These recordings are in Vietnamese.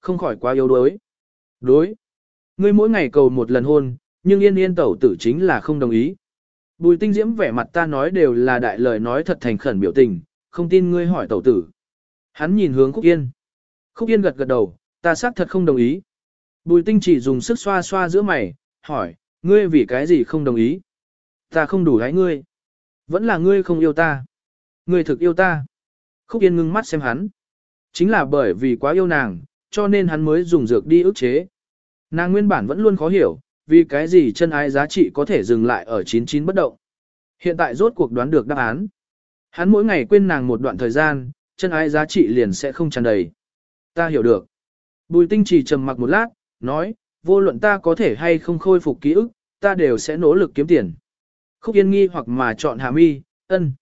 Không khỏi quá yếu đuối. Đối. Ngươi mỗi ngày cầu một lần hôn, nhưng yên yên tẩu tử chính là không đồng ý. Bùi tinh diễm vẻ mặt ta nói đều là đại lời nói thật thành khẩn biểu tình, không tin ngươi hỏi tẩu tử. Hắn nhìn hướng Khúc Yên. Khúc Yên gật gật đầu, ta xác thật không đồng ý. Bùi tinh chỉ dùng sức xoa xoa giữa mày, hỏi, ngươi vì cái gì không đồng ý? Ta không đủ gái ngươi. Vẫn là ngươi không yêu ta. Ngươi thực yêu ta. Khúc Yên ngưng mắt xem hắn. Chính là bởi vì quá yêu nàng, cho nên hắn mới dùng dược đi ức chế. Nàng nguyên bản vẫn luôn khó hiểu, vì cái gì chân ái giá trị có thể dừng lại ở 99 bất động. Hiện tại rốt cuộc đoán được đáp án. Hắn mỗi ngày quên nàng một đoạn thời gian, chân ái giá trị liền sẽ không tràn đầy. Ta hiểu được. Bùi tinh chỉ trầm mặc một lát, nói, vô luận ta có thể hay không khôi phục ký ức, ta đều sẽ nỗ lực kiếm tiền. Khúc yên nghi hoặc mà chọn hạ mi, ân.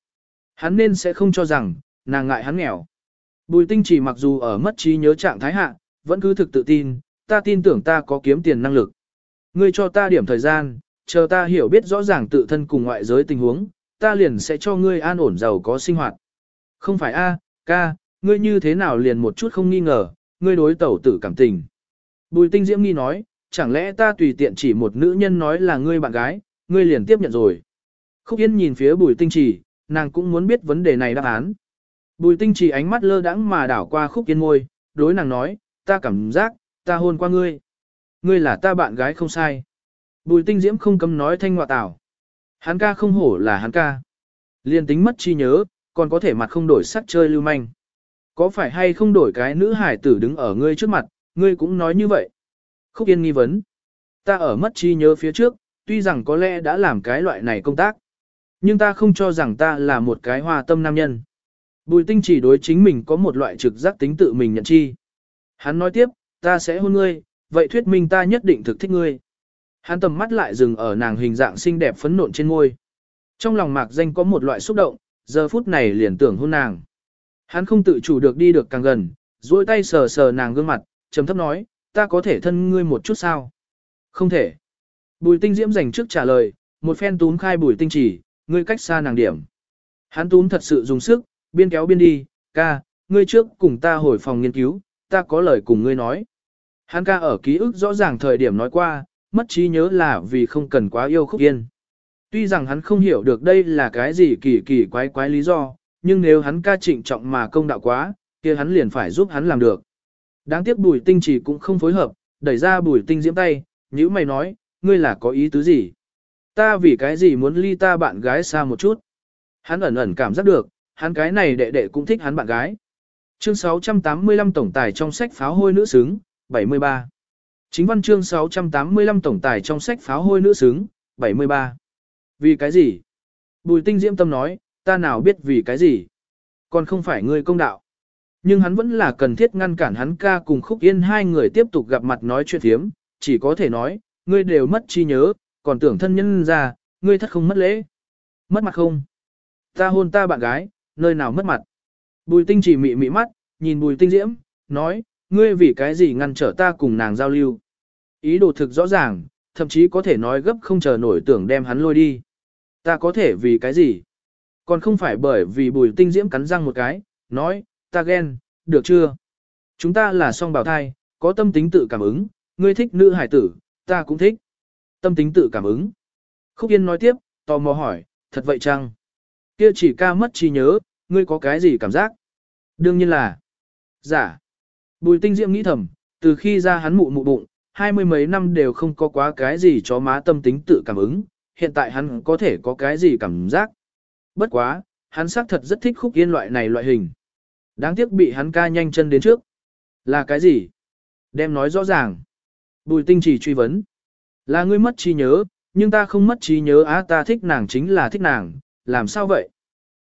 Hắn nên sẽ không cho rằng, nàng ngại hắn nghèo. Bùi tinh chỉ mặc dù ở mất trí nhớ trạng thái hạ, vẫn cứ thực tự tin, ta tin tưởng ta có kiếm tiền năng lực. Ngươi cho ta điểm thời gian, chờ ta hiểu biết rõ ràng tự thân cùng ngoại giới tình huống, ta liền sẽ cho ngươi an ổn giàu có sinh hoạt. Không phải a, ca, ngươi như thế nào liền một chút không nghi ngờ, ngươi đối tẩu tử cảm tình. Bùi tinh diễm nghi nói, chẳng lẽ ta tùy tiện chỉ một nữ nhân nói là ngươi bạn gái, ngươi liền tiếp nhận rồi. Khúc Yên nhìn phía bùi tinh chỉ, nàng cũng muốn biết vấn đề này đáp án. Bùi tinh chỉ ánh mắt lơ đãng mà đảo qua khúc yên ngôi, đối nàng nói, ta cảm giác, ta hôn qua ngươi. Ngươi là ta bạn gái không sai. Bùi tinh diễm không cấm nói thanh ngoại tảo. Hắn ca không hổ là hắn ca. Liên tính mất chi nhớ, còn có thể mặt không đổi sắc chơi lưu manh. Có phải hay không đổi cái nữ hải tử đứng ở ngươi trước mặt, ngươi cũng nói như vậy. Khúc Yên nghi vấn. Ta ở mất chi nhớ phía trước, tuy rằng có lẽ đã làm cái loại này công tác. Nhưng ta không cho rằng ta là một cái hoa tâm nam nhân. Bùi tinh chỉ đối chính mình có một loại trực giác tính tự mình nhận chi. Hắn nói tiếp, ta sẽ hôn ngươi, vậy thuyết minh ta nhất định thực thích ngươi. Hắn tầm mắt lại dừng ở nàng hình dạng xinh đẹp phấn nộn trên môi. Trong lòng mạc danh có một loại xúc động, giờ phút này liền tưởng hôn nàng. Hắn không tự chủ được đi được càng gần, duỗi tay sờ sờ nàng gương mặt, trầm thấp nói, ta có thể thân ngươi một chút sao? Không thể. Bùi tinh diễm dành trước trả lời, một phen túm khai bùi tinh chỉ, ngươi cách xa nàng điểm. Hắn túm thật sự dùng sức, biên kéo biên đi, ca, ngươi trước cùng ta hồi phòng nghiên cứu, ta có lời cùng ngươi nói. Hắn ca ở ký ức rõ ràng thời điểm nói qua, mất trí nhớ là vì không cần quá yêu khúc yên. Tuy rằng hắn không hiểu được đây là cái gì kỳ kỳ quái quái lý do, nhưng nếu hắn ca trịnh trọng mà công đạo quá, kia hắn liền phải giúp hắn làm được. Đáng tiếc bùi tinh chỉ cũng không phối hợp, đẩy ra bùi tinh diễm tay, như mày nói, ngươi là có ý tứ gì? Ta vì cái gì muốn ly ta bạn gái xa một chút? Hắn ẩn ẩn cảm giác được, hắn cái này đệ đệ cũng thích hắn bạn gái. Chương 685 tổng tài trong sách pháo hôi nữ xứng, 73. Chính văn chương 685 tổng tài trong sách pháo hôi nữ xứng, 73. Vì cái gì? Bùi tinh diễm tâm nói, ta nào biết vì cái gì? Còn không phải ngươi công đạo. Nhưng hắn vẫn là cần thiết ngăn cản hắn ca cùng khúc yên hai người tiếp tục gặp mặt nói chuyện thiếm, chỉ có thể nói, ngươi đều mất chi nhớ, còn tưởng thân nhân ra, ngươi thất không mất lễ. Mất mặt không? Ta hôn ta bạn gái, nơi nào mất mặt? Bùi tinh chỉ mị mị mắt, nhìn bùi tinh diễm, nói, ngươi vì cái gì ngăn trở ta cùng nàng giao lưu. Ý đồ thực rõ ràng, thậm chí có thể nói gấp không chờ nổi tưởng đem hắn lôi đi. Ta có thể vì cái gì? Còn không phải bởi vì bùi tinh diễm cắn răng một cái, nói, ta ghen, được chưa? Chúng ta là song bào thai, có tâm tính tự cảm ứng, ngươi thích nữ hải tử, ta cũng thích. Tâm tính tự cảm ứng. Khúc Yên nói tiếp, tò mò hỏi, thật vậy chăng? Kia chỉ ca mất trí nhớ, ngươi có cái gì cảm giác? Đương nhiên là giả. Bùi tinh diệm nghĩ thầm, từ khi ra hắn mụ mụ bụng, hai mươi mấy năm đều không có quá cái gì cho má tâm tính tự cảm ứng, hiện tại hắn có thể có cái gì cảm giác. Bất quá, hắn xác thật rất thích khúc yên loại này loại hình. Đáng tiếc bị hắn ca nhanh chân đến trước. Là cái gì? Đem nói rõ ràng. Bùi tinh chỉ truy vấn. Là ngươi mất trí nhớ, nhưng ta không mất trí nhớ á ta thích nàng chính là thích nàng, làm sao vậy?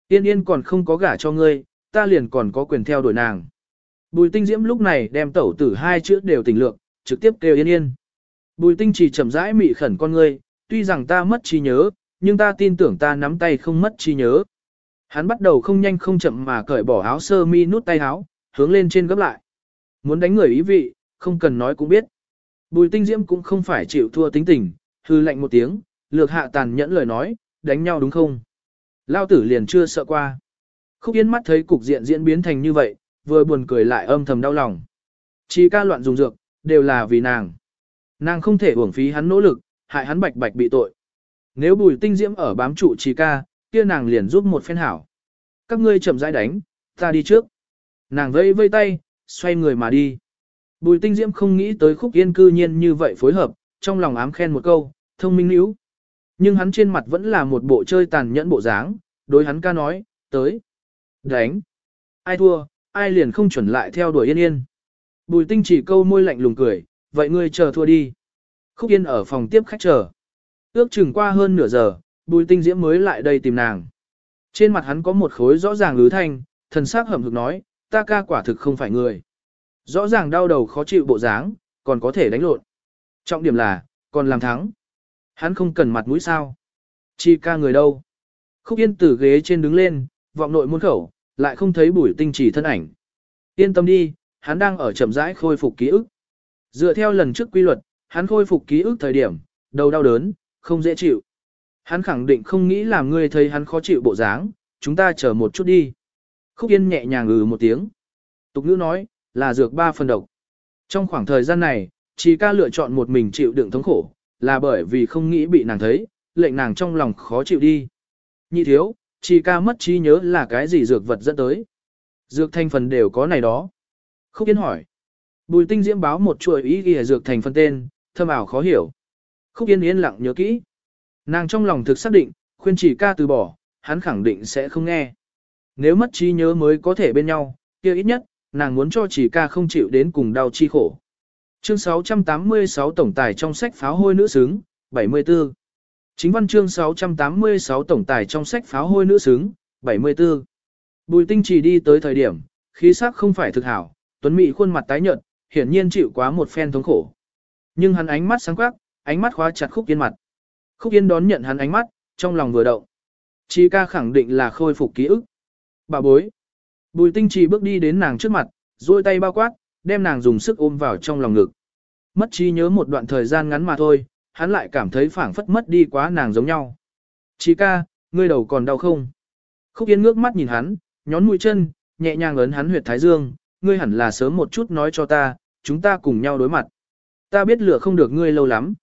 Yên yên còn không có gả cho ngươi, ta liền còn có quyền theo đuổi nàng. Bùi tinh diễm lúc này đem tẩu tử hai chữ đều tình lượng, trực tiếp kêu yên yên. Bùi tinh chỉ chậm rãi mị khẩn con ngươi, tuy rằng ta mất trí nhớ, nhưng ta tin tưởng ta nắm tay không mất trí nhớ. Hắn bắt đầu không nhanh không chậm mà cởi bỏ áo sơ mi nút tay áo, hướng lên trên gấp lại. Muốn đánh người ý vị, không cần nói cũng biết. Bùi tinh diễm cũng không phải chịu thua tính tình, hư lạnh một tiếng, lược hạ tàn nhẫn lời nói, đánh nhau đúng không? Lao tử liền chưa sợ qua. Khúc Yên mắt thấy cục diện diễn biến thành như vậy, vừa buồn cười lại âm thầm đau lòng. Chỉ ca loạn dùng dược, đều là vì nàng. Nàng không thể uổng phí hắn nỗ lực, hại hắn bạch bạch bị tội. Nếu bùi tinh diễm ở bám trụ chỉ ca, kia nàng liền giúp một phen hảo. Các ngươi chậm rãi đánh, ta đi trước. Nàng vây vây tay, xoay người mà đi. Bùi tinh diễm không nghĩ tới khúc yên cư nhiên như vậy phối hợp, trong lòng ám khen một câu, thông minh níu. Nhưng hắn trên mặt vẫn là một bộ chơi tàn nhẫn bộ dáng, đối hắn ca nói, tới. Đánh. Ai thua, ai liền không chuẩn lại theo đuổi yên yên. Bùi tinh chỉ câu môi lạnh lùng cười, vậy ngươi chờ thua đi. Khúc yên ở phòng tiếp khách chờ. Ước chừng qua hơn nửa giờ, bùi tinh diễm mới lại đây tìm nàng. Trên mặt hắn có một khối rõ ràng lứ thanh, thần sắc hầm hực nói, ta ca quả thực không phải người. Rõ ràng đau đầu khó chịu bộ dáng, còn có thể đánh lộn. Trọng điểm là, còn làm thắng. Hắn không cần mặt mũi sao. Chi ca người đâu. Khúc yên từ ghế trên đứng lên, vọng nội môn khẩu, lại không thấy bùi tinh chỉ thân ảnh. Yên tâm đi, hắn đang ở chậm rãi khôi phục ký ức. Dựa theo lần trước quy luật, hắn khôi phục ký ức thời điểm, đầu đau đớn, không dễ chịu. Hắn khẳng định không nghĩ làm ngươi thấy hắn khó chịu bộ dáng, chúng ta chờ một chút đi. Khúc Yên nhẹ nhàng ngừ một tiếng. Tục ngữ nói, là dược ba phần độc. Trong khoảng thời gian này, chỉ ca lựa chọn một mình chịu đựng thống khổ, là bởi vì không nghĩ bị nàng thấy, lệnh nàng trong lòng khó chịu đi. Nhị thiếu, chỉ ca mất trí nhớ là cái gì dược vật dẫn tới. Dược thành phần đều có này đó. Khúc Yên hỏi. Bùi tinh diễm báo một chuỗi ý ghi dược thành phần tên, thâm ảo khó hiểu. Khúc Yên yên lặng nhớ kỹ. Nàng trong lòng thực xác định, khuyên chỉ ca từ bỏ, hắn khẳng định sẽ không nghe. Nếu mất trí nhớ mới có thể bên nhau, kia ít nhất, nàng muốn cho chỉ ca không chịu đến cùng đau chi khổ. Chương 686 tổng tài trong sách pháo hôi nữ xứng, 74. Chính văn chương 686 tổng tài trong sách pháo hôi nữ xứng, 74. Bùi tinh chỉ đi tới thời điểm, khí sắc không phải thực hảo, tuấn mỹ khuôn mặt tái nhợt, hiển nhiên chịu quá một phen thống khổ. Nhưng hắn ánh mắt sáng quắc, ánh mắt khóa chặt khúc yên mặt. Khúc yên đón nhận hắn ánh mắt, trong lòng vừa động. Chi ca khẳng định là khôi phục ký ức. Bà bối. Bùi tinh trì bước đi đến nàng trước mặt, duỗi tay bao quát, đem nàng dùng sức ôm vào trong lòng ngực. Mất trí nhớ một đoạn thời gian ngắn mà thôi, hắn lại cảm thấy phảng phất mất đi quá nàng giống nhau. Chí ca, ngươi đầu còn đau không? Khúc Yên ngước mắt nhìn hắn, nhón mũi chân, nhẹ nhàng ấn hắn huyệt thái dương, ngươi hẳn là sớm một chút nói cho ta, chúng ta cùng nhau đối mặt. Ta biết lửa không được ngươi lâu lắm.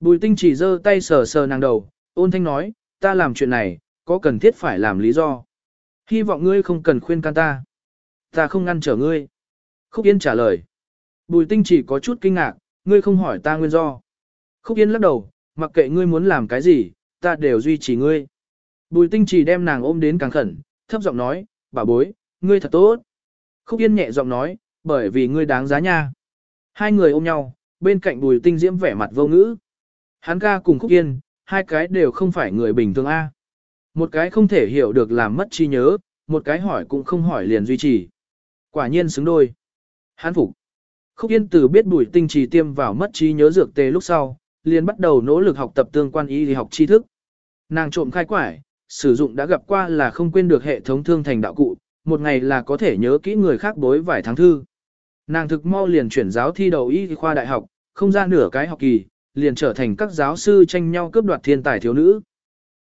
Bùi tinh chỉ giơ tay sờ sờ nàng đầu, ôn thanh nói, ta làm chuyện này, có cần thiết phải làm lý do. Hy vọng ngươi không cần khuyên can ta. Ta không ngăn trở ngươi. Khúc Yên trả lời. Bùi tinh chỉ có chút kinh ngạc, ngươi không hỏi ta nguyên do. Khúc Yên lắc đầu, mặc kệ ngươi muốn làm cái gì, ta đều duy trì ngươi. Bùi tinh chỉ đem nàng ôm đến càng khẩn, thấp giọng nói, bà bối, ngươi thật tốt. Khúc Yên nhẹ giọng nói, bởi vì ngươi đáng giá nha. Hai người ôm nhau, bên cạnh bùi tinh diễm vẻ mặt vô ngữ. Hắn ca cùng Khúc Yên, hai cái đều không phải người bình thường A. Một cái không thể hiểu được làm mất trí nhớ, một cái hỏi cũng không hỏi liền duy trì. Quả nhiên xứng đôi. Hán phục. Khúc Yên từ biết bùi tinh trì tiêm vào mất trí nhớ dược tê lúc sau, liền bắt đầu nỗ lực học tập tương quan y học tri thức. Nàng trộm khai quải, sử dụng đã gặp qua là không quên được hệ thống thương thành đạo cụ, một ngày là có thể nhớ kỹ người khác bối vài tháng thư. Nàng thực mau liền chuyển giáo thi đầu y khoa đại học, không ra nửa cái học kỳ, liền trở thành các giáo sư tranh nhau cướp đoạt thiên tài thiếu nữ.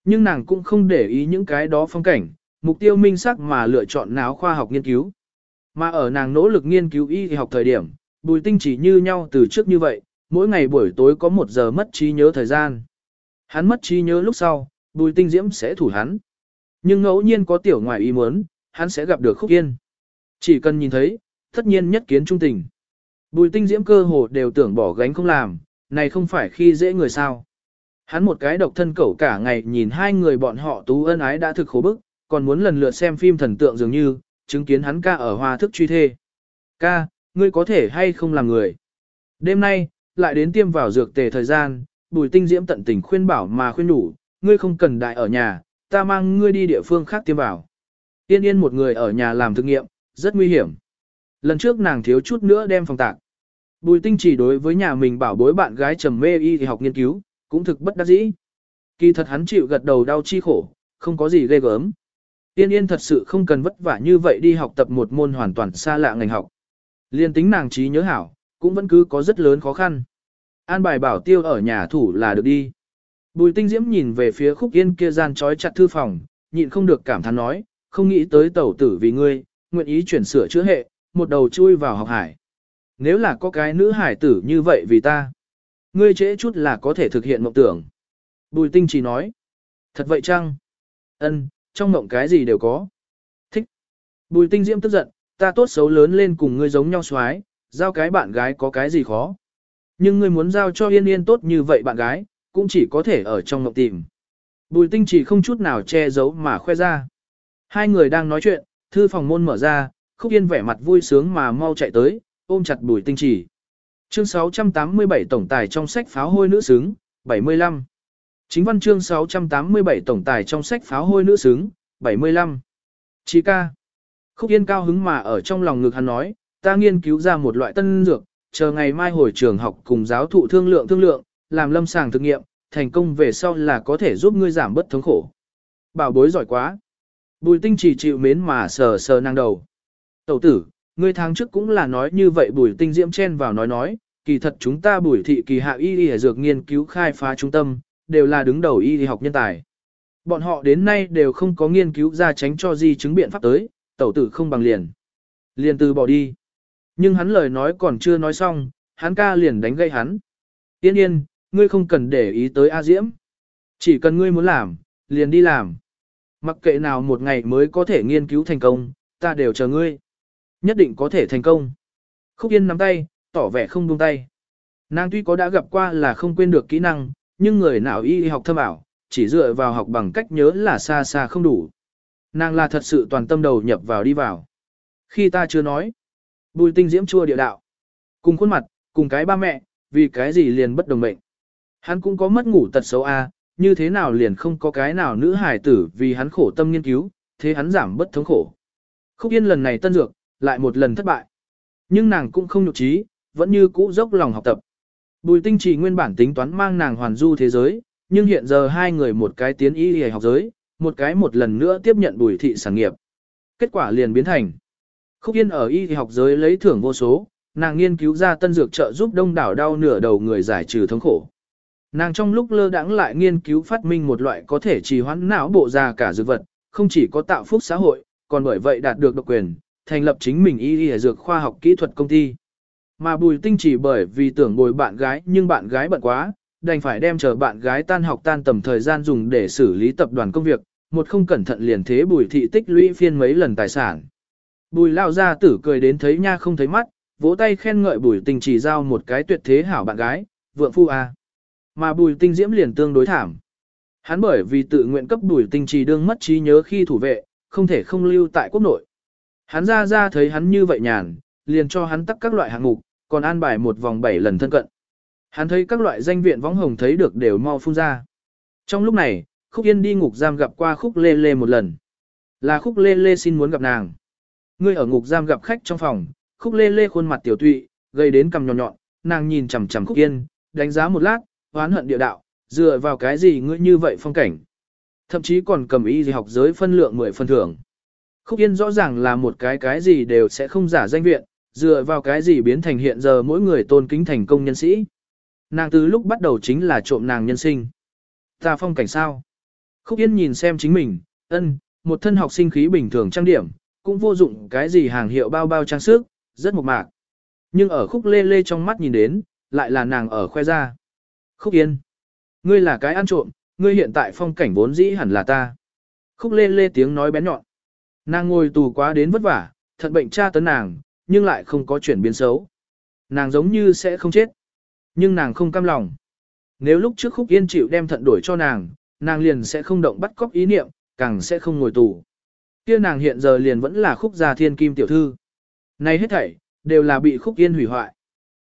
Nhưng nàng cũng không để ý những cái đó phong cảnh, mục tiêu minh sắc mà lựa chọn náo khoa học nghiên cứu. Mà ở nàng nỗ lực nghiên cứu y học thời điểm, bùi tinh chỉ như nhau từ trước như vậy, mỗi ngày buổi tối có một giờ mất trí nhớ thời gian. Hắn mất trí nhớ lúc sau, bùi tinh diễm sẽ thủ hắn. Nhưng ngẫu nhiên có tiểu ngoài ý muốn, hắn sẽ gặp được khúc yên. Chỉ cần nhìn thấy, tất nhiên nhất kiến trung tình. Bùi tinh diễm cơ hồ đều tưởng bỏ gánh không làm, này không phải khi dễ người sao. Hắn một cái độc thân cẩu cả ngày nhìn hai người bọn họ tú ân ái đã thực khổ bức, còn muốn lần lượt xem phim thần tượng dường như, chứng kiến hắn ca ở hoa thức truy thê. Ca, ngươi có thể hay không làm người. Đêm nay, lại đến tiêm vào dược tề thời gian, bùi tinh diễm tận tình khuyên bảo mà khuyên đủ, ngươi không cần đại ở nhà, ta mang ngươi đi địa phương khác tiêm vào. Tiên yên một người ở nhà làm thực nghiệm, rất nguy hiểm. Lần trước nàng thiếu chút nữa đem phòng tạc. Bùi tinh chỉ đối với nhà mình bảo bối bạn gái trầm mê y thì học nghiên cứu, cũng thực bất đắc dĩ. Kỳ thật hắn chịu gật đầu đau chi khổ, không có gì ghê gớm. Tiên yên thật sự không cần vất vả như vậy đi học tập một môn hoàn toàn xa lạ ngành học. Liên tính nàng trí nhớ hảo, cũng vẫn cứ có rất lớn khó khăn. An bài bảo tiêu ở nhà thủ là được đi. Bùi tinh diễm nhìn về phía khúc yên kia gian trói chặt thư phòng, nhịn không được cảm thán nói, không nghĩ tới tẩu tử vì ngươi, nguyện ý chuyển sửa chữa hệ, một đầu chui vào học hải. nếu là có cái nữ hải tử như vậy vì ta, ngươi trễ chút là có thể thực hiện mộng tưởng. Bùi tinh chỉ nói, thật vậy chăng? Ân, trong mộng cái gì đều có. Thích. Bùi tinh diễm tức giận, ta tốt xấu lớn lên cùng ngươi giống nhau xoái, giao cái bạn gái có cái gì khó. Nhưng ngươi muốn giao cho yên yên tốt như vậy bạn gái, cũng chỉ có thể ở trong mộng tìm. Bùi tinh chỉ không chút nào che giấu mà khoe ra. Hai người đang nói chuyện, thư phòng môn mở ra, khúc yên vẻ mặt vui sướng mà mau chạy tới, ôm chặt bùi tinh chỉ. Chương 687 tổng tài trong sách pháo hôi nữ xứng, 75. Chính văn chương 687 tổng tài trong sách pháo hôi nữ xứng, 75. Chí ca. Khúc yên cao hứng mà ở trong lòng ngực hắn nói, ta nghiên cứu ra một loại tân dược, chờ ngày mai hồi trường học cùng giáo thụ thương lượng thương lượng, làm lâm sàng thực nghiệm, thành công về sau là có thể giúp ngươi giảm bớt thống khổ. Bảo bối giỏi quá. Bùi tinh chỉ chịu mến mà sờ sờ năng đầu. Tẩu tử, ngươi tháng trước cũng là nói như vậy bùi tinh diễm chen vào nói nói, kỳ thật chúng ta bùi thị kỳ hạ y y dược nghiên cứu khai phá trung tâm, đều là đứng đầu y học nhân tài. Bọn họ đến nay đều không có nghiên cứu ra tránh cho di chứng biện pháp tới, tẩu tử không bằng liền. Liền từ bỏ đi. Nhưng hắn lời nói còn chưa nói xong, hắn ca liền đánh gây hắn. Yên yên, ngươi không cần để ý tới A Diễm. Chỉ cần ngươi muốn làm, liền đi làm. Mặc kệ nào một ngày mới có thể nghiên cứu thành công, ta đều chờ ngươi. Nhất định có thể thành công. Khúc Yên nắm tay, tỏ vẻ không buông tay. Nàng tuy có đã gặp qua là không quên được kỹ năng, nhưng người nào y học thâm ảo, chỉ dựa vào học bằng cách nhớ là xa xa không đủ. Nàng là thật sự toàn tâm đầu nhập vào đi vào. Khi ta chưa nói, bùi tinh diễm chua địa đạo. Cùng khuôn mặt, cùng cái ba mẹ, vì cái gì liền bất đồng mệnh. Hắn cũng có mất ngủ tật xấu a, như thế nào liền không có cái nào nữ hài tử vì hắn khổ tâm nghiên cứu, thế hắn giảm bất thống khổ. Khúc Yên lần này tân dược, lại một lần thất bại. Nhưng nàng cũng không nhục trí, vẫn như cũ dốc lòng học tập. Bùi tinh trì nguyên bản tính toán mang nàng hoàn du thế giới, nhưng hiện giờ hai người một cái tiến y y học giới, một cái một lần nữa tiếp nhận bùi thị sản nghiệp. Kết quả liền biến thành. Khúc Yên ở y y học giới lấy thưởng vô số, nàng nghiên cứu ra tân dược trợ giúp đông đảo đau nửa đầu người giải trừ thống khổ. Nàng trong lúc lơ đãng lại nghiên cứu phát minh một loại có thể trì hoãn não bộ ra cả dược vật, không chỉ có tạo phúc xã hội, còn bởi vậy đạt được độc quyền, thành lập chính mình y y dược khoa học kỹ thuật công ty. Mà bùi tinh chỉ bởi vì tưởng bồi bạn gái nhưng bạn gái bận quá, đành phải đem chờ bạn gái tan học tan tầm thời gian dùng để xử lý tập đoàn công việc, một không cẩn thận liền thế bùi thị tích lũy phiên mấy lần tài sản. Bùi lao ra tử cười đến thấy nha không thấy mắt, vỗ tay khen ngợi bùi tinh chỉ giao một cái tuyệt thế hảo bạn gái, vượng phu a. Mà bùi tinh diễm liền tương đối thảm. Hắn bởi vì tự nguyện cấp bùi tinh trì đương mất trí nhớ khi thủ vệ, không thể không lưu tại quốc nội. Hắn ra ra thấy hắn như vậy nhàn, liền cho hắn tắt các loại hạng mục, còn an bài một vòng 7 lần thân cận. Hắn thấy các loại danh viện võng hồng thấy được đều mau phun ra. Trong lúc này, Khúc Yên đi ngục giam gặp qua Khúc Lê Lê một lần. Là Khúc Lê Lê xin muốn gặp nàng. Ngươi ở ngục giam gặp khách trong phòng, Khúc Lê Lê khuôn mặt tiểu tụy, gây đến cầm nhọn nhọn, nàng nhìn chằm chằm Khúc Yên, đánh giá một lát, oán hận địa đạo, dựa vào cái gì ngươi như vậy phong cảnh. Thậm chí còn cầm ý gì học giới phân lượng 10 phân thưởng. Khúc Yên rõ ràng là một cái cái gì đều sẽ không giả danh viện, dựa vào cái gì biến thành hiện giờ mỗi người tôn kính thành công nhân sĩ. Nàng từ lúc bắt đầu chính là trộm nàng nhân sinh. Ta phong cảnh sao? Khúc Yên nhìn xem chính mình, ân, một thân học sinh khí bình thường trang điểm, cũng vô dụng cái gì hàng hiệu bao bao trang sức, rất mộc mạc. Nhưng ở khúc lê lê trong mắt nhìn đến, lại là nàng ở khoe ra. Khúc Yên, ngươi là cái ăn trộm, ngươi hiện tại phong cảnh vốn dĩ hẳn là ta. Khúc lê lê tiếng nói bén nhọn. Nàng ngồi tù quá đến vất vả, thật bệnh tra tấn nàng, nhưng lại không có chuyển biến xấu. Nàng giống như sẽ không chết. Nhưng nàng không cam lòng. Nếu lúc trước khúc yên chịu đem thận đổi cho nàng, nàng liền sẽ không động bắt cóc ý niệm, càng sẽ không ngồi tù. Kia nàng hiện giờ liền vẫn là khúc gia thiên kim tiểu thư. Này hết thảy, đều là bị khúc yên hủy hoại.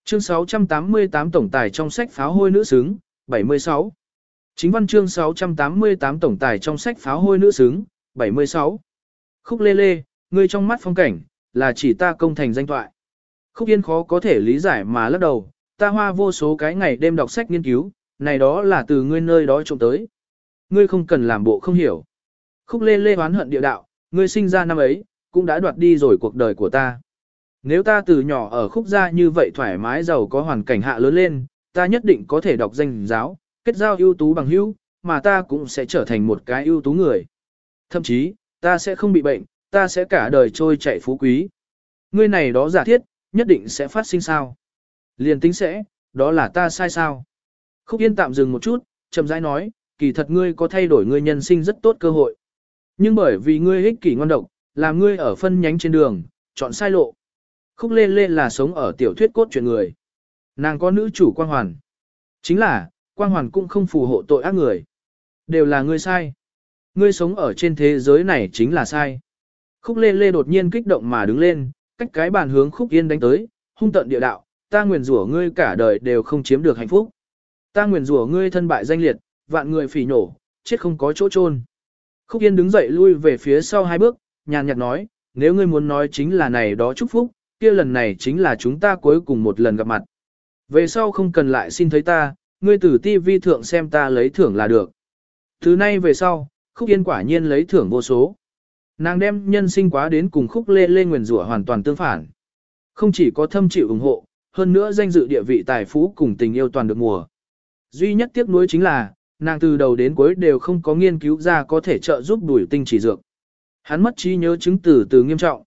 Chương 688 tổng tài trong sách pháo hôi nữ xứng, 76. Chính văn chương 688 tổng tài trong sách pháo hôi nữ xứng, 76. Khúc lê lê, ngươi trong mắt phong cảnh, là chỉ ta công thành danh thoại Khúc Yên khó có thể lý giải mà lắc đầu, ta hoa vô số cái ngày đêm đọc sách nghiên cứu, này đó là từ ngươi nơi đó trộm tới. Ngươi không cần làm bộ không hiểu. Khúc lê lê hoán hận địa đạo, ngươi sinh ra năm ấy, cũng đã đoạt đi rồi cuộc đời của ta. Nếu ta từ nhỏ ở khúc gia như vậy thoải mái giàu có hoàn cảnh hạ lớn lên, ta nhất định có thể đọc danh giáo, kết giao ưu tú bằng hữu, mà ta cũng sẽ trở thành một cái ưu tú người. Thậm chí, ta sẽ không bị bệnh, ta sẽ cả đời trôi chạy phú quý. Ngươi này đó giả thiết, nhất định sẽ phát sinh sao? Liền tính sẽ, đó là ta sai sao? Khúc Yên tạm dừng một chút, chậm rãi nói, kỳ thật ngươi có thay đổi ngươi nhân sinh rất tốt cơ hội. Nhưng bởi vì ngươi ích kỷ ngon độc, làm ngươi ở phân nhánh trên đường, chọn sai lộ. Khúc Lê Lê là sống ở tiểu thuyết cốt truyện người. Nàng có nữ chủ quang hoàn. Chính là, quang hoàn cũng không phù hộ tội ác người. Đều là ngươi sai. Ngươi sống ở trên thế giới này chính là sai. Khúc Lê Lê đột nhiên kích động mà đứng lên, cách cái bàn hướng Khúc Yên đánh tới, hung tận địa đạo, ta nguyền rủa ngươi cả đời đều không chiếm được hạnh phúc. Ta nguyền rủa ngươi thân bại danh liệt, vạn người phỉ nổ, chết không có chỗ chôn. Khúc Yên đứng dậy lui về phía sau hai bước, nhàn nhạt nói, nếu ngươi muốn nói chính là này đó chúc phúc, kia lần này chính là chúng ta cuối cùng một lần gặp mặt. Về sau không cần lại xin thấy ta, ngươi từ TV thượng xem ta lấy thưởng là được. Thứ nay về sau, Khúc Yên quả nhiên lấy thưởng vô số. Nàng đem nhân sinh quá đến cùng Khúc Lê Lê nguyền rủa hoàn toàn tương phản. Không chỉ có thâm chịu ủng hộ, hơn nữa danh dự địa vị tài phú cùng tình yêu toàn được mùa. Duy nhất tiếc nuối chính là, nàng từ đầu đến cuối đều không có nghiên cứu ra có thể trợ giúp đuổi tinh chỉ dược. Hắn mất trí nhớ chứng từ từ nghiêm trọng.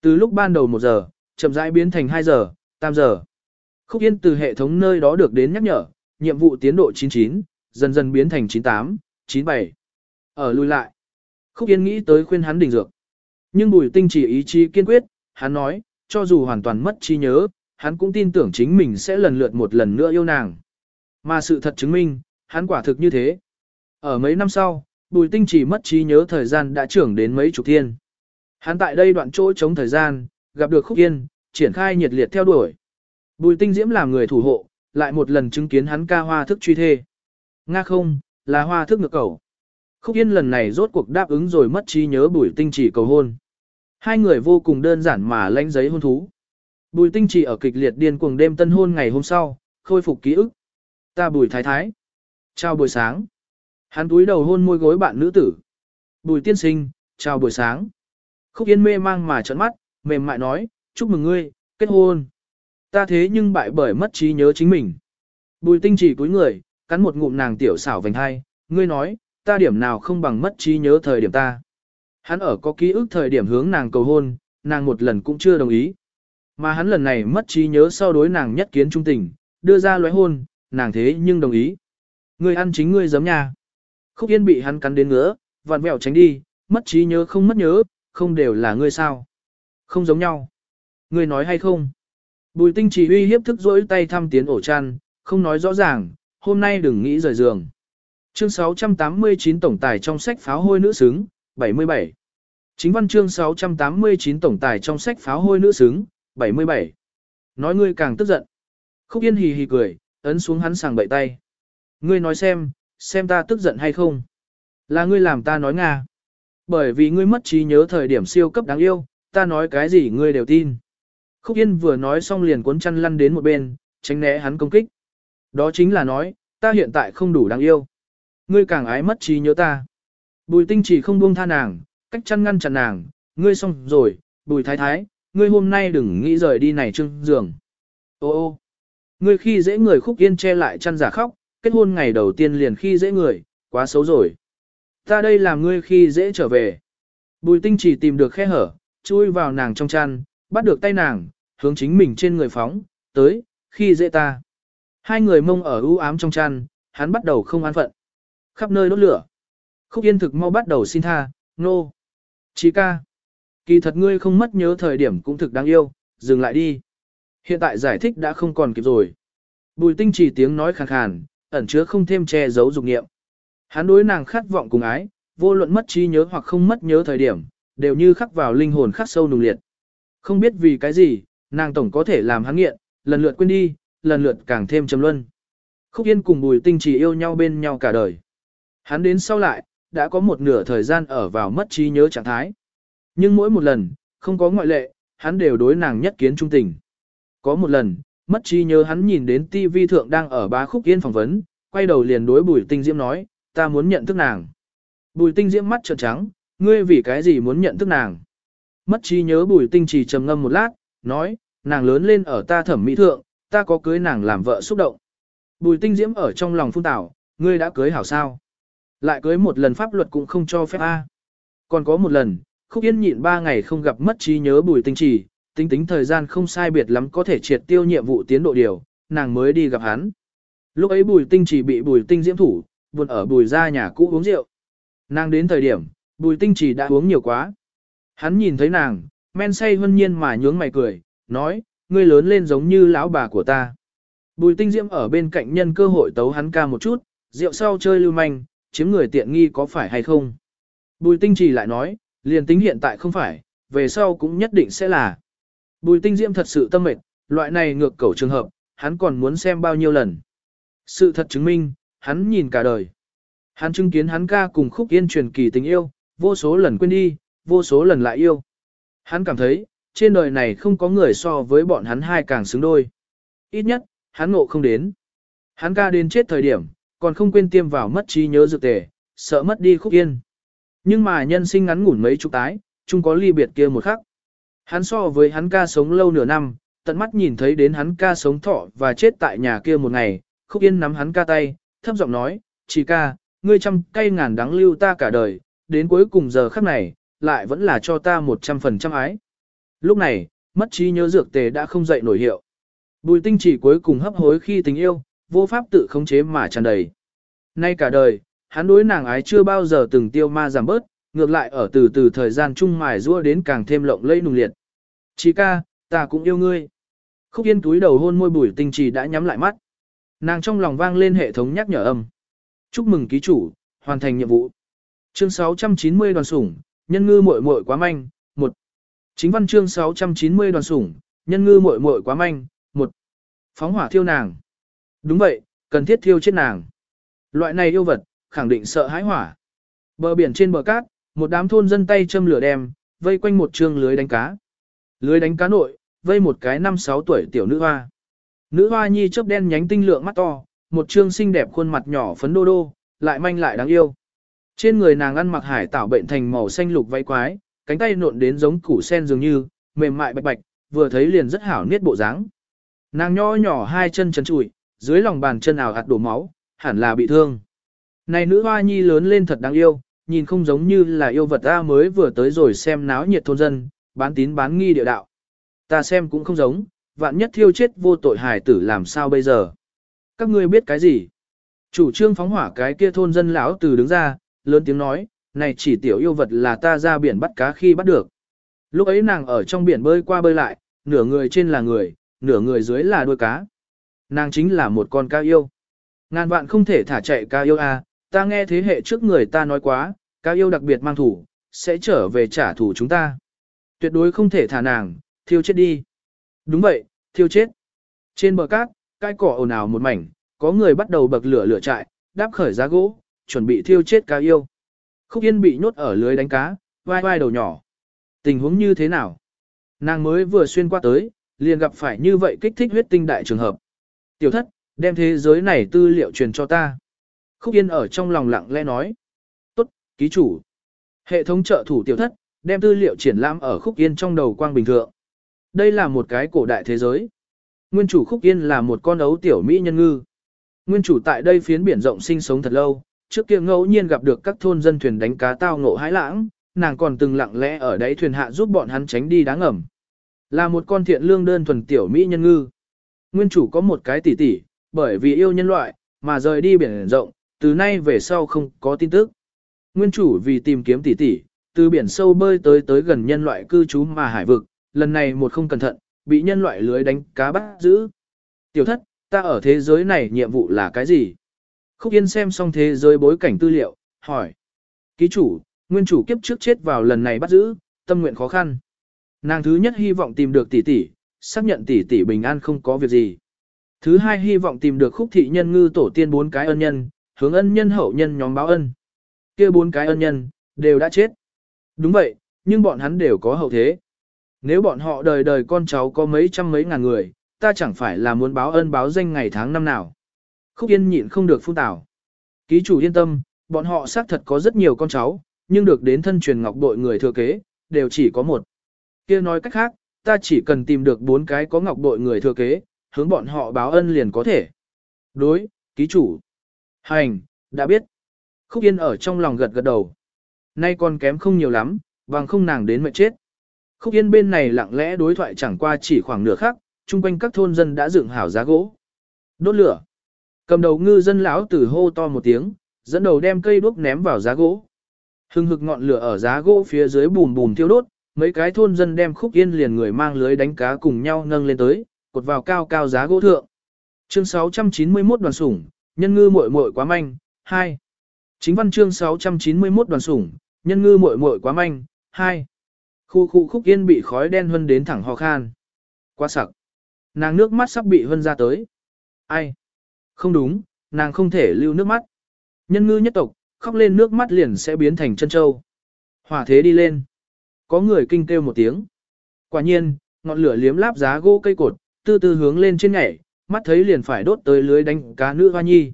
Từ lúc ban đầu 1 giờ, chậm rãi biến thành 2 giờ, 3 giờ. Khúc Yên từ hệ thống nơi đó được đến nhắc nhở, nhiệm vụ tiến độ 99, dần dần biến thành 98, 97. Ở lùi lại. Khúc Yên nghĩ tới khuyên hắn đình dược. Nhưng Bùi Tinh chỉ ý chí kiên quyết, hắn nói, cho dù hoàn toàn mất trí nhớ, hắn cũng tin tưởng chính mình sẽ lần lượt một lần nữa yêu nàng. Mà sự thật chứng minh, hắn quả thực như thế. Ở mấy năm sau, Bùi Tinh chỉ mất trí nhớ thời gian đã trưởng đến mấy chục thiên. Hắn tại đây đoạn chỗ chống thời gian, gặp được Khúc Yên, triển khai nhiệt liệt theo đuổi. Bùi Tinh Diễm làm người thủ hộ, lại một lần chứng kiến hắn ca hoa thức truy thê. Nga không, là hoa thức ngược cầu. Khúc Yên lần này rốt cuộc đáp ứng rồi mất trí nhớ Bùi Tinh chỉ cầu hôn. Hai người vô cùng đơn giản mà lãnh giấy hôn thú. Bùi Tinh chỉ ở kịch liệt điên cuồng đêm tân hôn ngày hôm sau, khôi phục ký ức. Ta Bùi Thái Thái. Chào buổi sáng. Hắn túi đầu hôn môi gối bạn nữ tử. Bùi tiên sinh, chào buổi sáng. Khúc Yên mê mang mà trợn mắt, mềm mại nói, chúc mừng ngươi, kết hôn. Ta thế nhưng bại bởi mất trí nhớ chính mình. Bùi tinh chỉ cúi người, cắn một ngụm nàng tiểu xảo vành hai, ngươi nói, ta điểm nào không bằng mất trí nhớ thời điểm ta. Hắn ở có ký ức thời điểm hướng nàng cầu hôn, nàng một lần cũng chưa đồng ý. Mà hắn lần này mất trí nhớ sau đối nàng nhất kiến trung tình, đưa ra lóe hôn, nàng thế nhưng đồng ý. Ngươi ăn chính ngươi giấm nha. Khúc Yên bị hắn cắn đến ngứa, vặn vẹo tránh đi, mất trí nhớ không mất nhớ, không đều là ngươi sao. Không giống nhau. Ngươi nói hay không? Bùi tinh chỉ uy hiếp thức rỗi tay thăm tiến ổ chăn, không nói rõ ràng, hôm nay đừng nghĩ rời giường. Chương 689 tổng tài trong sách pháo hôi nữ xứng, 77. Chính văn chương 689 tổng tài trong sách pháo hôi nữ xứng, 77. Nói ngươi càng tức giận. Khúc Yên hì hì cười, ấn xuống hắn sàng bậy tay. Ngươi nói xem, xem ta tức giận hay không. Là ngươi làm ta nói Nga. Bởi vì ngươi mất trí nhớ thời điểm siêu cấp đáng yêu, ta nói cái gì ngươi đều tin. Khúc Yên vừa nói xong liền cuốn chăn lăn đến một bên, tránh né hắn công kích. Đó chính là nói, ta hiện tại không đủ đáng yêu. Ngươi càng ái mất trí nhớ ta. Bùi tinh chỉ không buông tha nàng, cách chăn ngăn chặn nàng, ngươi xong rồi, bùi thái thái, ngươi hôm nay đừng nghĩ rời đi này trưng giường. Ô ô, ngươi khi dễ người khúc yên che lại chăn giả khóc, kết hôn ngày đầu tiên liền khi dễ người, quá xấu rồi. Ta đây làm ngươi khi dễ trở về. Bùi tinh chỉ tìm được khe hở, chui vào nàng trong chăn, bắt được tay nàng, hướng chính mình trên người phóng, tới, khi dễ ta. Hai người mông ở u ám trong chăn, hắn bắt đầu không an phận. Khắp nơi đốt lửa. Khúc yên thực mau bắt đầu xin tha, nô. No. Chí ca. Kỳ thật ngươi không mất nhớ thời điểm cũng thực đáng yêu, dừng lại đi. Hiện tại giải thích đã không còn kịp rồi. Bùi tinh chỉ tiếng nói khàn khàn, ẩn chứa không thêm che giấu dục nghiệm. Hắn đối nàng khát vọng cùng ái, vô luận mất trí nhớ hoặc không mất nhớ thời điểm, đều như khắc vào linh hồn khắc sâu nùng liệt. Không biết vì cái gì, nàng tổng có thể làm hắn nghiện, lần lượt quên đi, lần lượt càng thêm trầm luân. Khúc Yên cùng Bùi Tinh chỉ yêu nhau bên nhau cả đời. Hắn đến sau lại, đã có một nửa thời gian ở vào mất trí nhớ trạng thái. Nhưng mỗi một lần, không có ngoại lệ, hắn đều đối nàng nhất kiến trung tình. Có một lần, mất trí nhớ hắn nhìn đến TV thượng đang ở bá Khúc Yên phỏng vấn, quay đầu liền đối Bùi Tinh Diễm nói, ta muốn nhận thức nàng. Bùi Tinh Diễm mắt trợn trắng, ngươi vì cái gì muốn nhận thức nàng? Mất trí nhớ Bùi Tinh chỉ trầm ngâm một lát, nói, nàng lớn lên ở ta thẩm mỹ thượng, ta có cưới nàng làm vợ xúc động. Bùi Tinh Diễm ở trong lòng phun tảo, ngươi đã cưới hảo sao? Lại cưới một lần pháp luật cũng không cho phép a. Còn có một lần, Khúc Yên nhịn ba ngày không gặp mất trí nhớ Bùi Tinh Chỉ, tính tính thời gian không sai biệt lắm có thể triệt tiêu nhiệm vụ tiến độ điều, nàng mới đi gặp hắn. Lúc ấy bùi tinh chỉ bị bùi tinh diễm thủ, buồn ở bùi ra nhà cũ uống rượu. Nàng đến thời điểm, bùi tinh chỉ đã uống nhiều quá. Hắn nhìn thấy nàng, men say hân nhiên mà nhướng mày cười, nói, ngươi lớn lên giống như lão bà của ta. Bùi tinh diễm ở bên cạnh nhân cơ hội tấu hắn ca một chút, rượu sau chơi lưu manh, chiếm người tiện nghi có phải hay không. Bùi tinh chỉ lại nói, liền tính hiện tại không phải, về sau cũng nhất định sẽ là. Bùi tinh diễm thật sự tâm mệt, loại này ngược cầu trường hợp, hắn còn muốn xem bao nhiêu lần. Sự thật chứng minh, hắn nhìn cả đời. Hắn chứng kiến hắn ca cùng khúc yên truyền kỳ tình yêu, vô số lần quên đi, vô số lần lại yêu. Hắn cảm thấy, trên đời này không có người so với bọn hắn hai càng xứng đôi. Ít nhất, hắn ngộ không đến. Hắn ca đến chết thời điểm, còn không quên tiêm vào mất trí nhớ dược tề, sợ mất đi khúc yên. Nhưng mà nhân sinh ngắn ngủn mấy chục tái, chung có ly biệt kia một khắc. Hắn so với hắn ca sống lâu nửa năm, tận mắt nhìn thấy đến hắn ca sống thọ và chết tại nhà kia một ngày, khúc yên nắm hắn ca tay, thấp giọng nói, chỉ ca, ngươi trăm cây ngàn đắng lưu ta cả đời, đến cuối cùng giờ khắc này, lại vẫn là cho ta một trăm phần trăm ái. Lúc này, mất trí nhớ dược tề đã không dậy nổi hiệu. Bùi tinh chỉ cuối cùng hấp hối khi tình yêu, vô pháp tự khống chế mà tràn đầy. Nay cả đời, hắn đối nàng ái chưa bao giờ từng tiêu ma giảm bớt, ngược lại ở từ từ thời gian chung mài rua đến càng thêm lộng lẫy nùng liệt. Chí ca, ta cũng yêu ngươi. Khúc yên túi đầu hôn môi bùi tinh trì đã nhắm lại mắt. Nàng trong lòng vang lên hệ thống nhắc nhở âm. Chúc mừng ký chủ, hoàn thành nhiệm vụ. Chương 690 đoàn sủng, nhân ngư muội muội quá manh, 1. Chính văn chương 690 đoàn sủng, nhân ngư muội muội quá manh, 1. Phóng hỏa thiêu nàng. Đúng vậy, cần thiết thiêu chết nàng. Loại này yêu vật, khẳng định sợ hãi hỏa. Bờ biển trên bờ cát, một đám thôn dân tay châm lửa đem, vây quanh một trường lưới đánh cá. Lưới đánh cá nội, vây một cái năm sáu tuổi tiểu nữ hoa. Nữ hoa nhi chớp đen nhánh tinh lượng mắt to, một trương xinh đẹp khuôn mặt nhỏ phấn đô đô, lại manh lại đáng yêu. Trên người nàng ăn mặc hải tảo bệnh thành màu xanh lục váy quái, cánh tay nộn đến giống củ sen dường như, mềm mại bạch bạch, vừa thấy liền rất hảo niết bộ dáng. Nàng nho nhỏ hai chân trần trụi, dưới lòng bàn chân ảo hạt đổ máu, hẳn là bị thương. Này nữ hoa nhi lớn lên thật đáng yêu, nhìn không giống như là yêu vật ta mới vừa tới rồi xem náo nhiệt thôn dân, bán tín bán nghi địa đạo. Ta xem cũng không giống, vạn nhất thiêu chết vô tội hài tử làm sao bây giờ. Các ngươi biết cái gì? Chủ trương phóng hỏa cái kia thôn dân lão từ đứng ra, lớn tiếng nói, này chỉ tiểu yêu vật là ta ra biển bắt cá khi bắt được. Lúc ấy nàng ở trong biển bơi qua bơi lại, nửa người trên là người, nửa người dưới là đuôi cá. Nàng chính là một con ca yêu. Ngàn vạn không thể thả chạy ca yêu a, à, ta nghe thế hệ trước người ta nói quá, ca yêu đặc biệt mang thủ, sẽ trở về trả thù chúng ta. Tuyệt đối không thể thả nàng, thiêu chết đi. Đúng vậy, thiêu chết. Trên bờ cát, cái cỏ ồn ào một mảnh, có người bắt đầu bậc lửa lửa trại, đáp khởi giá gỗ, chuẩn bị thiêu chết cá yêu. Khúc Yên bị nhốt ở lưới đánh cá, vai vai đầu nhỏ. Tình huống như thế nào? Nàng mới vừa xuyên qua tới, liền gặp phải như vậy kích thích huyết tinh đại trường hợp. Tiểu thất, đem thế giới này tư liệu truyền cho ta. Khúc Yên ở trong lòng lặng lẽ nói. Tốt, ký chủ. Hệ thống trợ thủ tiểu thất, đem tư liệu triển lãm ở Khúc Yên trong đầu quang bình thượng. Đây là một cái cổ đại thế giới. Nguyên chủ Khúc Yên là một con ấu tiểu Mỹ nhân ngư. Nguyên chủ tại đây phiến biển rộng sinh sống thật lâu, trước kia ngẫu nhiên gặp được các thôn dân thuyền đánh cá tao ngộ hái lãng, nàng còn từng lặng lẽ ở đáy thuyền hạ giúp bọn hắn tránh đi đáng ẩm. Là một con thiện lương đơn thuần tiểu Mỹ nhân ngư. Nguyên chủ có một cái tỷ tỷ, bởi vì yêu nhân loại, mà rời đi biển rộng, từ nay về sau không có tin tức. Nguyên chủ vì tìm kiếm tỷ tỷ, từ biển sâu bơi tới tới gần nhân loại cư trú mà hải vực, lần này một không cẩn thận, bị nhân loại lưới đánh cá bắt giữ. Tiểu thất, ta ở thế giới này nhiệm vụ là cái gì? Khúc Yên xem xong thế giới bối cảnh tư liệu, hỏi. Ký chủ, nguyên chủ kiếp trước chết vào lần này bắt giữ, tâm nguyện khó khăn. Nàng thứ nhất hy vọng tìm được tỷ tỷ, xác nhận tỷ tỷ bình an không có việc gì. Thứ hai hy vọng tìm được khúc thị nhân ngư tổ tiên bốn cái ân nhân, hướng ân nhân hậu nhân nhóm báo ân. kia bốn cái ân nhân, đều đã chết. Đúng vậy, nhưng bọn hắn đều có hậu thế. Nếu bọn họ đời đời con cháu có mấy trăm mấy ngàn người, ta chẳng phải là muốn báo ân báo danh ngày tháng năm nào. Khúc Yên nhịn không được phun tảo. Ký chủ yên tâm, bọn họ xác thật có rất nhiều con cháu, nhưng được đến thân truyền ngọc bội người thừa kế, đều chỉ có một. kia nói cách khác, ta chỉ cần tìm được bốn cái có ngọc bội người thừa kế, hướng bọn họ báo ân liền có thể. Đối, ký chủ. Hành, đã biết. Khúc Yên ở trong lòng gật gật đầu. Nay còn kém không nhiều lắm, bằng không nàng đến mệt chết. Khúc Yên bên này lặng lẽ đối thoại chẳng qua chỉ khoảng nửa khắc, chung quanh các thôn dân đã dựng hảo giá gỗ. Đốt lửa. Cầm đầu ngư dân lão tử hô to một tiếng, dẫn đầu đem cây đuốc ném vào giá gỗ. Hưng hực ngọn lửa ở giá gỗ phía dưới bùm bùm thiêu đốt, mấy cái thôn dân đem khúc yên liền người mang lưới đánh cá cùng nhau nâng lên tới, cột vào cao cao giá gỗ thượng. Chương 691 đoàn sủng, nhân ngư muội muội quá manh, 2. Chính văn chương 691 đoàn sủng, nhân ngư muội muội quá manh, 2. Khu khu khúc yên bị khói đen hơn đến thẳng ho khan. Quá sặc. Nàng nước mắt sắp bị hơn ra tới. Ai? Không đúng, nàng không thể lưu nước mắt. Nhân ngư nhất tộc, khóc lên nước mắt liền sẽ biến thành chân châu. Hỏa thế đi lên. Có người kinh kêu một tiếng. Quả nhiên, ngọn lửa liếm láp giá gỗ cây cột, từ từ hướng lên trên nhảy, mắt thấy liền phải đốt tới lưới đánh cá nữ hoa nhi.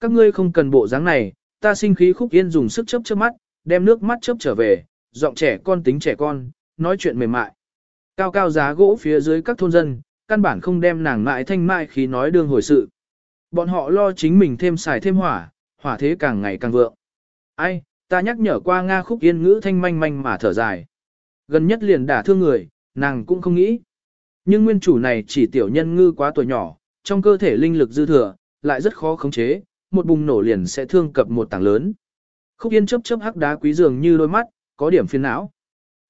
Các ngươi không cần bộ dáng này, ta sinh khí khúc yên dùng sức chớp chớp mắt, đem nước mắt chớp trở về, giọng trẻ con tính trẻ con, nói chuyện mềm mại. Cao cao giá gỗ phía dưới các thôn dân, căn bản không đem nàng mại thanh mại khi nói đương hồi sự. Bọn họ lo chính mình thêm xài thêm hỏa, hỏa thế càng ngày càng vượng. Ai, ta nhắc nhở qua Nga khúc yên ngữ thanh manh manh mà thở dài. Gần nhất liền đả thương người, nàng cũng không nghĩ. Nhưng nguyên chủ này chỉ tiểu nhân ngư quá tuổi nhỏ, trong cơ thể linh lực dư thừa, lại rất khó khống chế, một bùng nổ liền sẽ thương cập một tảng lớn. Khúc yên chớp chớp hắc đá quý dường như đôi mắt, có điểm phiền não.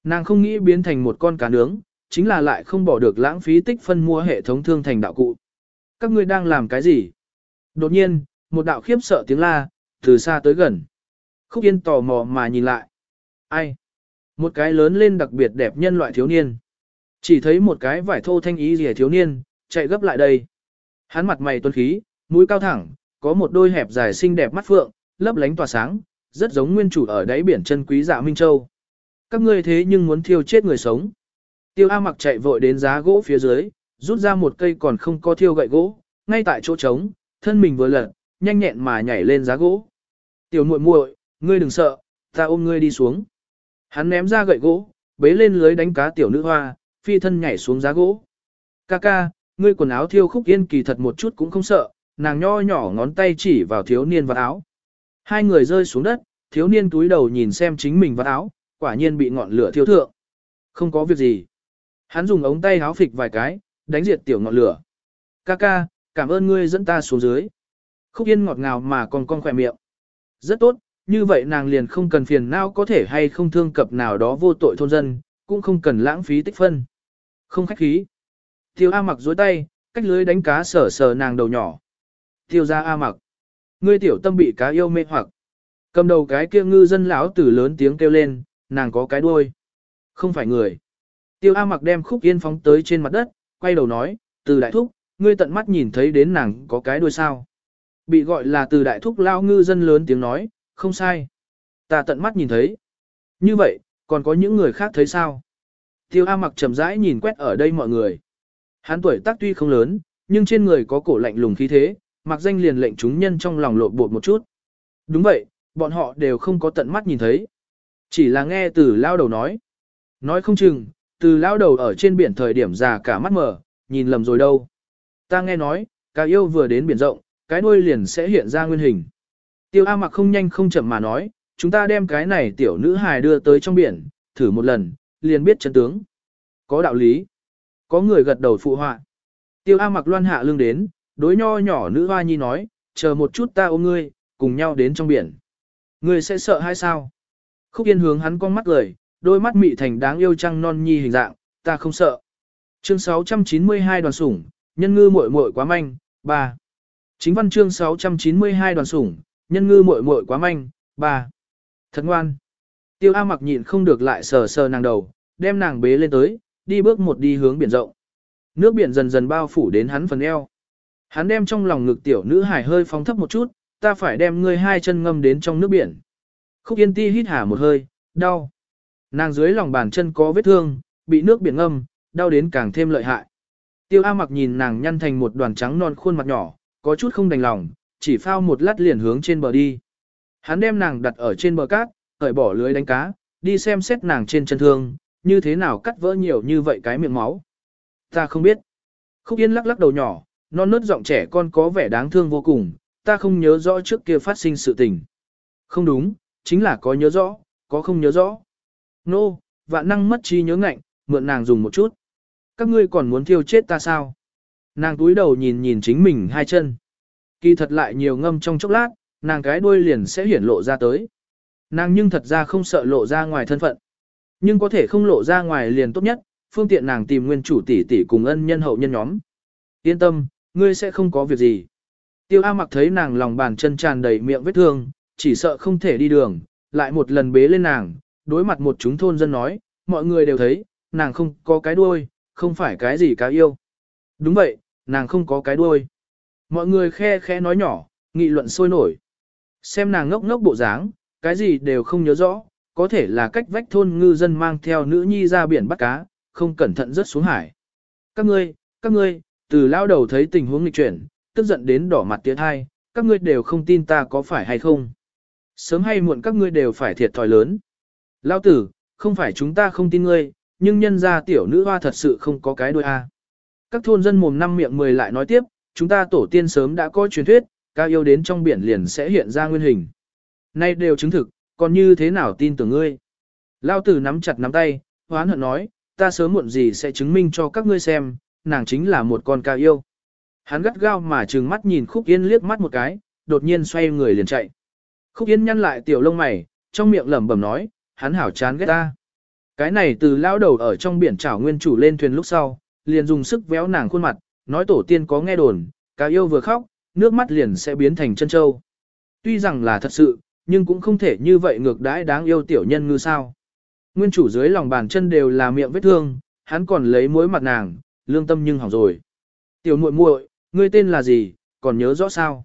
Nàng không nghĩ biến thành một con cá nướng, chính là lại không bỏ được lãng phí tích phân mua hệ thống thương thành đạo cụ. Các ngươi đang làm cái gì? Đột nhiên, một đạo khiếp sợ tiếng la, từ xa tới gần. Khúc Yên tò mò mà nhìn lại. Ai? Một cái lớn lên đặc biệt đẹp nhân loại thiếu niên. Chỉ thấy một cái vải thô thanh ý rìa thiếu niên, chạy gấp lại đây. Hắn mặt mày tuấn khí, mũi cao thẳng, có một đôi hẹp dài xinh đẹp mắt phượng, lấp lánh tỏa sáng, rất giống nguyên chủ ở đáy biển chân quý dạ Minh Châu. Các ngươi thế nhưng muốn thiêu chết người sống. Tiêu A mặc chạy vội đến giá gỗ phía dưới, rút ra một cây còn không có thiêu gậy gỗ, ngay tại chỗ trống, thân mình vừa lật, nhanh nhẹn mà nhảy lên giá gỗ. Tiểu muội muội, ngươi đừng sợ, ta ôm ngươi đi xuống. Hắn ném ra gậy gỗ, bế lên lưới đánh cá tiểu nữ hoa, phi thân nhảy xuống giá gỗ. Ca ca, ngươi quần áo thiêu khúc yên kỳ thật một chút cũng không sợ, nàng nho nhỏ ngón tay chỉ vào thiếu niên vật áo. Hai người rơi xuống đất, thiếu niên túi đầu nhìn xem chính mình vật áo, quả nhiên bị ngọn lửa thiêu thượng. Không có việc gì. Hắn dùng ống tay áo phịch vài cái, đánh diệt tiểu ngọn lửa. Ca ca, cảm ơn ngươi dẫn ta xuống dưới. Khúc Yên ngọt ngào mà còn con khỏe miệng. Rất tốt, như vậy nàng liền không cần phiền não có thể hay không thương cập nào đó vô tội thôn dân, cũng không cần lãng phí tích phân. Không khách khí. Tiêu A mặc dối tay, cách lưới đánh cá sờ sờ nàng đầu nhỏ. Tiêu ra A mặc. Ngươi tiểu tâm bị cá yêu mê hoặc. Cầm đầu cái kia ngư dân lão tử lớn tiếng kêu lên, nàng có cái đuôi. Không phải người. Tiêu A mặc đem khúc yên phóng tới trên mặt đất, quay đầu nói, từ đại thúc, ngươi tận mắt nhìn thấy đến nàng có cái đuôi sao. Bị gọi là từ đại thúc lao ngư dân lớn tiếng nói, không sai. Ta tận mắt nhìn thấy. Như vậy, còn có những người khác thấy sao? Tiêu A mặc chậm rãi nhìn quét ở đây mọi người. Hắn tuổi tác tuy không lớn, nhưng trên người có cổ lạnh lùng khí thế, mặc danh liền lệnh chúng nhân trong lòng lộn bột một chút. Đúng vậy, bọn họ đều không có tận mắt nhìn thấy. Chỉ là nghe từ lao đầu nói. Nói không chừng, từ lao đầu ở trên biển thời điểm già cả mắt mở, nhìn lầm rồi đâu. Ta nghe nói, cá yêu vừa đến biển rộng, cái đuôi liền sẽ hiện ra nguyên hình. Tiêu A mặc không nhanh không chậm mà nói, chúng ta đem cái này tiểu nữ hài đưa tới trong biển, thử một lần, liền biết chân tướng. Có đạo lý. Có người gật đầu phụ họa. Tiêu A mặc loan hạ lưng đến, đối nho nhỏ nữ hoa nhi nói, chờ một chút ta ôm ngươi, cùng nhau đến trong biển. Ngươi sẽ sợ hay sao? Khúc Yên hướng hắn con mắt gửi, đôi mắt mị thành đáng yêu trăng non nhi hình dạng, ta không sợ. Chương 692 đoàn sủng, nhân ngư muội muội quá manh, 3. Chính văn chương 692 đoàn sủng, nhân ngư muội muội quá manh, ba. Thật ngoan. Tiêu A mặc nhịn không được lại sờ sờ nàng đầu, đem nàng bế lên tới, đi bước một đi hướng biển rộng. Nước biển dần dần bao phủ đến hắn phần eo. Hắn đem trong lòng ngực tiểu nữ hải hơi phóng thấp một chút, ta phải đem ngươi hai chân ngâm đến trong nước biển. Khúc Yên Ti hít hà một hơi, đau. Nàng dưới lòng bàn chân có vết thương, bị nước biển ngâm, đau đến càng thêm lợi hại. Tiêu A mặc nhìn nàng nhăn thành một đoàn trắng non khuôn mặt nhỏ, có chút không đành lòng, chỉ phao một lát liền hướng trên bờ đi. Hắn đem nàng đặt ở trên bờ cát, cởi bỏ lưới đánh cá, đi xem xét nàng trên chân thương, như thế nào cắt vỡ nhiều như vậy cái miệng máu. Ta không biết. Khúc Yên lắc lắc đầu nhỏ, non nớt giọng trẻ con có vẻ đáng thương vô cùng, ta không nhớ rõ trước kia phát sinh sự tình. Không đúng, chính là có nhớ rõ, có không nhớ rõ. Nô, no, vạn năng mất trí nhớ ngạnh, mượn nàng dùng một chút. Các ngươi còn muốn thiêu chết ta sao? Nàng túi đầu nhìn nhìn chính mình hai chân. Kỳ thật lại nhiều ngâm trong chốc lát, nàng cái đuôi liền sẽ hiển lộ ra tới. Nàng nhưng thật ra không sợ lộ ra ngoài thân phận. Nhưng có thể không lộ ra ngoài liền tốt nhất, phương tiện nàng tìm nguyên chủ tỷ tỷ cùng ân nhân hậu nhân nhóm. Yên tâm, ngươi sẽ không có việc gì. Tiêu A mặc thấy nàng lòng bàn chân tràn đầy miệng vết thương, chỉ sợ không thể đi đường, lại một lần bế lên nàng, đối mặt một chúng thôn dân nói, mọi người đều thấy, nàng không có cái đuôi, không phải cái gì cá yêu. Đúng vậy, nàng không có cái đuôi. Mọi người khe khe nói nhỏ, nghị luận sôi nổi. Xem nàng ngốc ngốc bộ dáng, cái gì đều không nhớ rõ, có thể là cách vách thôn ngư dân mang theo nữ nhi ra biển bắt cá, không cẩn thận rớt xuống hải. Các ngươi, các ngươi, từ lao đầu thấy tình huống nghịch chuyển, tức giận đến đỏ mặt tiếng hai, các ngươi đều không tin ta có phải hay không. Sớm hay muộn các ngươi đều phải thiệt thòi lớn. Lao tử, không phải chúng ta không tin ngươi, nhưng nhân ra tiểu nữ hoa thật sự không có cái đuôi A. Các thôn dân mồm năm miệng mười lại nói tiếp, chúng ta tổ tiên sớm đã có truyền thuyết, ca yêu đến trong biển liền sẽ hiện ra nguyên hình. Nay đều chứng thực, còn như thế nào tin tưởng ngươi? Lao tử nắm chặt nắm tay, hoán hận nói, ta sớm muộn gì sẽ chứng minh cho các ngươi xem, nàng chính là một con ca yêu. Hắn gắt gao mà trừng mắt nhìn Khúc Yên liếc mắt một cái, đột nhiên xoay người liền chạy. Khúc Yên nhăn lại tiểu lông mày, trong miệng lẩm bẩm nói, hắn hảo chán ghét ta. Cái này từ lao đầu ở trong biển chảo nguyên chủ lên thuyền lúc sau, liền dùng sức véo nàng khuôn mặt, nói tổ tiên có nghe đồn, cá yêu vừa khóc, nước mắt liền sẽ biến thành chân châu. Tuy rằng là thật sự, nhưng cũng không thể như vậy ngược đãi đáng yêu tiểu nhân ngư sao. Nguyên chủ dưới lòng bàn chân đều là miệng vết thương, hắn còn lấy mối mặt nàng, lương tâm nhưng hỏng rồi. Tiểu muội muội, ngươi tên là gì, còn nhớ rõ sao?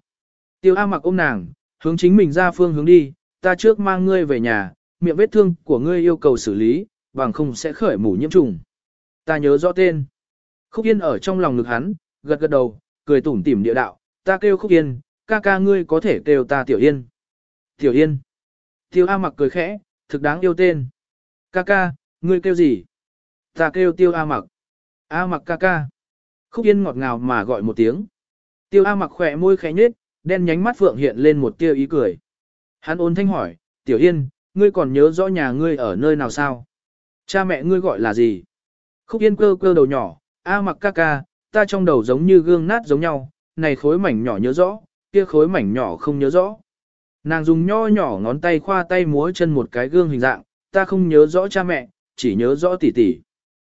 Tiêu A mặc ôm nàng, hướng chính mình ra phương hướng đi, ta trước mang ngươi về nhà, miệng vết thương của ngươi yêu cầu xử lý, bằng không sẽ khởi mủ nhiễm trùng. Ta nhớ rõ tên. Khúc Yên ở trong lòng ngực hắn, gật gật đầu, cười tủm tỉm địa đạo, ta kêu Khúc Yên, ca ca ngươi có thể kêu ta Tiểu Yên. Tiểu Yên. Tiêu A mặc cười khẽ, thực đáng yêu tên. Ca ca, ngươi kêu gì? Ta kêu Tiêu A mặc. A mặc ca ca. Khúc Yên ngọt ngào mà gọi một tiếng. Tiêu A mặc khỏe môi khẽ nhết, đen nhánh mắt phượng hiện lên một tia ý cười. Hắn ôn thanh hỏi, Tiểu Yên, ngươi còn nhớ rõ nhà ngươi ở nơi nào sao? Cha mẹ ngươi gọi là gì? Khúc Yên cơ cơ đầu nhỏ, A mặc ca ca, ta trong đầu giống như gương nát giống nhau, này khối mảnh nhỏ nhớ rõ, kia khối mảnh nhỏ không nhớ rõ. Nàng dùng nho nhỏ ngón tay khoa tay múa chân một cái gương hình dạng, ta không nhớ rõ cha mẹ, chỉ nhớ rõ tỷ tỷ.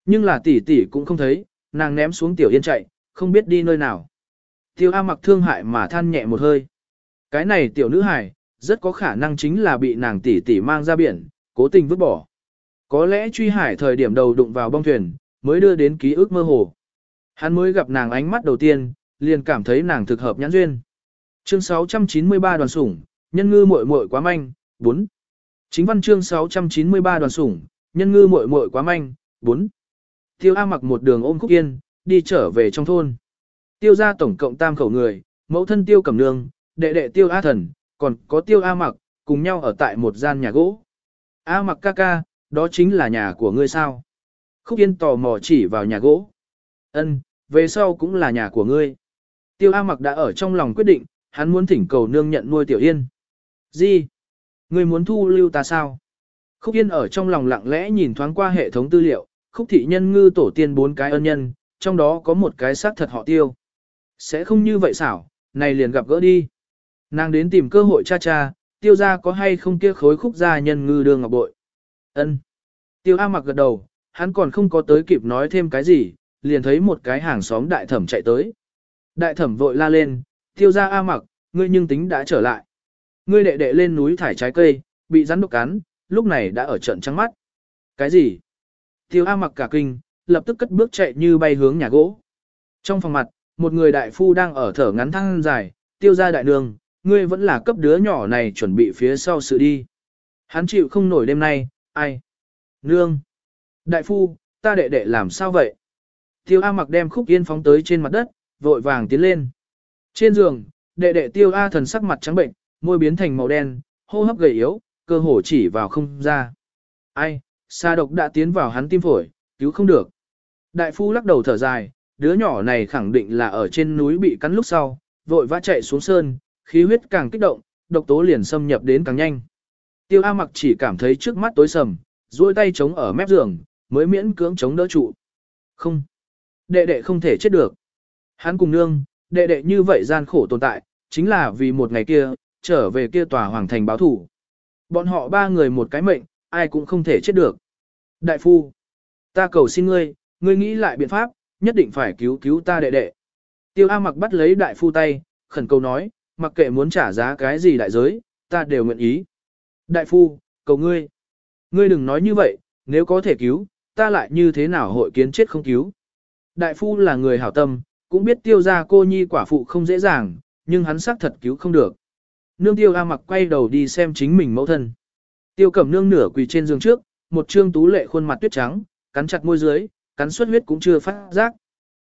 Nhưng là tỷ tỷ cũng không thấy, nàng ném xuống tiểu yên chạy, không biết đi nơi nào. Tiêu A mặc thương hại mà than nhẹ một hơi. Cái này tiểu nữ hài, rất có khả năng chính là bị nàng tỷ tỷ mang ra biển, cố tình vứt bỏ. Có lẽ truy hải thời điểm đầu đụng vào bong thuyền, mới đưa đến ký ức mơ hồ. Hắn mới gặp nàng ánh mắt đầu tiên, liền cảm thấy nàng thực hợp nhãn duyên. Chương 693 đoàn sủng, nhân ngư muội muội quá manh, 4. Chính văn chương 693 đoàn sủng, nhân ngư muội muội quá manh, 4. Tiêu A mặc một đường ôm Khúc Yên, đi trở về trong thôn. Tiêu ra tổng cộng tam khẩu người, mẫu thân Tiêu Cẩm Nương, đệ đệ Tiêu A Thần, còn có Tiêu A mặc, cùng nhau ở tại một gian nhà gỗ. A mặc ca ca, đó chính là nhà của ngươi sao? Khúc Yên tò mò chỉ vào nhà gỗ. Ân, về sau cũng là nhà của ngươi. Tiêu A mặc đã ở trong lòng quyết định, hắn muốn thỉnh cầu nương nhận nuôi Tiểu Yên. Gì? Ngươi muốn thu lưu ta sao? Khúc Yên ở trong lòng lặng lẽ nhìn thoáng qua hệ thống tư liệu, khúc thị nhân ngư tổ tiên bốn cái ân nhân, trong đó có một cái xác thật họ tiêu. Sẽ không như vậy xảo, này liền gặp gỡ đi. Nàng đến tìm cơ hội cha cha, tiêu ra có hay không kia khối khúc gia nhân ngư đường ngọc bội. ân Tiêu A mặc gật đầu, hắn còn không có tới kịp nói thêm cái gì, liền thấy một cái hàng xóm đại thẩm chạy tới. Đại thẩm vội la lên, tiêu ra A mặc, ngươi nhưng tính đã trở lại. Ngươi đệ đệ lên núi thải trái cây, bị rắn độc cắn, lúc này đã ở trận trắng mắt. Cái gì? Tiêu A mặc cả kinh, lập tức cất bước chạy như bay hướng nhà gỗ. Trong phòng mặt, một người đại phu đang ở thở ngắn thăng dài, tiêu ra đại đường, ngươi vẫn là cấp đứa nhỏ này chuẩn bị phía sau sự đi. Hắn chịu không nổi đêm nay, ai? Nương! Đại phu, ta đệ đệ làm sao vậy? Tiêu A mặc đem khúc yên phóng tới trên mặt đất, vội vàng tiến lên. Trên giường, đệ đệ tiêu A thần sắc mặt trắng bệnh, môi biến thành màu đen, hô hấp gầy yếu, cơ hồ chỉ vào không ra. Ai, xa độc đã tiến vào hắn tim phổi, cứu không được. Đại phu lắc đầu thở dài, đứa nhỏ này khẳng định là ở trên núi bị cắn lúc sau, vội vã chạy xuống sơn, khí huyết càng kích động, độc tố liền xâm nhập đến càng nhanh. Tiêu A mặc chỉ cảm thấy trước mắt tối sầm, duỗi tay chống ở mép giường, mới miễn cưỡng chống đỡ trụ. Không, đệ đệ không thể chết được. Hắn cùng nương, đệ đệ như vậy gian khổ tồn tại, chính là vì một ngày kia, trở về kia tòa hoàng thành báo thủ. Bọn họ ba người một cái mệnh, ai cũng không thể chết được. Đại phu, ta cầu xin ngươi, ngươi nghĩ lại biện pháp, nhất định phải cứu cứu ta đệ đệ. Tiêu A mặc bắt lấy đại phu tay, khẩn cầu nói, mặc kệ muốn trả giá cái gì đại giới, ta đều nguyện ý. Đại phu, cầu ngươi. Ngươi đừng nói như vậy, nếu có thể cứu, ta lại như thế nào hội kiến chết không cứu. Đại phu là người hảo tâm, cũng biết tiêu ra cô nhi quả phụ không dễ dàng, nhưng hắn xác thật cứu không được. Nương tiêu A mặc quay đầu đi xem chính mình mẫu thân. Tiêu cẩm nương nửa quỳ trên giường trước, một trương tú lệ khuôn mặt tuyết trắng, cắn chặt môi dưới, cắn xuất huyết cũng chưa phát giác.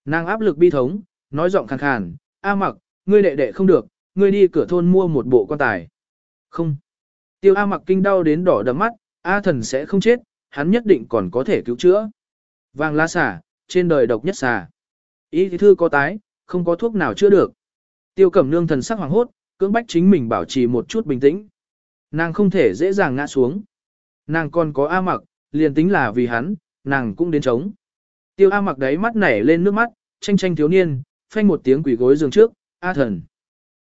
Nàng áp lực bi thống, nói giọng khàn khàn, A mặc, ngươi đệ đệ không được, ngươi đi cửa thôn mua một bộ quan tài. Không. Tiêu A mặc kinh đau đến đỏ đầm mắt, A thần sẽ không chết, hắn nhất định còn có thể cứu chữa. Vàng lá xà, trên đời độc nhất xà. Ý thư có tái, không có thuốc nào chữa được. Tiêu cẩm nương thần sắc hoàng hốt, cưỡng bách chính mình bảo trì một chút bình tĩnh. Nàng không thể dễ dàng ngã xuống. Nàng còn có A mặc, liền tính là vì hắn, nàng cũng đến chống. Tiêu A mặc đấy mắt nảy lên nước mắt, tranh tranh thiếu niên, phanh một tiếng quỷ gối giường trước, A thần.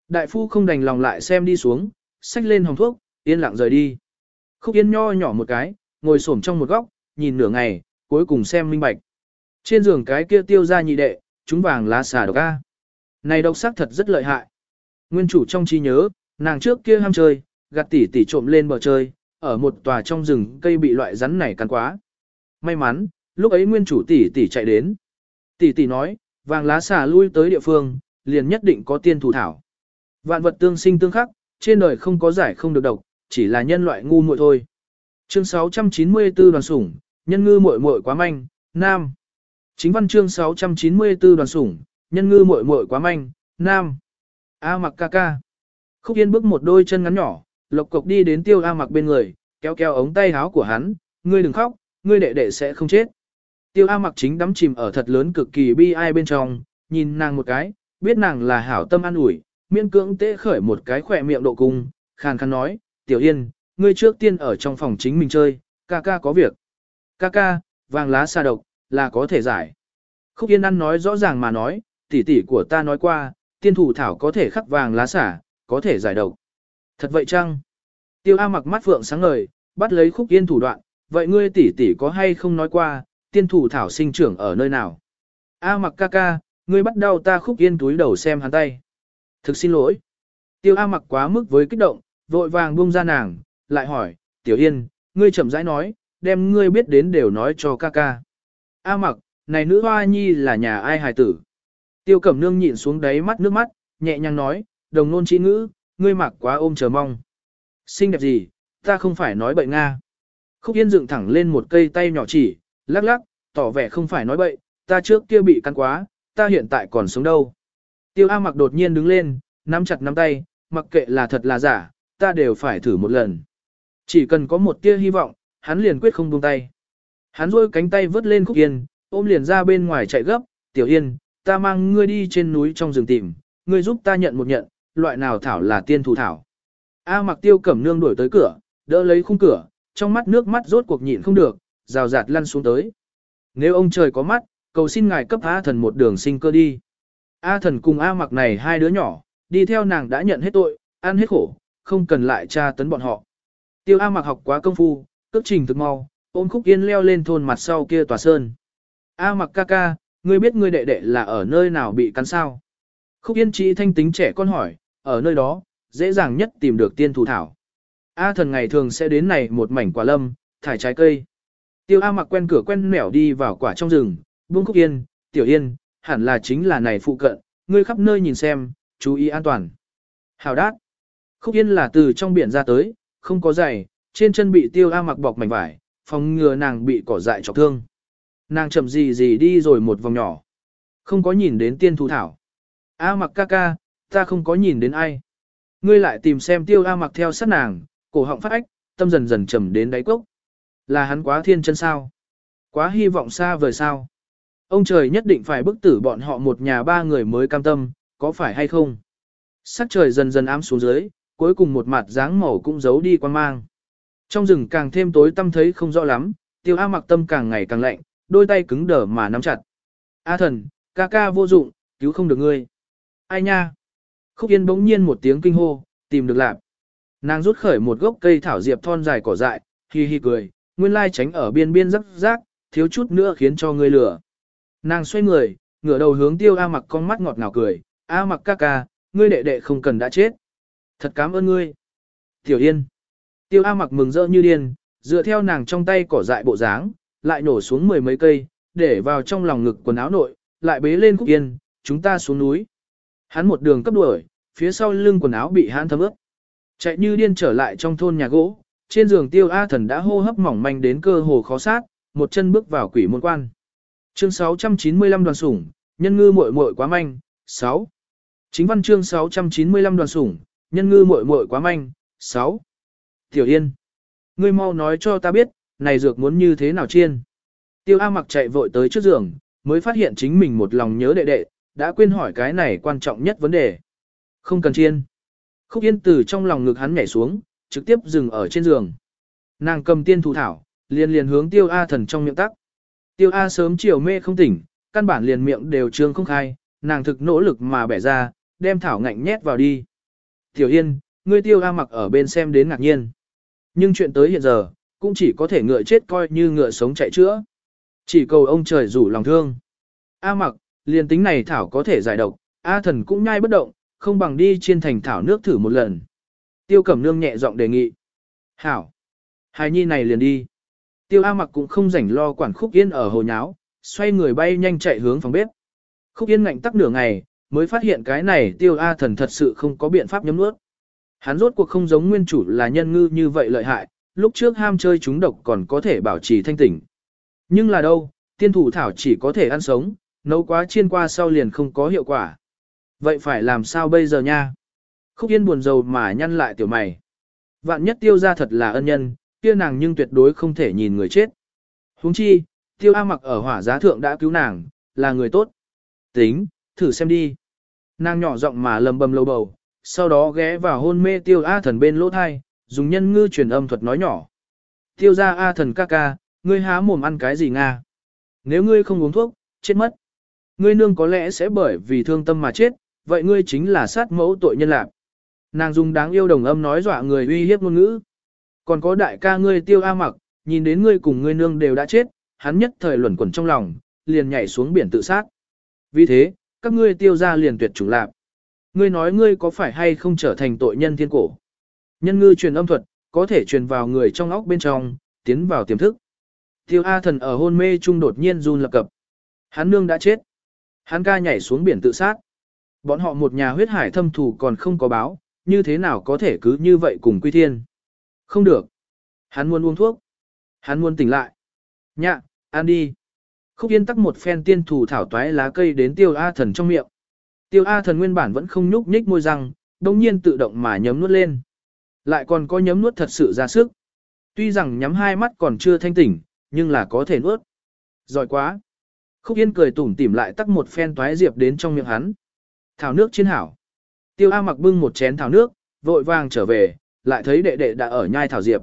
Đại phu không đành lòng lại xem đi xuống, xách lên hồng thuốc, yên lặng rời đi. Khúc yên nho nhỏ một cái, ngồi xổm trong một góc, nhìn nửa ngày, cuối cùng xem minh bạch. Trên giường cái kia tiêu ra nhị đệ, chúng vàng lá xà độc A. Này độc sắc thật rất lợi hại. Nguyên chủ trong trí nhớ, nàng trước kia ham chơi, gạt tỉ tỉ trộm lên bờ chơi, ở một tòa trong rừng cây bị loại rắn này cắn quá. May mắn, lúc ấy nguyên chủ tỷ tỷ chạy đến. Tỷ tỷ nói, vàng lá xà lui tới địa phương, liền nhất định có tiên thủ thảo. Vạn vật tương sinh tương khắc, trên đời không có giải không được độc, chỉ là nhân loại ngu muội thôi. Chương 694 đoàn sủng, nhân ngư muội muội quá manh, nam. Chính văn chương 694 đoàn sủng, nhân ngư muội muội quá manh, nam. A mặc ca ca. Khúc Yên bước một đôi chân ngắn nhỏ, lộc cộc đi đến tiêu A mặc bên người, kéo kéo ống tay áo của hắn, ngươi đừng khóc, ngươi đệ đệ sẽ không chết. Tiêu A mặc chính đắm chìm ở thật lớn cực kỳ bi ai bên trong, nhìn nàng một cái, biết nàng là hảo tâm an ủi, miên cưỡng tế khởi một cái khỏe miệng độ cung, khàn khàn nói, tiểu yên, ngươi trước tiên ở trong phòng chính mình chơi, ca ca có việc. Ca ca, vàng lá xa độc, là có thể giải. Khúc yên ăn nói rõ ràng mà nói, tỷ tỷ của ta nói qua, tiên thủ thảo có thể khắc vàng lá xả, có thể giải độc. Thật vậy chăng? Tiêu A mặc mắt phượng sáng ngời, bắt lấy khúc yên thủ đoạn, vậy ngươi tỷ tỷ có hay không nói qua, tiên thủ thảo sinh trưởng ở nơi nào? A mặc ca ca, ngươi bắt đầu ta khúc yên túi đầu xem hắn tay. Thực xin lỗi. Tiêu A mặc quá mức với kích động, vội vàng buông ra nàng, lại hỏi, tiểu yên, ngươi chậm rãi nói, đem ngươi biết đến đều nói cho ca ca. A mặc, này nữ hoa nhi là nhà ai hài tử? Tiêu cẩm nương nhịn xuống đáy mắt nước mắt, nhẹ nhàng nói, đồng nôn trí ngữ, ngươi mặc quá ôm chờ mong. Xinh đẹp gì, ta không phải nói bậy Nga. Khúc Yên dựng thẳng lên một cây tay nhỏ chỉ, lắc lắc, tỏ vẻ không phải nói bậy, ta trước kia bị cắn quá, ta hiện tại còn sống đâu. Tiêu A mặc đột nhiên đứng lên, nắm chặt nắm tay, mặc kệ là thật là giả, ta đều phải thử một lần. Chỉ cần có một tia hy vọng, hắn liền quyết không buông tay. Hắn rôi cánh tay vớt lên Khúc Yên, ôm liền ra bên ngoài chạy gấp, Tiểu Yên, ta mang ngươi đi trên núi trong rừng tìm, ngươi giúp ta nhận một nhận, loại nào thảo là tiên thủ thảo. A mặc tiêu cẩm nương đuổi tới cửa, đỡ lấy khung cửa, trong mắt nước mắt rốt cuộc nhịn không được, rào rạt lăn xuống tới. Nếu ông trời có mắt, cầu xin ngài cấp A thần một đường sinh cơ đi. A thần cùng A mặc này hai đứa nhỏ, đi theo nàng đã nhận hết tội, ăn hết khổ, không cần lại tra tấn bọn họ. Tiêu A mặc học quá công phu, cước trình thực mau, ôm khúc yên leo lên thôn mặt sau kia tòa sơn. A mặc ca ca, ngươi biết ngươi đệ đệ là ở nơi nào bị cắn sao? Khúc yên chỉ thanh tính trẻ con hỏi, ở nơi đó, dễ dàng nhất tìm được tiên thủ thảo. A thần ngày thường sẽ đến này một mảnh quả lâm, thải trái cây. Tiêu A mặc quen cửa quen mẻo đi vào quả trong rừng, buông khúc yên, tiểu yên, hẳn là chính là này phụ cận, ngươi khắp nơi nhìn xem, chú ý an toàn. Hào đát. Khúc yên là từ trong biển ra tới, không có giày, trên chân bị tiêu A mặc bọc mảnh vải, phòng ngừa nàng bị cỏ dại chọc thương. Nàng chậm gì gì đi rồi một vòng nhỏ. Không có nhìn đến tiên thú thảo. A mặc ca ca, ta không có nhìn đến ai. Ngươi lại tìm xem tiêu A mặc theo sát nàng, cổ họng phát ách, tâm dần dần trầm đến đáy cốc. Là hắn quá thiên chân sao? Quá hy vọng xa vời sao? Ông trời nhất định phải bức tử bọn họ một nhà ba người mới cam tâm, có phải hay không? Sắc trời dần dần ám xuống dưới, cuối cùng một mặt dáng màu cũng giấu đi quan mang. Trong rừng càng thêm tối tăm thấy không rõ lắm, Tiêu A mặc tâm càng ngày càng lạnh, đôi tay cứng đờ mà nắm chặt. A thần, ca ca vô dụng, cứu không được ngươi. Ai nha? Khúc Yên bỗng nhiên một tiếng kinh hô, tìm được lạp. Nàng rút khởi một gốc cây thảo diệp thon dài cỏ dại, hi hi cười, nguyên lai tránh ở biên biên rắc rác, thiếu chút nữa khiến cho ngươi lửa. Nàng xoay người, ngửa đầu hướng tiêu A mặc con mắt ngọt ngào cười, A mặc ca ca, ngươi đệ đệ không cần đã chết. Thật cảm ơn ngươi. Tiểu Yên. Tiêu A mặc mừng rỡ như điên, dựa theo nàng trong tay cỏ dại bộ dáng, lại nổ xuống mười mấy cây, để vào trong lòng ngực quần áo nội, lại bế lên Khúc Yên, chúng ta xuống núi. Hắn một đường cấp đuổi, phía sau lưng quần áo bị hắn thấm ướt. Chạy như điên trở lại trong thôn nhà gỗ, trên giường tiêu A thần đã hô hấp mỏng manh đến cơ hồ khó sát, một chân bước vào quỷ môn quan. Chương 695 đoàn sủng, nhân ngư muội muội quá manh, 6. Chính văn chương 695 đoàn sủng, nhân ngư muội muội quá manh, 6. Tiểu Yên, ngươi mau nói cho ta biết, này dược muốn như thế nào chiên. Tiêu A mặc chạy vội tới trước giường, mới phát hiện chính mình một lòng nhớ đệ đệ, đã quên hỏi cái này quan trọng nhất vấn đề. Không cần chiên. Khúc Yên từ trong lòng ngực hắn nhảy xuống, trực tiếp dừng ở trên giường. Nàng cầm tiên thủ thảo, liền liền hướng Tiêu A thần trong miệng tắc. Tiêu A sớm chiều mê không tỉnh, căn bản liền miệng đều trương không khai, nàng thực nỗ lực mà bẻ ra, đem thảo ngạnh nhét vào đi. Tiểu Yên, ngươi Tiêu A mặc ở bên xem đến ngạc nhiên. Nhưng chuyện tới hiện giờ, cũng chỉ có thể ngựa chết coi như ngựa sống chạy chữa. Chỉ cầu ông trời rủ lòng thương. A mặc, liền tính này thảo có thể giải độc, A thần cũng nhai bất động, không bằng đi trên thành thảo nước thử một lần. Tiêu Cẩm Nương nhẹ giọng đề nghị. Hảo. Hài nhi này liền đi. Tiêu A mặc cũng không rảnh lo quản khúc yên ở hồ nháo, xoay người bay nhanh chạy hướng phòng bếp. Khúc yên ngạnh tắc nửa ngày, mới phát hiện cái này tiêu A thần thật sự không có biện pháp nhấm nuốt. Hắn rốt cuộc không giống nguyên chủ là nhân ngư như vậy lợi hại, lúc trước ham chơi chúng độc còn có thể bảo trì thanh tỉnh. Nhưng là đâu, tiên thủ thảo chỉ có thể ăn sống, nấu quá chiên qua sau liền không có hiệu quả. Vậy phải làm sao bây giờ nha? Khúc Yên buồn rầu mà nhăn lại tiểu mày. Vạn nhất tiêu ra thật là ân nhân, kia nàng nhưng tuyệt đối không thể nhìn người chết. huống chi, tiêu A mặc ở hỏa giá thượng đã cứu nàng, là người tốt. Tính, thử xem đi. Nàng nhỏ giọng mà lầm bầm lâu bầu, sau đó ghé vào hôn mê tiêu A thần bên lỗ thai, dùng nhân ngư truyền âm thuật nói nhỏ. Tiêu ra A thần ca ca, ngươi há mồm ăn cái gì Nga? Nếu ngươi không uống thuốc, chết mất. Ngươi nương có lẽ sẽ bởi vì thương tâm mà chết, vậy ngươi chính là sát mẫu tội nhân lạc. Nàng dùng đáng yêu đồng âm nói dọa người uy hiếp ngôn ngữ. Còn có đại ca ngươi tiêu A mặc, nhìn đến ngươi cùng ngươi nương đều đã chết, hắn nhất thời luẩn quẩn trong lòng, liền nhảy xuống biển tự sát. Vì thế, các ngươi tiêu ra liền tuyệt chủng lạc. Ngươi nói ngươi có phải hay không trở thành tội nhân thiên cổ. Nhân ngư truyền âm thuật, có thể truyền vào người trong óc bên trong, tiến vào tiềm thức. Tiêu A thần ở hôn mê trung đột nhiên run lập cập. Hắn nương đã chết. Hắn ca nhảy xuống biển tự sát. Bọn họ một nhà huyết hải thâm thù còn không có báo, như thế nào có thể cứ như vậy cùng quy thiên. Không được. Hắn muốn uống thuốc. Hắn muốn tỉnh lại. Nhạ, ăn đi. Khúc yên tắc một phen tiên thủ thảo toái lá cây đến tiêu A thần trong miệng. Tiêu A thần nguyên bản vẫn không nhúc nhích môi răng, đồng nhiên tự động mà nhấm nuốt lên. Lại còn có nhấm nuốt thật sự ra sức. Tuy rằng nhắm hai mắt còn chưa thanh tỉnh, nhưng là có thể nuốt. Giỏi quá. Khúc Yên cười tủm tỉm lại tắc một phen toái diệp đến trong miệng hắn. Thảo nước chiến hảo. Tiêu A mặc bưng một chén thảo nước, vội vàng trở về, lại thấy đệ đệ đã ở nhai thảo diệp.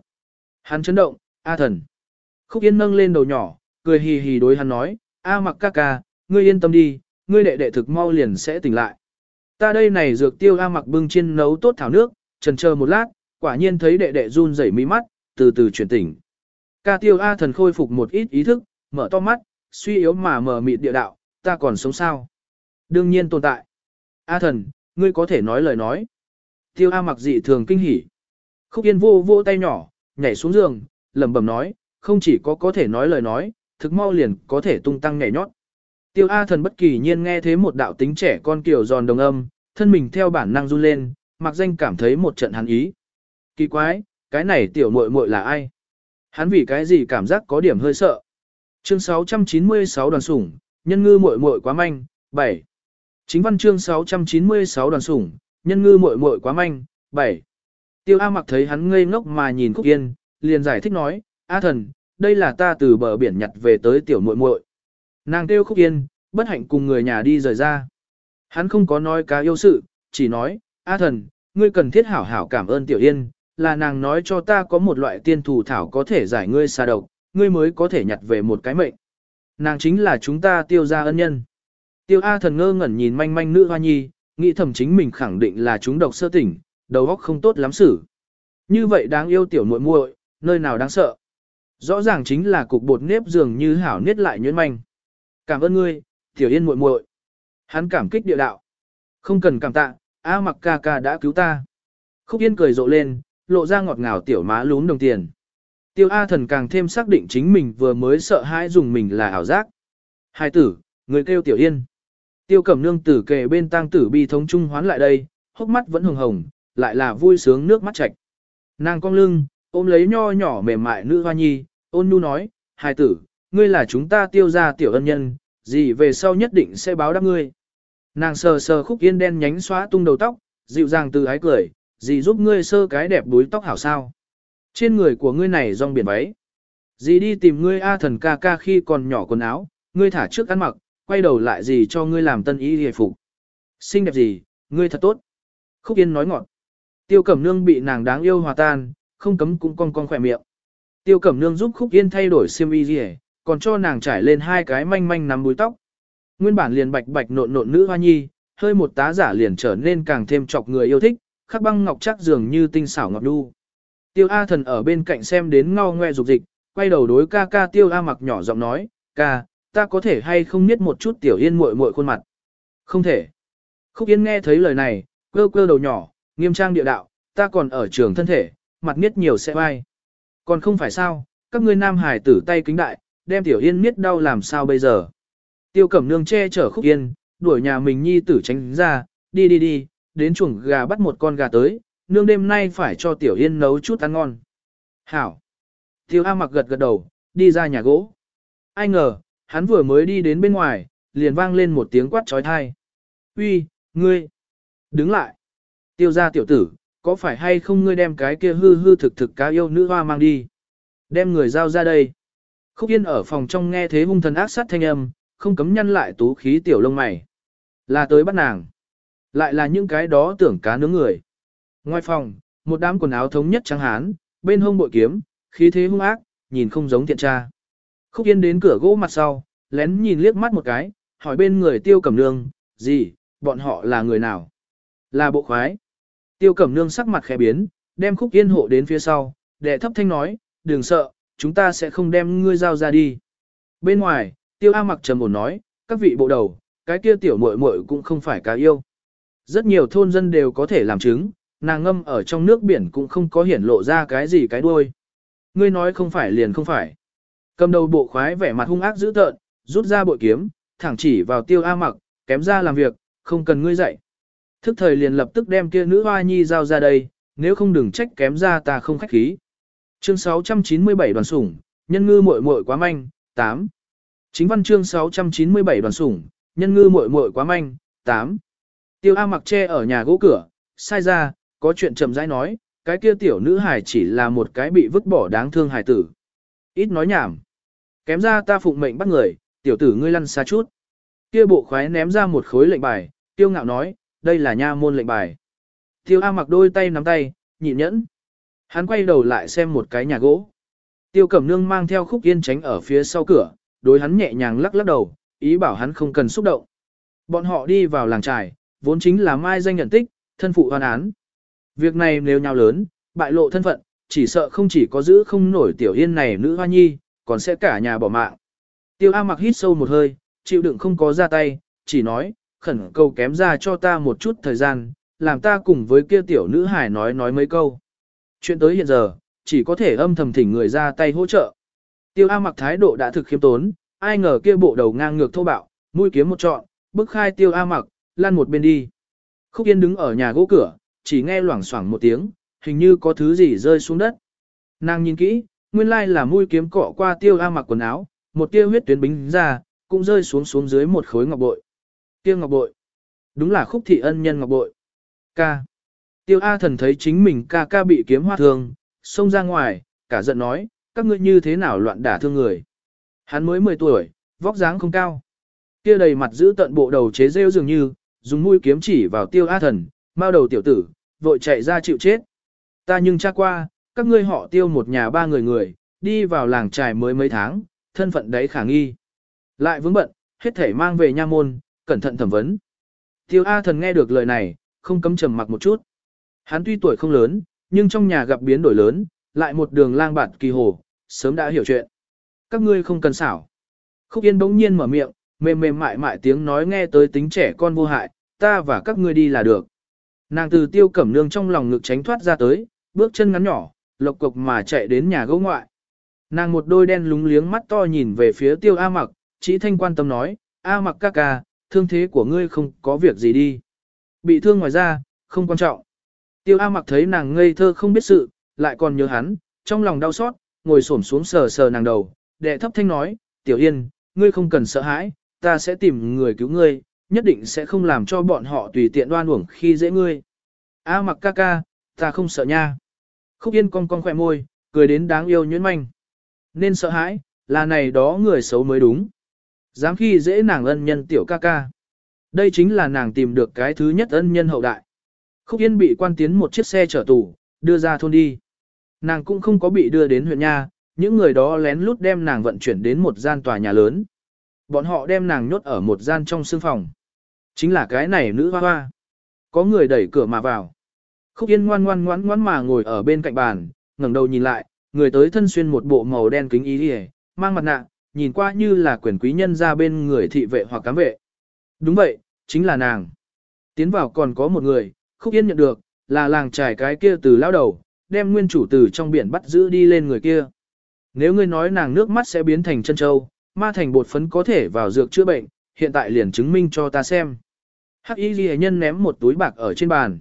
Hắn chấn động, A thần. Khúc Yên nâng lên đầu nhỏ, cười hì hì đối hắn nói, A mặc ca ca, ngươi yên tâm đi, ngươi đệ đệ thực mau liền sẽ tỉnh lại. Ta đây này dược tiêu A mặc bưng chiên nấu tốt thảo nước, trần chờ một lát, quả nhiên thấy đệ đệ run rẩy mí mắt, từ từ chuyển tỉnh. Ca tiêu A thần khôi phục một ít ý thức, mở to mắt, suy yếu mà mở mịt địa đạo, ta còn sống sao? Đương nhiên tồn tại. A thần, ngươi có thể nói lời nói. Tiêu A mặc dị thường kinh hỉ. Khúc Yên vô vô tay nhỏ, nhảy xuống giường, lẩm bẩm nói, không chỉ có có thể nói lời nói, thực mau liền có thể tung tăng nhảy nhót. Tiêu A thần bất kỳ nhiên nghe thế một đạo tính trẻ con kiểu giòn đồng âm, thân mình theo bản năng run lên, mặc danh cảm thấy một trận hắn ý. Kỳ quái, cái này tiểu muội muội là ai? Hắn vì cái gì cảm giác có điểm hơi sợ. Chương 696 đoàn sủng, nhân ngư muội muội quá manh, 7. Chính văn chương 696 đoàn sủng, nhân ngư muội muội quá manh, 7. Tiêu A mặc thấy hắn ngây ngốc mà nhìn Khúc Yên, liền giải thích nói, A thần, đây là ta từ bờ biển nhặt về tới tiểu muội muội. Nàng kêu Khúc Yên, bất hạnh cùng người nhà đi rời ra. Hắn không có nói cá yêu sự, chỉ nói, A thần, ngươi cần thiết hảo hảo cảm ơn tiểu yên, là nàng nói cho ta có một loại tiên thủ thảo có thể giải ngươi xa độc, ngươi mới có thể nhặt về một cái mệnh. Nàng chính là chúng ta tiêu gia ân nhân. Tiêu A thần ngơ ngẩn nhìn manh manh nữ hoa nhi, nghĩ thầm chính mình khẳng định là chúng độc sơ tỉnh, đầu óc không tốt lắm xử. Như vậy đáng yêu tiểu muội muội, nơi nào đáng sợ. Rõ ràng chính là cục bột nếp dường như hảo niết lại nhuyễn manh. Cảm ơn ngươi, tiểu yên muội muội. Hắn cảm kích địa đạo. Không cần cảm tạ, A mặc ca ca đã cứu ta. Khúc yên cười rộ lên, lộ ra ngọt ngào tiểu má lún đồng tiền. Tiêu A thần càng thêm xác định chính mình vừa mới sợ hãi dùng mình là ảo giác. Hai tử, người kêu tiểu yên. Tiêu cẩm nương tử kề bên tang tử bi thống trung hoán lại đây, hốc mắt vẫn hồng hồng, lại là vui sướng nước mắt chạch. Nàng cong lưng, ôm lấy nho nhỏ mềm mại nữ hoa nhi, ôn nhu nói, hai tử, ngươi là chúng ta tiêu ra tiểu ân nhân, gì về sau nhất định sẽ báo đáp ngươi. Nàng sờ sờ khúc yên đen nhánh xóa tung đầu tóc, dịu dàng từ ái cười, gì giúp ngươi sơ cái đẹp đuối tóc hảo sao. Trên người của ngươi này rong biển váy. Dì đi tìm ngươi A thần ca ca khi còn nhỏ quần áo, ngươi thả trước ăn mặc, quay đầu lại gì cho ngươi làm tân y hề phục. Xinh đẹp gì, ngươi thật tốt. Khúc Yên nói ngọt. Tiêu Cẩm Nương bị nàng đáng yêu hòa tan, không cấm cũng cong cong khỏe miệng. Tiêu Cẩm Nương giúp Khúc Yên thay đổi xiêm y liễu, còn cho nàng trải lên hai cái manh manh nắm búi tóc. Nguyên bản liền bạch bạch nộn nộn nữ hoa nhi, hơi một tá giả liền trở nên càng thêm chọc người yêu thích, khắc băng ngọc chắc dường như tinh xảo ngọc đu. Tiêu A thần ở bên cạnh xem đến ngao ngoe dục dịch, quay đầu đối ca ca Tiêu A mặc nhỏ giọng nói, ca, ta có thể hay không niết một chút tiểu yên muội muội khuôn mặt. Không thể. Khúc Yên nghe thấy lời này, quơ quơ đầu nhỏ, nghiêm trang địa đạo, ta còn ở trường thân thể, mặt niết nhiều sẽ vai. Còn không phải sao, các ngươi nam hải tử tay kính đại, đem tiểu yên niết đau làm sao bây giờ. Tiêu cẩm nương che chở Khúc Yên, đuổi nhà mình nhi tử tránh ra, đi đi đi, đến chuồng gà bắt một con gà tới, nương đêm nay phải cho tiểu yên nấu chút ăn ngon. Hảo. Tiêu A mặc gật gật đầu, đi ra nhà gỗ. Ai ngờ, hắn vừa mới đi đến bên ngoài, liền vang lên một tiếng quát trói thai. Uy, ngươi! Đứng lại! Tiêu ra tiểu tử, có phải hay không ngươi đem cái kia hư hư thực thực cá yêu nữ hoa mang đi? Đem người giao ra đây. Khúc Yên ở phòng trong nghe thế hung thần ác sát thanh âm, không cấm nhăn lại tú khí tiểu lông mày. Là tới bắt nàng. Lại là những cái đó tưởng cá nướng người. Ngoài phòng, một đám quần áo thống nhất trắng hán, bên hông bội kiếm, khí thế hung ác, nhìn không giống thiện tra. Khúc Yên đến cửa gỗ mặt sau, lén nhìn liếc mắt một cái, hỏi bên người tiêu cầm nương, gì, bọn họ là người nào? Là bộ khoái. Tiêu cẩm nương sắc mặt khẽ biến, đem Khúc Yên hộ đến phía sau, đệ thấp thanh nói, đừng sợ, chúng ta sẽ không đem ngươi giao ra đi. Bên ngoài, tiêu A mặc trầm ổn nói, các vị bộ đầu, cái kia tiểu muội muội cũng không phải cá yêu. Rất nhiều thôn dân đều có thể làm chứng, nàng ngâm ở trong nước biển cũng không có hiển lộ ra cái gì cái đuôi. Ngươi nói không phải liền không phải. Cầm đầu bộ khoái vẻ mặt hung ác dữ tợn, rút ra bội kiếm, thẳng chỉ vào tiêu A mặc, kém ra làm việc, không cần ngươi dạy. Thức thời liền lập tức đem kia nữ hoa nhi giao ra đây, nếu không đừng trách kém ra ta không khách khí. Chương 697 đoàn sủng, nhân ngư muội muội quá manh, 8. Chính văn chương 697 đoàn sủng, nhân ngư muội muội quá manh, 8. Tiêu A mặc che ở nhà gỗ cửa, sai ra, có chuyện chậm rãi nói, cái kia tiểu nữ hài chỉ là một cái bị vứt bỏ đáng thương hài tử. Ít nói nhảm. Kém ra ta phụng mệnh bắt người, tiểu tử ngươi lăn xa chút. Kia bộ khoái ném ra một khối lệnh bài, tiêu ngạo nói, đây là nha môn lệnh bài. Tiêu A mặc đôi tay nắm tay, nhịn nhẫn. Hắn quay đầu lại xem một cái nhà gỗ. Tiêu cẩm nương mang theo khúc yên tránh ở phía sau cửa, đối hắn nhẹ nhàng lắc lắc đầu, ý bảo hắn không cần xúc động. Bọn họ đi vào làng trài, vốn chính là mai danh nhận tích, thân phụ hoàn án. Việc này nếu nhau lớn, bại lộ thân phận, chỉ sợ không chỉ có giữ không nổi tiểu yên này nữ hoa nhi, còn sẽ cả nhà bỏ mạng. Tiêu A mặc hít sâu một hơi, chịu đựng không có ra tay, chỉ nói, khẩn cầu kém ra cho ta một chút thời gian, làm ta cùng với kia tiểu nữ hải nói nói mấy câu. Chuyện tới hiện giờ, chỉ có thể âm thầm thỉnh người ra tay hỗ trợ. Tiêu A mặc thái độ đã thực khiêm tốn, ai ngờ kia bộ đầu ngang ngược thô bạo, mũi kiếm một trọn, bức khai tiêu A mặc, lan một bên đi. Khúc Yên đứng ở nhà gỗ cửa, chỉ nghe loảng xoảng một tiếng, hình như có thứ gì rơi xuống đất. Nàng nhìn kỹ, nguyên lai là mũi kiếm cọ qua tiêu A mặc quần áo, một tia huyết tuyến bính ra, cũng rơi xuống xuống dưới một khối ngọc bội. Tiêu ngọc bội. Đúng là khúc thị ân nhân ngọc bội. Ca. Tiêu A thần thấy chính mình ca ca bị kiếm hoa thương, xông ra ngoài, cả giận nói, các ngươi như thế nào loạn đả thương người. Hắn mới 10 tuổi, vóc dáng không cao. Kia đầy mặt giữ tận bộ đầu chế rêu dường như, dùng mũi kiếm chỉ vào tiêu A thần, mau đầu tiểu tử, vội chạy ra chịu chết. Ta nhưng tra qua, các ngươi họ tiêu một nhà ba người người, đi vào làng trài mới mấy tháng, thân phận đấy khả nghi. Lại vướng bận, hết thể mang về nha môn, cẩn thận thẩm vấn. Tiêu A thần nghe được lời này, không cấm trầm mặc một chút. Hắn tuy tuổi không lớn, nhưng trong nhà gặp biến đổi lớn, lại một đường lang bạt kỳ hồ, sớm đã hiểu chuyện. Các ngươi không cần xảo. Khúc Yên bỗng nhiên mở miệng, mềm mềm mại mại tiếng nói nghe tới tính trẻ con vô hại, ta và các ngươi đi là được. Nàng từ tiêu cẩm nương trong lòng ngực tránh thoát ra tới, bước chân ngắn nhỏ, lộc cục mà chạy đến nhà gỗ ngoại. Nàng một đôi đen lúng liếng mắt to nhìn về phía tiêu A mặc, chỉ thanh quan tâm nói, A mặc ca ca, thương thế của ngươi không có việc gì đi. Bị thương ngoài ra, không quan trọng. Tiêu A mặc thấy nàng ngây thơ không biết sự, lại còn nhớ hắn, trong lòng đau xót, ngồi xổm xuống sờ sờ nàng đầu, đệ thấp thanh nói, tiểu yên, ngươi không cần sợ hãi, ta sẽ tìm người cứu ngươi, nhất định sẽ không làm cho bọn họ tùy tiện đoan uổng khi dễ ngươi. A mặc ca ca, ta không sợ nha. Khúc yên cong cong khỏe môi, cười đến đáng yêu nhuyễn manh. Nên sợ hãi, là này đó người xấu mới đúng. Dám khi dễ nàng ân nhân tiểu ca ca. Đây chính là nàng tìm được cái thứ nhất ân nhân hậu đại. Khúc Yên bị quan tiến một chiếc xe chở tù, đưa ra thôn đi. Nàng cũng không có bị đưa đến huyện nha, những người đó lén lút đem nàng vận chuyển đến một gian tòa nhà lớn. Bọn họ đem nàng nhốt ở một gian trong sương phòng. Chính là cái này nữ hoa hoa. Có người đẩy cửa mà vào. Khúc Yên ngoan ngoan ngoan ngoan mà ngồi ở bên cạnh bàn, ngẩng đầu nhìn lại, người tới thân xuyên một bộ màu đen kính y đi mang mặt nạ, nhìn qua như là quyền quý nhân ra bên người thị vệ hoặc cám vệ. Đúng vậy, chính là nàng. Tiến vào còn có một người, Khúc Yên nhận được, là làng trải cái kia từ lao đầu, đem nguyên chủ từ trong biển bắt giữ đi lên người kia. Nếu ngươi nói nàng nước mắt sẽ biến thành chân châu, ma thành bột phấn có thể vào dược chữa bệnh, hiện tại liền chứng minh cho ta xem. Hắc y ghi nhân ném một túi bạc ở trên bàn.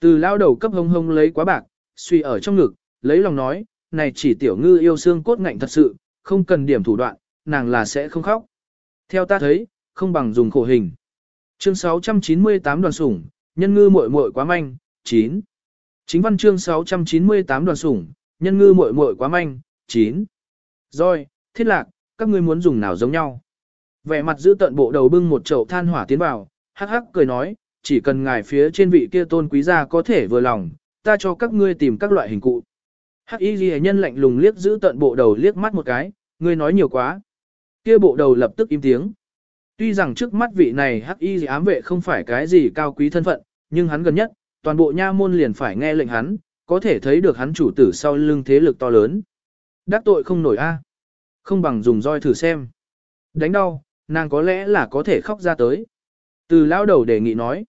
Từ lao đầu cấp hông hông lấy quá bạc, suy ở trong ngực, lấy lòng nói, này chỉ tiểu ngư yêu xương cốt ngạnh thật sự, không cần điểm thủ đoạn, nàng là sẽ không khóc. Theo ta thấy, không bằng dùng khổ hình. Chương 698 đoàn sủng, nhân ngư muội muội quá manh, 9. Chính văn chương 698 đoàn sủng, nhân ngư muội muội quá manh, 9. Rồi, thiết lạc, các ngươi muốn dùng nào giống nhau. Vẻ mặt giữ tận bộ đầu bưng một chậu than hỏa tiến vào, hắc hắc cười nói, chỉ cần ngài phía trên vị kia tôn quý gia có thể vừa lòng, ta cho các ngươi tìm các loại hình cụ. Hắc y ghi nhân lạnh lùng liếc giữ tận bộ đầu liếc mắt một cái, ngươi nói nhiều quá. Kia bộ đầu lập tức im tiếng. Tuy rằng trước mắt vị này hắc y ám vệ không phải cái gì cao quý thân phận, nhưng hắn gần nhất, toàn bộ nha môn liền phải nghe lệnh hắn, có thể thấy được hắn chủ tử sau lưng thế lực to lớn. Đắc tội không nổi a, à. Không bằng dùng roi thử xem. Đánh đau, nàng có lẽ là có thể khóc ra tới. Từ lao đầu đề nghị nói.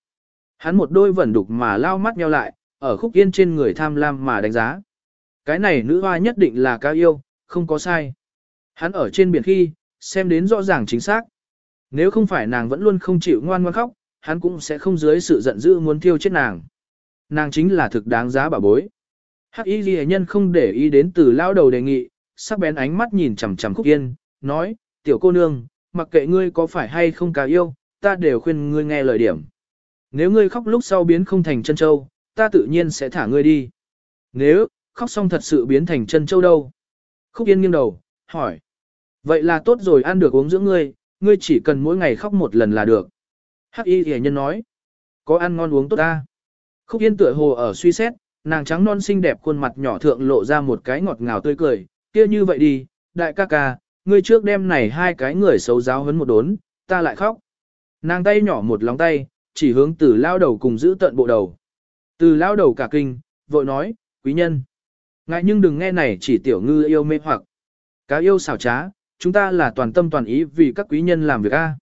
Hắn một đôi vẩn đục mà lao mắt nheo lại, ở khúc yên trên người tham lam mà đánh giá. Cái này nữ hoa nhất định là cao yêu, không có sai. Hắn ở trên biển khi, xem đến rõ ràng chính xác. Nếu không phải nàng vẫn luôn không chịu ngoan ngoan khóc, hắn cũng sẽ không dưới sự giận dữ muốn thiêu chết nàng. Nàng chính là thực đáng giá bảo bối. Hắc y ghi nhân không để ý đến từ lao đầu đề nghị, sắc bén ánh mắt nhìn chằm chằm khúc yên, nói, tiểu cô nương, mặc kệ ngươi có phải hay không cả yêu, ta đều khuyên ngươi nghe lời điểm. Nếu ngươi khóc lúc sau biến không thành chân châu, ta tự nhiên sẽ thả ngươi đi. Nếu, khóc xong thật sự biến thành chân châu đâu? Khúc yên nghiêng đầu, hỏi. Vậy là tốt rồi ăn được uống dưỡng ngươi, ngươi chỉ cần mỗi ngày khóc một lần là được. Hắc y hề nhân nói. Có ăn ngon uống tốt ta. Khúc yên tựa hồ ở suy xét, nàng trắng non xinh đẹp khuôn mặt nhỏ thượng lộ ra một cái ngọt ngào tươi cười. kia như vậy đi, đại ca ca, ngươi trước đem này hai cái người xấu giáo hấn một đốn, ta lại khóc. Nàng tay nhỏ một lòng tay, chỉ hướng từ lao đầu cùng giữ tận bộ đầu. Từ lao đầu cả kinh, vội nói, quý nhân. Ngại nhưng đừng nghe này chỉ tiểu ngư yêu mê hoặc. Cá yêu xảo trá, chúng ta là toàn tâm toàn ý vì các quý nhân làm việc A.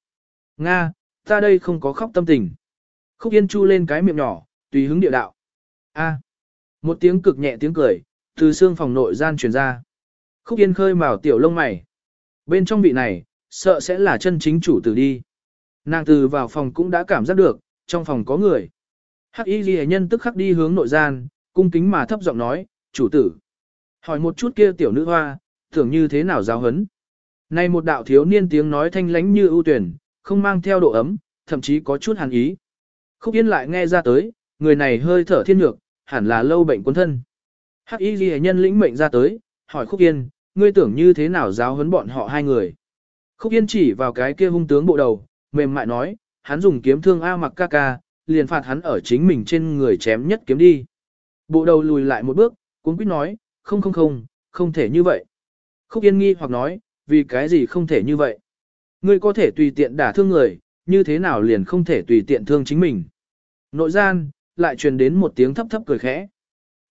Nga, ta đây không có khóc tâm tình. Khúc Yên chu lên cái miệng nhỏ, tùy hứng địa đạo. A. Một tiếng cực nhẹ tiếng cười, từ xương phòng nội gian truyền ra. Khúc Yên khơi mào tiểu lông mày. Bên trong vị này, sợ sẽ là chân chính chủ tử đi. Nàng từ vào phòng cũng đã cảm giác được, trong phòng có người. Hắc y ghi nhân tức khắc đi hướng nội gian, cung kính mà thấp giọng nói, chủ tử. Hỏi một chút kia tiểu nữ hoa, tưởng như thế nào giáo hấn. Này một đạo thiếu niên tiếng nói thanh lánh như ưu tuyển, không mang theo độ ấm, thậm chí có chút hàn ý. Khúc Yên lại nghe ra tới, người này hơi thở thiên nhược, hẳn là lâu bệnh quân thân. Hắc Y Ghi nhân lĩnh mệnh ra tới, hỏi Khúc Yên, ngươi tưởng như thế nào giáo huấn bọn họ hai người. Khúc Yên chỉ vào cái kia hung tướng bộ đầu, mềm mại nói, hắn dùng kiếm thương A mặc ca ca, liền phạt hắn ở chính mình trên người chém nhất kiếm đi. Bộ đầu lùi lại một bước, cuốn quýt nói, không không không, không thể như vậy. Khúc Yên nghi hoặc nói, vì cái gì không thể như vậy? Ngươi có thể tùy tiện đả thương người, như thế nào liền không thể tùy tiện thương chính mình? Nội gian, lại truyền đến một tiếng thấp thấp cười khẽ.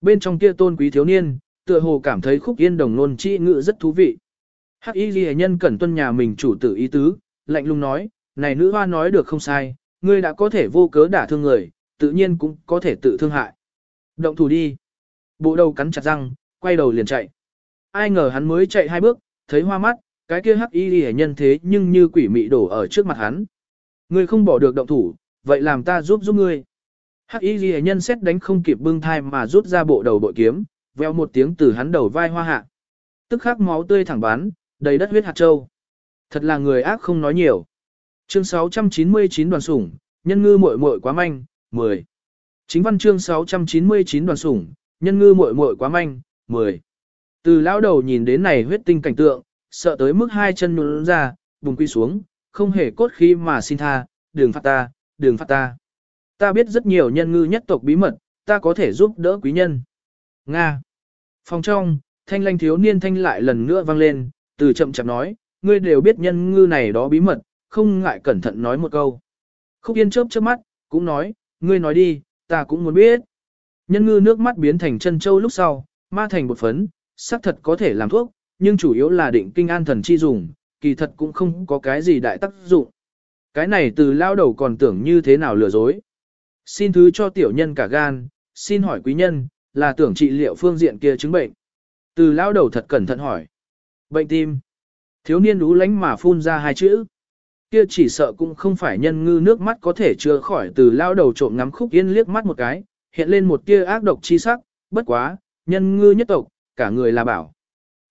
Bên trong kia tôn quý thiếu niên, tựa hồ cảm thấy Khúc Yên đồng nôn trị ngự rất thú vị. Hắc Y Ghi nhân cẩn tuân nhà mình chủ tử ý tứ, lạnh lùng nói, này nữ hoa nói được không sai, ngươi đã có thể vô cớ đả thương người, tự nhiên cũng có thể tự thương hại. Động thủ đi. Bộ đầu cắn chặt răng, quay đầu liền chạy. Ai ngờ hắn mới chạy hai bước, thấy hoa mắt, cái kia hắc y ghi nhân thế nhưng như quỷ mị đổ ở trước mặt hắn. Ngươi không bỏ được động thủ, vậy làm ta giúp giúp ngươi. Hắc y ghi nhân xét đánh không kịp bưng thai mà rút ra bộ đầu bội kiếm, veo một tiếng từ hắn đầu vai hoa hạ. Tức khắc máu tươi thẳng bắn, đầy đất huyết hạt châu. Thật là người ác không nói nhiều. Chương 699 đoàn sủng, nhân ngư muội muội quá manh, 10. Chính văn chương 699 đoàn sủng, nhân ngư muội muội quá manh, 10. Từ lão đầu nhìn đến này huyết tinh cảnh tượng, sợ tới mức hai chân nhún ra, bùng quy xuống, không hề cốt khí mà xin tha, đừng phạt ta, đừng phạt ta. Ta biết rất nhiều nhân ngư nhất tộc bí mật, ta có thể giúp đỡ quý nhân. Nga. Phòng trong, thanh lanh thiếu niên thanh lại lần nữa vang lên, từ chậm chậm nói, ngươi đều biết nhân ngư này đó bí mật, không ngại cẩn thận nói một câu. Khúc Yên chớp chớp mắt, cũng nói, ngươi nói đi, ta cũng muốn biết. Nhân ngư nước mắt biến thành chân châu lúc sau, ma thành bột phấn, xác thật có thể làm thuốc, nhưng chủ yếu là định kinh an thần chi dùng, kỳ thật cũng không có cái gì đại tác dụng. Cái này từ lao đầu còn tưởng như thế nào lừa dối. Xin thứ cho tiểu nhân cả gan, xin hỏi quý nhân, là tưởng trị liệu phương diện kia chứng bệnh. Từ lao đầu thật cẩn thận hỏi. Bệnh tim. Thiếu niên đú lánh mà phun ra hai chữ. Kia chỉ sợ cũng không phải nhân ngư nước mắt có thể chữa khỏi từ lao đầu trộm ngắm khúc yên liếc mắt một cái, hiện lên một tia ác độc chi sắc, bất quá, nhân ngư nhất tộc, cả người là bảo.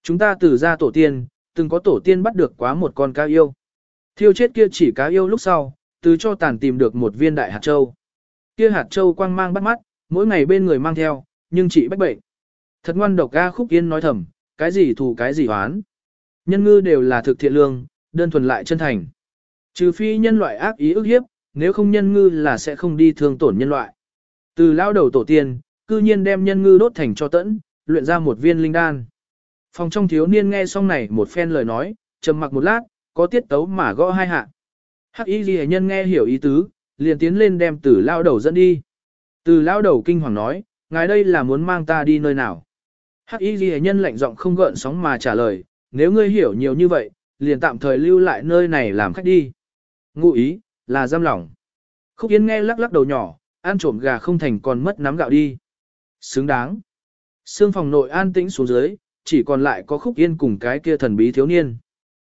Chúng ta từ ra tổ tiên, từng có tổ tiên bắt được quá một con cá yêu. Thiêu chết kia chỉ cá yêu lúc sau, từ cho tàn tìm được một viên đại hạt châu. Kia hạt châu quang mang bắt mắt, mỗi ngày bên người mang theo, nhưng chỉ bách bệnh. Thật ngoan độc ga khúc yên nói thầm, cái gì thù cái gì hoán. Nhân ngư đều là thực thiện lương, đơn thuần lại chân thành. Trừ phi nhân loại ác ý ức hiếp, nếu không nhân ngư là sẽ không đi thương tổn nhân loại. Từ lao đầu tổ tiên, cư nhiên đem nhân ngư đốt thành cho tẫn, luyện ra một viên linh đan. Phòng trong thiếu niên nghe xong này một phen lời nói, trầm mặc một lát, có tiết tấu mà gõ hai hạ. Hắc y ghi nhân nghe hiểu ý tứ, liền tiến lên đem từ lao đầu dẫn đi. Từ lao đầu kinh hoàng nói, ngài đây là muốn mang ta đi nơi nào. Hắc y ghi nhân lạnh giọng không gợn sóng mà trả lời, nếu ngươi hiểu nhiều như vậy, liền tạm thời lưu lại nơi này làm khách đi. Ngụ ý, là giam lỏng. Khúc Yên nghe lắc lắc đầu nhỏ, ăn trộm gà không thành còn mất nắm gạo đi. Xứng đáng. Sương phòng nội an tĩnh xuống dưới, chỉ còn lại có Khúc Yên cùng cái kia thần bí thiếu niên.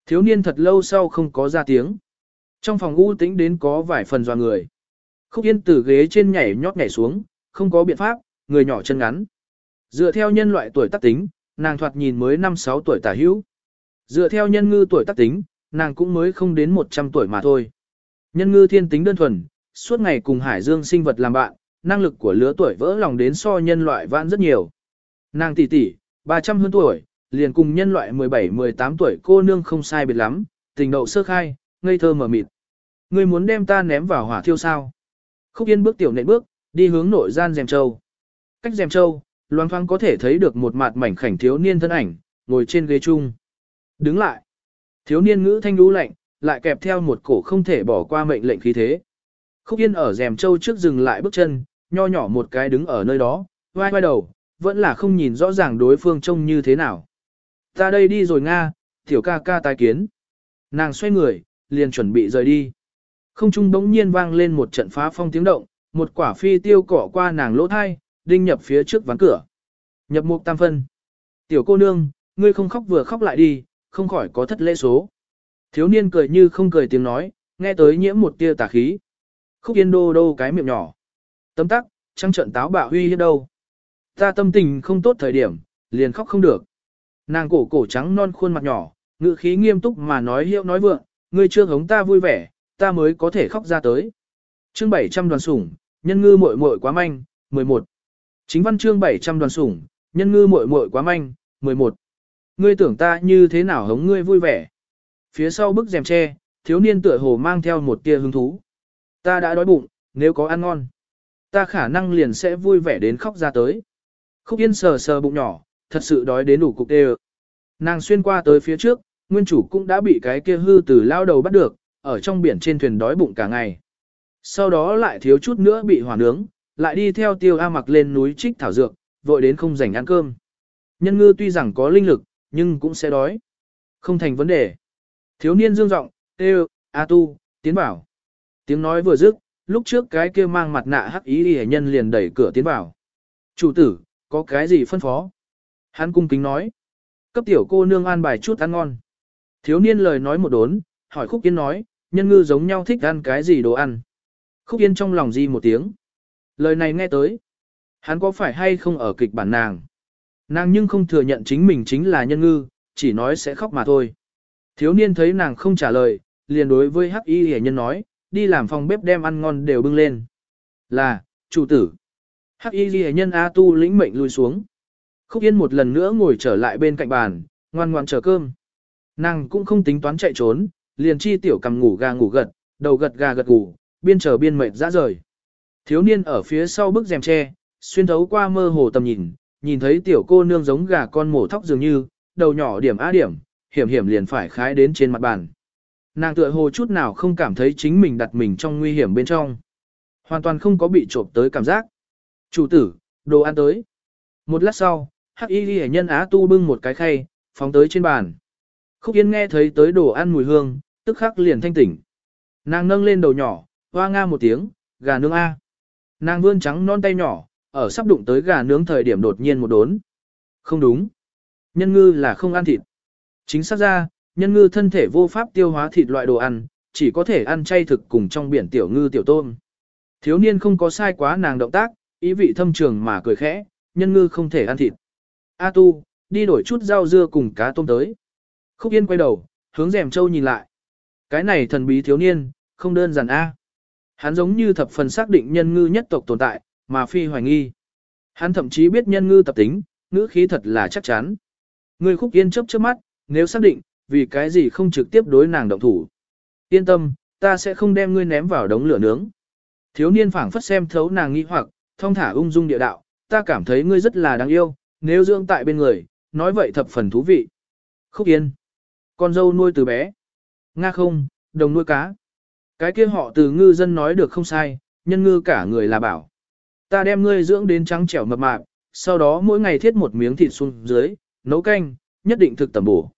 Thiếu niên thật lâu sau không có ra tiếng. Trong phòng u tĩnh đến có vài phần doa người. Khúc Yên từ ghế trên nhảy nhót nhảy xuống, không có biện pháp, người nhỏ chân ngắn. Dựa theo nhân loại tuổi tác tính, nàng thoạt nhìn mới 5-6 tuổi tả hữu. Dựa theo nhân ngư tuổi tác tính, nàng cũng mới không đến 100 tuổi mà thôi. Nhân ngư thiên tính đơn thuần, suốt ngày cùng hải dương sinh vật làm bạn, năng lực của lứa tuổi vỡ lòng đến so nhân loại vãn rất nhiều. Nàng tỷ tỷ, 300 hơn tuổi, liền cùng nhân loại 17-18 tuổi cô nương không sai biệt lắm, tình đậu sơ khai, ngây thơ mở mịt. Ngươi muốn đem ta ném vào hỏa thiêu sao? Khúc Yên bước tiểu nện bước, đi hướng nội gian rèm châu. Cách rèm châu, loang thoáng có thể thấy được một mặt mảnh khảnh thiếu niên thân ảnh, ngồi trên ghế chung. Đứng lại. Thiếu niên ngữ thanh lũ lạnh, lại kẹp theo một cổ không thể bỏ qua mệnh lệnh khí thế. Khúc Yên ở rèm châu trước dừng lại bước chân, nho nhỏ một cái đứng ở nơi đó, vai vai đầu, vẫn là không nhìn rõ ràng đối phương trông như thế nào. Ta đây đi rồi Nga, tiểu ca ca tái kiến. Nàng xoay người, liền chuẩn bị rời đi. Không trung bỗng nhiên vang lên một trận phá phong tiếng động, một quả phi tiêu cỏ qua nàng lỗ thai, đinh nhập phía trước ván cửa. Nhập mục tam phân. Tiểu cô nương, ngươi không khóc vừa khóc lại đi, không khỏi có thất lễ số. Thiếu niên cười như không cười tiếng nói, nghe tới nhiễm một tia tà khí. Khúc yên đô đô cái miệng nhỏ. Tấm tắc, trăng trận táo bạo huy hiếp đâu. Ta tâm tình không tốt thời điểm, liền khóc không được. Nàng cổ cổ trắng non khuôn mặt nhỏ, ngữ khí nghiêm túc mà nói hiệu nói vượng, ngươi chưa hống ta vui vẻ, ta mới có thể khóc ra tới. Chương 700 đoàn sủng, nhân ngư muội muội quá manh, 11. Chính văn chương 700 đoàn sủng, nhân ngư muội muội quá manh, 11. Ngươi tưởng ta như thế nào hống ngươi vui vẻ. Phía sau bức rèm tre, thiếu niên tựa hồ mang theo một tia hứng thú. Ta đã đói bụng, nếu có ăn ngon, ta khả năng liền sẽ vui vẻ đến khóc ra tới. Khúc Yên sờ sờ bụng nhỏ, thật sự đói đến đủ cục đê Nàng xuyên qua tới phía trước, nguyên chủ cũng đã bị cái kia hư từ lao đầu bắt được, ở trong biển trên thuyền đói bụng cả ngày. Sau đó lại thiếu chút nữa bị hỏa nướng, lại đi theo tiêu A mặc lên núi trích thảo dược, vội đến không rảnh ăn cơm. Nhân ngư tuy rằng có linh lực, nhưng cũng sẽ đói. Không thành vấn đề. Thiếu niên dương giọng kêu, A tu, tiến bảo. Tiếng nói vừa dứt, lúc trước cái kia mang mặt nạ hắc ý hề nhân liền đẩy cửa tiến vào. Chủ tử, có cái gì phân phó? Hắn cung kính nói. Cấp tiểu cô nương an bài chút ăn ngon. Thiếu niên lời nói một đốn, hỏi Khúc Yên nói, nhân ngư giống nhau thích ăn cái gì đồ ăn. Khúc Yên trong lòng di một tiếng. Lời này nghe tới. Hắn có phải hay không ở kịch bản nàng? Nàng nhưng không thừa nhận chính mình chính là nhân ngư, chỉ nói sẽ khóc mà thôi. Thiếu niên thấy nàng không trả lời, liền đối với hắc y hề nhân nói, đi làm phòng bếp đem ăn ngon đều bưng lên. Là, chủ tử. Hắc y ghi nhân A tu lĩnh mệnh lui xuống. Khúc Yên một lần nữa ngồi trở lại bên cạnh bàn, ngoan ngoan chờ cơm. Nàng cũng không tính toán chạy trốn, liền chi tiểu cầm ngủ gà ngủ gật, đầu gật gà gật ngủ, biên chờ biên mệt ra rời. Thiếu niên ở phía sau bức rèm tre, xuyên thấu qua mơ hồ tầm nhìn, nhìn thấy tiểu cô nương giống gà con mổ thóc dường như, đầu nhỏ điểm á điểm, hiểm hiểm liền phải khái đến trên mặt bàn. Nàng tựa hồ chút nào không cảm thấy chính mình đặt mình trong nguy hiểm bên trong. Hoàn toàn không có bị trộm tới cảm giác. Chủ tử, đồ ăn tới. Một lát sau, hắc y ghi nhân á tu bưng một cái khay, phóng tới trên bàn. Khúc Yên nghe thấy tới đồ ăn mùi hương, tức khắc liền thanh tỉnh. Nàng nâng lên đầu nhỏ, hoa nga một tiếng, gà nướng A. Nàng vươn trắng non tay nhỏ, ở sắp đụng tới gà nướng thời điểm đột nhiên một đốn. Không đúng. Nhân ngư là không ăn thịt. Chính xác ra, nhân ngư thân thể vô pháp tiêu hóa thịt loại đồ ăn, chỉ có thể ăn chay thực cùng trong biển tiểu ngư tiểu tôm. Thiếu niên không có sai quá nàng động tác, ý vị thâm trường mà cười khẽ, nhân ngư không thể ăn thịt. A tu, đi đổi chút rau dưa cùng cá tôm tới. Khúc Yên quay đầu, hướng rèm châu nhìn lại. Cái này thần bí thiếu niên, không đơn giản A. Hắn giống như thập phần xác định nhân ngư nhất tộc tồn tại, mà phi hoài nghi. Hắn thậm chí biết nhân ngư tập tính, ngữ khí thật là chắc chắn. Người Khúc Yên chớp chớp mắt, nếu xác định, vì cái gì không trực tiếp đối nàng động thủ. Yên tâm, ta sẽ không đem ngươi ném vào đống lửa nướng. Thiếu niên phảng phất xem thấu nàng nghi hoặc, thông thả ung dung địa đạo, ta cảm thấy ngươi rất là đáng yêu, nếu dưỡng tại bên người, nói vậy thập phần thú vị. Khúc Yên. Con dâu nuôi từ bé. Nga không, đồng nuôi cá. Cái kia họ từ ngư dân nói được không sai, nhân ngư cả người là bảo. Ta đem ngươi dưỡng đến trắng trẻo mập mạp, sau đó mỗi ngày thiết một miếng thịt xuống dưới, nấu canh, nhất định thực tầm bổ.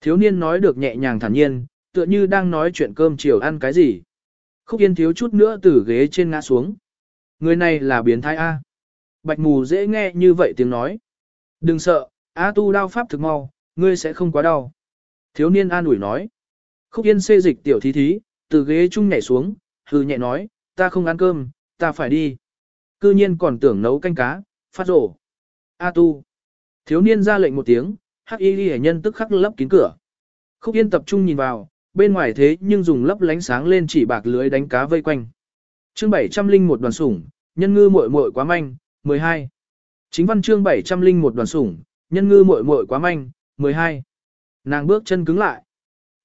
Thiếu niên nói được nhẹ nhàng thản nhiên, tựa như đang nói chuyện cơm chiều ăn cái gì. Khúc Yên thiếu chút nữa từ ghế trên ngã xuống. Người này là biến thái A. Bạch mù dễ nghe như vậy tiếng nói. Đừng sợ, A tu đao pháp thực mau, ngươi sẽ không quá đau. Thiếu niên an ủi nói. Khúc Yên xê dịch tiểu thí thí, từ ghế chung nhảy xuống, hừ nhẹ nói, ta không ăn cơm, ta phải đi. Cư nhiên còn tưởng nấu canh cá, phát rổ. A tu. Thiếu niên ra lệnh một tiếng, hắc y ghi nhân tức khắc lấp kín cửa. Khúc Yên tập trung nhìn vào, bên ngoài thế nhưng dùng lấp lánh sáng lên chỉ bạc lưới đánh cá vây quanh. Chương 701 đoàn sủng, nhân ngư muội muội quá manh, 12. Chính văn chương 701 đoàn sủng, nhân ngư muội muội quá manh, 12. Nàng bước chân cứng lại.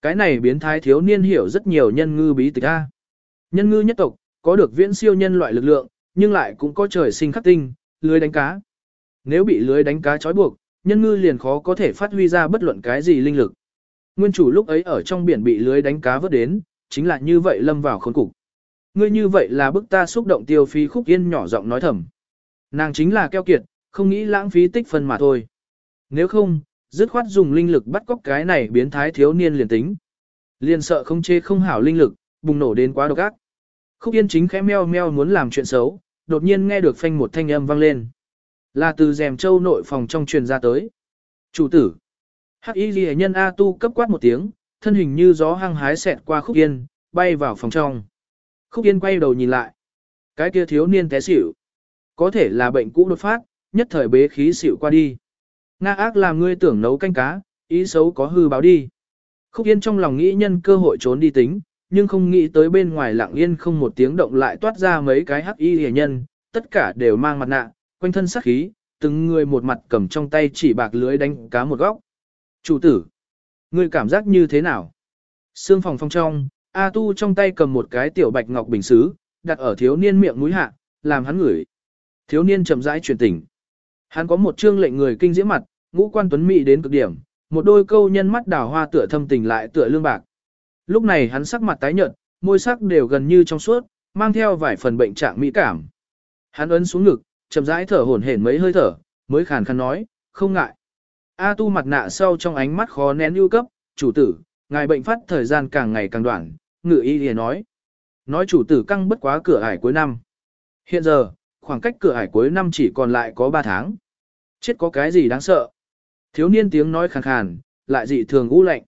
Cái này biến thái thiếu niên hiểu rất nhiều nhân ngư bí tịch a. Nhân ngư nhất tộc, có được viễn siêu nhân loại lực lượng, nhưng lại cũng có trời sinh khắc tinh, lưới đánh cá. Nếu bị lưới đánh cá trói buộc, nhân ngư liền khó có thể phát huy ra bất luận cái gì linh lực. Nguyên chủ lúc ấy ở trong biển bị lưới đánh cá vớt đến, chính là như vậy lâm vào khốn cục. Ngươi như vậy là bức ta xúc động tiêu phí khúc yên nhỏ giọng nói thầm. Nàng chính là keo kiệt, không nghĩ lãng phí tích phân mà thôi. Nếu không, dứt khoát dùng linh lực bắt cóc cái này biến thái thiếu niên liền tính. Liền sợ không chê không hảo linh lực, bùng nổ đến quá độc ác. Khúc Yên chính khẽ meo meo muốn làm chuyện xấu, đột nhiên nghe được phanh một thanh âm vang lên. Là từ rèm châu nội phòng trong truyền ra tới. Chủ tử. Hắc Y Ghi nhân A Tu cấp quát một tiếng, thân hình như gió hăng hái xẹt qua Khúc Yên, bay vào phòng trong. Khúc Yên quay đầu nhìn lại. Cái kia thiếu niên té xỉu. Có thể là bệnh cũ đột phát, nhất thời bế khí xỉu qua đi. Nga ác làm ngươi tưởng nấu canh cá, ý xấu có hư báo đi. Khúc Yên trong lòng nghĩ nhân cơ hội trốn đi tính, nhưng không nghĩ tới bên ngoài lặng yên không một tiếng động lại toát ra mấy cái hắc y hề nhân, tất cả đều mang mặt nạ, quanh thân sắc khí, từng người một mặt cầm trong tay chỉ bạc lưới đánh cá một góc. Chủ tử, ngươi cảm giác như thế nào? Sương phòng phong trong, A Tu trong tay cầm một cái tiểu bạch ngọc bình xứ, đặt ở thiếu niên miệng mũi hạ, làm hắn ngửi. Thiếu niên chậm rãi chuyển tỉnh. Hắn có một trương lệnh người kinh diễm mặt, ngũ quan tuấn mỹ đến cực điểm, một đôi câu nhân mắt đào hoa tựa thâm tình lại tựa lương bạc. Lúc này hắn sắc mặt tái nhợt, môi sắc đều gần như trong suốt, mang theo vài phần bệnh trạng mỹ cảm. Hắn ấn xuống ngực, chậm rãi thở hổn hển mấy hơi thở, mới khàn khàn nói, không ngại. A tu mặt nạ sau trong ánh mắt khó nén ưu cấp, chủ tử, ngài bệnh phát thời gian càng ngày càng đoạn, ngự y liền nói. Nói chủ tử căng bất quá cửa ải cuối năm. Hiện giờ, khoảng cách cửa ải cuối năm chỉ còn lại có 3 tháng. Chết có cái gì đáng sợ? Thiếu niên tiếng nói khàn khàn, lại dị thường u lạnh.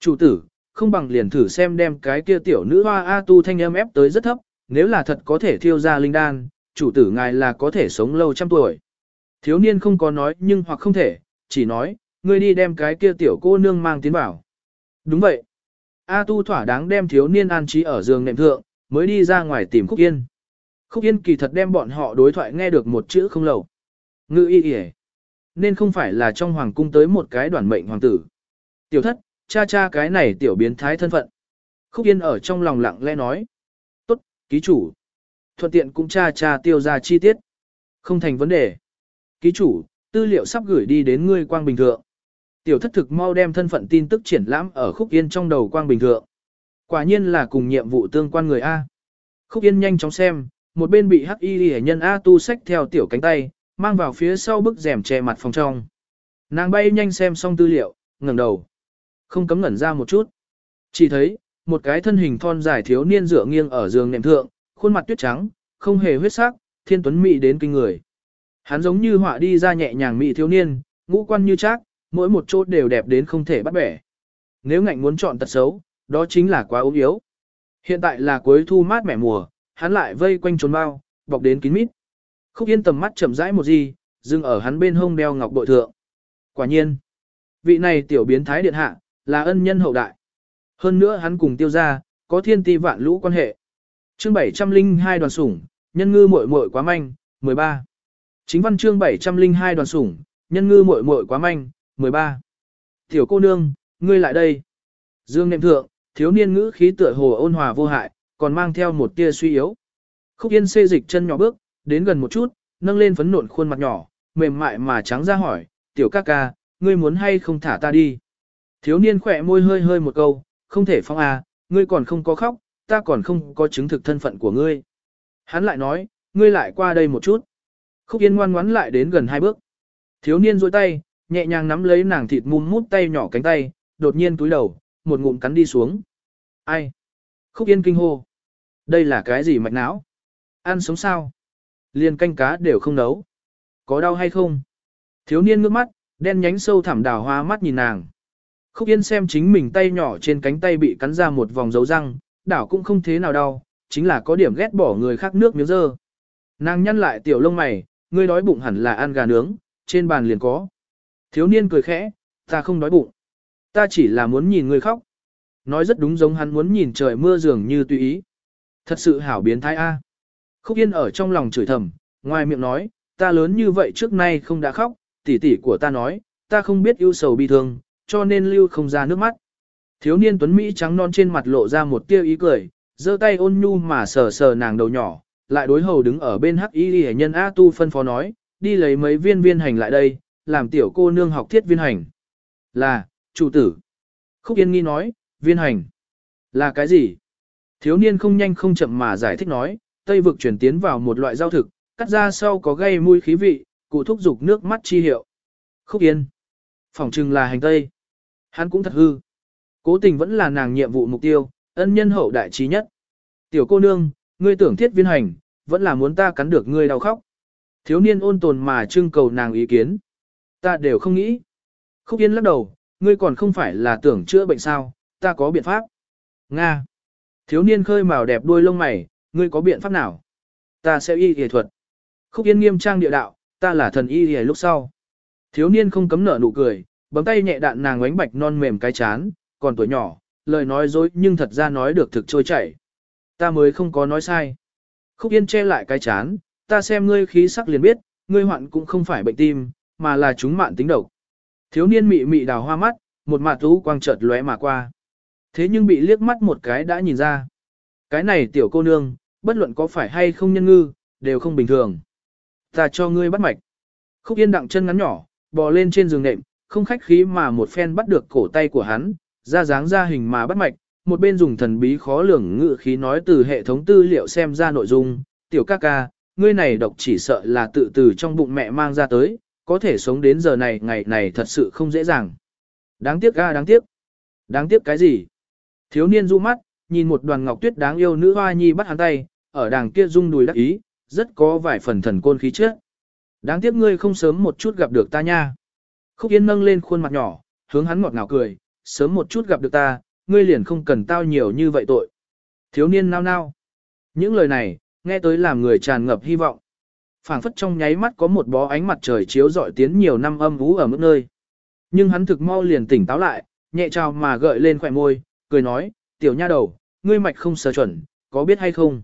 Chủ tử, không bằng liền thử xem đem cái kia tiểu nữ hoa A tu thanh âm ép tới rất thấp, nếu là thật có thể thiêu ra linh đan, chủ tử ngài là có thể sống lâu trăm tuổi. Thiếu niên không có nói nhưng hoặc không thể, chỉ nói, ngươi đi đem cái kia tiểu cô nương mang tiến vào. Đúng vậy. A tu thỏa đáng đem thiếu niên an trí ở giường nệm thượng, mới đi ra ngoài tìm Khúc Yên. Khúc Yên kỳ thật đem bọn họ đối thoại nghe được một chữ không lầu. Ngự y y Nên không phải là trong hoàng cung tới một cái đoàn mệnh hoàng tử. Tiểu thất, cha cha cái này tiểu biến thái thân phận. Khúc Yên ở trong lòng lặng lẽ nói. Tốt, ký chủ. Thuận tiện cũng cha cha tiêu ra chi tiết. Không thành vấn đề. Ký chủ, tư liệu sắp gửi đi đến ngươi quang bình thượng. Tiểu thất thực mau đem thân phận tin tức triển lãm ở Khúc Yên trong đầu quang bình thượng. Quả nhiên là cùng nhiệm vụ tương quan người A. Khúc Yên nhanh chóng xem, một bên bị hắc y hệ nhân A tu sách theo tiểu cánh tay, mang vào phía sau bức rèm che mặt phòng trong. Nàng bay nhanh xem xong tư liệu, ngẩng đầu. Không cấm ngẩn ra một chút. Chỉ thấy, một cái thân hình thon dài thiếu niên dựa nghiêng ở giường nệm thượng, khuôn mặt tuyết trắng, không hề huyết sắc, thiên tuấn mỹ đến kinh người. Hắn giống như họa đi ra nhẹ nhàng mỹ thiếu niên, ngũ quan như trác, mỗi một chỗ đều đẹp đến không thể bắt bẻ. Nếu ngạnh muốn chọn tật xấu, đó chính là quá ốm yếu. Hiện tại là cuối thu mát mẻ mùa, hắn lại vây quanh trốn bao, bọc đến kín mít. Khúc Yên tầm mắt chậm rãi một gì, dừng ở hắn bên hông đeo ngọc bội thượng. Quả nhiên, vị này tiểu biến thái điện hạ, là ân nhân hậu đại. Hơn nữa hắn cùng tiêu gia, có thiên ti vạn lũ quan hệ. Chương 702 đoàn sủng, nhân ngư muội muội quá manh, 13. Chính văn chương 702 đoàn sủng, nhân ngư muội muội quá manh, 13. Tiểu cô nương, ngươi lại đây. Dương nệm thượng, thiếu niên ngữ khí tựa hồ ôn hòa vô hại, còn mang theo một tia suy yếu. Khúc Yên xê dịch chân nhỏ bước, đến gần một chút, nâng lên phấn nộn khuôn mặt nhỏ, mềm mại mà trắng ra hỏi, tiểu ca ca, ngươi muốn hay không thả ta đi. Thiếu niên khỏe môi hơi hơi một câu, không thể phong à, ngươi còn không có khóc, ta còn không có chứng thực thân phận của ngươi. Hắn lại nói, ngươi lại qua đây một chút. Khúc Yên ngoan ngoắn lại đến gần hai bước. Thiếu niên dôi tay, nhẹ nhàng nắm lấy nàng thịt mum mút tay nhỏ cánh tay, đột nhiên túi đầu, một ngụm cắn đi xuống. Ai? Khúc Yên kinh hô. Đây là cái gì mạch não? Ăn sống sao? Liền canh cá đều không nấu. Có đau hay không? Thiếu niên ngước mắt, đen nhánh sâu thẳm đào hoa mắt nhìn nàng. Khúc Yên xem chính mình tay nhỏ trên cánh tay bị cắn ra một vòng dấu răng, đảo cũng không thế nào đau, chính là có điểm ghét bỏ người khác nước miếng dơ. Nàng nhăn lại tiểu lông mày, ngươi đói bụng hẳn là ăn gà nướng, trên bàn liền có. Thiếu niên cười khẽ, ta không đói bụng. Ta chỉ là muốn nhìn người khóc. Nói rất đúng giống hắn muốn nhìn trời mưa dường như tùy ý. Thật sự hảo biến thái A. Khúc Yên ở trong lòng chửi thầm, ngoài miệng nói, ta lớn như vậy trước nay không đã khóc, tỷ tỷ của ta nói, ta không biết ưu sầu bi thương, cho nên lưu không ra nước mắt. Thiếu niên tuấn Mỹ trắng non trên mặt lộ ra một tia ý cười, giơ tay ôn nhu mà sờ sờ nàng đầu nhỏ, lại đối hầu đứng ở bên hắc y hệ nhân A tu phân phó nói, đi lấy mấy viên viên hành lại đây, làm tiểu cô nương học thiết viên hành. Là, chủ tử. Khúc Yên nghi nói, viên hành. Là cái gì? Thiếu niên không nhanh không chậm mà giải thích nói, Tây vực chuyển tiến vào một loại rau thực, cắt ra sau có gây mùi khí vị, cụ thúc dục nước mắt chi hiệu. Khúc Yên. Phòng trừng là hành Tây. Hắn cũng thật hư. Cố tình vẫn là nàng nhiệm vụ mục tiêu, ân nhân hậu đại trí nhất. Tiểu cô nương, ngươi tưởng thiết viên hành, vẫn là muốn ta cắn được ngươi đau khóc. Thiếu niên ôn tồn mà trưng cầu nàng ý kiến. Ta đều không nghĩ. Khúc Yên lắc đầu, ngươi còn không phải là tưởng chữa bệnh sao, ta có biện pháp. Nga. Thiếu niên khơi màu đẹp đuôi lông mày, ngươi có biện pháp nào? Ta sẽ y y thuật. Khúc Yên nghiêm trang địa đạo, ta là thần y y lúc sau. Thiếu niên không cấm nở nụ cười, bấm tay nhẹ đạn nàng ánh bạch non mềm cái chán, còn tuổi nhỏ, lời nói dối nhưng thật ra nói được thực trôi chảy. Ta mới không có nói sai. Khúc Yên che lại cái chán, ta xem ngươi khí sắc liền biết, ngươi hoạn cũng không phải bệnh tim, mà là chúng mạn tính độc. Thiếu niên mị mị đào hoa mắt, một mặt thú quang chợt lóe mà qua. Thế nhưng bị liếc mắt một cái đã nhìn ra. Cái này tiểu cô nương, bất luận có phải hay không nhân ngư, đều không bình thường. Ta cho ngươi bắt mạch. Khúc Yên đặng chân ngắn nhỏ, bò lên trên giường nệm, không khách khí mà một phen bắt được cổ tay của hắn, ra dáng ra hình mà bắt mạch, một bên dùng thần bí khó lường ngự khí nói từ hệ thống tư liệu xem ra nội dung, tiểu ca ca, ngươi này độc chỉ sợ là tự từ trong bụng mẹ mang ra tới, có thể sống đến giờ này ngày này thật sự không dễ dàng. Đáng tiếc ga đáng tiếc. Đáng tiếc cái gì? Thiếu niên du mắt, nhìn một đoàn ngọc tuyết đáng yêu nữ hoa nhi bắt hắn tay, ở đàng kia rung đùi đắc ý, rất có vài phần thần côn khí trước. Đáng tiếc ngươi không sớm một chút gặp được ta nha. Khúc Yên nâng lên khuôn mặt nhỏ, hướng hắn ngọt ngào cười, sớm một chút gặp được ta, ngươi liền không cần tao nhiều như vậy tội. Thiếu niên nao nao. Những lời này, nghe tới làm người tràn ngập hy vọng phảng phất trong nháy mắt có một bó ánh mặt trời chiếu rọi tiến nhiều năm âm vũ ở mức nơi. Nhưng hắn thực mau liền tỉnh táo lại, nhẹ chào mà gợi lên khỏe môi, cười nói, tiểu nha đầu, ngươi mạch không sờ chuẩn, có biết hay không?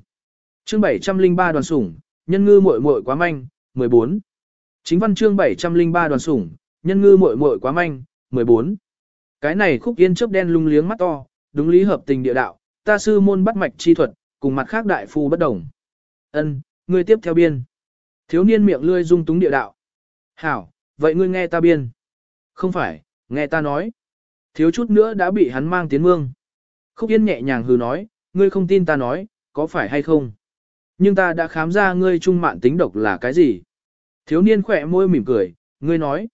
Chương 703 đoàn sủng, nhân ngư muội muội quá manh, 14. Chính văn chương 703 đoàn sủng, nhân ngư muội muội quá manh, 14. Cái này khúc yên chớp đen lung liếng mắt to, đúng lý hợp tình địa đạo, ta sư môn bắt mạch chi thuật, cùng mặt khác đại phu bất đồng. Ân, ngươi tiếp theo biên. Thiếu niên miệng lươi dung túng địa đạo. Hảo, vậy ngươi nghe ta biên. Không phải, nghe ta nói. Thiếu chút nữa đã bị hắn mang tiến mương. Khúc Yên nhẹ nhàng hừ nói, ngươi không tin ta nói, có phải hay không? Nhưng ta đã khám ra ngươi trung mạn tính độc là cái gì? Thiếu niên khỏe môi mỉm cười, ngươi nói.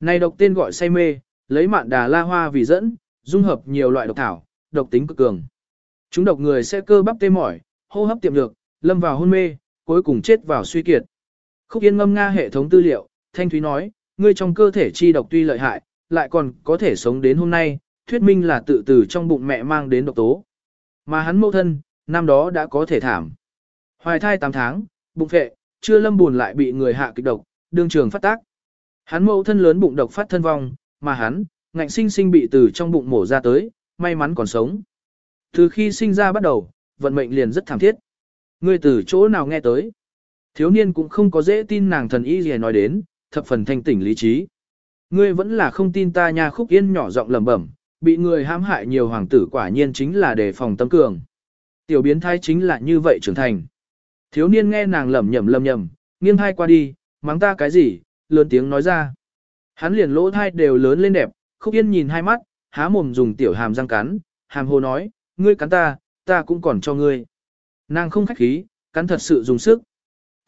Này độc tên gọi say mê, lấy mạn đà la hoa vì dẫn, dung hợp nhiều loại độc thảo, độc tính cực cường. Chúng độc người sẽ cơ bắp tê mỏi, hô hấp tiệm được, lâm vào hôn mê, cuối cùng chết vào suy kiệt. Khúc Yên ngâm nga hệ thống tư liệu, Thanh Thúy nói, ngươi trong cơ thể chi độc tuy lợi hại, lại còn có thể sống đến hôm nay, thuyết minh là tự tử trong bụng mẹ mang đến độc tố. Mà hắn mẫu thân, năm đó đã có thể thảm. Hoài thai 8 tháng, bụng phệ, chưa lâm buồn lại bị người hạ kịch độc, đương trường phát tác. Hắn mẫu thân lớn bụng độc phát thân vong, mà hắn, ngạnh sinh sinh bị từ trong bụng mổ ra tới, may mắn còn sống. Từ khi sinh ra bắt đầu, vận mệnh liền rất thảm thiết. Ngươi từ chỗ nào nghe tới? Thiếu niên cũng không có dễ tin nàng thần y gì nói đến, thập phần thanh tỉnh lý trí. Ngươi vẫn là không tin ta nha khúc yên nhỏ giọng lẩm bẩm, bị người hãm hại nhiều hoàng tử quả nhiên chính là đề phòng tâm cường. Tiểu biến thái chính là như vậy trưởng thành. Thiếu niên nghe nàng lẩm nhẩm lẩm nhẩm, nghiêng hai qua đi, mắng ta cái gì, lớn tiếng nói ra. Hắn liền lỗ thai đều lớn lên đẹp, khúc yên nhìn hai mắt, há mồm dùng tiểu hàm răng cắn, hàm hồ nói, ngươi cắn ta, ta cũng còn cho ngươi. Nàng không khách khí, cắn thật sự dùng sức.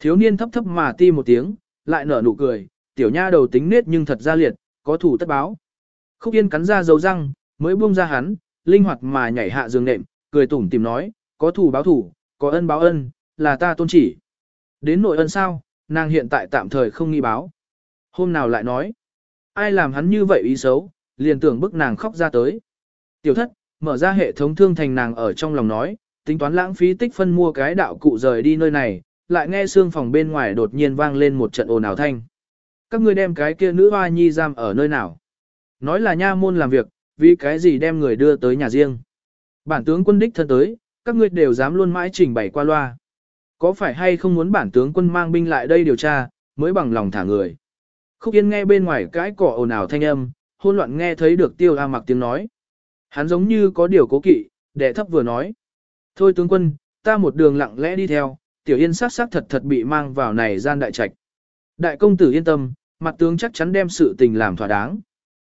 Thiếu niên thấp thấp mà ti một tiếng, lại nở nụ cười, tiểu nha đầu tính nết nhưng thật ra liệt, có thủ tất báo. Khúc yên cắn ra dấu răng, mới buông ra hắn, linh hoạt mà nhảy hạ giường nệm, cười tủm tìm nói, có thủ báo thủ, có ân báo ân, là ta tôn chỉ. Đến nội ân sao, nàng hiện tại tạm thời không nghi báo. Hôm nào lại nói, ai làm hắn như vậy ý xấu, liền tưởng bức nàng khóc ra tới. Tiểu thất, mở ra hệ thống thương thành nàng ở trong lòng nói, tính toán lãng phí tích phân mua cái đạo cụ rời đi nơi này, lại nghe xương phòng bên ngoài đột nhiên vang lên một trận ồn ào thanh. Các ngươi đem cái kia nữ hoa nhi giam ở nơi nào? Nói là nha môn làm việc, vì cái gì đem người đưa tới nhà riêng. Bản tướng quân đích thân tới, các ngươi đều dám luôn mãi trình bày qua loa. Có phải hay không muốn bản tướng quân mang binh lại đây điều tra, mới bằng lòng thả người. Khúc Yên nghe bên ngoài cái cỏ ồn ào thanh âm, hôn loạn nghe thấy được tiêu A mặc tiếng nói. Hắn giống như có điều cố kỵ, đệ thấp vừa nói. Thôi tướng quân, ta một đường lặng lẽ đi theo, tiểu yên sát sát thật thật bị mang vào này gian đại trạch. Đại công tử yên tâm, mặt tướng chắc chắn đem sự tình làm thỏa đáng.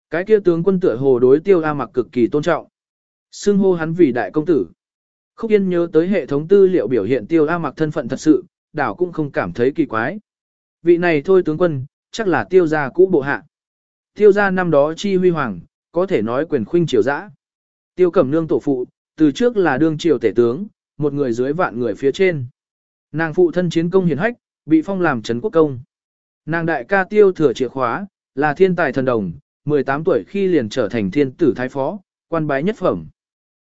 Cái kia tướng quân tựa hồ đối tiêu A mặc cực kỳ tôn trọng. Xưng hô hắn vì đại công tử. Khúc Yên nhớ tới hệ thống tư liệu biểu hiện tiêu A mặc thân phận thật sự, đảo cũng không cảm thấy kỳ quái. Vị này thôi tướng quân, chắc là tiêu gia cũ bộ hạ. Tiêu gia năm đó chi huy hoàng, có thể nói quyền khuynh triều dã. Tiêu cẩm nương tổ phụ, từ trước là đương triều tể tướng, một người dưới vạn người phía trên. Nàng phụ thân chiến công hiển hách, bị phong làm trấn quốc công. Nàng đại ca tiêu thừa chìa khóa, là thiên tài thần đồng, 18 tuổi khi liền trở thành thiên tử thái phó, quan bái nhất phẩm.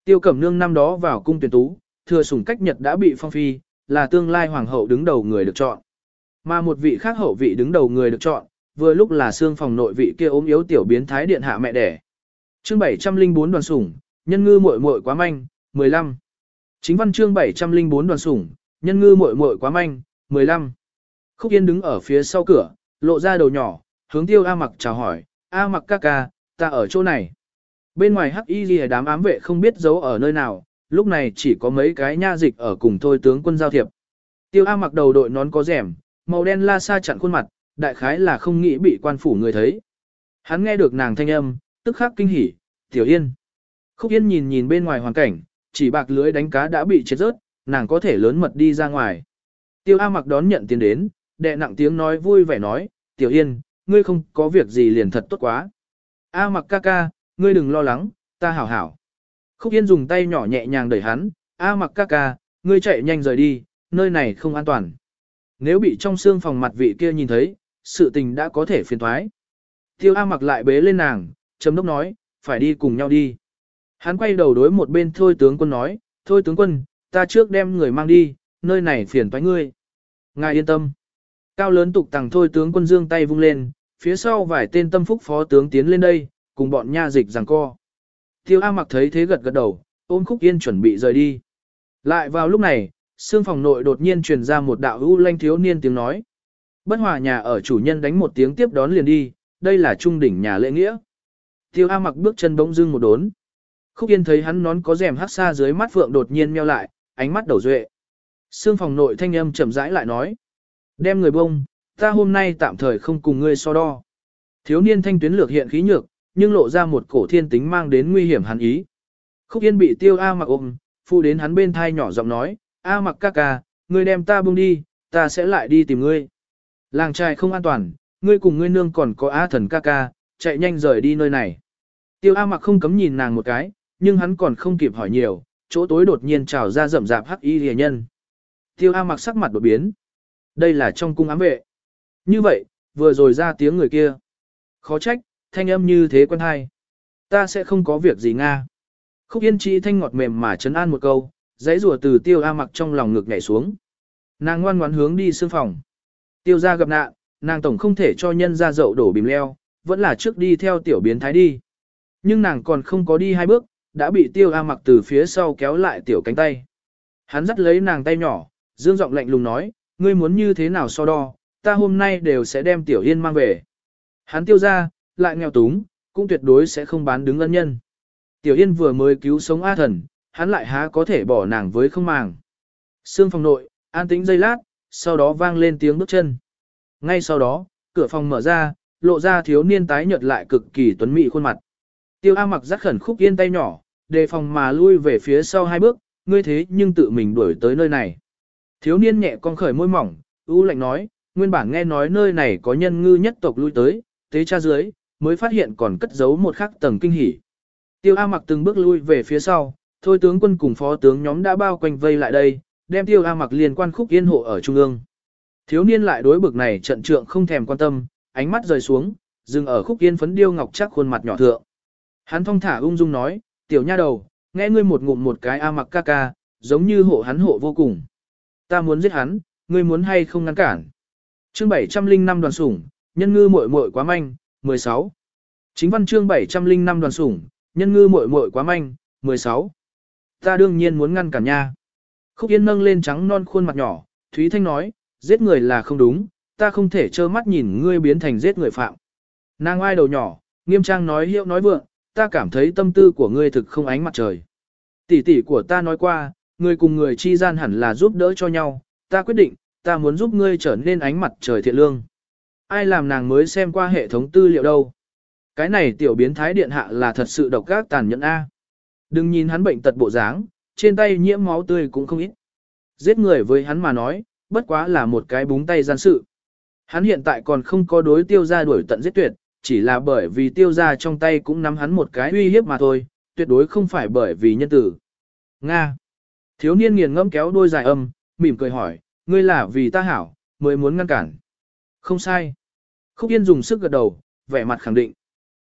Tiêu Cẩm Nương năm đó vào cung tuyển tú, thừa sủng cách Nhật đã bị phong phi, là tương lai hoàng hậu đứng đầu người được chọn. Mà một vị khác hậu vị đứng đầu người được chọn, vừa lúc là xương phòng nội vị kia ốm yếu tiểu biến thái điện hạ mẹ đẻ. Chương 704 đoàn sủng, nhân ngư muội muội quá manh, 15. Chính văn chương 704 đoàn sủng, nhân ngư muội muội quá manh, 15. Khúc Yên đứng ở phía sau cửa, lộ ra đầu nhỏ, hướng tiêu A mặc chào hỏi, A mặc ca ca, ta ở chỗ này. Bên ngoài hắc y ghi đám ám vệ không biết giấu ở nơi nào, lúc này chỉ có mấy cái nha dịch ở cùng thôi tướng quân giao thiệp. Tiêu A mặc đầu đội nón có rẻm, màu đen la sa chặn khuôn mặt, đại khái là không nghĩ bị quan phủ người thấy. Hắn nghe được nàng thanh âm, tức khắc kinh hỉ, Tiểu Yên. Khúc Yên nhìn nhìn bên ngoài hoàn cảnh, chỉ bạc lưới đánh cá đã bị chết rớt, nàng có thể lớn mật đi ra ngoài. Tiêu A mặc đón nhận tiền đến, đệ nặng tiếng nói vui vẻ nói, Tiểu Yên, ngươi không có việc gì liền thật tốt quá. A mặc ca ca, ngươi đừng lo lắng, ta hảo hảo. Khúc Yên dùng tay nhỏ nhẹ nhàng đẩy hắn, A mặc ca ca, ngươi chạy nhanh rời đi, nơi này không an toàn. Nếu bị trong xương phòng mặt vị kia nhìn thấy, sự tình đã có thể phiền thoái. Tiêu A mặc lại bế lên nàng, chấm đốc nói, phải đi cùng nhau đi. Hắn quay đầu đối một bên thôi tướng quân nói, thôi tướng quân, ta trước đem người mang đi, nơi này phiền toái ngươi. Ngài yên tâm. Cao lớn tục tằng thôi tướng quân dương tay vung lên, phía sau vài tên tâm phúc phó tướng tiến lên đây, cùng bọn nha dịch giằng co. Tiêu A mặc thấy thế gật gật đầu, ôm khúc yên chuẩn bị rời đi. Lại vào lúc này, xương phòng nội đột nhiên truyền ra một đạo ưu lanh thiếu niên tiếng nói. Bất hòa nhà ở chủ nhân đánh một tiếng tiếp đón liền đi, đây là trung đỉnh nhà lễ nghĩa. Tiêu A mặc bước chân bỗng dưng một đốn. Khúc Yên thấy hắn nón có rèm hát xa dưới mắt phượng đột nhiên meo lại, ánh mắt đầu duệ. Sương phòng nội thanh âm chậm rãi lại nói. Đem người bông, ta hôm nay tạm thời không cùng ngươi so đo. Thiếu niên thanh tuyến lược hiện khí nhược, nhưng lộ ra một cổ thiên tính mang đến nguy hiểm hắn ý. Khúc Yên bị tiêu A mặc ôm, phụ đến hắn bên thai nhỏ giọng nói, A mặc ca ca, ngươi đem ta buông đi, ta sẽ lại đi tìm ngươi. Làng trai không an toàn, ngươi cùng ngươi nương còn có A thần ca ca, chạy nhanh rời đi nơi này. Tiêu A mặc không cấm nhìn nàng một cái, nhưng hắn còn không kịp hỏi nhiều, chỗ tối đột nhiên trào ra rậm rạp hắc y rìa nhân. Tiêu A mặc sắc mặt đột biến. Đây là trong cung ám vệ. Như vậy, vừa rồi ra tiếng người kia. Khó trách, thanh âm như thế quen hay. Ta sẽ không có việc gì Nga. Khúc yên trí thanh ngọt mềm mà chấn an một câu, giấy rùa từ tiêu A mặc trong lòng ngực nhảy xuống. Nàng ngoan ngoãn hướng đi xương phòng. Tiêu ra gặp nạn, nàng tổng không thể cho nhân ra dậu đổ bìm leo, vẫn là trước đi theo tiểu biến thái đi. Nhưng nàng còn không có đi hai bước, đã bị tiêu A mặc từ phía sau kéo lại tiểu cánh tay. Hắn dắt lấy nàng tay nhỏ, dương giọng lạnh lùng nói, ngươi muốn như thế nào so đo, ta hôm nay đều sẽ đem tiểu yên mang về. Hắn tiêu ra, lại nghèo túng, cũng tuyệt đối sẽ không bán đứng ân nhân. Tiểu yên vừa mới cứu sống A thần, hắn lại há có thể bỏ nàng với không màng. Sương phòng nội, an tĩnh giây lát, sau đó vang lên tiếng bước chân. Ngay sau đó, cửa phòng mở ra, lộ ra thiếu niên tái nhợt lại cực kỳ tuấn mỹ khuôn mặt. Tiêu A mặc rắc khẩn khúc yên tay nhỏ, đề phòng mà lui về phía sau hai bước, ngươi thế nhưng tự mình đuổi tới nơi này. Thiếu niên nhẹ con khởi môi mỏng, u lạnh nói, nguyên bản nghe nói nơi này có nhân ngư nhất tộc lui tới, tế cha dưới, mới phát hiện còn cất giấu một khắc tầng kinh hỉ. Tiêu A mặc từng bước lui về phía sau, thôi tướng quân cùng phó tướng nhóm đã bao quanh vây lại đây, đem tiêu A mặc liên quan khúc yên hộ ở trung ương. Thiếu niên lại đối bực này trận trượng không thèm quan tâm, ánh mắt rời xuống, dừng ở khúc yên phấn điêu ngọc chắc khuôn mặt nhỏ thượng. Hắn thong thả ung dung nói, tiểu nha đầu, nghe ngươi một ngụm một cái A mặc ca ca, giống như hộ hắn hộ vô cùng. Ta muốn giết hắn, ngươi muốn hay không ngăn cản. Chương 705 đoàn sủng, nhân ngư muội muội quá manh, 16. Chính văn chương 705 đoàn sủng, nhân ngư muội muội quá manh, 16. Ta đương nhiên muốn ngăn cản nha. Khúc Yên nâng lên trắng non khuôn mặt nhỏ, Thúy Thanh nói, giết người là không đúng, ta không thể trơ mắt nhìn ngươi biến thành giết người phạm. Nàng ai đầu nhỏ, nghiêm trang nói hiệu nói vượng, ta cảm thấy tâm tư của ngươi thực không ánh mặt trời. Tỷ tỷ của ta nói qua, người cùng người chi gian hẳn là giúp đỡ cho nhau, ta quyết định, ta muốn giúp ngươi trở nên ánh mặt trời thiện lương. Ai làm nàng mới xem qua hệ thống tư liệu đâu. Cái này tiểu biến thái điện hạ là thật sự độc ác tàn nhẫn A. Đừng nhìn hắn bệnh tật bộ dáng, trên tay nhiễm máu tươi cũng không ít. Giết người với hắn mà nói, bất quá là một cái búng tay gian sự. Hắn hiện tại còn không có đối tiêu ra đuổi tận giết tuyệt, chỉ là bởi vì tiêu ra trong tay cũng nắm hắn một cái uy hiếp mà thôi, tuyệt đối không phải bởi vì nhân tử. Nga. Thiếu niên nghiền ngẫm kéo đôi dài âm, mỉm cười hỏi, ngươi là vì ta hảo, mới muốn ngăn cản. Không sai. Khúc Yên dùng sức gật đầu, vẻ mặt khẳng định.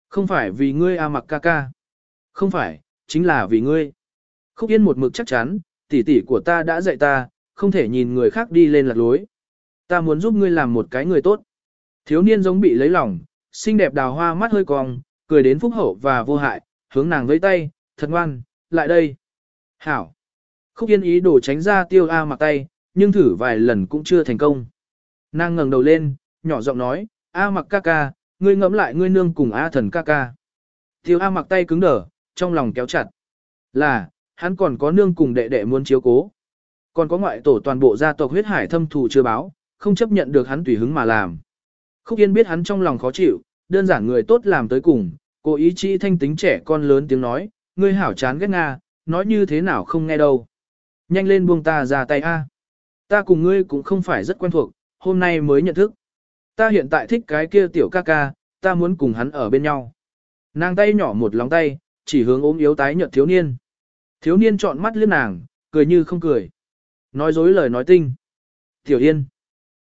Không phải vì ngươi A mặc ca ca. Không phải, chính là vì ngươi. Khúc Yên một mực chắc chắn, tỷ tỷ của ta đã dạy ta, không thể nhìn người khác đi lên lạc lối. Ta muốn giúp ngươi làm một cái người tốt. Thiếu niên giống bị lấy lòng, xinh đẹp đào hoa mắt hơi cong, cười đến phúc hậu và vô hại, hướng nàng với tay, thật ngoan, lại đây. Hảo. Khúc yên ý đồ tránh ra tiêu A mặc tay, nhưng thử vài lần cũng chưa thành công. Nàng ngẩng đầu lên, nhỏ giọng nói, A mặc ca ca, ngươi ngẫm lại ngươi nương cùng A thần ca ca. Tiêu A mặc tay cứng đờ, trong lòng kéo chặt. Là, hắn còn có nương cùng đệ đệ muốn chiếu cố. Còn có ngoại tổ toàn bộ gia tộc huyết hải thâm thù chưa báo, không chấp nhận được hắn tùy hứng mà làm. Khúc Yên biết hắn trong lòng khó chịu, đơn giản người tốt làm tới cùng, cô ý chí thanh tính trẻ con lớn tiếng nói, ngươi hảo chán ghét Nga, nói như thế nào không nghe đâu. Nhanh lên buông ta ra tay a. Ta cùng ngươi cũng không phải rất quen thuộc, hôm nay mới nhận thức. Ta hiện tại thích cái kia tiểu ca ca, ta muốn cùng hắn ở bên nhau. Nàng tay nhỏ một lòng tay, chỉ hướng ốm yếu tái nhợt thiếu niên. Thiếu niên trọn mắt liếc nàng, cười như không cười. Nói dối lời nói tinh. Tiểu Yên.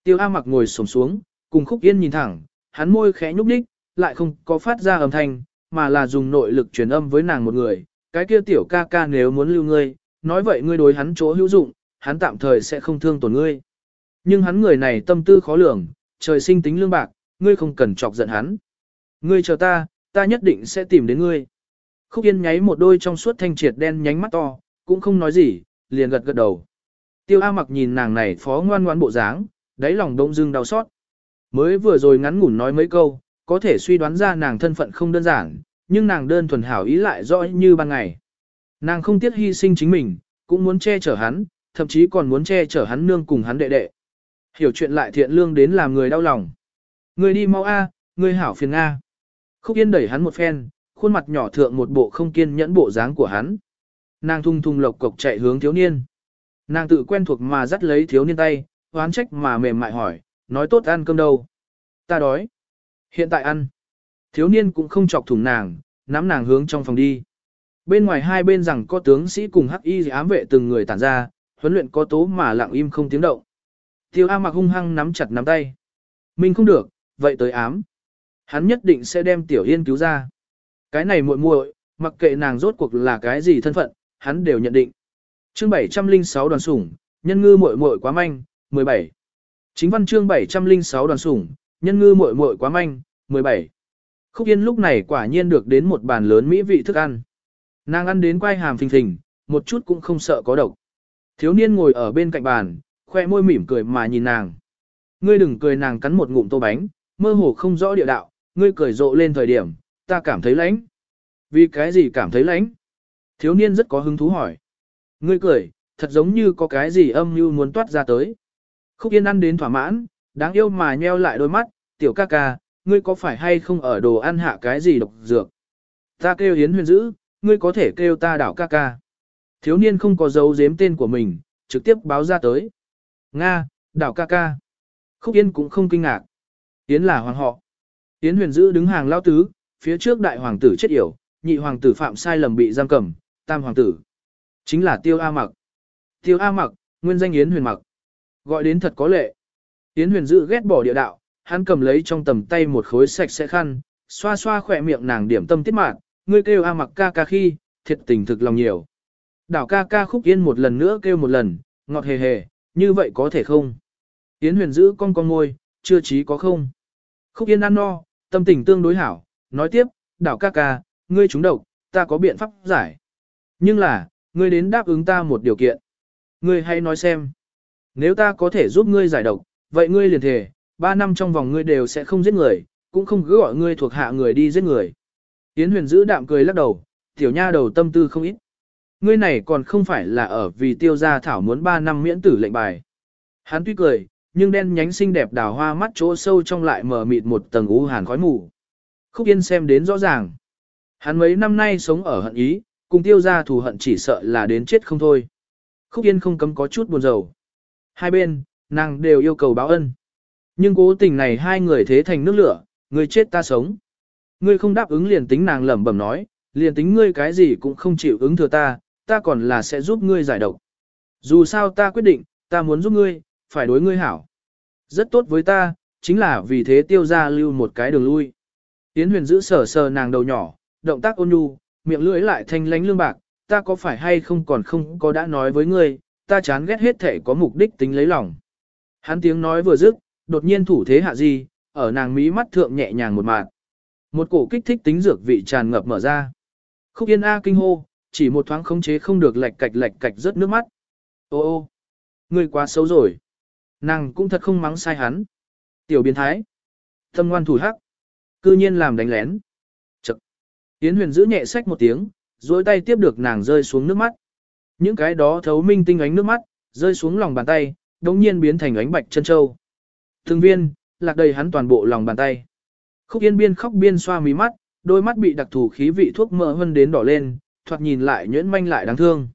Tiêu A mặc ngồi sổng xuống, cùng Khúc Yên nhìn thẳng, hắn môi khẽ nhúc nhích, lại không có phát ra âm thanh, mà là dùng nội lực truyền âm với nàng một người. Cái kia tiểu ca ca nếu muốn lưu ngươi, nói vậy ngươi đối hắn chỗ hữu dụng, hắn tạm thời sẽ không thương tổn ngươi. Nhưng hắn người này tâm tư khó lường, trời sinh tính lương bạc, ngươi không cần chọc giận hắn. Ngươi chờ ta, ta nhất định sẽ tìm đến ngươi. Khúc Yên nháy một đôi trong suốt thanh triệt đen nhánh mắt to, cũng không nói gì, liền gật gật đầu. Tiêu A mặc nhìn nàng này phó ngoan ngoan bộ dáng, đáy lòng đông dưng đau xót. Mới vừa rồi ngắn ngủn nói mấy câu, có thể suy đoán ra nàng thân phận không đơn giản, nhưng nàng đơn thuần hảo ý lại rõ như ban ngày. Nàng không tiếc hy sinh chính mình, cũng muốn che chở hắn, thậm chí còn muốn che chở hắn nương cùng hắn đệ đệ. Hiểu chuyện lại thiện lương đến làm người đau lòng. Người đi mau A, người hảo phiền A. Khúc Yên đẩy hắn một phen, khuôn mặt nhỏ thượng một bộ không kiên nhẫn bộ dáng của hắn. Nàng thung thung lộc cộc chạy hướng thiếu niên. Nàng tự quen thuộc mà dắt lấy thiếu niên tay, hoán trách mà mềm mại hỏi, nói tốt ăn cơm đâu. Ta đói. Hiện tại ăn. Thiếu niên cũng không chọc thủng nàng, nắm nàng hướng trong phòng đi. Bên ngoài hai bên rằng có tướng sĩ cùng hắc y ám vệ từng người tản ra, huấn luyện có tố mà lặng im không tiếng động. Tiêu A mặc hung hăng nắm chặt nắm tay. Mình không được, vậy tới ám. Hắn nhất định sẽ đem Tiểu Yên cứu ra. Cái này muội muội, mặc kệ nàng rốt cuộc là cái gì thân phận, hắn đều nhận định. Chương 706 đoàn sủng, nhân ngư muội muội quá manh, 17. Chính văn chương 706 đoàn sủng, nhân ngư muội muội quá manh, 17. Khúc Yên lúc này quả nhiên được đến một bàn lớn mỹ vị thức ăn. Nàng ăn đến quay hàm phình phình, một chút cũng không sợ có độc. Thiếu niên ngồi ở bên cạnh bàn, khoe môi mỉm cười mà nhìn nàng. Ngươi đừng cười nàng cắn một ngụm tô bánh, mơ hồ không rõ địa đạo, ngươi cười rộ lên thời điểm, ta cảm thấy lãnh. Vì cái gì cảm thấy lãnh? Thiếu niên rất có hứng thú hỏi. Ngươi cười, thật giống như có cái gì âm mưu muốn toát ra tới. Khúc Yên ăn đến thỏa mãn, đáng yêu mà nheo lại đôi mắt, tiểu ca ca, ngươi có phải hay không ở đồ ăn hạ cái gì độc dược? Ta kêu Yến huyền dữ, ngươi có thể kêu ta đảo ca ca. Thiếu niên không có dấu giếm tên của mình, trực tiếp báo ra tới. Nga, đảo ca ca. Khúc Yên cũng không kinh ngạc. Yến là hoàng họ. Yến huyền dữ đứng hàng lao tứ, phía trước đại hoàng tử chết yểu, nhị hoàng tử phạm sai lầm bị giam cầm, tam hoàng tử. Chính là Tiêu A Mặc. Tiêu A Mặc, nguyên danh Yến Huyền Mặc. Gọi đến thật có lệ. Yến Huyền Dự ghét bỏ địa đạo, hắn cầm lấy trong tầm tay một khối sạch sẽ khăn, xoa xoa khỏe miệng nàng điểm tâm tiết mạn, ngươi kêu A Mặc ca ca khi, thiệt tình thực lòng nhiều. Đảo ca ca khúc yên một lần nữa kêu một lần, ngọt hề hề, như vậy có thể không? Yến Huyền giữ con con ngôi, chưa chí có không? Khúc yên ăn no, tâm tình tương đối hảo, nói tiếp, đảo ca ca, ngươi trúng độc, ta có biện pháp giải. Nhưng là, ngươi đến đáp ứng ta một điều kiện. Ngươi hãy nói xem. Nếu ta có thể giúp ngươi giải độc, vậy ngươi liền thề, ba năm trong vòng ngươi đều sẽ không giết người, cũng không cứ gọi ngươi thuộc hạ người đi giết người. Yến huyền giữ đạm cười lắc đầu, tiểu nha đầu tâm tư không ít. Ngươi này còn không phải là ở vì tiêu gia thảo muốn ba năm miễn tử lệnh bài. Hắn tuy cười, nhưng đen nhánh xinh đẹp đào hoa mắt chỗ sâu trong lại mở mịt một tầng u hàn khói mù. Khúc Yên xem đến rõ ràng. Hắn mấy năm nay sống ở hận ý, cùng tiêu gia thù hận chỉ sợ là đến chết không thôi. Khúc Yên không cấm có chút buồn rầu. Hai bên, nàng đều yêu cầu báo ân. Nhưng cố tình này hai người thế thành nước lửa, người chết ta sống. Ngươi không đáp ứng liền tính nàng lẩm bẩm nói, liền tính ngươi cái gì cũng không chịu ứng thừa ta, ta còn là sẽ giúp ngươi giải độc. Dù sao ta quyết định, ta muốn giúp ngươi, phải đối ngươi hảo. Rất tốt với ta, chính là vì thế tiêu ra lưu một cái đường lui. Yến huyền giữ sờ sờ nàng đầu nhỏ, động tác ôn nhu, miệng lưỡi lại thanh lánh lương bạc, ta có phải hay không còn không có đã nói với ngươi, ta chán ghét hết thể có mục đích tính lấy lòng. Hắn tiếng nói vừa dứt, đột nhiên thủ thế hạ gì, ở nàng mí mắt thượng nhẹ nhàng một mạt. Một cổ kích thích tính dược vị tràn ngập mở ra. Khúc yên A kinh hô, chỉ một thoáng khống chế không được lạch cạch lạch cạch rớt nước mắt. Ô ô, ngươi quá xấu rồi. Nàng cũng thật không mắng sai hắn. Tiểu biến thái. Tâm ngoan thủ hắc. Cư nhiên làm đánh lén. Yến huyền giữ nhẹ sách một tiếng, dối tay tiếp được nàng rơi xuống nước mắt. Những cái đó thấu minh tinh ánh nước mắt, rơi xuống lòng bàn tay, đống nhiên biến thành ánh bạch chân châu. Thường viên, lạc đầy hắn toàn bộ lòng bàn tay. Khúc Yên biên khóc biên xoa mí mắt, đôi mắt bị đặc thù khí vị thuốc mỡ hơn đến đỏ lên, thoạt nhìn lại nhuyễn manh lại đáng thương.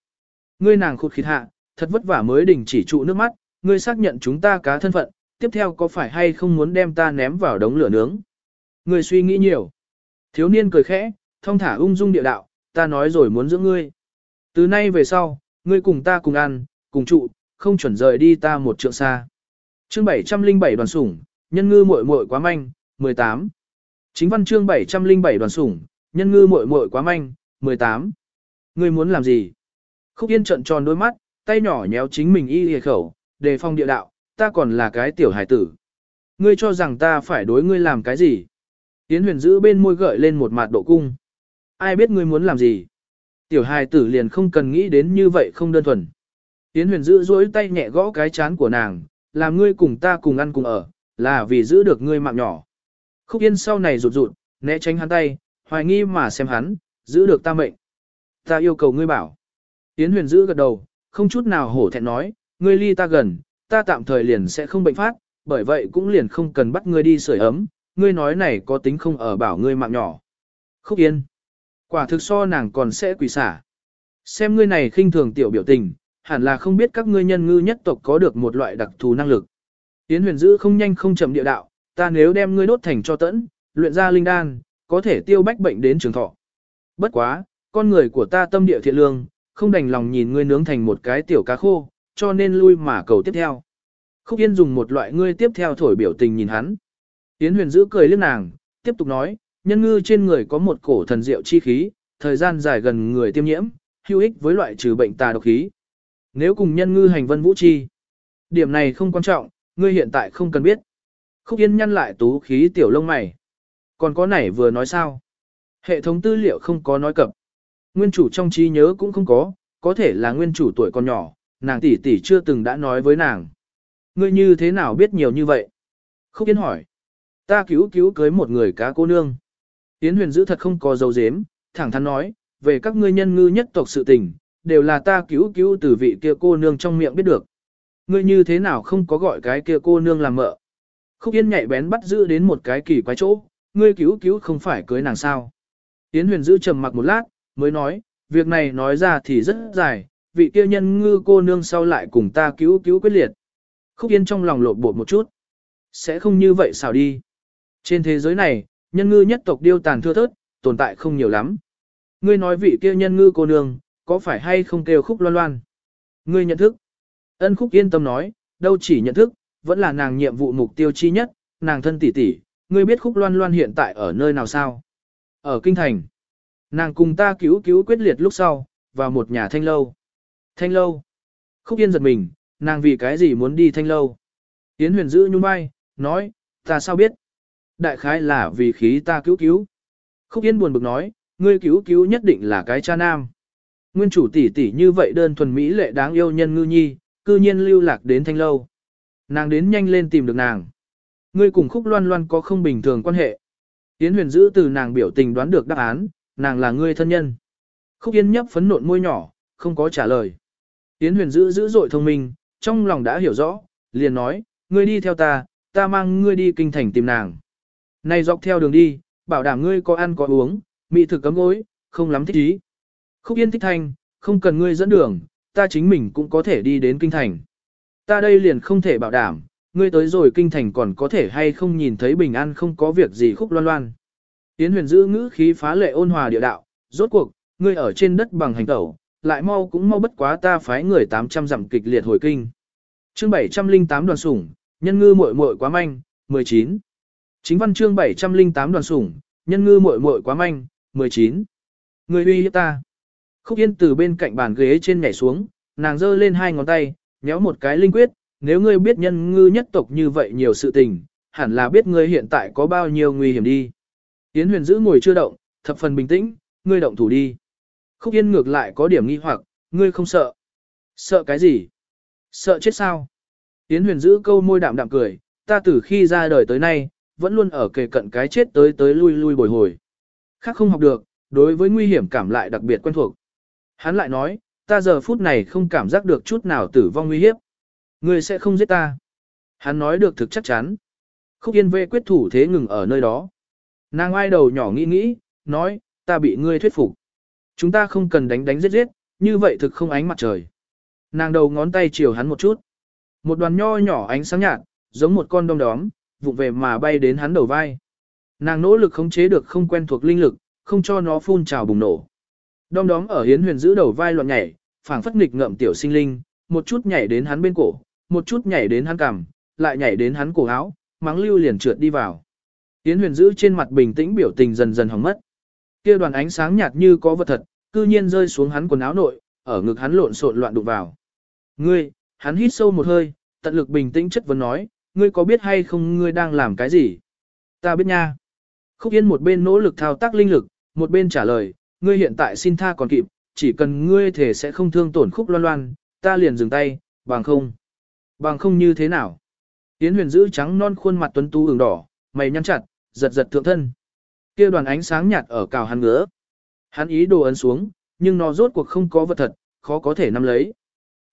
Ngươi nàng khụt khịt hạ, thật vất vả mới đình chỉ trụ nước mắt, ngươi xác nhận chúng ta cá thân phận, tiếp theo có phải hay không muốn đem ta ném vào đống lửa nướng. Ngươi suy nghĩ nhiều. Thiếu niên cười khẽ, thông thả ung dung địa đạo, ta nói rồi muốn giữ ngươi. Từ nay về sau, ngươi cùng ta cùng ăn, cùng trụ, không chuẩn rời đi ta một trượng xa. Chương 707 đoàn sủng, nhân ngư muội muội quá manh, 18. Chính văn chương 707 đoàn sủng, nhân ngư muội muội quá manh, 18. Ngươi muốn làm gì? Khúc Yên trận tròn đôi mắt, tay nhỏ nhéo chính mình y hề khẩu, đề phong địa đạo, ta còn là cái tiểu hải tử. Ngươi cho rằng ta phải đối ngươi làm cái gì? Yến huyền giữ bên môi gợi lên một mặt độ cung. Ai biết ngươi muốn làm gì? Tiểu hài tử liền không cần nghĩ đến như vậy không đơn thuần. Yến huyền giữ duỗi tay nhẹ gõ cái chán của nàng, làm ngươi cùng ta cùng ăn cùng ở, là vì giữ được ngươi mạng nhỏ. Khúc Yên sau này rụt rụt, né tránh hắn tay, hoài nghi mà xem hắn, giữ được ta mệnh. Ta yêu cầu ngươi bảo. Yến huyền giữ gật đầu, không chút nào hổ thẹn nói, ngươi ly ta gần, ta tạm thời liền sẽ không bệnh phát, bởi vậy cũng liền không cần bắt ngươi đi sưởi ấm, ngươi nói này có tính không ở bảo ngươi mạng nhỏ. Khúc Yên. Quả thực so nàng còn sẽ quỷ xả. Xem ngươi này khinh thường tiểu biểu tình, hẳn là không biết các ngươi nhân ngư nhất tộc có được một loại đặc thù năng lực. Yến huyền Dữ không nhanh không chậm địa đạo, ta nếu đem ngươi đốt thành cho tẫn, luyện ra linh đan, có thể tiêu bách bệnh đến trường thọ. Bất quá, con người của ta tâm địa thiện lương, không đành lòng nhìn ngươi nướng thành một cái tiểu cá khô, cho nên lui mà cầu tiếp theo. Khúc Yên dùng một loại ngươi tiếp theo thổi biểu tình nhìn hắn. Yến huyền giữ cười liếc nàng, tiếp tục nói, nhân ngư trên người có một cổ thần diệu chi khí, thời gian dài gần người tiêm nhiễm, hữu ích với loại trừ bệnh tà độc khí. Nếu cùng nhân ngư hành vân vũ chi, điểm này không quan trọng, ngươi hiện tại không cần biết. Khúc Yên nhăn lại tú khí tiểu lông mày. Còn có nảy vừa nói sao? Hệ thống tư liệu không có nói cập. Nguyên chủ trong trí nhớ cũng không có, có thể là nguyên chủ tuổi còn nhỏ, nàng tỷ tỷ chưa từng đã nói với nàng. Ngươi như thế nào biết nhiều như vậy? Khúc Yên hỏi. Ta cứu cứu cưới một người cá cô nương. Yến huyền giữ thật không có dấu dếm, thẳng thắn nói, về các ngươi nhân ngư nhất tộc sự tình, đều là ta cứu cứu từ vị kia cô nương trong miệng biết được. Ngươi như thế nào không có gọi cái kia cô nương làm mợ. Khúc Yên nhạy bén bắt giữ đến một cái kỳ quái chỗ, ngươi cứu cứu không phải cưới nàng sao. Yến huyền giữ trầm mặc một lát, mới nói, việc này nói ra thì rất dài, vị kia nhân ngư cô nương sau lại cùng ta cứu cứu quyết liệt. Khúc Yên trong lòng lộn bột một chút. Sẽ không như vậy sao đi. Trên thế giới này, nhân ngư nhất tộc điêu tàn thưa thớt, tồn tại không nhiều lắm. Ngươi nói vị kia nhân ngư cô nương, có phải hay không kêu khúc loan loan? Ngươi nhận thức. Ân khúc yên tâm nói, đâu chỉ nhận thức, vẫn là nàng nhiệm vụ mục tiêu chi nhất, nàng thân tỷ tỷ. Ngươi biết khúc loan loan hiện tại ở nơi nào sao? Ở Kinh Thành. Nàng cùng ta cứu cứu quyết liệt lúc sau, vào một nhà thanh lâu. Thanh lâu. Khúc yên giật mình, nàng vì cái gì muốn đi thanh lâu? Yến huyền giữ nhung vai, nói, ta sao biết? Đại khái là vì khí ta cứu cứu. Khúc Yên buồn bực nói, ngươi cứu cứu nhất định là cái cha nam. Nguyên chủ tỷ tỷ như vậy đơn thuần mỹ lệ đáng yêu nhân ngư nhi, cư nhiên lưu lạc đến thanh lâu. Nàng đến nhanh lên tìm được nàng. Ngươi cùng khúc loan loan có không bình thường quan hệ. Yến huyền giữ từ nàng biểu tình đoán được đáp án, nàng là ngươi thân nhân. Khúc Yên nhấp phấn nộn môi nhỏ, không có trả lời. Yến huyền giữ dữ dội thông minh, trong lòng đã hiểu rõ, liền nói, ngươi đi theo ta, ta mang ngươi đi kinh thành tìm nàng. Này dọc theo đường đi, bảo đảm ngươi có ăn có uống, mị thực cấm gối, không lắm thích ý. Khúc Yên thích thanh, không cần ngươi dẫn đường, ta chính mình cũng có thể đi đến kinh thành. Ta đây liền không thể bảo đảm, ngươi tới rồi kinh thành còn có thể hay không nhìn thấy bình an không có việc gì khúc loan loan. Yến huyền giữ ngữ khí phá lệ ôn hòa địa đạo, rốt cuộc, ngươi ở trên đất bằng hành tẩu, lại mau cũng mau bất quá ta phái người 800 dặm kịch liệt hồi kinh. chương 708 đoàn sủng, nhân ngư muội muội quá manh, 19. Chính văn chương 708 đoàn sủng, nhân ngư muội muội quá manh, 19. Người uy hiếp ta. Khúc Yên từ bên cạnh bàn ghế trên nhảy xuống, nàng giơ lên hai ngón tay, nhéo một cái linh quyết, nếu ngươi biết nhân ngư nhất tộc như vậy nhiều sự tình, hẳn là biết ngươi hiện tại có bao nhiêu nguy hiểm đi. Yến huyền giữ ngồi chưa động, thập phần bình tĩnh, ngươi động thủ đi. Khúc Yên ngược lại có điểm nghi hoặc, ngươi không sợ. Sợ cái gì? Sợ chết sao? Yến huyền giữ câu môi đạm đạm cười, ta từ khi ra đời tới nay, vẫn luôn ở kề cận cái chết tới tới lui lui bồi hồi. Khác không học được, đối với nguy hiểm cảm lại đặc biệt quen thuộc. Hắn lại nói, ta giờ phút này không cảm giác được chút nào tử vong nguy hiếp. Ngươi sẽ không giết ta. Hắn nói được thực chắc chắn. Khúc Yên vệ quyết thủ thế ngừng ở nơi đó. Nàng ai đầu nhỏ nghĩ nghĩ, nói, ta bị ngươi thuyết phục. Chúng ta không cần đánh đánh giết giết, như vậy thực không ánh mặt trời. Nàng đầu ngón tay chiều hắn một chút. Một đoàn nho nhỏ ánh sáng nhạt, giống một con đom đóm, vụng về mà bay đến hắn đầu vai. Nàng nỗ lực khống chế được không quen thuộc linh lực, không cho nó phun trào bùng nổ. Đom đóm ở hiến huyền giữ đầu vai loạn nhảy, phảng phất nghịch ngợm tiểu sinh linh, một chút nhảy đến hắn bên cổ, một chút nhảy đến hắn cằm, lại nhảy đến hắn cổ áo, mắng lưu liền trượt đi vào. Yến huyền giữ trên mặt bình tĩnh biểu tình dần dần hỏng mất. Kia đoàn ánh sáng nhạt như có vật thật, cư nhiên rơi xuống hắn quần áo nội, ở ngực hắn lộn xộn loạn đụng vào. Ngươi, hắn hít sâu một hơi, tận lực bình tĩnh chất vấn nói, ngươi có biết hay không ngươi đang làm cái gì? Ta biết nha. Khúc Yên một bên nỗ lực thao tác linh lực, một bên trả lời, ngươi hiện tại xin tha còn kịp, chỉ cần ngươi thể sẽ không thương tổn khúc loan loan, ta liền dừng tay, bằng không. Bằng không như thế nào? Yến huyền giữ trắng non khuôn mặt tuấn tú ửng đỏ, mày nhăn chặt, giật giật thượng thân. kia đoàn ánh sáng nhạt ở cào hắn ngứa. Hắn ý đồ ấn xuống, nhưng nó rốt cuộc không có vật thật, khó có thể nắm lấy.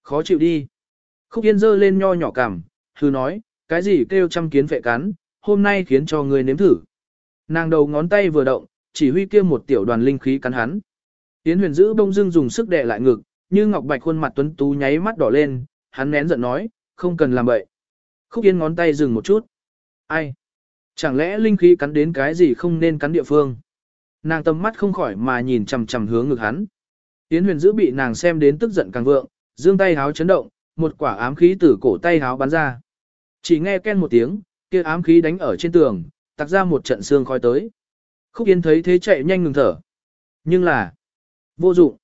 Khó chịu đi. Khúc Yên dơ lên nho nhỏ cảm, thư nói, cái gì kêu trăm kiến vệ cắn, hôm nay khiến cho ngươi nếm thử. Nàng đầu ngón tay vừa động, chỉ huy kia một tiểu đoàn linh khí cắn hắn. Yến huyền giữ bông dưng dùng sức đè lại ngực, như ngọc bạch khuôn mặt tuấn tú nháy mắt đỏ lên, hắn nén giận nói, không cần làm vậy. Khúc Yên ngón tay dừng một chút. Ai? Chẳng lẽ linh khí cắn đến cái gì không nên cắn địa phương? Nàng tầm mắt không khỏi mà nhìn chằm chằm hướng ngực hắn. Yến huyền giữ bị nàng xem đến tức giận càng vượng, dương tay háo chấn động, một quả ám khí từ cổ tay háo bắn ra. Chỉ nghe ken một tiếng, kia ám khí đánh ở trên tường, tạc ra một trận xương khói tới. Khúc Yên thấy thế chạy nhanh ngừng thở. Nhưng là, vô dụng.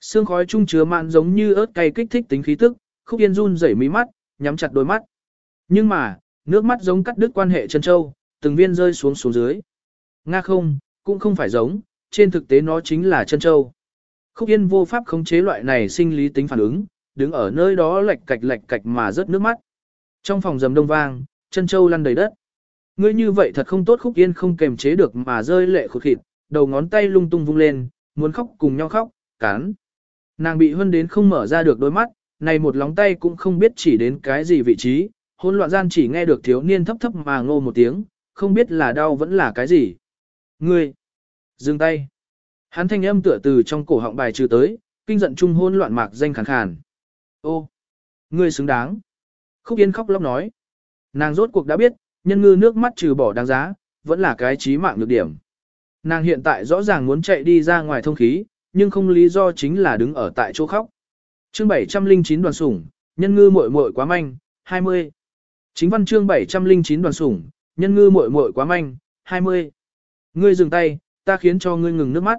Xương khói trung chứa mạn giống như ớt cay kích thích tính khí tức, Khúc Yên run rẩy mí mắt, nhắm chặt đôi mắt. Nhưng mà, nước mắt giống cắt đứt quan hệ chân châu, từng viên rơi xuống xuống dưới. Nga không, cũng không phải giống, trên thực tế nó chính là chân châu. Khúc Yên vô pháp khống chế loại này sinh lý tính phản ứng, đứng ở nơi đó lệch cạch lệch cạch mà rớt nước mắt. Trong phòng rầm đông vang, chân châu lăn đầy đất. Ngươi như vậy thật không tốt Khúc Yên không kềm chế được mà rơi lệ khụt khịt, đầu ngón tay lung tung vung lên, muốn khóc cùng nhau khóc, cán. Nàng bị hân đến không mở ra được đôi mắt, này một lóng tay cũng không biết chỉ đến cái gì vị trí, hỗn loạn gian chỉ nghe được thiếu niên thấp thấp mà ngô một tiếng, không biết là đau vẫn là cái gì. Ngươi! Dừng tay! Hắn thanh âm tựa từ trong cổ họng bài trừ tới, kinh giận trung hôn loạn mạc danh khàn khàn. Ô! Ngươi xứng đáng! Khúc Yên khóc lóc nói. Nàng rốt cuộc đã biết, nhân ngư nước mắt trừ bỏ đáng giá, vẫn là cái trí mạng nhược điểm. Nàng hiện tại rõ ràng muốn chạy đi ra ngoài thông khí, nhưng không lý do chính là đứng ở tại chỗ khóc. Chương 709 đoàn sủng, nhân ngư muội muội quá manh, 20. Chính văn chương 709 đoàn sủng, nhân ngư muội muội quá manh, 20. Ngươi dừng tay, ta khiến cho ngươi ngừng nước mắt.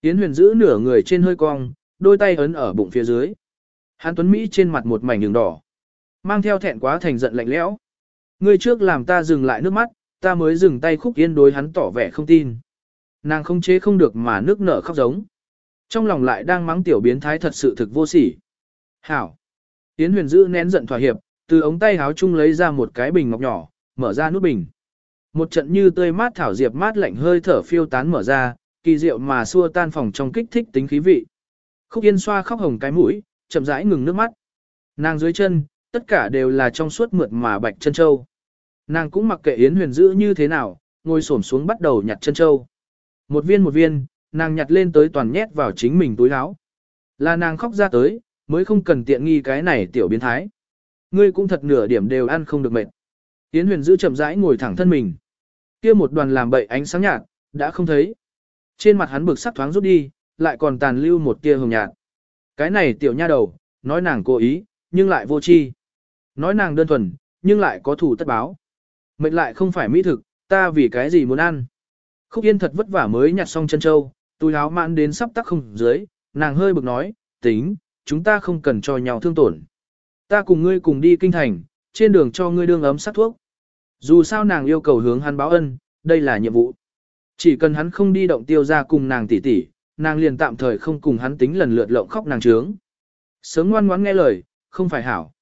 Yến huyền giữ nửa người trên hơi cong, đôi tay ấn ở bụng phía dưới. Hán Tuấn Mỹ trên mặt một mảnh đường đỏ. Mang theo thẹn quá thành giận lạnh lẽo. Ngươi trước làm ta dừng lại nước mắt, ta mới dừng tay khúc yên đối hắn tỏ vẻ không tin. Nàng không chế không được mà nước nở khóc giống. Trong lòng lại đang mắng tiểu biến thái thật sự thực vô sỉ. Hảo. Yến huyền giữ nén giận thỏa hiệp, từ ống tay háo chung lấy ra một cái bình ngọc nhỏ, mở ra nút bình. Một trận như tươi mát thảo diệp mát lạnh hơi thở phiêu tán mở ra, kỳ diệu mà xua tan phòng trong kích thích tính khí vị. Khúc Yên xoa khóc hồng cái mũi, chậm rãi ngừng nước mắt. Nàng dưới chân, tất cả đều là trong suốt mượt mà bạch chân châu. Nàng cũng mặc kệ Yến Huyền giữ như thế nào, ngồi xổm xuống bắt đầu nhặt chân châu. Một viên một viên, nàng nhặt lên tới toàn nhét vào chính mình túi áo. Là nàng khóc ra tới, mới không cần tiện nghi cái này tiểu biến thái. Ngươi cũng thật nửa điểm đều ăn không được mệt. Yến huyền giữ chậm rãi ngồi thẳng thân mình. kia một đoàn làm bậy ánh sáng nhạt, đã không thấy. Trên mặt hắn bực sắc thoáng rút đi, lại còn tàn lưu một tia hồng nhạt. Cái này tiểu nha đầu, nói nàng cố ý, nhưng lại vô tri. Nói nàng đơn thuần, nhưng lại có thủ tất báo. Mệnh lại không phải mỹ thực, ta vì cái gì muốn ăn. Khúc Yên thật vất vả mới nhặt xong chân châu, túi áo mãn đến sắp tắc không dưới, nàng hơi bực nói, tính, chúng ta không cần cho nhau thương tổn. Ta cùng ngươi cùng đi kinh thành, trên đường cho ngươi đương ấm sát thuốc. Dù sao nàng yêu cầu hướng hắn báo ân, đây là nhiệm vụ. Chỉ cần hắn không đi động tiêu ra cùng nàng tỷ tỷ, nàng liền tạm thời không cùng hắn tính lần lượt lộng khóc nàng trướng. Sớm ngoan ngoãn nghe lời, không phải hảo.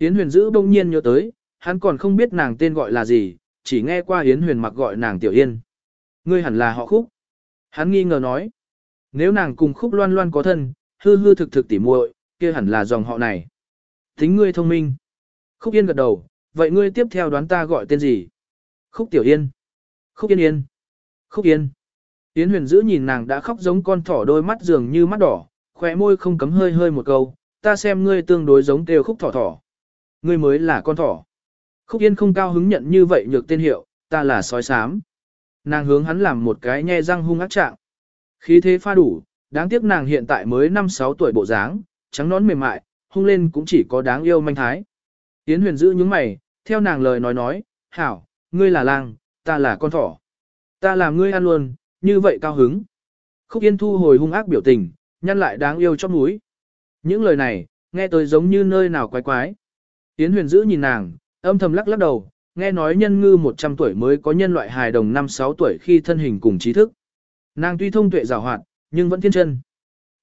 Yến huyền Dữ bỗng nhiên nhớ tới, hắn còn không biết nàng tên gọi là gì, chỉ nghe qua Yến huyền mặc gọi nàng tiểu yên. Ngươi hẳn là họ khúc. Hắn nghi ngờ nói. Nếu nàng cùng khúc loan loan có thân, hư hư thực thực tỉ muội, kia hẳn là dòng họ này. Tính ngươi thông minh. Khúc Yên gật đầu, vậy ngươi tiếp theo đoán ta gọi tên gì? Khúc Tiểu Yên. Khúc Yên Yên. Khúc Yên. Yến huyền giữ nhìn nàng đã khóc giống con thỏ đôi mắt dường như mắt đỏ, khỏe môi không cấm hơi hơi một câu, ta xem ngươi tương đối giống kêu khúc thỏ thỏ. Ngươi mới là con thỏ. Khúc Yên không cao hứng nhận như vậy nhược tên hiệu, ta là sói sám. Nàng hướng hắn làm một cái nhe răng hung ác trạng. Khí thế pha đủ, đáng tiếc nàng hiện tại mới 5-6 tuổi bộ dáng, trắng nón mềm mại, hung lên cũng chỉ có đáng yêu manh thái. Yến huyền giữ những mày, theo nàng lời nói nói, hảo, ngươi là lang, ta là con thỏ. Ta làm ngươi ăn luôn, như vậy cao hứng. Khúc Yên thu hồi hung ác biểu tình, nhăn lại đáng yêu trong mũi Những lời này, nghe tôi giống như nơi nào quái quái. Yến huyền giữ nhìn nàng, âm thầm lắc lắc đầu, nghe nói nhân ngư 100 tuổi mới có nhân loại hài đồng 5-6 tuổi khi thân hình cùng trí thức. Nàng tuy thông tuệ rào hoạt, nhưng vẫn thiên chân.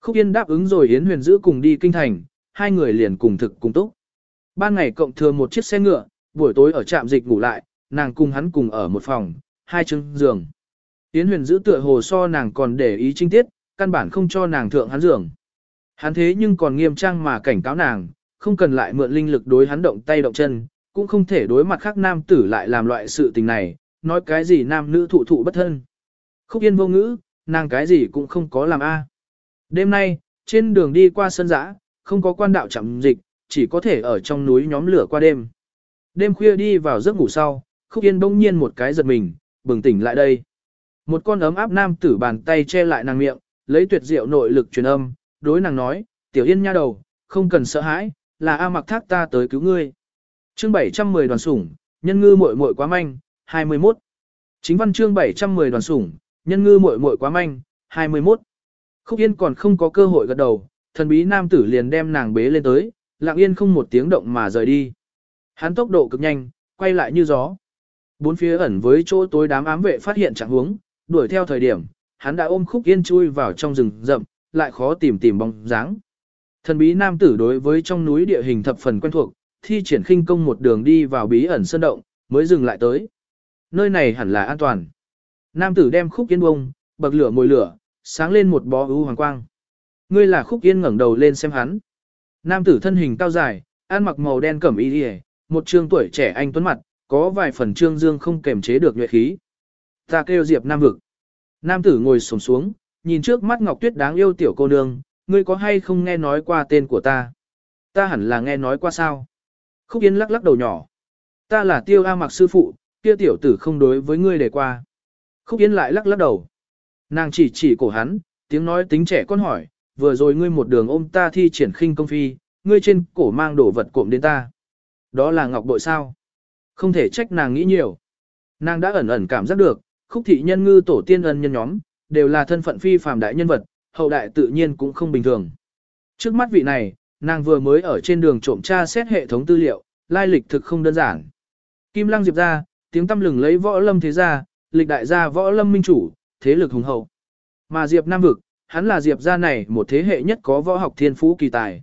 Khúc Yên đáp ứng rồi Yến huyền giữ cùng đi kinh thành, hai người liền cùng thực cùng túc. Ban ngày cộng thừa một chiếc xe ngựa, buổi tối ở trạm dịch ngủ lại, nàng cùng hắn cùng ở một phòng, hai chân giường. Yến huyền giữ tựa hồ so nàng còn để ý trinh tiết, căn bản không cho nàng thượng hắn giường. Hắn thế nhưng còn nghiêm trang mà cảnh cáo nàng, không cần lại mượn linh lực đối hắn động tay động chân, cũng không thể đối mặt khác nam tử lại làm loại sự tình này, nói cái gì nam nữ thụ thụ bất thân. Khúc yên vô ngữ, nàng cái gì cũng không có làm a à. Đêm nay, trên đường đi qua sân giã, không có quan đạo chậm dịch, chỉ có thể ở trong núi nhóm lửa qua đêm. Đêm khuya đi vào giấc ngủ sau, Khúc Yên bỗng nhiên một cái giật mình, bừng tỉnh lại đây. Một con ấm áp nam tử bàn tay che lại nàng miệng, lấy tuyệt diệu nội lực truyền âm, đối nàng nói, tiểu yên nha đầu, không cần sợ hãi, là A mặc thác ta tới cứu ngươi. chương 710 đoàn sủng, nhân ngư muội muội quá manh, 21. Chính văn chương 710 đoàn sủng, nhân ngư muội muội quá manh, 21. Khúc yên còn không có cơ hội gật đầu, thần bí nam tử liền đem nàng bế lên tới, lặng yên không một tiếng động mà rời đi. Hắn tốc độ cực nhanh, quay lại như gió. Bốn phía ẩn với chỗ tối đám ám vệ phát hiện trạng huống, đuổi theo thời điểm, hắn đã ôm khúc yên chui vào trong rừng rậm, lại khó tìm tìm bóng dáng. Thần bí nam tử đối với trong núi địa hình thập phần quen thuộc, thi triển khinh công một đường đi vào bí ẩn sơn động, mới dừng lại tới. Nơi này hẳn là an toàn. Nam tử đem khúc yên bông, bậc lửa mồi lửa, sáng lên một bó ưu hoàng quang. Ngươi là khúc yên ngẩng đầu lên xem hắn. Nam tử thân hình cao dài, ăn mặc màu đen cẩm y đi một trương tuổi trẻ anh tuấn mặt, có vài phần trương dương không kềm chế được nhuệ khí. Ta kêu Diệp Nam vực. Nam tử ngồi xổm xuống, nhìn trước mắt Ngọc Tuyết đáng yêu tiểu cô nương, ngươi có hay không nghe nói qua tên của ta? Ta hẳn là nghe nói qua sao? Khúc Yên lắc lắc đầu nhỏ. Ta là tiêu A mặc sư phụ, kia tiểu tử không đối với ngươi để qua. Khúc Yên lại lắc lắc đầu. Nàng chỉ chỉ cổ hắn, tiếng nói tính trẻ con hỏi, vừa rồi ngươi một đường ôm ta thi triển khinh công phi, ngươi trên cổ mang đổ vật cộm đến ta. Đó là ngọc bội sao? Không thể trách nàng nghĩ nhiều. Nàng đã ẩn ẩn cảm giác được, khúc thị nhân ngư tổ tiên ân nhân nhóm, đều là thân phận phi phàm đại nhân vật, hậu đại tự nhiên cũng không bình thường. Trước mắt vị này, nàng vừa mới ở trên đường trộm tra xét hệ thống tư liệu, lai lịch thực không đơn giản. Kim Lăng Diệp ra, tiếng tâm lừng lấy võ lâm thế gia, lịch đại gia võ lâm minh chủ, thế lực hùng hậu. Mà Diệp Nam vực, hắn là Diệp gia này một thế hệ nhất có võ học thiên phú kỳ tài.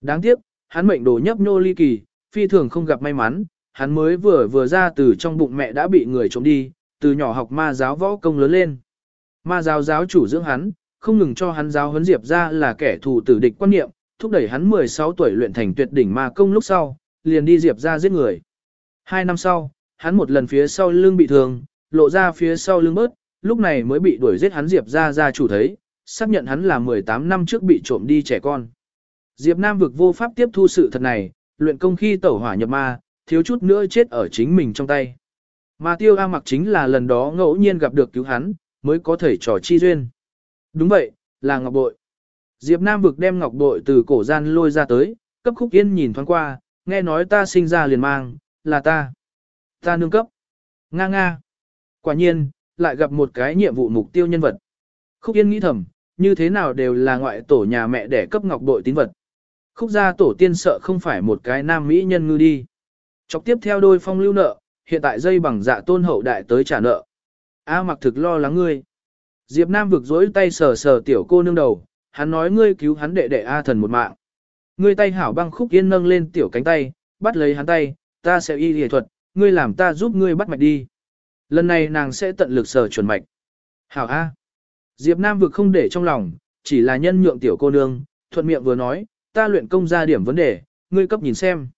Đáng tiếc, hắn mệnh đồ nhấp nhô ly kỳ, phi thường không gặp may mắn, hắn mới vừa vừa ra từ trong bụng mẹ đã bị người trộm đi, từ nhỏ học ma giáo võ công lớn lên. Ma giáo giáo chủ dưỡng hắn, không ngừng cho hắn giáo huấn Diệp ra là kẻ thù tử địch quan niệm, thúc đẩy hắn 16 tuổi luyện thành tuyệt đỉnh ma công lúc sau, liền đi Diệp ra giết người. Hai năm sau, hắn một lần phía sau lưng bị thương, lộ ra phía sau lưng bớt, lúc này mới bị đuổi giết hắn Diệp ra ra chủ thấy, xác nhận hắn là 18 năm trước bị trộm đi trẻ con. Diệp Nam vực vô pháp tiếp thu sự thật này, luyện công khi tẩu hỏa nhập ma, thiếu chút nữa chết ở chính mình trong tay. Mà tiêu A mặc chính là lần đó ngẫu nhiên gặp được cứu hắn, mới có thể trò chi duyên. Đúng vậy, là ngọc bội. Diệp Nam vực đem ngọc bội từ cổ gian lôi ra tới, cấp khúc yên nhìn thoáng qua, nghe nói ta sinh ra liền mang, là ta. Ta nương cấp. Nga nga. Quả nhiên, lại gặp một cái nhiệm vụ mục tiêu nhân vật. Khúc yên nghĩ thầm, như thế nào đều là ngoại tổ nhà mẹ để cấp ngọc bội tín vật. Khúc gia tổ tiên sợ không phải một cái nam mỹ nhân ngư đi. Chọc tiếp theo đôi phong lưu nợ, hiện tại dây bằng dạ tôn hậu đại tới trả nợ. A mặc thực lo lắng ngươi. Diệp Nam vực dối tay sờ sờ tiểu cô nương đầu, hắn nói ngươi cứu hắn đệ đệ A thần một mạng. Ngươi tay hảo băng khúc yên nâng lên tiểu cánh tay, bắt lấy hắn tay, ta sẽ y y thuật, ngươi làm ta giúp ngươi bắt mạch đi. Lần này nàng sẽ tận lực sờ chuẩn mạch. Hảo A. Diệp Nam vực không để trong lòng, chỉ là nhân nhượng tiểu cô nương, thuận miệng vừa nói, ta luyện công ra điểm vấn đề, ngươi cấp nhìn xem.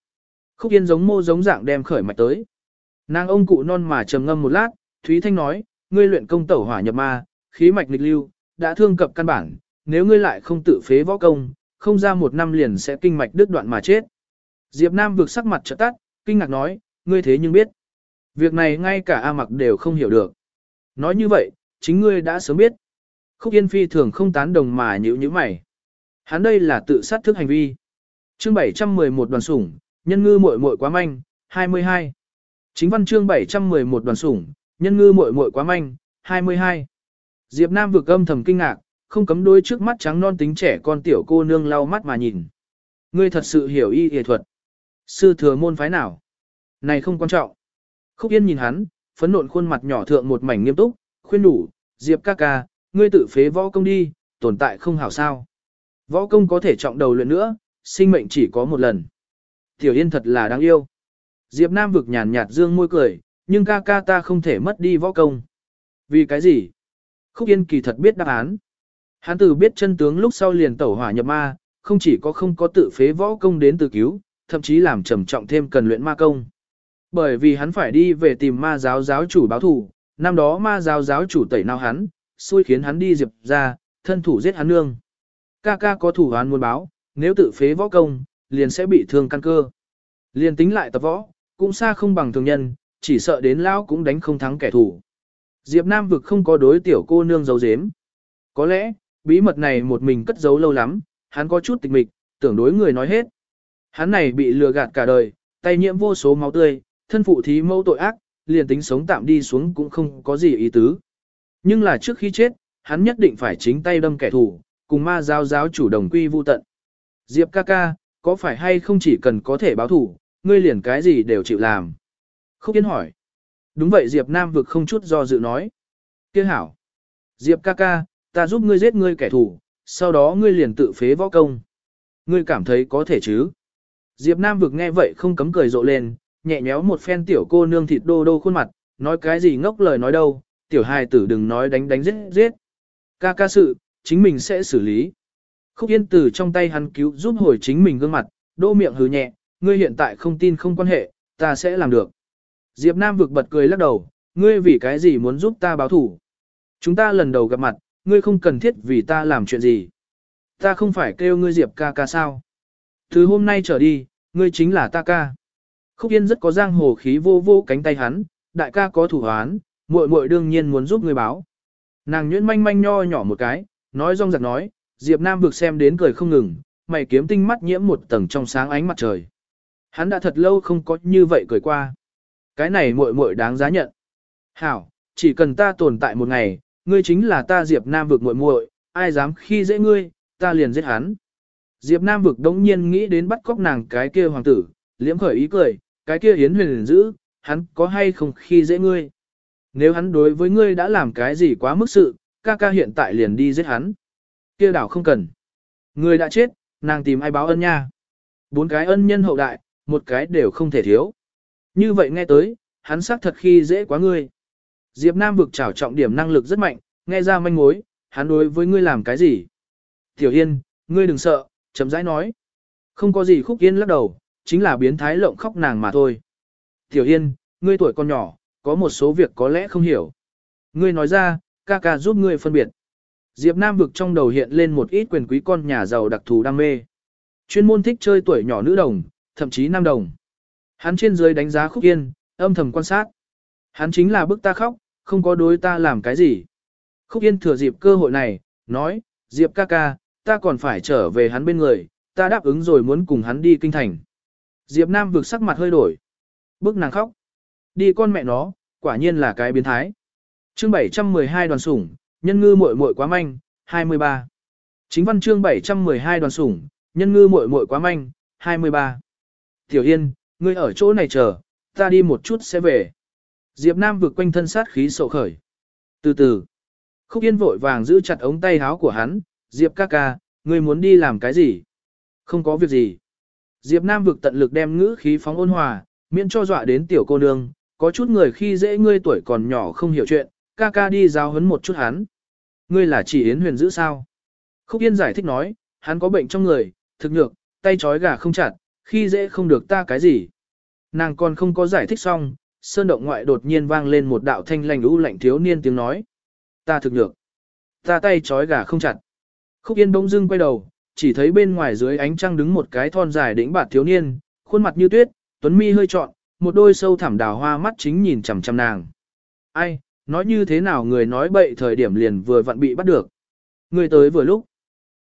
Khúc Yên giống mô giống dạng đem khởi mạch tới. Nàng ông cụ non mà trầm ngâm một lát, Thúy Thanh nói, ngươi luyện công tẩu hỏa nhập ma, khí mạch nghịch lưu, đã thương cập căn bản, nếu ngươi lại không tự phế võ công, không ra một năm liền sẽ kinh mạch đứt đoạn mà chết. Diệp Nam vượt sắc mặt trợ tắt, kinh ngạc nói, ngươi thế nhưng biết. Việc này ngay cả A mặc đều không hiểu được. Nói như vậy, chính ngươi đã sớm biết. Khúc Yên Phi thường không tán đồng mà nhữ như mày. Hắn đây là tự sát thức hành vi. chương 711 đoàn sủng, nhân ngư muội muội quá manh, 22. Chính văn chương 711 đoàn sủng, nhân ngư muội muội quá manh, 22. Diệp Nam vực âm thầm kinh ngạc, không cấm đôi trước mắt trắng non tính trẻ con tiểu cô nương lau mắt mà nhìn. Ngươi thật sự hiểu y y thuật. Sư thừa môn phái nào? Này không quan trọng. Khúc Yên nhìn hắn, phấn nộn khuôn mặt nhỏ thượng một mảnh nghiêm túc, khuyên đủ, Diệp ca ca, ngươi tự phế võ công đi, tồn tại không hảo sao. Võ công có thể trọng đầu luyện nữa, sinh mệnh chỉ có một lần. Tiểu Yên thật là đáng yêu. Diệp Nam vực nhàn nhạt dương môi cười, nhưng ca ca ta không thể mất đi võ công. Vì cái gì? Khúc Yên kỳ thật biết đáp án. Hắn từ biết chân tướng lúc sau liền tẩu hỏa nhập ma, không chỉ có không có tự phế võ công đến từ cứu, thậm chí làm trầm trọng thêm cần luyện ma công. Bởi vì hắn phải đi về tìm ma giáo giáo chủ báo thù, năm đó ma giáo giáo chủ tẩy nào hắn, xui khiến hắn đi diệp ra, thân thủ giết hắn nương. Ca ca có thủ hắn muốn báo, nếu tự phế võ công, liền sẽ bị thương căn cơ. Liền tính lại tập võ, cũng xa không bằng thường nhân, chỉ sợ đến lao cũng đánh không thắng kẻ thù. Diệp Nam vực không có đối tiểu cô nương giấu giếm. Có lẽ, bí mật này một mình cất giấu lâu lắm, hắn có chút tịch mịch, tưởng đối người nói hết. Hắn này bị lừa gạt cả đời, tay nhiễm vô số máu tươi, thân phụ thí mâu tội ác, liền tính sống tạm đi xuống cũng không có gì ý tứ. Nhưng là trước khi chết, hắn nhất định phải chính tay đâm kẻ thù, cùng ma giáo giáo chủ đồng quy vu tận. Diệp ca ca, có phải hay không chỉ cần có thể báo thủ, ngươi liền cái gì đều chịu làm? Khúc Yên hỏi. Đúng vậy Diệp Nam vực không chút do dự nói. Kia hảo. Diệp ca ca, ta giúp ngươi giết ngươi kẻ thù, sau đó ngươi liền tự phế võ công. Ngươi cảm thấy có thể chứ? Diệp Nam vực nghe vậy không cấm cười rộ lên, nhẹ nhéo một phen tiểu cô nương thịt đô đô khuôn mặt, nói cái gì ngốc lời nói đâu, tiểu hài tử đừng nói đánh đánh giết giết. Ca ca sự, chính mình sẽ xử lý. Khúc Yên Tử trong tay hắn cứu giúp hồi chính mình gương mặt, đô miệng hứ nhẹ, ngươi hiện tại không tin không quan hệ, ta sẽ làm được. Diệp Nam vực bật cười lắc đầu, ngươi vì cái gì muốn giúp ta báo thủ? Chúng ta lần đầu gặp mặt, ngươi không cần thiết vì ta làm chuyện gì. Ta không phải kêu ngươi Diệp ca ca sao? Từ hôm nay trở đi, ngươi chính là ta ca. Khúc Yên rất có giang hồ khí vô vô cánh tay hắn, đại ca có thủ hoán, muội muội đương nhiên muốn giúp ngươi báo. Nàng nhuyễn manh manh nho nhỏ một cái, nói rong giặc nói, Diệp Nam vực xem đến cười không ngừng, mày kiếm tinh mắt nhiễm một tầng trong sáng ánh mặt trời. Hắn đã thật lâu không có như vậy cười qua. Cái này muội muội đáng giá nhận. Hảo, chỉ cần ta tồn tại một ngày, ngươi chính là ta Diệp Nam vực muội muội, ai dám khi dễ ngươi, ta liền giết hắn. Diệp Nam vực đống nhiên nghĩ đến bắt cóc nàng cái kia hoàng tử, liễm khởi ý cười, cái kia yến huyền giữ, hắn có hay không khi dễ ngươi. Nếu hắn đối với ngươi đã làm cái gì quá mức sự, ca ca hiện tại liền đi giết hắn. Kia đảo không cần. Ngươi đã chết, nàng tìm ai báo ân nha. Bốn cái ân nhân hậu đại, một cái đều không thể thiếu. Như vậy nghe tới, hắn xác thật khi dễ quá ngươi. Diệp Nam vực trảo trọng điểm năng lực rất mạnh, nghe ra manh mối, hắn đối với ngươi làm cái gì? Tiểu Yên, ngươi đừng sợ, chấm rãi nói. Không có gì khúc yên lắc đầu, chính là biến thái lộng khóc nàng mà thôi. Tiểu Yên, ngươi tuổi còn nhỏ, có một số việc có lẽ không hiểu. Ngươi nói ra, ca ca giúp ngươi phân biệt. Diệp Nam vực trong đầu hiện lên một ít quyền quý con nhà giàu đặc thù đam mê. Chuyên môn thích chơi tuổi nhỏ nữ đồng, thậm chí nam đồng. Hắn trên dưới đánh giá khúc yên, âm thầm quan sát. Hắn chính là bức ta khóc, không có đối ta làm cái gì. Khúc yên thừa dịp cơ hội này, nói, Diệp ca ca, ta còn phải trở về hắn bên người, ta đáp ứng rồi muốn cùng hắn đi kinh thành. Diệp Nam vực sắc mặt hơi đổi. Bức nàng khóc. Đi con mẹ nó, quả nhiên là cái biến thái. Chương 712 đoàn sủng, nhân ngư muội muội quá manh, 23. Chính văn chương 712 đoàn sủng, nhân ngư muội muội quá manh, 23. Tiểu Yên, ngươi ở chỗ này chờ, ta đi một chút sẽ về. Diệp Nam vượt quanh thân sát khí sổ khởi. Từ từ, Khúc Yên vội vàng giữ chặt ống tay háo của hắn, Diệp ca ca, ngươi muốn đi làm cái gì? Không có việc gì. Diệp Nam vực tận lực đem ngữ khí phóng ôn hòa, miễn cho dọa đến tiểu cô nương, có chút người khi dễ ngươi tuổi còn nhỏ không hiểu chuyện, ca ca đi giáo huấn một chút hắn. Ngươi là chỉ Yến Huyền giữ sao? Khúc Yên giải thích nói, hắn có bệnh trong người, thực nhược, tay trói gà không chặt, khi dễ không được ta cái gì. Nàng còn không có giải thích xong, sơn động ngoại đột nhiên vang lên một đạo thanh lành u lạnh thiếu niên tiếng nói. Ta thực được. Ta tay trói gà không chặt. Khúc Yên bỗng dưng quay đầu, chỉ thấy bên ngoài dưới ánh trăng đứng một cái thon dài đỉnh bạt thiếu niên, khuôn mặt như tuyết, tuấn mi hơi trọn, một đôi sâu thẳm đào hoa mắt chính nhìn chằm chằm nàng. Ai, nói như thế nào người nói bậy thời điểm liền vừa vặn bị bắt được. Người tới vừa lúc.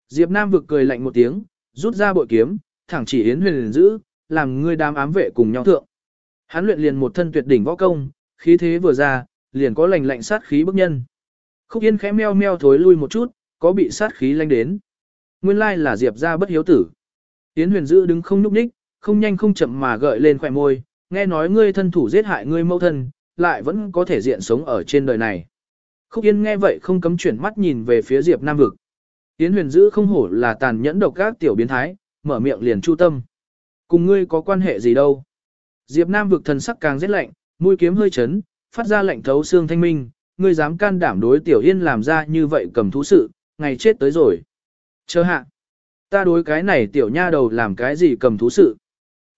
Diệp Nam vực cười lạnh một tiếng, rút ra bội kiếm, thẳng chỉ Yến Huyền liền giữ, làm người đám ám vệ cùng nhau thượng. Hắn luyện liền một thân tuyệt đỉnh võ công, khí thế vừa ra, liền có lành lạnh sát khí bức nhân. Khúc Yên khẽ meo meo thối lui một chút, có bị sát khí lanh đến. Nguyên lai là Diệp ra bất hiếu tử. Yến Huyền giữ đứng không nhúc nhích, không nhanh không chậm mà gợi lên khỏe môi, nghe nói ngươi thân thủ giết hại ngươi mẫu thân, lại vẫn có thể diện sống ở trên đời này. Khúc Yên nghe vậy không cấm chuyển mắt nhìn về phía Diệp Nam Vực. Yến huyền giữ không hổ là tàn nhẫn độc các tiểu biến thái, mở miệng liền chu tâm. Cùng ngươi có quan hệ gì đâu. Diệp Nam Vực thần sắc càng rét lạnh, mũi kiếm hơi chấn, phát ra lệnh thấu xương thanh minh, ngươi dám can đảm đối tiểu yên làm ra như vậy cầm thú sự, ngày chết tới rồi. Chờ hạ, ta đối cái này tiểu nha đầu làm cái gì cầm thú sự.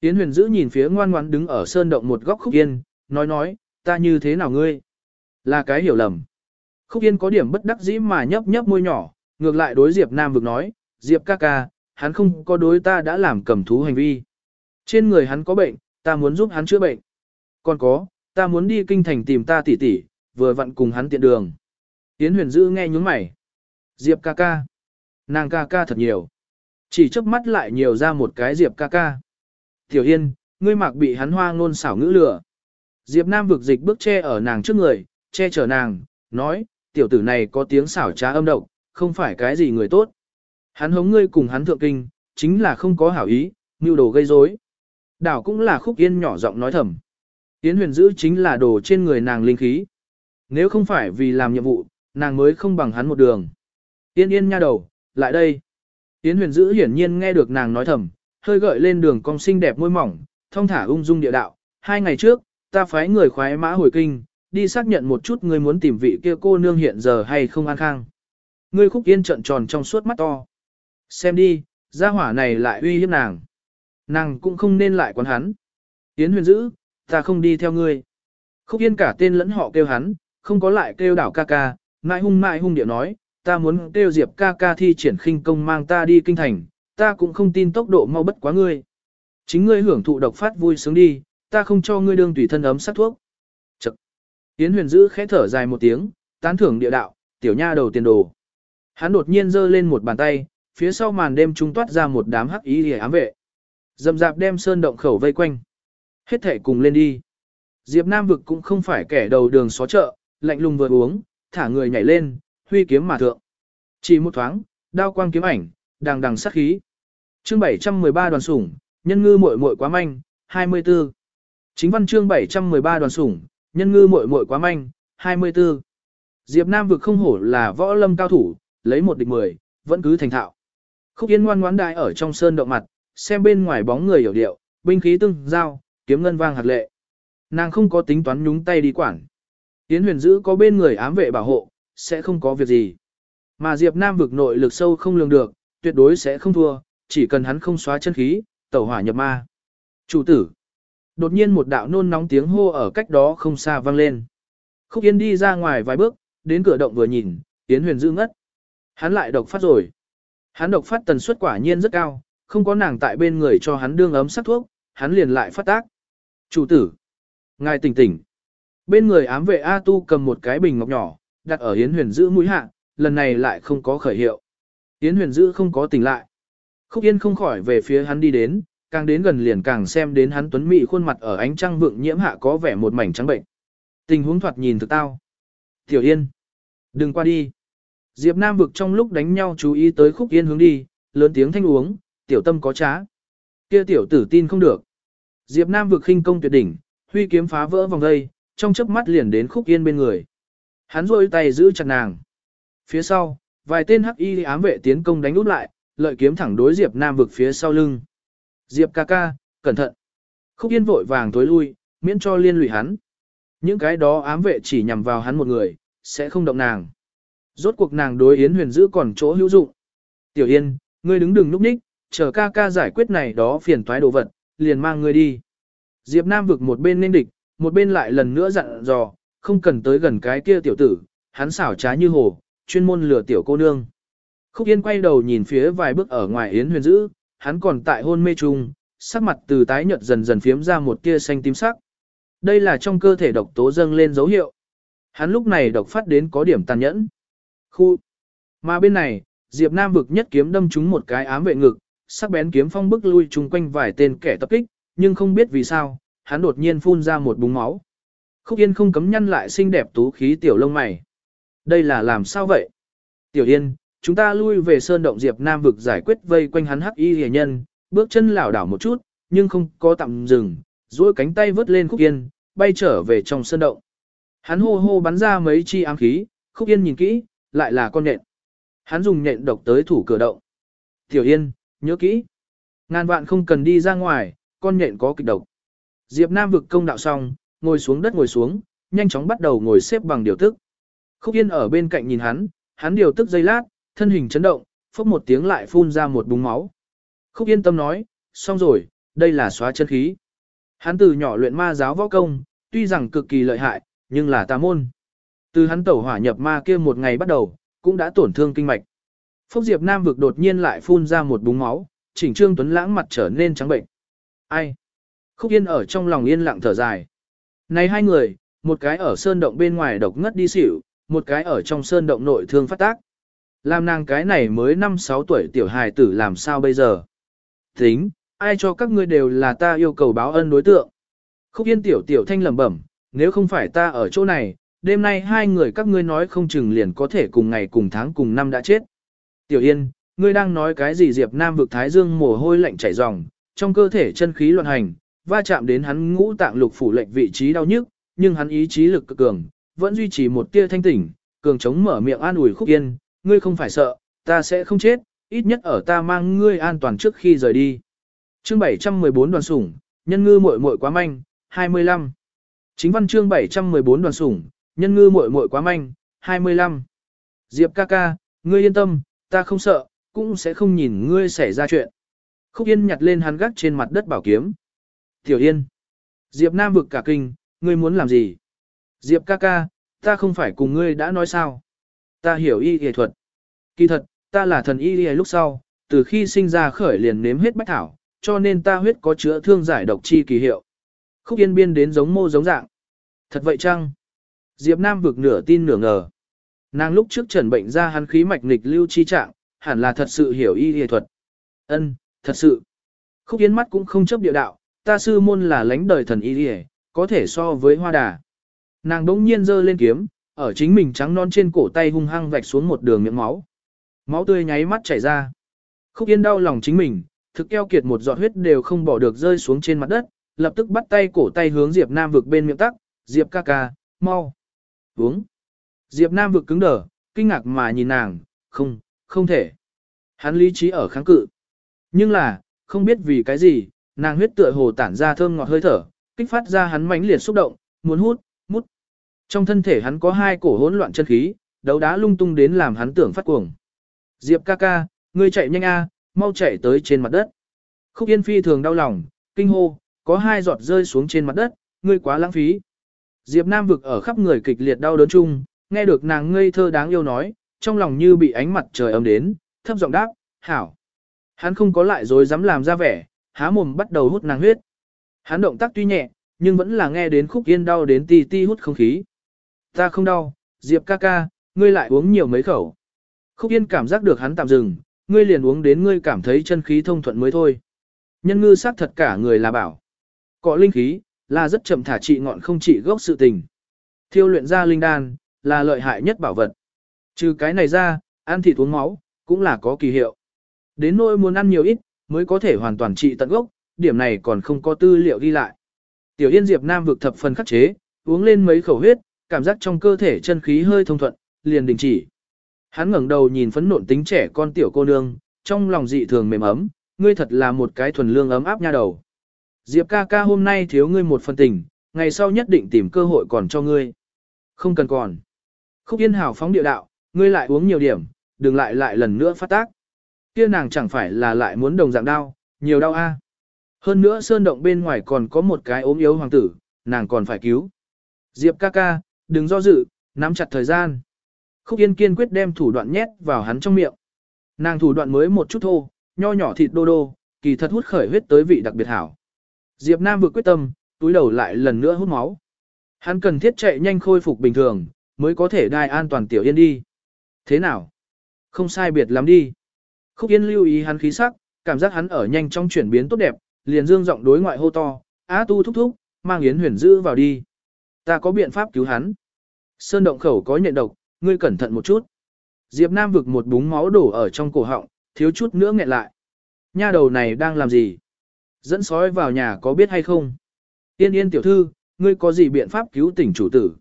Yến huyền giữ nhìn phía ngoan ngoãn đứng ở sơn động một góc khúc yên, nói nói, ta như thế nào ngươi? Là cái hiểu lầm. Khúc yên có điểm bất đắc dĩ mà nhấp nhấp môi nhỏ, ngược lại đối Diệp Nam vực nói, Diệp ca ca, hắn không có đối ta đã làm cầm thú hành vi. Trên người hắn có bệnh, ta muốn giúp hắn chữa bệnh. Còn có, ta muốn đi kinh thành tìm ta tỷ tỷ, vừa vặn cùng hắn tiện đường. Yến huyền dữ nghe nhúng mày. Diệp ca ca. Nàng ca ca thật nhiều. Chỉ chớp mắt lại nhiều ra một cái Diệp ca ca. Tiểu Yên, ngươi mặc bị hắn hoa ngôn xảo ngữ lừa. Diệp Nam vực dịch bước che ở nàng trước người, che chở nàng, nói, tiểu tử này có tiếng xảo trá âm độc, không phải cái gì người tốt. Hắn hống ngươi cùng hắn thượng kinh, chính là không có hảo ý, mưu đồ gây rối. Đảo cũng là khúc yên nhỏ giọng nói thầm. Yến huyền giữ chính là đồ trên người nàng linh khí. Nếu không phải vì làm nhiệm vụ, nàng mới không bằng hắn một đường. Yên yên nha đầu, lại đây. Yến huyền giữ hiển nhiên nghe được nàng nói thầm, hơi gợi lên đường cong xinh đẹp môi mỏng, thông thả ung dung địa đạo. Hai ngày trước, ta phái người khoái mã hồi kinh, đi xác nhận một chút ngươi muốn tìm vị kia cô nương hiện giờ hay không an khang. Ngươi khúc yên trận tròn trong suốt mắt to. Xem đi, gia hỏa này lại uy hiếp nàng. Nàng cũng không nên lại quán hắn. Yến huyền dữ, ta không đi theo ngươi. Khúc yên cả tên lẫn họ kêu hắn, không có lại kêu đảo ca ca, mãi hung mãi hung điệu nói, ta muốn kêu diệp ca ca thi triển khinh công mang ta đi kinh thành, ta cũng không tin tốc độ mau bất quá ngươi. Chính ngươi hưởng thụ độc phát vui sướng đi, ta không cho ngươi đương tùy thân ấm sát thuốc. Chậc. Yến huyền Dữ khẽ thở dài một tiếng, tán thưởng địa đạo, tiểu nha đầu tiền đồ. Hắn đột nhiên giơ lên một bàn tay, phía sau màn đêm trung toát ra một đám hắc ý hề ám vệ. Dầm dạp đem sơn động khẩu vây quanh. Hết thể cùng lên đi. Diệp Nam vực cũng không phải kẻ đầu đường xó chợ, lạnh lùng vừa uống, thả người nhảy lên, huy kiếm mà thượng. Chỉ một thoáng, đao quang kiếm ảnh, đằng đằng sát khí. Chương 713 đoàn sủng, nhân ngư muội muội quá manh, 24. Chính văn chương 713 đoàn sủng, nhân ngư muội muội quá manh, 24. Diệp Nam vực không hổ là võ lâm cao thủ, lấy một địch mười, vẫn cứ thành thạo. Khúc Yên ngoan ngoãn đại ở trong sơn động mặt, xem bên ngoài bóng người hiểu điệu, binh khí tương giao, kiếm ngân vang hạt lệ. Nàng không có tính toán nhúng tay đi quản. Yến huyền giữ có bên người ám vệ bảo hộ, sẽ không có việc gì. Mà Diệp Nam vực nội lực sâu không lường được, tuyệt đối sẽ không thua, chỉ cần hắn không xóa chân khí, tẩu hỏa nhập ma. Chủ tử. Đột nhiên một đạo nôn nóng tiếng hô ở cách đó không xa vang lên. Khúc Yên đi ra ngoài vài bước, đến cửa động vừa nhìn, Yến huyền giữ ngất. Hắn lại độc phát rồi. Hắn độc phát tần suất quả nhiên rất cao, không có nàng tại bên người cho hắn đương ấm sắc thuốc, hắn liền lại phát tác. Chủ tử. Ngài tỉnh tỉnh. Bên người ám vệ A Tu cầm một cái bình ngọc nhỏ, đặt ở Yến huyền Dữ mũi hạ, lần này lại không có khởi hiệu. Yến huyền Dữ không có tỉnh lại. Khúc Yên không khỏi về phía hắn đi đến, càng đến gần liền càng xem đến hắn tuấn mỹ khuôn mặt ở ánh trăng vượng nhiễm hạ có vẻ một mảnh trắng bệnh. Tình huống thoạt nhìn thực tao. Tiểu Yên. Đừng qua đi. Diệp Nam vực trong lúc đánh nhau chú ý tới Khúc Yên hướng đi, lớn tiếng thanh uống, tiểu tâm có trá. Kia tiểu tử tin không được. Diệp Nam vực khinh công tuyệt đỉnh, huy kiếm phá vỡ vòng dây, trong chớp mắt liền đến Khúc Yên bên người. Hắn rôi tay giữ chặt nàng. Phía sau, vài tên hắc y ám vệ tiến công đánh úp lại, lợi kiếm thẳng đối Diệp Nam vực phía sau lưng. Diệp ca ca, cẩn thận. Khúc Yên vội vàng tối lui, miễn cho liên lụy hắn. Những cái đó ám vệ chỉ nhằm vào hắn một người, sẽ không động nàng. Rốt cuộc nàng đối Yến Huyền giữ còn chỗ hữu dụng. Tiểu Yên, ngươi đứng đừng núp ních, chờ ca ca giải quyết này đó phiền toái đồ vật, liền mang ngươi đi. Diệp Nam vực một bên nên địch, một bên lại lần nữa dặn dò, không cần tới gần cái kia tiểu tử, hắn xảo trá như hồ, chuyên môn lừa tiểu cô nương. Khúc Yên quay đầu nhìn phía vài bước ở ngoài Yến Huyền Dữ, hắn còn tại hôn mê trung, sắc mặt từ tái nhợt dần dần phiếm ra một tia xanh tím sắc. Đây là trong cơ thể độc tố dâng lên dấu hiệu. Hắn lúc này độc phát đến có điểm tàn nhẫn. Khu. Mà bên này, Diệp Nam vực nhất kiếm đâm trúng một cái ám vệ ngực, sắc bén kiếm phong bức lui chung quanh vài tên kẻ tập kích, nhưng không biết vì sao, hắn đột nhiên phun ra một búng máu. Khúc Yên không cấm nhăn lại xinh đẹp tú khí tiểu lông mày. Đây là làm sao vậy? Tiểu Yên, chúng ta lui về sơn động Diệp Nam vực giải quyết vây quanh hắn hắc y hề nhân, bước chân lảo đảo một chút, nhưng không có tạm dừng, duỗi cánh tay vớt lên Khúc Yên, bay trở về trong sơn động. Hắn hô hô bắn ra mấy chi ám khí, Khúc Yên nhìn kỹ, lại là con nhện. Hắn dùng nhện độc tới thủ cửa động. Tiểu Yên, nhớ kỹ. Ngàn vạn không cần đi ra ngoài, con nhện có kịch độc. Diệp Nam vực công đạo xong, ngồi xuống đất ngồi xuống, nhanh chóng bắt đầu ngồi xếp bằng điều tức. Khúc Yên ở bên cạnh nhìn hắn, hắn điều tức giây lát, thân hình chấn động, phốc một tiếng lại phun ra một búng máu. Khúc Yên tâm nói, xong rồi, đây là xóa chân khí. Hắn từ nhỏ luyện ma giáo võ công, tuy rằng cực kỳ lợi hại, nhưng là tà môn. Từ hắn tẩu hỏa nhập ma kia một ngày bắt đầu, cũng đã tổn thương kinh mạch. Phúc Diệp Nam vực đột nhiên lại phun ra một búng máu, chỉnh trương tuấn lãng mặt trở nên trắng bệnh. Ai? Khúc Yên ở trong lòng yên lặng thở dài. Này hai người, một cái ở sơn động bên ngoài độc ngất đi xỉu, một cái ở trong sơn động nội thương phát tác. Làm nàng cái này mới 5-6 tuổi tiểu hài tử làm sao bây giờ? Tính, ai cho các ngươi đều là ta yêu cầu báo ân đối tượng. Khúc Yên tiểu tiểu thanh lẩm bẩm, nếu không phải ta ở chỗ này, đêm nay hai người các ngươi nói không chừng liền có thể cùng ngày cùng tháng cùng năm đã chết. Tiểu Yên, ngươi đang nói cái gì Diệp Nam vực Thái Dương mồ hôi lạnh chảy ròng, trong cơ thể chân khí loạn hành, va chạm đến hắn ngũ tạng lục phủ lệnh vị trí đau nhức, nhưng hắn ý chí lực cực cường, vẫn duy trì một tia thanh tỉnh, cường chống mở miệng an ủi Khúc Yên, ngươi không phải sợ, ta sẽ không chết, ít nhất ở ta mang ngươi an toàn trước khi rời đi. Chương 714 đoàn sủng, nhân ngư muội muội quá manh, 25. Chính văn chương 714 đoàn sủng, nhân ngư muội muội quá manh, 25. Diệp ca ca, ngươi yên tâm, ta không sợ, cũng sẽ không nhìn ngươi xảy ra chuyện. Khúc Yên nhặt lên hắn gác trên mặt đất bảo kiếm. Tiểu Yên. Diệp Nam vực cả kinh, ngươi muốn làm gì? Diệp ca ca, ta không phải cùng ngươi đã nói sao? Ta hiểu y y thuật. Kỳ thật, ta là thần y y lúc sau, từ khi sinh ra khởi liền nếm hết bách thảo, cho nên ta huyết có chữa thương giải độc chi kỳ hiệu. Khúc Yên biên đến giống mô giống dạng. Thật vậy chăng? Diệp Nam vực nửa tin nửa ngờ. Nàng lúc trước trần bệnh ra hắn khí mạch nghịch lưu chi trạng, hẳn là thật sự hiểu y y thuật. Ân, thật sự. Khúc Yên mắt cũng không chấp địa đạo, ta sư môn là lãnh đời thần y y, có thể so với hoa đà. Nàng đống nhiên giơ lên kiếm, ở chính mình trắng non trên cổ tay hung hăng vạch xuống một đường miệng máu. Máu tươi nháy mắt chảy ra. Khúc Yên đau lòng chính mình, thực eo kiệt một giọt huyết đều không bỏ được rơi xuống trên mặt đất, lập tức bắt tay cổ tay hướng Diệp Nam vực bên miệng tắc, Diệp ca ca, mau. Uống. Diệp Nam vực cứng đờ, kinh ngạc mà nhìn nàng, không, không thể. Hắn lý trí ở kháng cự. Nhưng là, không biết vì cái gì, nàng huyết tựa hồ tản ra thơm ngọt hơi thở, kích phát ra hắn mãnh liệt xúc động, muốn hút, mút. Trong thân thể hắn có hai cổ hỗn loạn chân khí, đấu đá lung tung đến làm hắn tưởng phát cuồng. Diệp ca ca, ngươi chạy nhanh a, mau chạy tới trên mặt đất. Khúc Yên Phi thường đau lòng, kinh hô, có hai giọt rơi xuống trên mặt đất, ngươi quá lãng phí. Diệp Nam vực ở khắp người kịch liệt đau đớn chung, nghe được nàng ngây thơ đáng yêu nói, trong lòng như bị ánh mặt trời ấm đến, thấp giọng đáp, hảo. Hắn không có lại rồi dám làm ra vẻ, há mồm bắt đầu hút nàng huyết. Hắn động tác tuy nhẹ, nhưng vẫn là nghe đến khúc yên đau đến ti ti hút không khí. Ta không đau, Diệp ca ca, ngươi lại uống nhiều mấy khẩu. Khúc yên cảm giác được hắn tạm dừng, ngươi liền uống đến ngươi cảm thấy chân khí thông thuận mới thôi. Nhân ngư sắc thật cả người là bảo. Cọ linh khí, là rất chậm thả trị ngọn không trị gốc sự tình. Thiêu luyện ra linh đan, là lợi hại nhất bảo vật. Trừ cái này ra, ăn thịt uống máu, cũng là có kỳ hiệu. Đến nỗi muốn ăn nhiều ít, mới có thể hoàn toàn trị tận gốc, điểm này còn không có tư liệu ghi lại. Tiểu Yên Diệp Nam vực thập phần khắc chế, uống lên mấy khẩu huyết, cảm giác trong cơ thể chân khí hơi thông thuận, liền đình chỉ. Hắn ngẩng đầu nhìn phấn nộn tính trẻ con tiểu cô nương, trong lòng dị thường mềm ấm, ngươi thật là một cái thuần lương ấm áp nha đầu. Diệp ca ca hôm nay thiếu ngươi một phần tình, ngày sau nhất định tìm cơ hội còn cho ngươi. Không cần còn. Khúc Yên hào phóng địa đạo, ngươi lại uống nhiều điểm, đừng lại lại lần nữa phát tác. Kia nàng chẳng phải là lại muốn đồng dạng đau, nhiều đau a. Hơn nữa sơn động bên ngoài còn có một cái ốm yếu hoàng tử, nàng còn phải cứu. Diệp ca ca, đừng do dự, nắm chặt thời gian. Khúc Yên kiên quyết đem thủ đoạn nhét vào hắn trong miệng. Nàng thủ đoạn mới một chút thô, nho nhỏ thịt đô đô, kỳ thật hút khởi huyết tới vị đặc biệt hảo. Diệp Nam vừa quyết tâm, túi đầu lại lần nữa hút máu. Hắn cần thiết chạy nhanh khôi phục bình thường, mới có thể đai an toàn tiểu yên đi. Thế nào? Không sai biệt lắm đi. Khúc Yên lưu ý hắn khí sắc, cảm giác hắn ở nhanh trong chuyển biến tốt đẹp, liền dương giọng đối ngoại hô to, Á tu thúc thúc, mang Yến Huyền giữ vào đi. Ta có biện pháp cứu hắn." Sơn động khẩu có nhện độc, ngươi cẩn thận một chút. Diệp Nam vực một búng máu đổ ở trong cổ họng, thiếu chút nữa nghẹn lại. Nha đầu này đang làm gì? Dẫn sói vào nhà có biết hay không? Yên yên tiểu thư, ngươi có gì biện pháp cứu tỉnh chủ tử?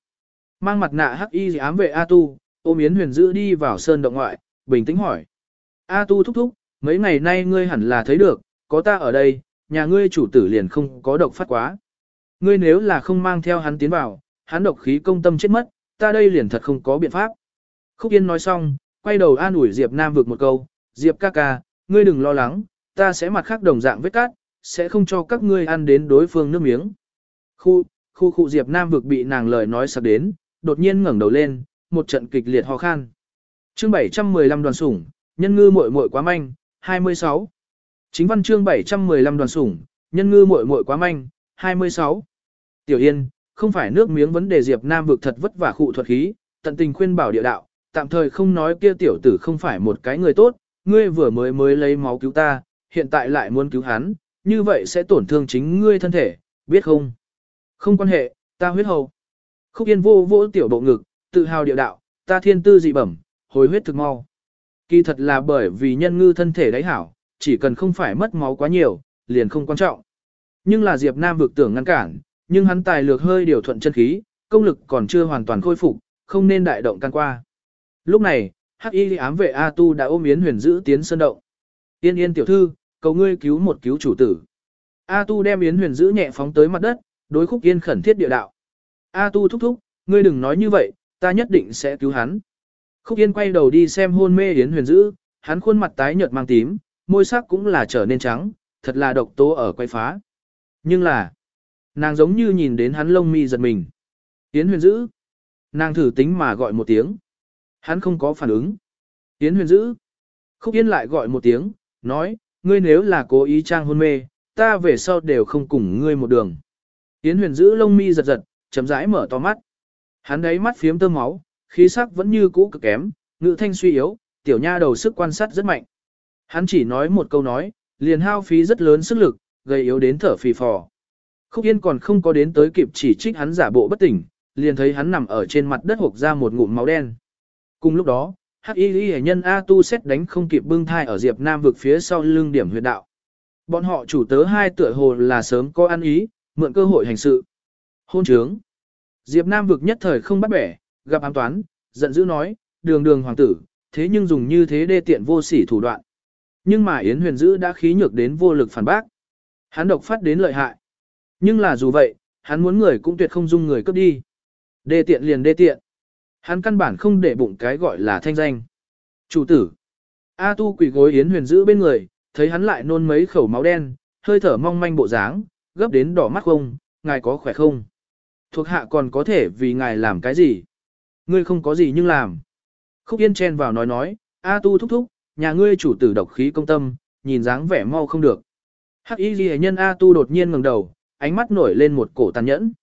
Mang mặt nạ hắc y ám vệ A Tu, ôm Yến Huyền giữ đi vào sơn động ngoại, bình tĩnh hỏi. A Tu thúc thúc, mấy ngày nay ngươi hẳn là thấy được, có ta ở đây, nhà ngươi chủ tử liền không có độc phát quá. Ngươi nếu là không mang theo hắn tiến vào, hắn độc khí công tâm chết mất, ta đây liền thật không có biện pháp. Khúc Yên nói xong, quay đầu an ủi Diệp Nam vực một câu, Diệp ca ca, ngươi đừng lo lắng, ta sẽ mặt khác đồng dạng vết cát, sẽ không cho các ngươi ăn đến đối phương nước miếng. Khu, khu khu Diệp Nam vực bị nàng lời nói sặc đến, đột nhiên ngẩng đầu lên, một trận kịch liệt ho khan. Chương 715 đoàn sủng, nhân ngư muội muội quá manh, 26. Chính văn chương 715 đoàn sủng, nhân ngư muội muội quá manh, 26. Tiểu Yên, không phải nước miếng vấn đề Diệp Nam vực thật vất vả khụ thuật khí, tận tình khuyên bảo địa đạo, tạm thời không nói kia tiểu tử không phải một cái người tốt, ngươi vừa mới mới lấy máu cứu ta, hiện tại lại muốn cứu hắn, như vậy sẽ tổn thương chính ngươi thân thể, biết không? Không quan hệ, ta huyết hầu. Khúc Yên vô vô tiểu bộ ngực, tự hào địa đạo, ta thiên tư dị bẩm, hồi huyết thực mau. Kỳ thật là bởi vì nhân ngư thân thể đáy hảo, chỉ cần không phải mất máu quá nhiều, liền không quan trọng. Nhưng là Diệp Nam vực tưởng ngăn cản, nhưng hắn tài lược hơi điều thuận chân khí, công lực còn chưa hoàn toàn khôi phục, không nên đại động can qua. Lúc này, Hắc Y ám vệ A Tu đã ôm Yến Huyền giữ tiến sơn động. Yên Yên tiểu thư, cầu ngươi cứu một cứu chủ tử. A Tu đem Yến Huyền giữ nhẹ phóng tới mặt đất, đối Khúc Yên khẩn thiết địa đạo. A Tu thúc thúc, ngươi đừng nói như vậy, ta nhất định sẽ cứu hắn. Khúc Yên quay đầu đi xem hôn mê Yến Huyền giữ, hắn khuôn mặt tái nhợt mang tím, môi sắc cũng là trở nên trắng, thật là độc tố ở quay phá. Nhưng là, nàng giống như nhìn đến hắn lông mi giật mình. Yến Huyền giữ. Nàng thử tính mà gọi một tiếng. Hắn không có phản ứng. Yến Huyền giữ. Khúc Yên lại gọi một tiếng, nói, ngươi nếu là cố ý trang hôn mê, ta về sau đều không cùng ngươi một đường. Yến Huyền giữ lông mi giật giật, chấm rãi mở to mắt. Hắn đấy mắt phiếm tơ máu, khí sắc vẫn như cũ cực kém, ngữ thanh suy yếu, tiểu nha đầu sức quan sát rất mạnh. Hắn chỉ nói một câu nói, liền hao phí rất lớn sức lực, gây yếu đến thở phì phò. Khúc Yên còn không có đến tới kịp chỉ trích hắn giả bộ bất tỉnh, liền thấy hắn nằm ở trên mặt đất hộc ra một ngụm máu đen. Cùng lúc đó, Hắc Y Lý nhân A Tu xét đánh không kịp bưng thai ở Diệp Nam vực phía sau lưng điểm huyệt đạo. Bọn họ chủ tớ hai tựa hồ là sớm có ăn ý, mượn cơ hội hành sự. Hôn trướng. Diệp Nam vực nhất thời không bắt bẻ, gặp ám toán, giận dữ nói, đường đường hoàng tử, thế nhưng dùng như thế đê tiện vô sỉ thủ đoạn. Nhưng mà Yến huyền dữ đã khí nhược đến vô lực phản bác. Hắn độc phát đến lợi hại. Nhưng là dù vậy, hắn muốn người cũng tuyệt không dung người cướp đi. Đê tiện liền đê tiện. Hắn căn bản không để bụng cái gọi là thanh danh. Chủ tử. A tu quỷ gối Yến huyền giữ bên người, thấy hắn lại nôn mấy khẩu máu đen, hơi thở mong manh bộ dáng, gấp đến đỏ mắt không, ngài có khỏe không? Thuộc hạ còn có thể vì ngài làm cái gì? Ngươi không có gì nhưng làm. Khúc Yên chen vào nói nói, A tu thúc thúc, nhà ngươi chủ tử độc khí công tâm, nhìn dáng vẻ mau không được. Hắc y ghi nhân A tu đột nhiên ngẩng đầu, ánh mắt nổi lên một cổ tàn nhẫn.